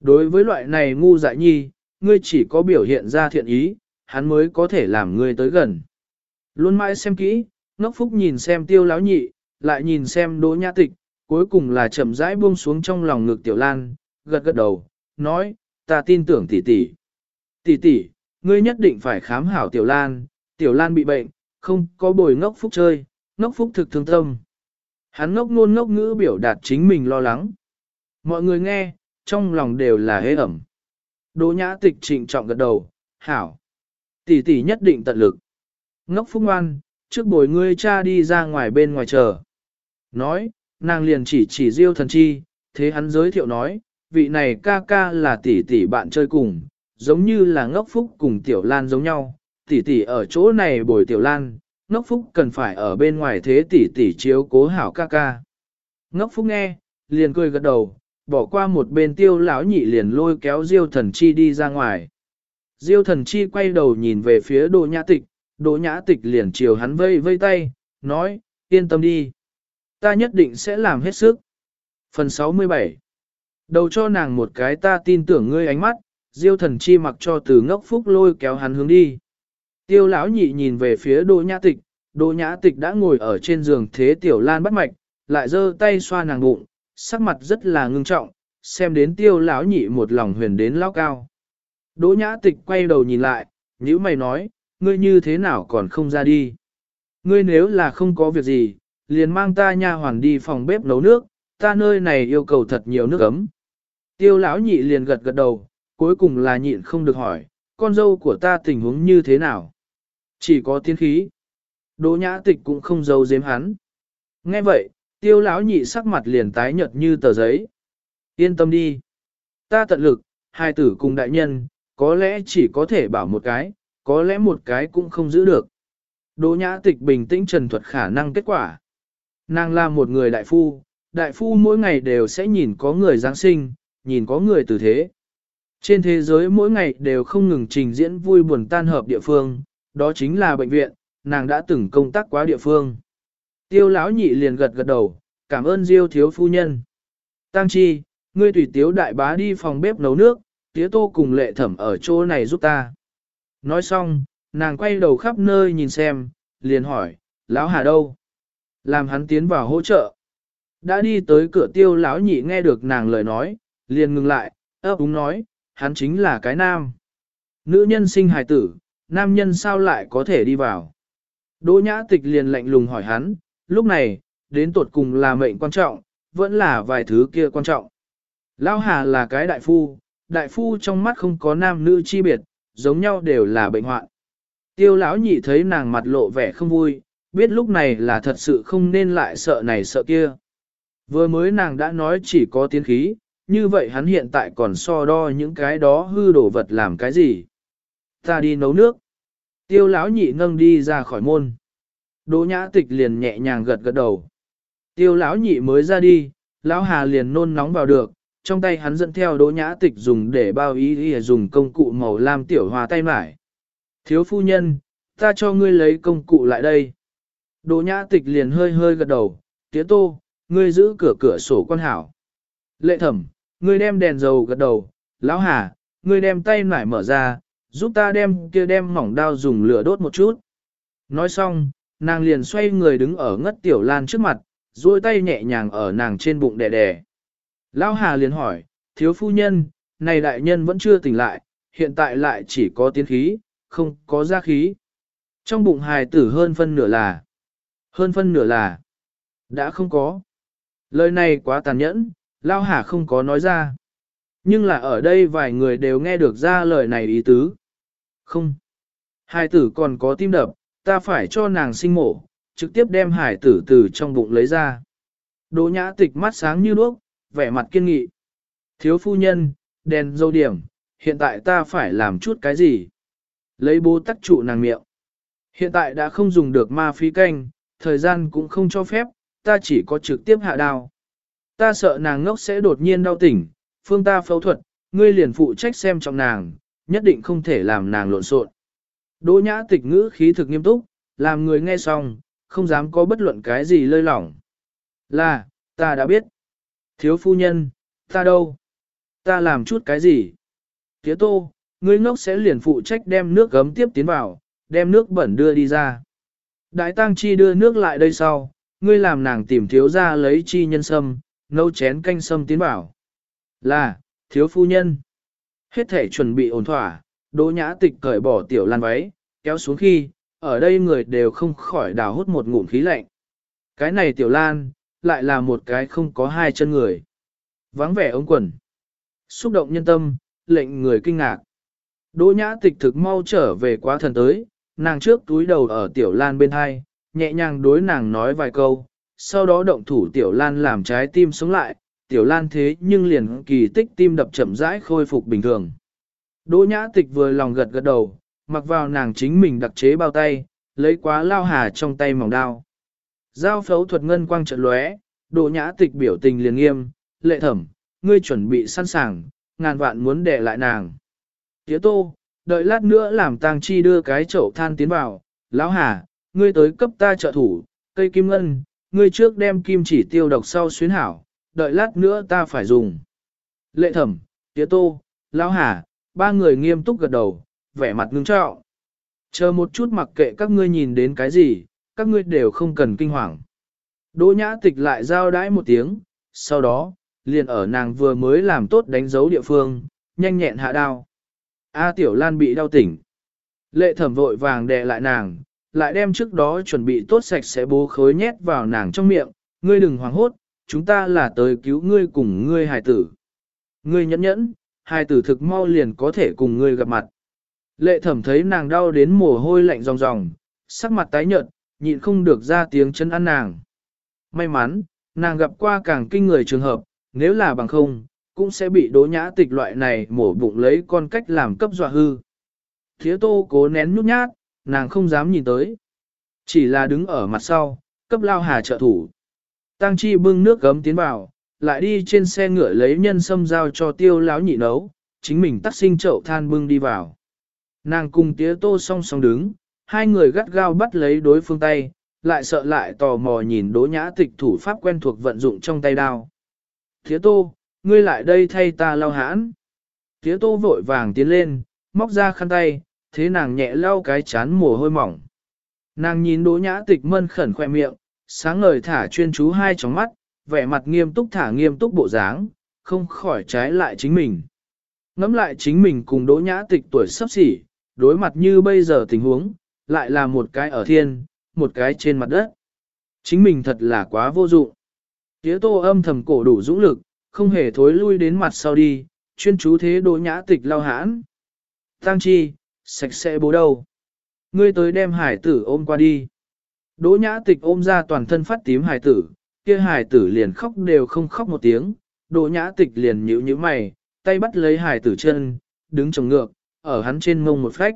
Đối với loại này ngu dại nhi, ngươi chỉ có biểu hiện ra thiện ý, hắn mới có thể làm ngươi tới gần. Luôn mãi xem kỹ, ngốc phúc nhìn xem tiêu láo nhị, lại nhìn xem đỗ nhã tịch, cuối cùng là chậm rãi buông xuống trong lòng ngực tiểu lan, gật gật đầu, nói, ta tin tưởng tỷ tỷ. Tỷ tỷ, ngươi nhất định phải khám hảo tiểu lan, tiểu lan bị bệnh, không có bồi ngốc phúc chơi, ngốc phúc thực thương tâm. Hắn ngốc ngôn ngốc ngữ biểu đạt chính mình lo lắng. Mọi người nghe, trong lòng đều là hế ẩm. Đỗ nhã tịch trịnh trọng gật đầu, hảo. Tỷ tỷ nhất định tận lực. Ngốc phúc ngoan, trước bồi ngươi cha đi ra ngoài bên ngoài chờ. Nói, nàng liền chỉ chỉ diêu thần chi, thế hắn giới thiệu nói, vị này ca ca là tỷ tỷ bạn chơi cùng, giống như là ngốc phúc cùng tiểu lan giống nhau, tỷ tỷ ở chỗ này bồi tiểu lan, ngốc phúc cần phải ở bên ngoài thế tỷ tỷ chiếu cố hảo ca ca. Ngốc phúc nghe, liền cười gật đầu, bỏ qua một bên tiêu lão nhị liền lôi kéo diêu thần chi đi ra ngoài. Diêu thần chi quay đầu nhìn về phía đồ nhã tịch, đồ nhã tịch liền chiều hắn vây vây tay, nói, yên tâm đi. Ta nhất định sẽ làm hết sức. Phần 67 Đầu cho nàng một cái ta tin tưởng ngươi ánh mắt, diêu thần chi mặc cho từ ngốc phúc lôi kéo hắn hướng đi. Tiêu lão nhị nhìn về phía Đỗ nhã tịch, Đỗ nhã tịch đã ngồi ở trên giường thế tiểu lan bắt mạch, lại giơ tay xoa nàng bụng, sắc mặt rất là ngưng trọng, xem đến tiêu lão nhị một lòng huyền đến lao cao. Đỗ nhã tịch quay đầu nhìn lại, nhíu mày nói, ngươi như thế nào còn không ra đi. Ngươi nếu là không có việc gì, liền mang ta nha hoàn đi phòng bếp nấu nước, ta nơi này yêu cầu thật nhiều nước ấm. Tiêu lão nhị liền gật gật đầu, cuối cùng là nhịn không được hỏi, con dâu của ta tình huống như thế nào? Chỉ có tiên khí. Đỗ nhã tịch cũng không giấu giếm hắn. Nghe vậy, tiêu lão nhị sắc mặt liền tái nhợt như tờ giấy. Yên tâm đi. Ta tận lực, hai tử cùng đại nhân, có lẽ chỉ có thể bảo một cái, có lẽ một cái cũng không giữ được. Đỗ nhã tịch bình tĩnh trần thuật khả năng kết quả. Nàng là một người đại phu, đại phu mỗi ngày đều sẽ nhìn có người Giáng sinh, nhìn có người tử thế. Trên thế giới mỗi ngày đều không ngừng trình diễn vui buồn tan hợp địa phương, đó chính là bệnh viện, nàng đã từng công tác quá địa phương. Tiêu lão nhị liền gật gật đầu, cảm ơn Diêu thiếu phu nhân. Tăng chi, ngươi tùy tiếu đại bá đi phòng bếp nấu nước, tía tô cùng lệ thẩm ở chỗ này giúp ta. Nói xong, nàng quay đầu khắp nơi nhìn xem, liền hỏi, lão hà đâu? Làm hắn tiến vào hỗ trợ. Đã đi tới cửa tiêu lão nhị nghe được nàng lời nói, liền ngừng lại, ấp úng nói, hắn chính là cái nam. Nữ nhân sinh hài tử, nam nhân sao lại có thể đi vào? Đỗ nhã tịch liền lạnh lùng hỏi hắn, lúc này, đến tột cùng là mệnh quan trọng, vẫn là vài thứ kia quan trọng. Lão Hà là cái đại phu, đại phu trong mắt không có nam nữ chi biệt, giống nhau đều là bệnh hoạn. Tiêu lão nhị thấy nàng mặt lộ vẻ không vui, biết lúc này là thật sự không nên lại sợ này sợ kia. Vừa mới nàng đã nói chỉ có tiến khí, như vậy hắn hiện tại còn so đo những cái đó hư đổ vật làm cái gì. Ta đi nấu nước. Tiêu lão nhị nâng đi ra khỏi môn. Đỗ nhã tịch liền nhẹ nhàng gật gật đầu. Tiêu lão nhị mới ra đi, lão hà liền nôn nóng vào được, trong tay hắn dẫn theo đỗ nhã tịch dùng để bao ý ý dùng công cụ màu lam tiểu hòa tay mải. Thiếu phu nhân, ta cho ngươi lấy công cụ lại đây. Đỗ nhã tịch liền hơi hơi gật đầu, tía tô, ngươi giữ cửa cửa sổ quan hảo. Lệ thẩm, ngươi đem đèn dầu gật đầu, lão hà, ngươi đem tay nải mở ra, giúp ta đem kia đem mỏng đao dùng lửa đốt một chút. Nói xong, nàng liền xoay người đứng ở ngất tiểu lan trước mặt, duỗi tay nhẹ nhàng ở nàng trên bụng đè đè. Lão hà liền hỏi, thiếu phu nhân, này đại nhân vẫn chưa tỉnh lại, hiện tại lại chỉ có tiến khí, không có ra khí. Trong bụng hài tử hơn phân nửa là, hơn phân nửa là, đã không có. Lời này quá tàn nhẫn, Lao Hà không có nói ra. Nhưng là ở đây vài người đều nghe được ra lời này ý tứ. Không. Hải tử còn có tim đập, ta phải cho nàng sinh mổ, trực tiếp đem hải tử từ trong bụng lấy ra. Đỗ nhã tịch mắt sáng như đuốc, vẻ mặt kiên nghị. Thiếu phu nhân, đèn dâu điểm, hiện tại ta phải làm chút cái gì? Lấy bố tắc trụ nàng miệng. Hiện tại đã không dùng được ma phí canh, thời gian cũng không cho phép, ta chỉ có trực tiếp hạ đao. Ta sợ nàng ngốc sẽ đột nhiên đau tỉnh, phương ta phẫu thuật, ngươi liền phụ trách xem trọng nàng, nhất định không thể làm nàng lộn xộn. Đỗ nhã tịch ngữ khí thực nghiêm túc, làm người nghe xong, không dám có bất luận cái gì lơi lỏng. Là, ta đã biết. Thiếu phu nhân, ta đâu? Ta làm chút cái gì? Tía tô, ngươi ngốc sẽ liền phụ trách đem nước gấm tiếp tiến vào, đem nước bẩn đưa đi ra. Đại tăng chi đưa nước lại đây sau, ngươi làm nàng tìm thiếu ra lấy chi nhân sâm, nấu chén canh sâm tiến bảo. Là, thiếu phu nhân. Hết thể chuẩn bị ổn thỏa, đỗ nhã tịch cởi bỏ tiểu lan váy, kéo xuống khi, ở đây người đều không khỏi đào hút một ngụm khí lạnh. Cái này tiểu lan, lại là một cái không có hai chân người. Vắng vẻ ống quần. Xúc động nhân tâm, lệnh người kinh ngạc. Đỗ nhã tịch thực mau trở về quá thần tới, nàng trước túi đầu ở tiểu lan bên hai, nhẹ nhàng đối nàng nói vài câu, sau đó động thủ tiểu lan làm trái tim sống lại, tiểu lan thế nhưng liền kỳ tích tim đập chậm rãi khôi phục bình thường. Đỗ nhã tịch vừa lòng gật gật đầu, mặc vào nàng chính mình đặc chế bao tay, lấy quá lao hà trong tay mỏng đao. Giao phẫu thuật ngân quang trận lóe, đỗ nhã tịch biểu tình liền nghiêm, lệ thẩm, ngươi chuẩn bị sẵn sàng, ngàn vạn muốn để lại nàng. Tía tô, đợi lát nữa làm tang chi đưa cái chậu than tiến vào, lão hà, ngươi tới cấp ta trợ thủ, cây kim ngân, ngươi trước đem kim chỉ tiêu độc sau xuyến hảo, đợi lát nữa ta phải dùng. Lệ thẩm, tía tô, lão hà, ba người nghiêm túc gật đầu, vẻ mặt ngưng trọng. Chờ một chút mặc kệ các ngươi nhìn đến cái gì, các ngươi đều không cần kinh hoàng. Đỗ nhã tịch lại giao đãi một tiếng, sau đó, liền ở nàng vừa mới làm tốt đánh dấu địa phương, nhanh nhẹn hạ đao. A Tiểu Lan bị đau tỉnh. Lệ thẩm vội vàng đè lại nàng, lại đem trước đó chuẩn bị tốt sạch sẽ bố khối nhét vào nàng trong miệng, ngươi đừng hoảng hốt, chúng ta là tới cứu ngươi cùng ngươi hài tử. Ngươi nhẫn nhẫn, hài tử thực mau liền có thể cùng ngươi gặp mặt. Lệ thẩm thấy nàng đau đến mồ hôi lạnh ròng ròng, sắc mặt tái nhợt, nhịn không được ra tiếng chân ăn nàng. May mắn, nàng gặp qua càng kinh người trường hợp, nếu là bằng không, cũng sẽ bị đố nhã tịch loại này mổ bụng lấy con cách làm cấp dọa hư. Thía tô cố nén nhút nhát, nàng không dám nhìn tới. Chỉ là đứng ở mặt sau, cấp lao hà trợ thủ. Tang chi bưng nước gấm tiến vào, lại đi trên xe ngựa lấy nhân sâm giao cho tiêu lão nhị nấu, chính mình tắt sinh chậu than bưng đi vào. Nàng cùng tía tô song song đứng, hai người gắt gao bắt lấy đối phương tay, lại sợ lại tò mò nhìn đỗ nhã tịch thủ pháp quen thuộc vận dụng trong tay đao. Tía tô, ngươi lại đây thay ta lau hãn. Tía tô vội vàng tiến lên, móc ra khăn tay, thế nàng nhẹ lau cái chán mồ hôi mỏng. Nàng nhìn đỗ nhã tịch mân khẩn khoe miệng, sáng ngời thả chuyên chú hai tróng mắt, vẻ mặt nghiêm túc thả nghiêm túc bộ dáng, không khỏi trái lại chính mình. Ngắm lại chính mình cùng đỗ nhã tịch tuổi sắp xỉ, đối mặt như bây giờ tình huống, lại là một cái ở thiên, một cái trên mặt đất. Chính mình thật là quá vô dụng. Tiế tô âm thầm cổ đủ dũng lực, không hề thối lui đến mặt sau đi, chuyên chú thế đỗ nhã tịch lao hãn. Tăng chi, sạch sẽ bố đầu, Ngươi tới đem hải tử ôm qua đi. Đỗ nhã tịch ôm ra toàn thân phát tím hài tử, kia hài tử liền khóc đều không khóc một tiếng. Đỗ nhã tịch liền nhíu nhíu mày, tay bắt lấy hài tử chân, đứng trồng ngược, ở hắn trên mông một phách.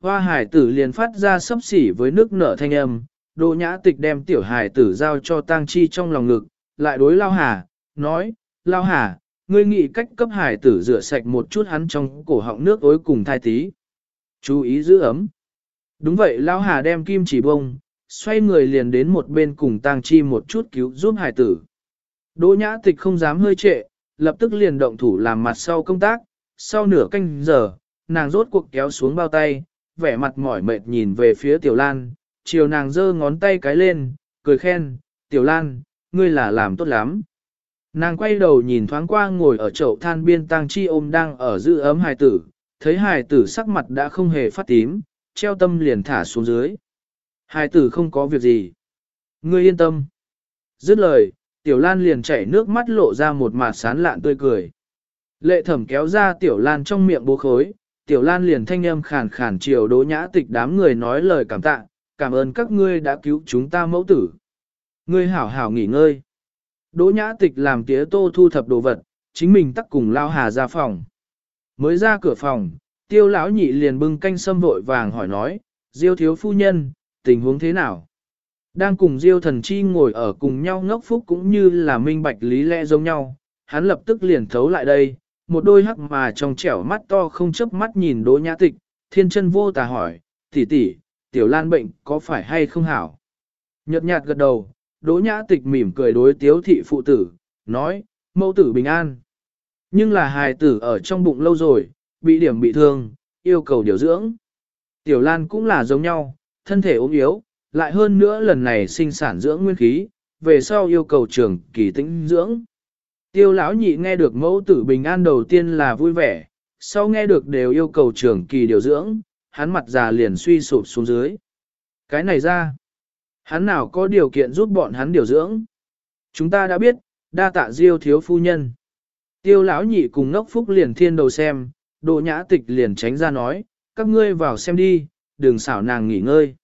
Hoa hải tử liền phát ra sấp xỉ với nước nở thanh âm, Đỗ nhã tịch đem tiểu hải tử giao cho tang chi trong lòng ngực, lại đối lao hà, nói, lao hà, ngươi nghĩ cách cấp hải tử rửa sạch một chút hắn trong cổ họng nước ối cùng thai tí. Chú ý giữ ấm. Đúng vậy lao hà đem kim chỉ bông, xoay người liền đến một bên cùng tang chi một chút cứu giúp hải tử. Đỗ nhã tịch không dám hơi trệ, lập tức liền động thủ làm mặt sau công tác, sau nửa canh giờ, nàng rốt cuộc kéo xuống bao tay, vẻ mặt mỏi mệt nhìn về phía Tiểu Lan, chiều nàng giơ ngón tay cái lên, cười khen, Tiểu Lan, ngươi là làm tốt lắm. Nàng quay đầu nhìn thoáng qua ngồi ở chậu than biên tang chi ôm đang ở giữ ấm hài tử, thấy hài tử sắc mặt đã không hề phát tím, treo tâm liền thả xuống dưới hai tử không có việc gì. Ngươi yên tâm. Dứt lời, Tiểu Lan liền chảy nước mắt lộ ra một mặt sán lạn tươi cười. Lệ thẩm kéo ra Tiểu Lan trong miệng bố khối, Tiểu Lan liền thanh âm khàn khàn chiều đỗ nhã tịch đám người nói lời cảm tạ, cảm ơn các ngươi đã cứu chúng ta mẫu tử. Ngươi hảo hảo nghỉ ngơi. Đỗ nhã tịch làm tía tô thu thập đồ vật, chính mình tắc cùng lao hà ra phòng. Mới ra cửa phòng, tiêu lão nhị liền bưng canh sâm vội vàng hỏi nói, diêu thiếu phu nhân, tình huống thế nào? Đang cùng diêu thần chi ngồi ở cùng nhau ngốc phúc cũng như là minh bạch lý lẽ giống nhau, hắn lập tức liền thấu lại đây, một đôi hắc mà trong trẻo mắt to không chớp mắt nhìn đỗ nhã tịch, thiên chân vô tà hỏi, tỷ tỷ, tiểu lan bệnh có phải hay không hảo? Nhật nhạt gật đầu, đỗ nhã tịch mỉm cười đối tiếu thị phụ tử, nói, mẫu tử bình an. Nhưng là hài tử ở trong bụng lâu rồi, bị điểm bị thương, yêu cầu điều dưỡng. Tiểu lan cũng là giống nhau, thân thể ốm yếu, lại hơn nữa lần này sinh sản dưỡng nguyên khí, về sau yêu cầu trường kỳ tĩnh dưỡng. Tiêu lão nhị nghe được mẫu tử bình an đầu tiên là vui vẻ, sau nghe được đều yêu cầu trường kỳ điều dưỡng, hắn mặt già liền suy sụp xuống dưới. Cái này ra, hắn nào có điều kiện giúp bọn hắn điều dưỡng. Chúng ta đã biết, đa tạ diêu thiếu phu nhân. Tiêu lão nhị cùng ngốc phúc liền thiên đầu xem, đồ nhã tịch liền tránh ra nói, các ngươi vào xem đi, đừng xảo nàng nghỉ ngơi.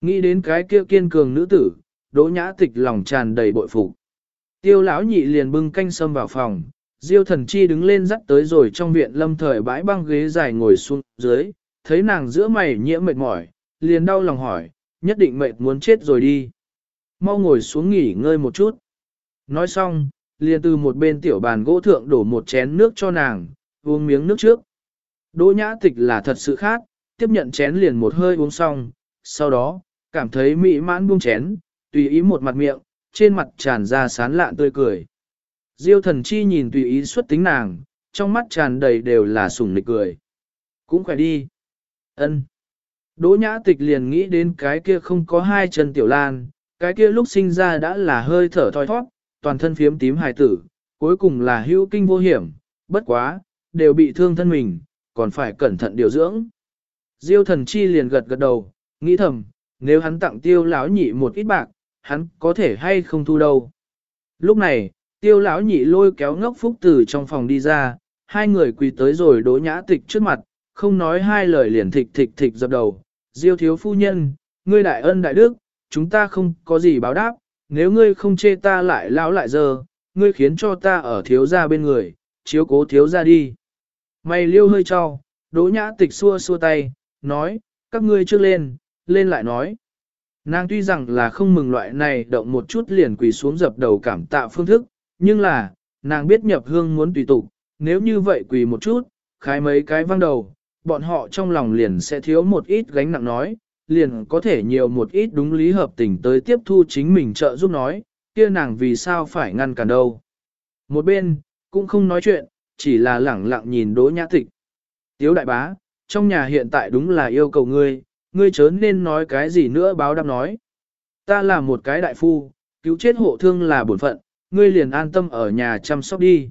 Nghĩ đến cái kia kiên cường nữ tử, đỗ nhã tịch lòng tràn đầy bội phục. Tiêu lão nhị liền bưng canh sâm vào phòng, Diêu thần chi đứng lên dắt tới rồi trong viện lâm thời bãi băng ghế dài ngồi xuống dưới, thấy nàng giữa mày nhiễm mệt mỏi, liền đau lòng hỏi, nhất định mệt muốn chết rồi đi. Mau ngồi xuống nghỉ ngơi một chút. Nói xong, liền từ một bên tiểu bàn gỗ thượng đổ một chén nước cho nàng, uống miếng nước trước. Đỗ nhã tịch là thật sự khác, tiếp nhận chén liền một hơi uống xong, sau đó, cảm thấy mỹ mãn buông chén, tùy ý một mặt miệng, trên mặt tràn ra sán lạn tươi cười. Diêu thần chi nhìn tùy ý xuất tính nàng, trong mắt tràn đầy đều là sủng nịch cười. Cũng khỏe đi. ân Đỗ nhã tịch liền nghĩ đến cái kia không có hai chân tiểu lan, cái kia lúc sinh ra đã là hơi thở thoi thoát, toàn thân phiếm tím hài tử, cuối cùng là hữu kinh vô hiểm, bất quá, đều bị thương thân mình, còn phải cẩn thận điều dưỡng. Diêu thần chi liền gật gật đầu, nghĩ thầm, nếu hắn tặng tiêu lão nhị một ít bạc, hắn có thể hay không thu đâu. Lúc này, tiêu lão nhị lôi kéo ngốc phúc từ trong phòng đi ra, hai người quỳ tới rồi đỗ nhã tịch trước mặt, không nói hai lời liền thịch thịch thịch dập đầu. Diêu thiếu phu nhân, ngươi đại ân đại đức, chúng ta không có gì báo đáp, nếu ngươi không chê ta lại lão lại giờ, ngươi khiến cho ta ở thiếu gia bên người, chiếu cố thiếu gia đi. Mày liêu hơi cho, đỗ nhã tịch xua xua tay, nói, các ngươi trước lên, lên lại nói. Nàng tuy rằng là không mừng loại này động một chút liền quỳ xuống dập đầu cảm tạ phương thức, nhưng là, nàng biết nhập hương muốn tùy tục, nếu như vậy quỳ một chút, khai mấy cái văng đầu, bọn họ trong lòng liền sẽ thiếu một ít gánh nặng nói, liền có thể nhiều một ít đúng lý hợp tình tới tiếp thu chính mình trợ giúp nói, kia nàng vì sao phải ngăn cản đâu. Một bên, cũng không nói chuyện, chỉ là lẳng lặng nhìn đỗ nhã tịch. Tiếu đại bá, trong nhà hiện tại đúng là yêu cầu ngươi, ngươi chớ nên nói cái gì nữa báo đáp nói. Ta là một cái đại phu, cứu chết hộ thương là bổn phận, ngươi liền an tâm ở nhà chăm sóc đi.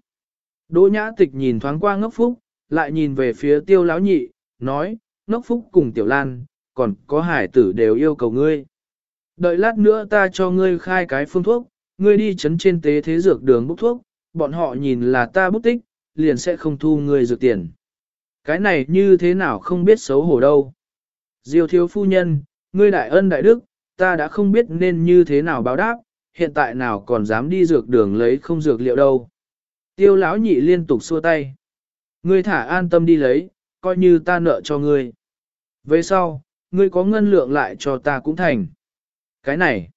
Đỗ nhã tịch nhìn thoáng qua ngốc phúc, lại nhìn về phía tiêu lão nhị, nói, ngốc phúc cùng tiểu lan, còn có hải tử đều yêu cầu ngươi. Đợi lát nữa ta cho ngươi khai cái phương thuốc, ngươi đi chấn trên tế thế dược đường bốc thuốc, bọn họ nhìn là ta bút tích, liền sẽ không thu ngươi dược tiền. Cái này như thế nào không biết xấu hổ đâu. Diêu thiếu phu nhân, ngươi đại ân đại đức, ta đã không biết nên như thế nào báo đáp, hiện tại nào còn dám đi dược đường lấy không dược liệu đâu. Tiêu lão nhị liên tục xua tay. Ngươi thả an tâm đi lấy, coi như ta nợ cho ngươi. Về sau, ngươi có ngân lượng lại cho ta cũng thành. Cái này,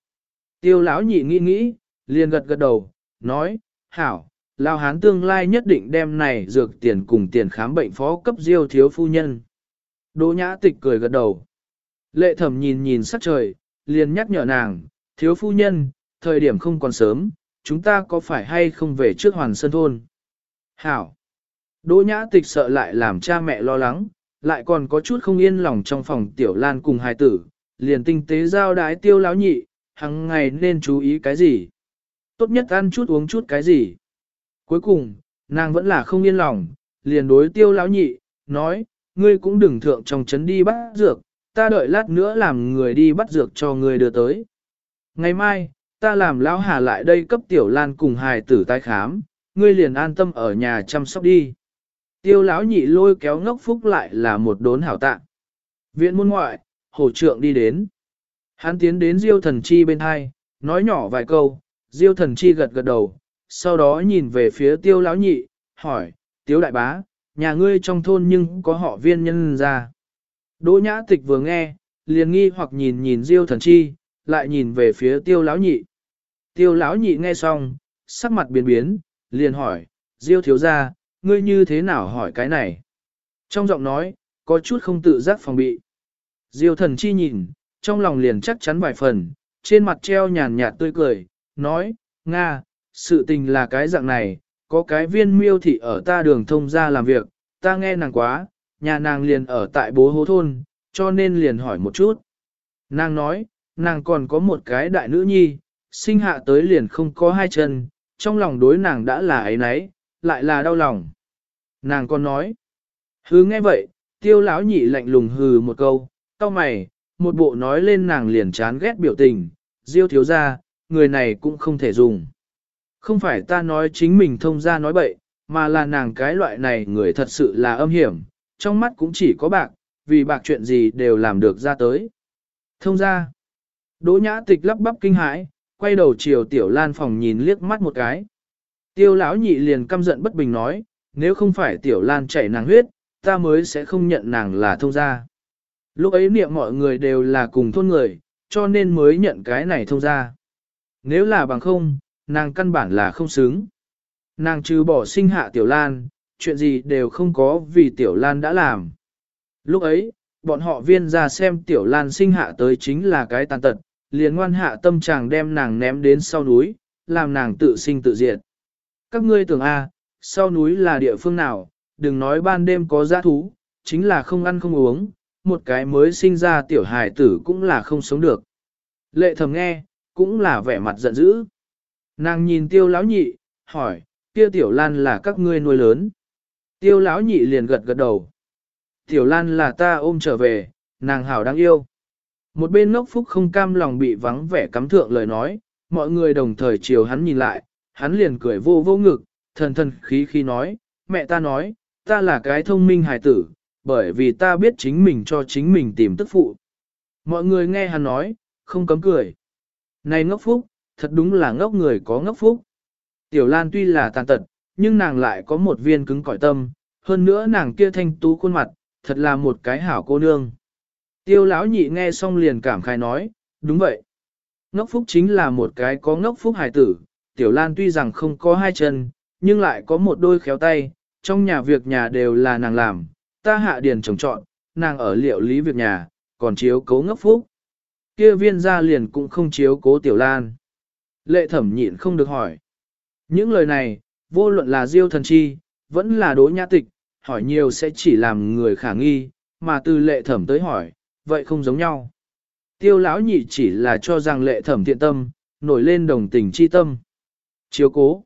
tiêu lão nhị nghĩ nghĩ, liền gật gật đầu, nói, hảo, lao hán tương lai nhất định đem này dược tiền cùng tiền khám bệnh phó cấp diêu thiếu phu nhân. Đỗ nhã tịch cười gật đầu. Lệ thẩm nhìn nhìn sắc trời, liền nhắc nhở nàng, thiếu phu nhân, thời điểm không còn sớm, chúng ta có phải hay không về trước hoàn sơn thôn? Hảo! Đỗ nhã tịch sợ lại làm cha mẹ lo lắng, lại còn có chút không yên lòng trong phòng tiểu lan cùng hài tử, liền tinh tế giao đái tiêu láo nhị, hằng ngày nên chú ý cái gì? Tốt nhất ăn chút uống chút cái gì? Cuối cùng, nàng vẫn là không yên lòng, liền đối tiêu lão nhị, nói, ngươi cũng đừng thượng trong trấn đi bắt dược, ta đợi lát nữa làm người đi bắt dược cho ngươi đưa tới. Ngày mai, ta làm lão hà lại đây cấp tiểu lan cùng hài tử tái khám, ngươi liền an tâm ở nhà chăm sóc đi. Tiêu lão nhị lôi kéo ngốc phúc lại là một đốn hảo tạng Viện môn ngoại, hổ trượng đi đến. Hắn tiến đến diêu thần chi bên hai, nói nhỏ vài câu, diêu thần chi gật gật đầu, sau đó nhìn về phía tiêu lão nhị, hỏi, tiêu đại bá, nhà ngươi trong thôn nhưng có họ viên nhân ra. Đỗ nhã tịch vừa nghe, liền nghi hoặc nhìn nhìn diêu thần chi, lại nhìn về phía tiêu lão nhị. Tiêu lão nhị nghe xong, sắc mặt biến biến, liền hỏi, diêu thiếu gia, ngươi như thế nào hỏi cái này? Trong giọng nói, có chút không tự giác phòng bị. Diêu thần chi nhìn, trong lòng liền chắc chắn vài phần, trên mặt treo nhàn nhạt tươi cười, nói, Nga, sự tình là cái dạng này, có cái viên miêu thị ở ta đường thông ra làm việc, ta nghe nàng quá, nhà nàng liền ở tại bố hố thôn, cho nên liền hỏi một chút. Nàng nói, nàng còn có một cái đại nữ nhi, sinh hạ tới liền không có hai chân, trong lòng đối nàng đã là ấy nấy, lại là đau lòng. Nàng còn nói, hứ nghe vậy, tiêu lão nhị lạnh lùng hừ một câu, tao mày, một bộ nói lên nàng liền chán ghét biểu tình, diêu thiếu ra, người này cũng không thể dùng. Không phải ta nói chính mình thông ra nói bậy, mà là nàng cái loại này người thật sự là âm hiểm, trong mắt cũng chỉ có bạc, vì bạc chuyện gì đều làm được ra tới. Thông ra, đỗ nhã tịch lắp bắp kinh hãi, quay đầu chiều tiểu lan phòng nhìn liếc mắt một cái. Tiêu lão nhị liền căm giận bất bình nói, nếu không phải tiểu lan chảy nàng huyết, ta mới sẽ không nhận nàng là thông gia. Lúc ấy niệm mọi người đều là cùng thôn người, cho nên mới nhận cái này thông gia. Nếu là bằng không, nàng căn bản là không xứng. Nàng trừ bỏ sinh hạ tiểu lan, chuyện gì đều không có vì tiểu lan đã làm. Lúc ấy, bọn họ viên ra xem tiểu lan sinh hạ tới chính là cái tàn tật, liền ngoan hạ tâm chàng đem nàng ném đến sau núi, làm nàng tự sinh tự diệt. Các ngươi tưởng a, sau núi là địa phương nào, đừng nói ban đêm có giã thú, chính là không ăn không uống, một cái mới sinh ra tiểu hài tử cũng là không sống được. Lệ thầm nghe, cũng là vẻ mặt giận dữ. Nàng nhìn tiêu lão nhị, hỏi, kia tiểu lan là các ngươi nuôi lớn. Tiêu lão nhị liền gật gật đầu. Tiểu lan là ta ôm trở về, nàng hảo đáng yêu. Một bên ngốc phúc không cam lòng bị vắng vẻ cắm thượng lời nói, mọi người đồng thời chiều hắn nhìn lại, hắn liền cười vô vô ngực, thần thần khí khí nói, mẹ ta nói, ta là cái thông minh hài tử, bởi vì ta biết chính mình cho chính mình tìm tức phụ. Mọi người nghe hắn nói, không cấm cười. Này ngốc phúc, thật đúng là ngốc người có ngốc phúc. Tiểu Lan tuy là tàn tật, nhưng nàng lại có một viên cứng cỏi tâm, hơn nữa nàng kia thanh tú khuôn mặt, thật là một cái hảo cô nương. Tiêu lão nhị nghe xong liền cảm khai nói, đúng vậy. Ngốc phúc chính là một cái có ngốc phúc hài tử, tiểu lan tuy rằng không có hai chân, nhưng lại có một đôi khéo tay, trong nhà việc nhà đều là nàng làm, ta hạ điền trồng trọn, nàng ở liệu lý việc nhà, còn chiếu cố ngốc phúc. Kia viên gia liền cũng không chiếu cố tiểu lan. Lệ thẩm nhịn không được hỏi. Những lời này, vô luận là diêu thần chi, vẫn là đối nhã tịch, hỏi nhiều sẽ chỉ làm người khả nghi, mà từ lệ thẩm tới hỏi, vậy không giống nhau. Tiêu lão nhị chỉ là cho rằng lệ thẩm thiện tâm, nổi lên đồng tình chi tâm. Chiếu cố.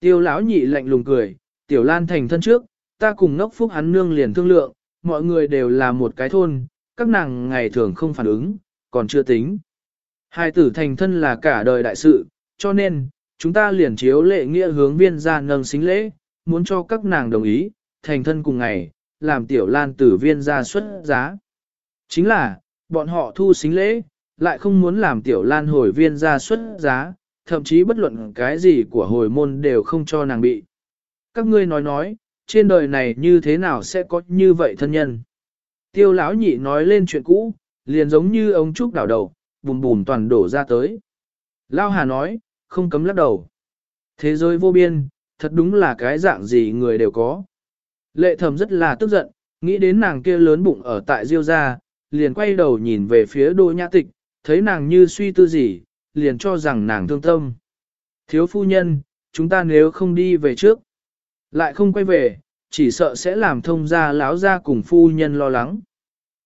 Tiêu lão nhị lạnh lùng cười, tiểu lan thành thân trước, ta cùng ngốc phúc hắn nương liền thương lượng, mọi người đều là một cái thôn, các nàng ngày thường không phản ứng, còn chưa tính. Hai tử thành thân là cả đời đại sự, cho nên, chúng ta liền chiếu lệ nghĩa hướng viên ra nâng xính lễ, muốn cho các nàng đồng ý, thành thân cùng ngày, làm tiểu lan tử viên ra xuất giá. Chính là, bọn họ thu xính lễ, lại không muốn làm tiểu lan hồi viên ra xuất giá, thậm chí bất luận cái gì của hồi môn đều không cho nàng bị. Các ngươi nói nói, trên đời này như thế nào sẽ có như vậy thân nhân? Tiêu lão nhị nói lên chuyện cũ, liền giống như ông trúc đảo đầu, bùm bùm toàn đổ ra tới. Lao Hà nói, không cấm lắc đầu. Thế giới vô biên, thật đúng là cái dạng gì người đều có. Lệ thầm rất là tức giận, nghĩ đến nàng kia lớn bụng ở tại Diêu gia, liền quay đầu nhìn về phía Đỗ nhã tịch, thấy nàng như suy tư gì, liền cho rằng nàng thương tâm. Thiếu phu nhân, chúng ta nếu không đi về trước, lại không quay về, chỉ sợ sẽ làm thông gia lão gia cùng phu nhân lo lắng.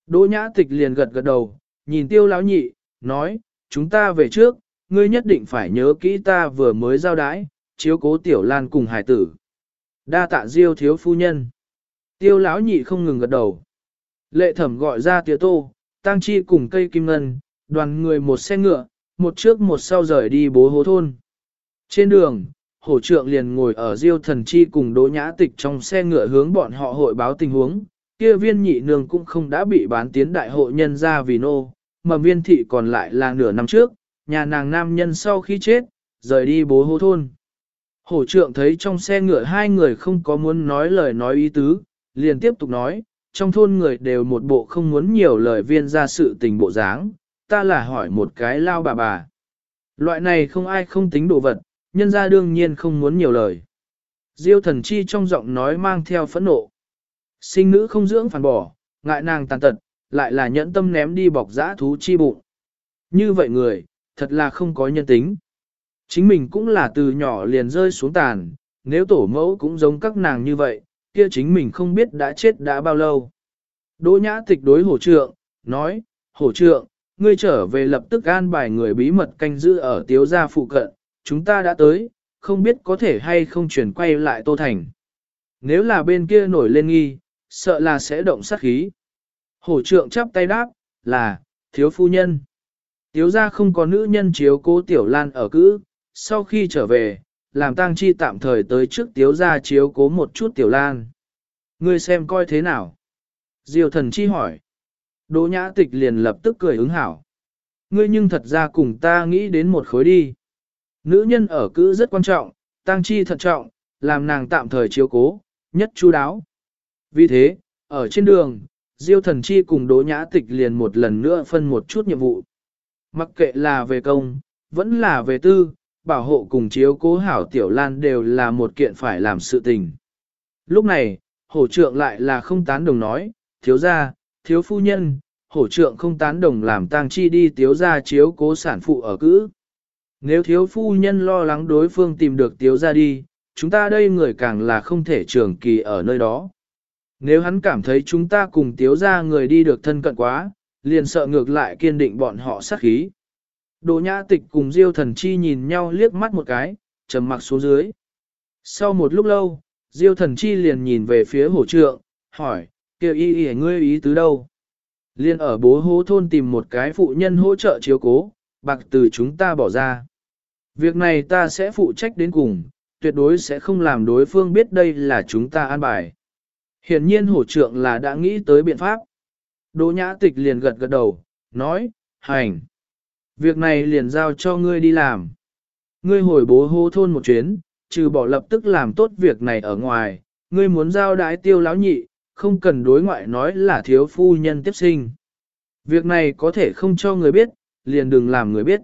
Đỗ nhã tịch liền gật gật đầu, nhìn tiêu lão nhị, nói, chúng ta về trước, ngươi nhất định phải nhớ kỹ ta vừa mới giao đái, chiếu cố tiểu lan cùng hải tử. Đa tạ diêu thiếu phu nhân. Tiêu lão nhị không ngừng gật đầu. Lệ thẩm gọi ra tía tô, tăng chi cùng cây kim ngân, đoàn người một xe ngựa, một trước một sau rời đi bố hố thôn. Trên đường, hổ trượng liền ngồi ở diêu thần chi cùng đỗ nhã tịch trong xe ngựa hướng bọn họ hội báo tình huống, kia viên nhị nương cũng không đã bị bán tiến đại hộ nhân ra vì nô, mà viên thị còn lại là nửa năm trước, nhà nàng nam nhân sau khi chết, rời đi bố hô thôn. Hổ trượng thấy trong xe ngựa hai người không có muốn nói lời nói ý tứ, liền tiếp tục nói, trong thôn người đều một bộ không muốn nhiều lời viên ra sự tình bộ dáng, ta là hỏi một cái lao bà bà. Loại này không ai không tính đồ vật, nhân ra đương nhiên không muốn nhiều lời. Diêu thần chi trong giọng nói mang theo phẫn nộ. Sinh nữ không dưỡng phản bỏ, ngại nàng tàn tật, lại là nhẫn tâm ném đi bọc giã thú chi bụng. Như vậy người, thật là không có nhân tính. Chính mình cũng là từ nhỏ liền rơi xuống tàn, nếu tổ mẫu cũng giống các nàng như vậy, kia chính mình không biết đã chết đã bao lâu. Đỗ nhã tịch đối hổ trượng, nói, hổ trượng, ngươi trở về lập tức an bài người bí mật canh giữ ở tiếu gia phụ cận, chúng ta đã tới, không biết có thể hay không chuyển quay lại Tô Thành. Nếu là bên kia nổi lên nghi, sợ là sẽ động sát khí. Hổ trượng chắp tay đáp, là, thiếu phu nhân. Tiếu gia không có nữ nhân chiếu cố tiểu lan ở cữ, sau khi trở về, làm tang chi tạm thời tới trước tiếu gia chiếu cố một chút tiểu lan. Ngươi xem coi thế nào? Diều thần chi hỏi. Đỗ nhã tịch liền lập tức cười ứng hảo. Ngươi nhưng thật ra cùng ta nghĩ đến một khối đi. Nữ nhân ở cữ rất quan trọng, tang chi thận trọng, làm nàng tạm thời chiếu cố, nhất chú đáo. Vì thế, ở trên đường, Diêu thần chi cùng Đỗ Nhã Tịch liền một lần nữa phân một chút nhiệm vụ. Mặc kệ là về công, vẫn là về tư, bảo hộ cùng chiếu cố hảo tiểu lan đều là một kiện phải làm sự tình. Lúc này, hổ trượng lại là không tán đồng nói, thiếu gia, thiếu phu nhân, hổ trượng không tán đồng làm tang chi đi tiếu gia chiếu cố sản phụ ở cữ. Nếu thiếu phu nhân lo lắng đối phương tìm được tiếu gia đi, chúng ta đây người càng là không thể trường kỳ ở nơi đó. Nếu hắn cảm thấy chúng ta cùng tiếu gia người đi được thân cận quá, liền sợ ngược lại kiên định bọn họ sát khí. Đỗ nhã tịch cùng Diêu thần chi nhìn nhau liếc mắt một cái, trầm mặc xuống dưới. Sau một lúc lâu, Diêu thần chi liền nhìn về phía hổ trượng, hỏi, kêu y y ngươi ý tứ đâu? Liên ở bố hố thôn tìm một cái phụ nhân hỗ trợ chiếu cố, bạc từ chúng ta bỏ ra. Việc này ta sẽ phụ trách đến cùng, tuyệt đối sẽ không làm đối phương biết đây là chúng ta an bài. Hiển nhiên hổ trượng là đã nghĩ tới biện pháp. Đỗ nhã tịch liền gật gật đầu, nói, hành. Việc này liền giao cho ngươi đi làm. Ngươi hồi bố hô thôn một chuyến, trừ bỏ lập tức làm tốt việc này ở ngoài, ngươi muốn giao đái tiêu lão nhị, không cần đối ngoại nói là thiếu phu nhân tiếp sinh. Việc này có thể không cho người biết, liền đừng làm người biết.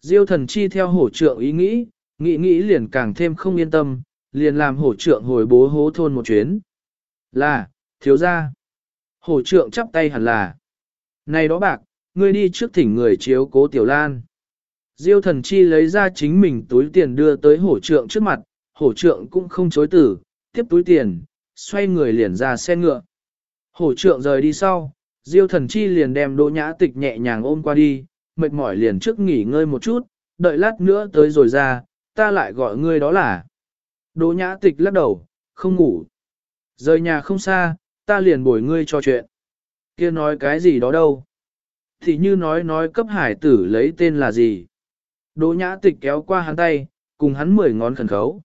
Diêu thần chi theo hổ trượng ý nghĩ, nghĩ nghĩ liền càng thêm không yên tâm, liền làm hổ trượng hồi bố hố thôn một chuyến. Là, thiếu gia. Hổ trượng chắp tay hẳn là. Này đó bạc, ngươi đi trước thỉnh người chiếu cố tiểu lan. Diêu thần chi lấy ra chính mình túi tiền đưa tới hổ trượng trước mặt, hổ trượng cũng không chối tử, tiếp túi tiền, xoay người liền ra xe ngựa. Hổ trượng rời đi sau, Diêu thần chi liền đem đỗ nhã tịch nhẹ nhàng ôm qua đi, mệt mỏi liền trước nghỉ ngơi một chút, đợi lát nữa tới rồi ra, ta lại gọi ngươi đó là. Đỗ nhã tịch lắc đầu, không ngủ. Rời nhà không xa, ta liền bồi ngươi cho chuyện. kia nói cái gì đó đâu. Thì như nói nói cấp hải tử lấy tên là gì. Đỗ nhã tịch kéo qua hắn tay, cùng hắn mười ngón khẩn khấu.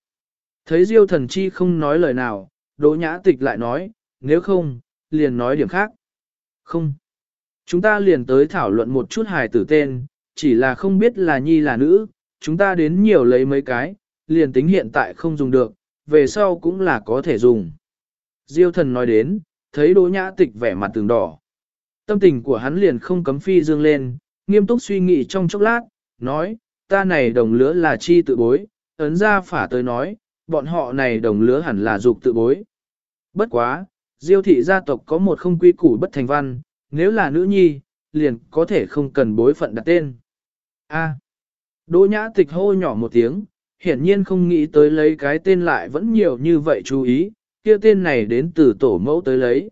Thấy diêu thần chi không nói lời nào, đỗ nhã tịch lại nói, nếu không, liền nói điểm khác. Không. Chúng ta liền tới thảo luận một chút hài tử tên, chỉ là không biết là nhi là nữ, chúng ta đến nhiều lấy mấy cái, liền tính hiện tại không dùng được, về sau cũng là có thể dùng. Diêu thần nói đến, thấy đỗ nhã tịch vẻ mặt từng đỏ. Tâm tình của hắn liền không cấm phi dương lên, nghiêm túc suy nghĩ trong chốc lát, nói, ta này đồng lứa là chi tự bối, ấn ra phả tới nói, bọn họ này đồng lứa hẳn là dục tự bối. Bất quá, diêu thị gia tộc có một không quy củ bất thành văn, nếu là nữ nhi, liền có thể không cần bối phận đặt tên. A. Đỗ nhã tịch hô nhỏ một tiếng, hiển nhiên không nghĩ tới lấy cái tên lại vẫn nhiều như vậy chú ý, kia tên này đến từ tổ mẫu tới lấy.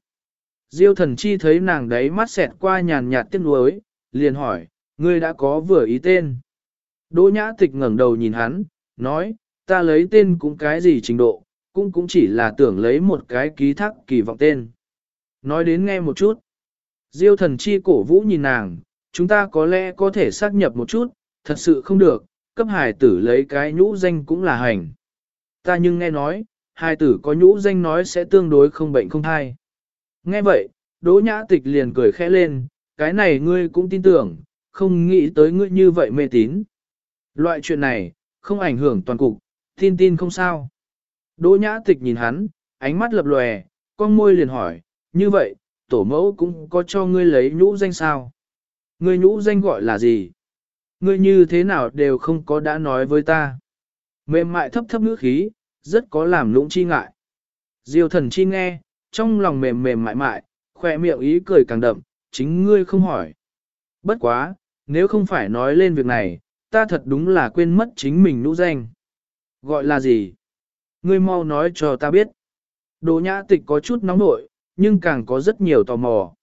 Diêu thần chi thấy nàng đấy mắt xẹt qua nhàn nhạt tiếc nuối, liền hỏi, ngươi đã có vừa ý tên. Đỗ nhã tịch ngẩng đầu nhìn hắn, nói, ta lấy tên cũng cái gì trình độ, cũng cũng chỉ là tưởng lấy một cái ký thác kỳ vọng tên. Nói đến nghe một chút. Diêu thần chi cổ vũ nhìn nàng, chúng ta có lẽ có thể xác nhập một chút, thật sự không được, cấp Hải tử lấy cái nhũ danh cũng là hành. Ta nhưng nghe nói, hai tử có nhũ danh nói sẽ tương đối không bệnh không thai. Nghe vậy, đỗ nhã tịch liền cười khẽ lên, cái này ngươi cũng tin tưởng, không nghĩ tới ngươi như vậy mê tín. Loại chuyện này, không ảnh hưởng toàn cục, tin tin không sao. Đỗ nhã tịch nhìn hắn, ánh mắt lập lòe, con môi liền hỏi, như vậy, tổ mẫu cũng có cho ngươi lấy nhũ danh sao? Ngươi nhũ danh gọi là gì? Ngươi như thế nào đều không có đã nói với ta. Mềm mại thấp thấp ngữ khí, rất có làm lũng chi ngại. Diêu thần chi nghe, trong lòng mềm mềm mại mại, khỏe miệng ý cười càng đậm, chính ngươi không hỏi. Bất quá, nếu không phải nói lên việc này, ta thật đúng là quên mất chính mình nũ danh. Gọi là gì? Ngươi mau nói cho ta biết. Đồ nhã tịch có chút nóng nội, nhưng càng có rất nhiều tò mò.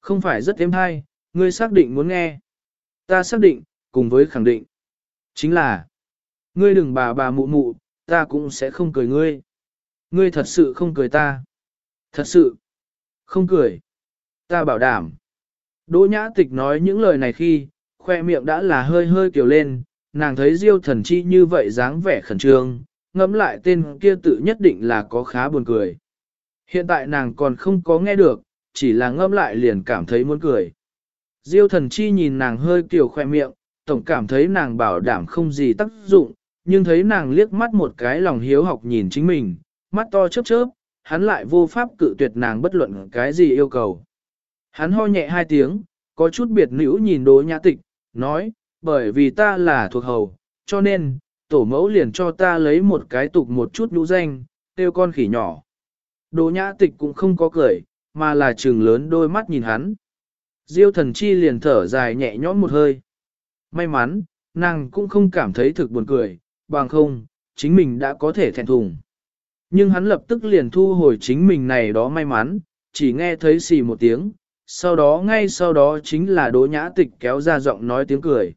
Không phải rất êm hay, ngươi xác định muốn nghe. Ta xác định, cùng với khẳng định. Chính là, ngươi đừng bà bà mụ mụ, ta cũng sẽ không cười ngươi. Ngươi thật sự không cười ta. Thật sự, không cười. Ta bảo đảm. Đỗ nhã tịch nói những lời này khi, khoe miệng đã là hơi hơi kiểu lên, nàng thấy diêu thần chi như vậy dáng vẻ khẩn trương, ngẫm lại tên kia tự nhất định là có khá buồn cười. Hiện tại nàng còn không có nghe được, chỉ là ngâm lại liền cảm thấy muốn cười. Diêu thần chi nhìn nàng hơi kiểu khoe miệng, tổng cảm thấy nàng bảo đảm không gì tác dụng, nhưng thấy nàng liếc mắt một cái lòng hiếu học nhìn chính mình, mắt to chớp chớp, hắn lại vô pháp cự tuyệt nàng bất luận cái gì yêu cầu. Hắn ho nhẹ hai tiếng, có chút biệt nữ nhìn đố nhã tịch, nói, bởi vì ta là thuộc hầu, cho nên, tổ mẫu liền cho ta lấy một cái tục một chút nhũ danh, tiêu con khỉ nhỏ. Đỗ nhã tịch cũng không có cười, mà là trừng lớn đôi mắt nhìn hắn. Diêu thần chi liền thở dài nhẹ nhõm một hơi. May mắn, nàng cũng không cảm thấy thực buồn cười, bằng không, chính mình đã có thể thẹn thùng. Nhưng hắn lập tức liền thu hồi chính mình này đó may mắn, chỉ nghe thấy xì một tiếng, sau đó ngay sau đó chính là đỗ nhã tịch kéo ra giọng nói tiếng cười.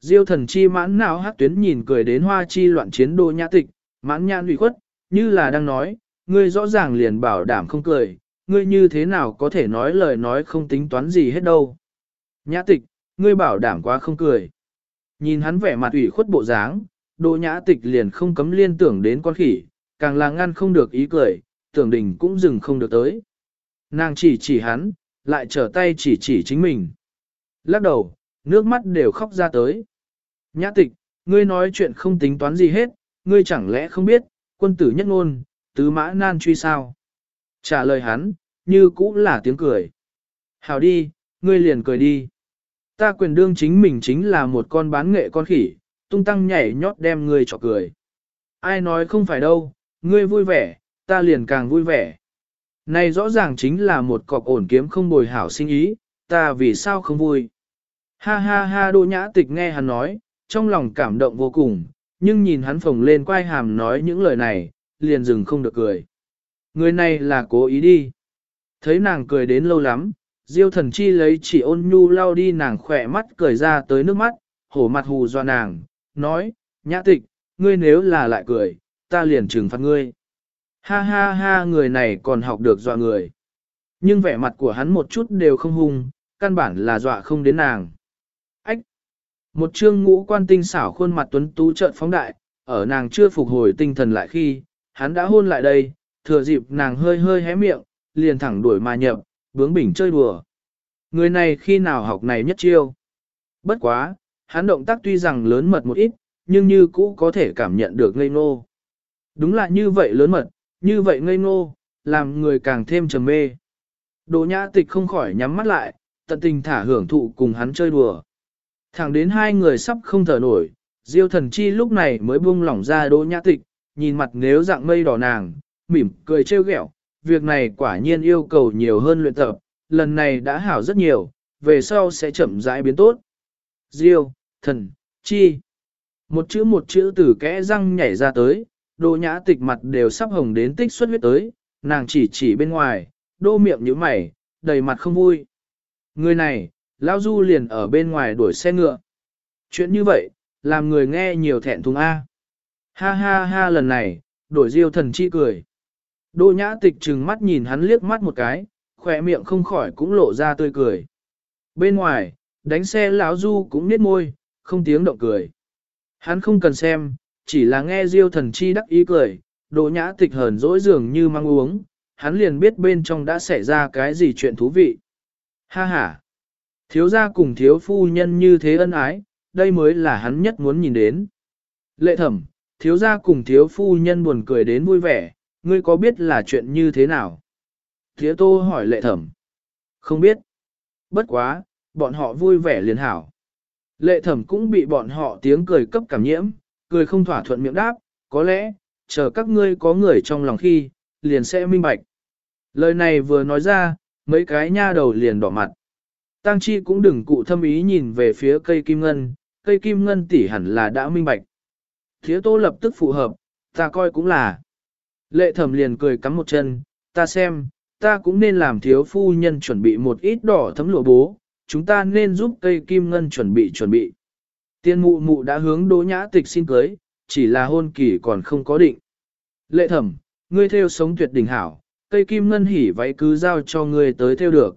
Diêu thần chi mãn nào hát tuyến nhìn cười đến hoa chi loạn chiến đỗ nhã tịch, mãn nhãn ủy khuất, như là đang nói, ngươi rõ ràng liền bảo đảm không cười, ngươi như thế nào có thể nói lời nói không tính toán gì hết đâu. Nhã tịch, ngươi bảo đảm quá không cười. Nhìn hắn vẻ mặt ủy khuất bộ dáng, đỗ nhã tịch liền không cấm liên tưởng đến con khỉ, càng là ngăn không được ý cười, tưởng đình cũng dừng không được tới. Nàng chỉ chỉ hắn, lại trở tay chỉ chỉ chính mình. Lắc đầu, nước mắt đều khóc ra tới. Nhã tịch, ngươi nói chuyện không tính toán gì hết, ngươi chẳng lẽ không biết, quân tử nhất ngôn, tứ mã nan truy sao? Trả lời hắn, như cũ là tiếng cười. Hào đi, ngươi liền cười đi. Ta quyền đương chính mình chính là một con bán nghệ con khỉ, tung tăng nhảy nhót đem ngươi cho cười. Ai nói không phải đâu, ngươi vui vẻ, ta liền càng vui vẻ. Này rõ ràng chính là một cọc ổn kiếm không bồi hảo sinh ý, ta vì sao không vui. Ha ha ha đô nhã tịch nghe hắn nói, trong lòng cảm động vô cùng, nhưng nhìn hắn phồng lên quay hàm nói những lời này, liền dừng không được cười. Người này là cố ý đi. Thấy nàng cười đến lâu lắm, diêu thần chi lấy chỉ ôn nhu lau đi nàng khỏe mắt cười ra tới nước mắt, hổ mặt hù do nàng, nói, nhã tịch, ngươi nếu là lại cười, ta liền trừng phạt ngươi. Ha ha ha người này còn học được dọa người. Nhưng vẻ mặt của hắn một chút đều không hung, căn bản là dọa không đến nàng. Ách! Một trương ngũ quan tinh xảo khuôn mặt tuấn tú trợn phóng đại, ở nàng chưa phục hồi tinh thần lại khi, hắn đã hôn lại đây, thừa dịp nàng hơi hơi hé miệng, liền thẳng đuổi mà nhập, bướng bỉnh chơi đùa. Người này khi nào học này nhất chiêu? Bất quá, hắn động tác tuy rằng lớn mật một ít, nhưng như cũ có thể cảm nhận được ngây ngô. Đúng là như vậy lớn mật, như vậy ngây ngô, làm người càng thêm trầm mê. Đồ nhã tịch không khỏi nhắm mắt lại, tận tình thả hưởng thụ cùng hắn chơi đùa. Thẳng đến hai người sắp không thở nổi, diêu thần chi lúc này mới buông lỏng ra đỗ nhã tịch, nhìn mặt nếu dạng mây đỏ nàng, mỉm cười trêu ghẹo. việc này quả nhiên yêu cầu nhiều hơn luyện tập, lần này đã hảo rất nhiều, về sau sẽ chậm rãi biến tốt. Diêu, thần, chi. Một chữ một chữ từ kẽ răng nhảy ra tới, đô nhã tịch mặt đều sắp hồng đến tích xuất huyết tới, nàng chỉ chỉ bên ngoài, đô miệng như mày, đầy mặt không vui. Người này, Lao Du liền ở bên ngoài đuổi xe ngựa. Chuyện như vậy, làm người nghe nhiều thẹn thùng A. Ha ha ha lần này, đổi diêu thần chi cười. đô nhã tịch trừng mắt nhìn hắn liếc mắt một cái, khỏe miệng không khỏi cũng lộ ra tươi cười. Bên ngoài, đánh xe lão Du cũng nết môi, không tiếng động cười. Hắn không cần xem, chỉ là nghe diêu thần chi đắc ý cười, đỗ nhã tịch hờn dỗi dường như mang uống, hắn liền biết bên trong đã xảy ra cái gì chuyện thú vị. Ha ha! Thiếu gia cùng thiếu phu nhân như thế ân ái, đây mới là hắn nhất muốn nhìn đến. Lệ thẩm, thiếu gia cùng thiếu phu nhân buồn cười đến vui vẻ, ngươi có biết là chuyện như thế nào? Thiếu tô hỏi lệ thẩm. Không biết. Bất quá, bọn họ vui vẻ liền hảo. Lệ thẩm cũng bị bọn họ tiếng cười cấp cảm nhiễm, cười không thỏa thuận miệng đáp, có lẽ, chờ các ngươi có người trong lòng khi, liền sẽ minh bạch. Lời này vừa nói ra, mấy cái nha đầu liền đỏ mặt. Tăng chi cũng đừng cụ thâm ý nhìn về phía cây kim ngân, cây kim ngân tỷ hẳn là đã minh bạch. Thiếu tô lập tức phù hợp, ta coi cũng là. Lệ thẩm liền cười cắm một chân, ta xem, ta cũng nên làm thiếu phu nhân chuẩn bị một ít đỏ thấm lụa bố, chúng ta nên giúp cây kim ngân chuẩn bị chuẩn bị. Tiên mụ mụ đã hướng đỗ nhã tịch xin cưới, chỉ là hôn kỳ còn không có định. Lệ thẩm, ngươi theo sống tuyệt đỉnh hảo, cây kim ngân hỉ váy cứ giao cho ngươi tới theo được.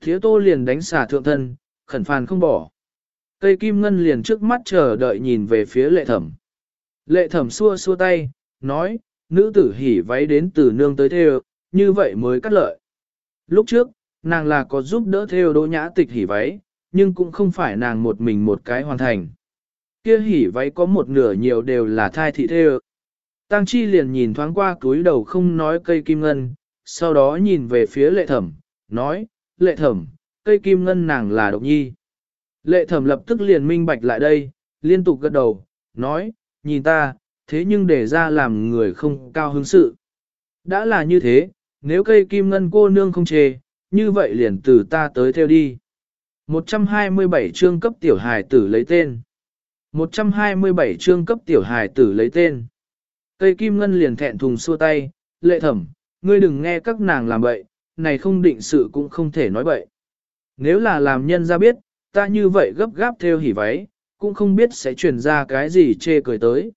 Thiếu tô liền đánh xả thượng thân, khẩn phàn không bỏ. Cây kim ngân liền trước mắt chờ đợi nhìn về phía lệ thẩm. Lệ thẩm xua xua tay, nói, nữ tử hỉ váy đến từ nương tới theo, như vậy mới cắt lợi. Lúc trước, nàng là có giúp đỡ theo đỗ nhã tịch hỉ váy, nhưng cũng không phải nàng một mình một cái hoàn thành. Kia hỉ váy có một nửa nhiều đều là thai thị theo. Tăng chi liền nhìn thoáng qua túi đầu không nói cây kim ngân, sau đó nhìn về phía lệ thẩm, nói, lệ thẩm, cây kim ngân nàng là độc nhi. Lệ thẩm lập tức liền minh bạch lại đây, liên tục gật đầu, nói, nhìn ta, thế nhưng để ra làm người không cao hứng sự. Đã là như thế, nếu cây kim ngân cô nương không chê, như vậy liền từ ta tới theo đi. 127 chương cấp tiểu hài tử lấy tên. 127 chương cấp tiểu hài tử lấy tên. Cây kim ngân liền thẹn thùng xua tay, lệ thẩm, ngươi đừng nghe các nàng làm bậy, này không định sự cũng không thể nói bậy. Nếu là làm nhân ra biết, ta như vậy gấp gáp theo hỉ váy, cũng không biết sẽ truyền ra cái gì chê cười tới.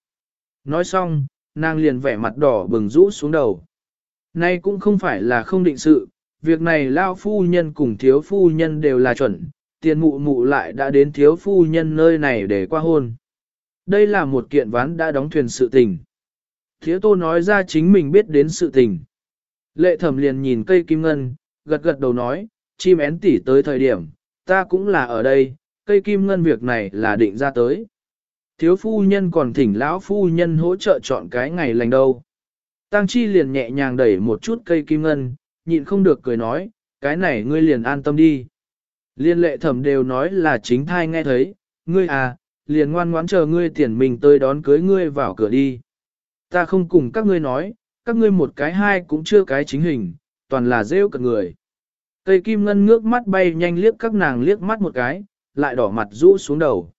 Nói xong, nàng liền vẻ mặt đỏ bừng rũ xuống đầu. Nay cũng không phải là không định sự, việc này lao phu nhân cùng thiếu phu nhân đều là chuẩn, tiền mụ mụ lại đã đến thiếu phu nhân nơi này để qua hôn. Đây là một kiện ván đã đóng thuyền sự tình. Thiếu tô nói ra chính mình biết đến sự tình. Lệ thẩm liền nhìn cây kim ngân, gật gật đầu nói, chim én tỉ tới thời điểm, ta cũng là ở đây, cây kim ngân việc này là định ra tới. thiếu phu nhân còn thỉnh lão phu nhân hỗ trợ chọn cái ngày lành đâu. Tăng chi liền nhẹ nhàng đẩy một chút cây kim ngân, nhịn không được cười nói, cái này ngươi liền an tâm đi. Liên lệ thẩm đều nói là chính thai nghe thấy, ngươi à, liền ngoan ngoãn chờ ngươi tiền mình tới đón cưới ngươi vào cửa đi. Ta không cùng các ngươi nói, các ngươi một cái hai cũng chưa cái chính hình, toàn là rêu cận người. Tây kim ngân ngước mắt bay nhanh liếc các nàng liếc mắt một cái, lại đỏ mặt rũ xuống đầu.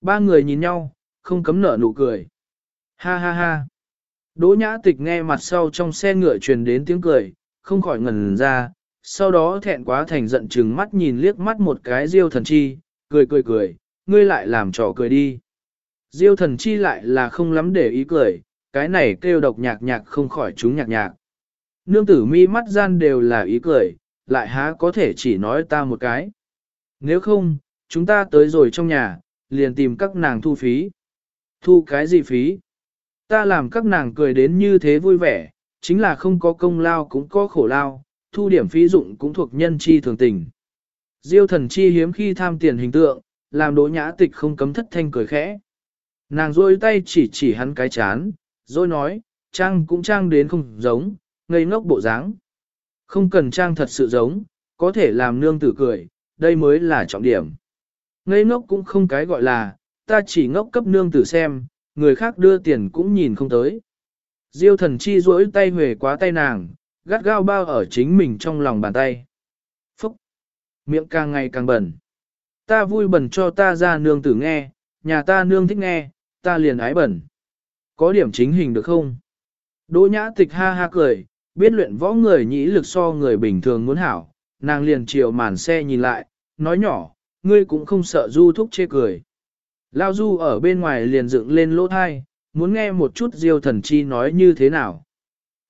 Ba người nhìn nhau, không cấm nở nụ cười. Ha ha ha. Đỗ nhã tịch nghe mặt sau trong xe ngựa truyền đến tiếng cười, không khỏi ngẩn ra, sau đó thẹn quá thành giận chừng mắt nhìn liếc mắt một cái diêu thần chi, cười cười cười, ngươi lại làm trò cười đi. Diêu thần chi lại là không lắm để ý cười, cái này kêu độc nhạc nhạc không khỏi chúng nhạc nhạc. Nương tử mi mắt gian đều là ý cười, lại há có thể chỉ nói ta một cái. Nếu không, chúng ta tới rồi trong nhà, liền tìm các nàng thu phí. Thu cái gì phí? Ta làm các nàng cười đến như thế vui vẻ, chính là không có công lao cũng có khổ lao, thu điểm phí dụng cũng thuộc nhân chi thường tình. Diêu thần chi hiếm khi tham tiền hình tượng, làm đỗ nhã tịch không cấm thất thanh cười khẽ. Nàng rôi tay chỉ chỉ hắn cái chán, rồi nói, trang cũng trang đến không giống, ngây ngốc bộ dáng. Không cần trang thật sự giống, có thể làm nương tử cười, đây mới là trọng điểm. Ngây ngốc cũng không cái gọi là, ta chỉ ngốc cấp nương tử xem, người khác đưa tiền cũng nhìn không tới. Diêu thần chi duỗi tay huề quá tay nàng, gắt gao bao ở chính mình trong lòng bàn tay. Phúc! Miệng càng ngày càng bẩn. Ta vui bẩn cho ta ra nương tử nghe, nhà ta nương thích nghe, ta liền ái bẩn. Có điểm chính hình được không? Đỗ nhã tịch ha ha cười, biết luyện võ người nhĩ lực so người bình thường muốn hảo, nàng liền chiều màn xe nhìn lại, nói nhỏ, ngươi cũng không sợ du thúc chê cười. Lao du ở bên ngoài liền dựng lên lỗ thai, muốn nghe một chút diêu thần chi nói như thế nào.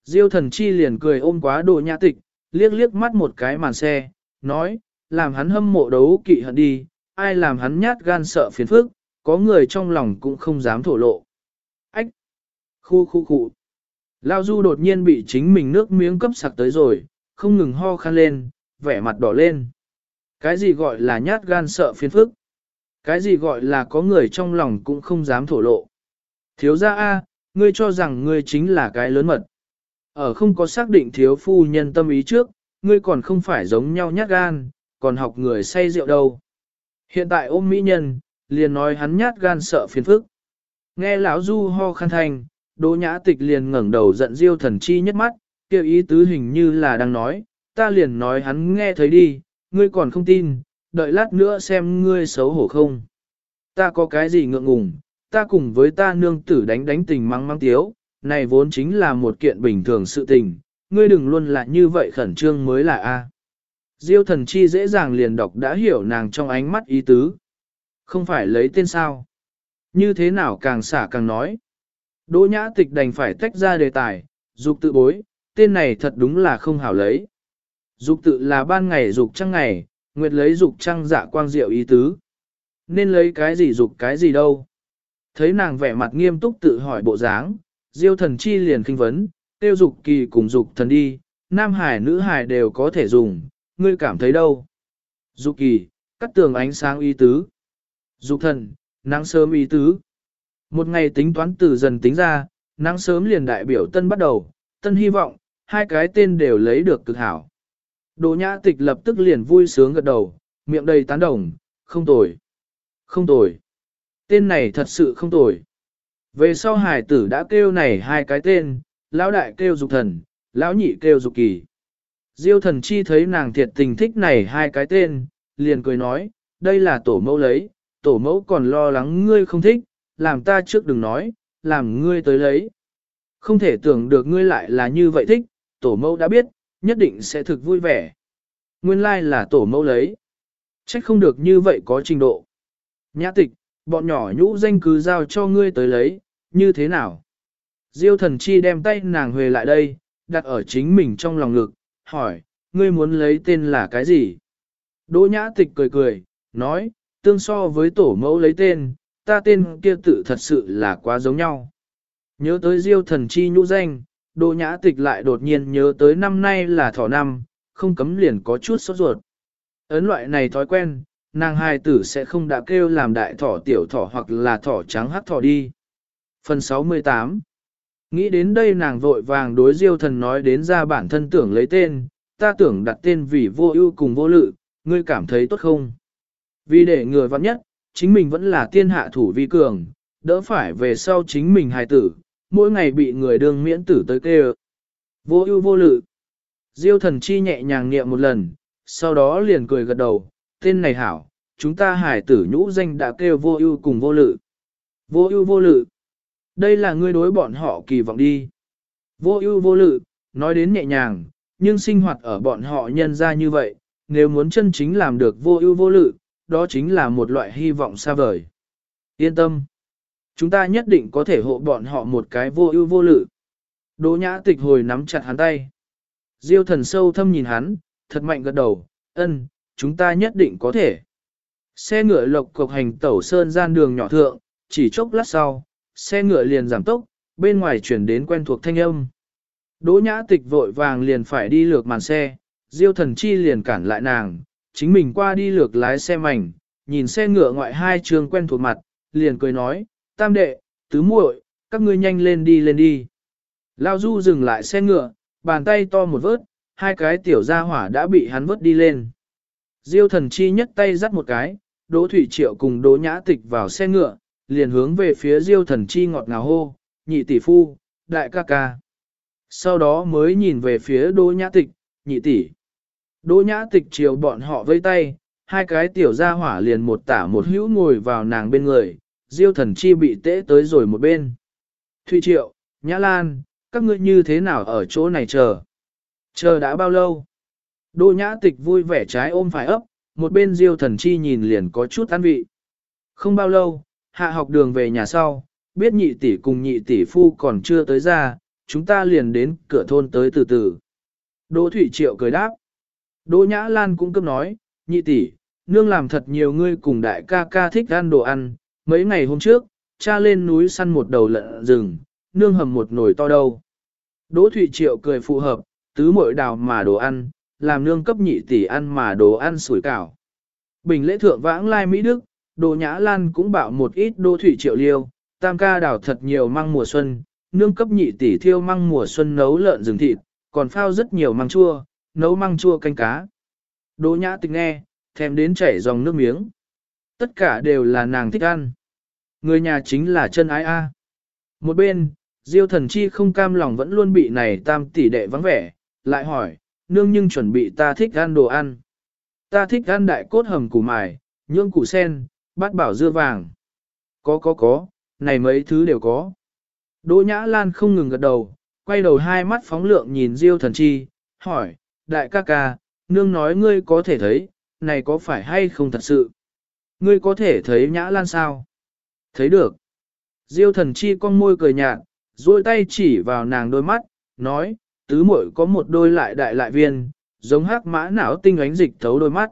Diêu thần chi liền cười ôm quá đồ nhã tịch, liếc liếc mắt một cái màn xe, nói, làm hắn hâm mộ đấu kỵ hận đi, ai làm hắn nhát gan sợ phiền phức, có người trong lòng cũng không dám thổ lộ. Ách! Khu khu khu! Lao du đột nhiên bị chính mình nước miếng cấp sặc tới rồi, không ngừng ho khan lên, vẻ mặt đỏ lên. Cái gì gọi là nhát gan sợ phiền phức? Cái gì gọi là có người trong lòng cũng không dám thổ lộ? Thiếu gia A, ngươi cho rằng ngươi chính là cái lớn mật. Ở không có xác định thiếu phu nhân tâm ý trước, ngươi còn không phải giống nhau nhát gan, còn học người say rượu đâu. Hiện tại ôm mỹ nhân, liền nói hắn nhát gan sợ phiền phức. Nghe lão du ho khăn thành, đỗ nhã tịch liền ngẩng đầu giận diêu thần chi nhất mắt, kêu ý tứ hình như là đang nói, ta liền nói hắn nghe thấy đi, ngươi còn không tin, đợi lát nữa xem ngươi xấu hổ không. Ta có cái gì ngượng ngùng, ta cùng với ta nương tử đánh đánh tình mắng mắng tiếu, này vốn chính là một kiện bình thường sự tình, ngươi đừng luôn là như vậy khẩn trương mới là A. Diêu thần chi dễ dàng liền đọc đã hiểu nàng trong ánh mắt ý tứ. Không phải lấy tên sao. Như thế nào càng xả càng nói. Đỗ nhã tịch đành phải tách ra đề tài, dục tự bối, tên này thật đúng là không hảo lấy. Dục tự là ban ngày dục trăng ngày, nguyệt lấy dục trăng dạ quang diệu ý tứ. Nên lấy cái gì dục cái gì đâu. Thấy nàng vẻ mặt nghiêm túc tự hỏi bộ dáng, diêu thần chi liền kinh vấn, tiêu dục kỳ cùng dục thần đi, nam hải nữ hải đều có thể dùng, ngươi cảm thấy đâu? Dục kỳ, cắt tường ánh sáng y tứ. Dục thần, nắng sớm y tứ. Một ngày tính toán từ dần tính ra, nắng sớm liền đại biểu tân bắt đầu, tân hy vọng, hai cái tên đều lấy được cực hảo. Đồ nhã tịch lập tức liền vui sướng gật đầu, miệng đầy tán đồng, không tồi. Không tồi. Tên này thật sự không tồi. Về sau hải tử đã kêu này hai cái tên, lão đại kêu dục thần, lão nhị kêu dục kỳ. Diêu thần chi thấy nàng thiệt tình thích này hai cái tên, liền cười nói, đây là tổ mẫu lấy, tổ mẫu còn lo lắng ngươi không thích, làm ta trước đừng nói, làm ngươi tới lấy. Không thể tưởng được ngươi lại là như vậy thích, tổ mẫu đã biết, nhất định sẽ thực vui vẻ. Nguyên lai like là tổ mẫu lấy. Trách không được như vậy có trình độ. Nhã tịch, bọn nhỏ nhũ danh cứ giao cho ngươi tới lấy, như thế nào? Diêu thần chi đem tay nàng huề lại đây, đặt ở chính mình trong lòng ngực, hỏi, ngươi muốn lấy tên là cái gì? Đỗ nhã tịch cười cười, nói, tương so với tổ mẫu lấy tên, ta tên kia tự thật sự là quá giống nhau. Nhớ tới diêu thần chi nhũ danh, đỗ nhã tịch lại đột nhiên nhớ tới năm nay là thỏ năm, không cấm liền có chút sốt ruột. Ấn loại này thói quen, nàng hài tử sẽ không đã kêu làm đại thỏ tiểu thỏ hoặc là thỏ trắng hắc thỏ đi. Phần 68 Nghĩ đến đây nàng vội vàng đối diêu thần nói đến ra bản thân tưởng lấy tên, ta tưởng đặt tên vì vô ưu cùng vô lự, ngươi cảm thấy tốt không? Vì để người vặn nhất, chính mình vẫn là tiên hạ thủ vi cường, đỡ phải về sau chính mình hài tử, mỗi ngày bị người đương miễn tử tới kêu. Vô ưu vô lự. Diêu thần chi nhẹ nhàng niệm một lần, sau đó liền cười gật đầu, tên này hảo, chúng ta hải tử nhũ danh đã kêu vô ưu cùng vô lự. Vô ưu vô lự. Đây là ngươi đối bọn họ kỳ vọng đi. Vô ưu vô lự, nói đến nhẹ nhàng, nhưng sinh hoạt ở bọn họ nhân ra như vậy, nếu muốn chân chính làm được vô ưu vô lự, đó chính là một loại hy vọng xa vời. Yên tâm. Chúng ta nhất định có thể hộ bọn họ một cái vô ưu vô lự. Đỗ nhã tịch hồi nắm chặt hắn tay. Diêu thần sâu thâm nhìn hắn, thật mạnh gật đầu, ân, chúng ta nhất định có thể. Xe ngựa lộc cộc hành tẩu sơn gian đường nhỏ thượng, chỉ chốc lát sau, xe ngựa liền giảm tốc, bên ngoài chuyển đến quen thuộc thanh âm. Đỗ nhã tịch vội vàng liền phải đi lược màn xe, diêu thần chi liền cản lại nàng, chính mình qua đi lược lái xe mảnh, nhìn xe ngựa ngoại hai trường quen thuộc mặt, liền cười nói, tam đệ, tứ muội, các ngươi nhanh lên đi lên đi. Lao du dừng lại xe ngựa, bàn tay to một vớt, hai cái tiểu gia hỏa đã bị hắn vớt đi lên. Diêu thần chi nhất tay dắt một cái, Đỗ Thủy Triệu cùng Đỗ Nhã Tịch vào xe ngựa, liền hướng về phía Diêu thần chi ngọt ngào hô, nhị tỷ phu, đại ca ca. Sau đó mới nhìn về phía Đỗ Nhã Tịch, nhị tỷ. Đỗ Nhã Tịch chiều bọn họ vây tay, hai cái tiểu gia hỏa liền một tả một hữu ngồi vào nàng bên người, Diêu thần chi bị tễ tới rồi một bên. Thủy Triệu, Nhã Lan, các ngươi như thế nào ở chỗ này chờ? Chờ đã bao lâu? Đỗ nhã tịch vui vẻ trái ôm phải ấp, một bên diêu thần chi nhìn liền có chút an vị. Không bao lâu, hạ học đường về nhà sau, biết nhị tỷ cùng nhị tỷ phu còn chưa tới ra, chúng ta liền đến cửa thôn tới từ từ. Đỗ Thụy Triệu cười đáp. Đỗ Nhã Lan cũng cấp nói, nhị tỷ, nương làm thật nhiều ngươi cùng đại ca ca thích ăn đồ ăn, mấy ngày hôm trước, cha lên núi săn một đầu lợn rừng, nương hầm một nồi to đâu. Đỗ Thụy Triệu cười phù hợp, tứ mội đào mà đồ ăn, làm nương cấp nhị tỷ ăn mà đồ ăn sủi cảo. Bình lễ thượng vãng lai Mỹ Đức, đồ nhã lan cũng bảo một ít đô thủy triệu liêu, tam ca đào thật nhiều măng mùa xuân, nương cấp nhị tỷ thiêu măng mùa xuân nấu lợn rừng thịt, còn phao rất nhiều măng chua, nấu măng chua canh cá. Đỗ nhã tịch nghe, thèm đến chảy dòng nước miếng. Tất cả đều là nàng thích ăn. Người nhà chính là chân ái A. Một bên, Diêu thần chi không cam lòng vẫn luôn bị này tam tỷ đệ vắng vẻ, lại hỏi, nương nhưng chuẩn bị ta thích ăn đồ ăn. Ta thích ăn đại cốt hầm củ mài, nhương củ sen, bát bảo dưa vàng. Có có có, này mấy thứ đều có. Đỗ Nhã Lan không ngừng gật đầu, quay đầu hai mắt phóng lượng nhìn Diêu thần chi, hỏi, đại ca ca, nương nói ngươi có thể thấy, này có phải hay không thật sự? Ngươi có thể thấy Nhã Lan sao? Thấy được. Diêu thần chi con môi cười nhạt, duỗi tay chỉ vào nàng đôi mắt, nói, tứ muội có một đôi lại đại lại viên, giống hắc mã não tinh ánh dịch thấu đôi mắt.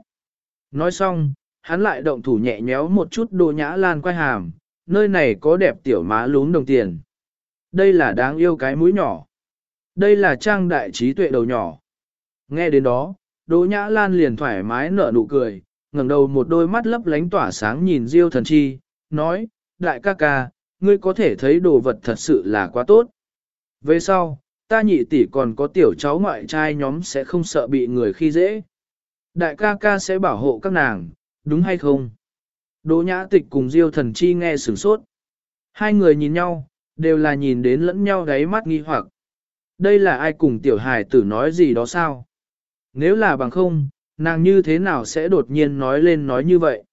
Nói xong, hắn lại động thủ nhẹ nhéo một chút đồ nhã lan quay hàm, nơi này có đẹp tiểu má lún đồng tiền. Đây là đáng yêu cái mũi nhỏ. Đây là trang đại trí tuệ đầu nhỏ. Nghe đến đó, Đỗ Nhã Lan liền thoải mái nở nụ cười, ngẩng đầu một đôi mắt lấp lánh tỏa sáng nhìn Diêu Thần Chi, nói, đại ca ca, ngươi có thể thấy đồ vật thật sự là quá tốt. Về sau, ta nhị tỷ còn có tiểu cháu ngoại trai nhóm sẽ không sợ bị người khi dễ. Đại ca ca sẽ bảo hộ các nàng, đúng hay không? Đỗ nhã tịch cùng Diêu thần chi nghe sửng sốt. Hai người nhìn nhau, đều là nhìn đến lẫn nhau đáy mắt nghi hoặc. Đây là ai cùng tiểu hài tử nói gì đó sao? Nếu là bằng không, nàng như thế nào sẽ đột nhiên nói lên nói như vậy?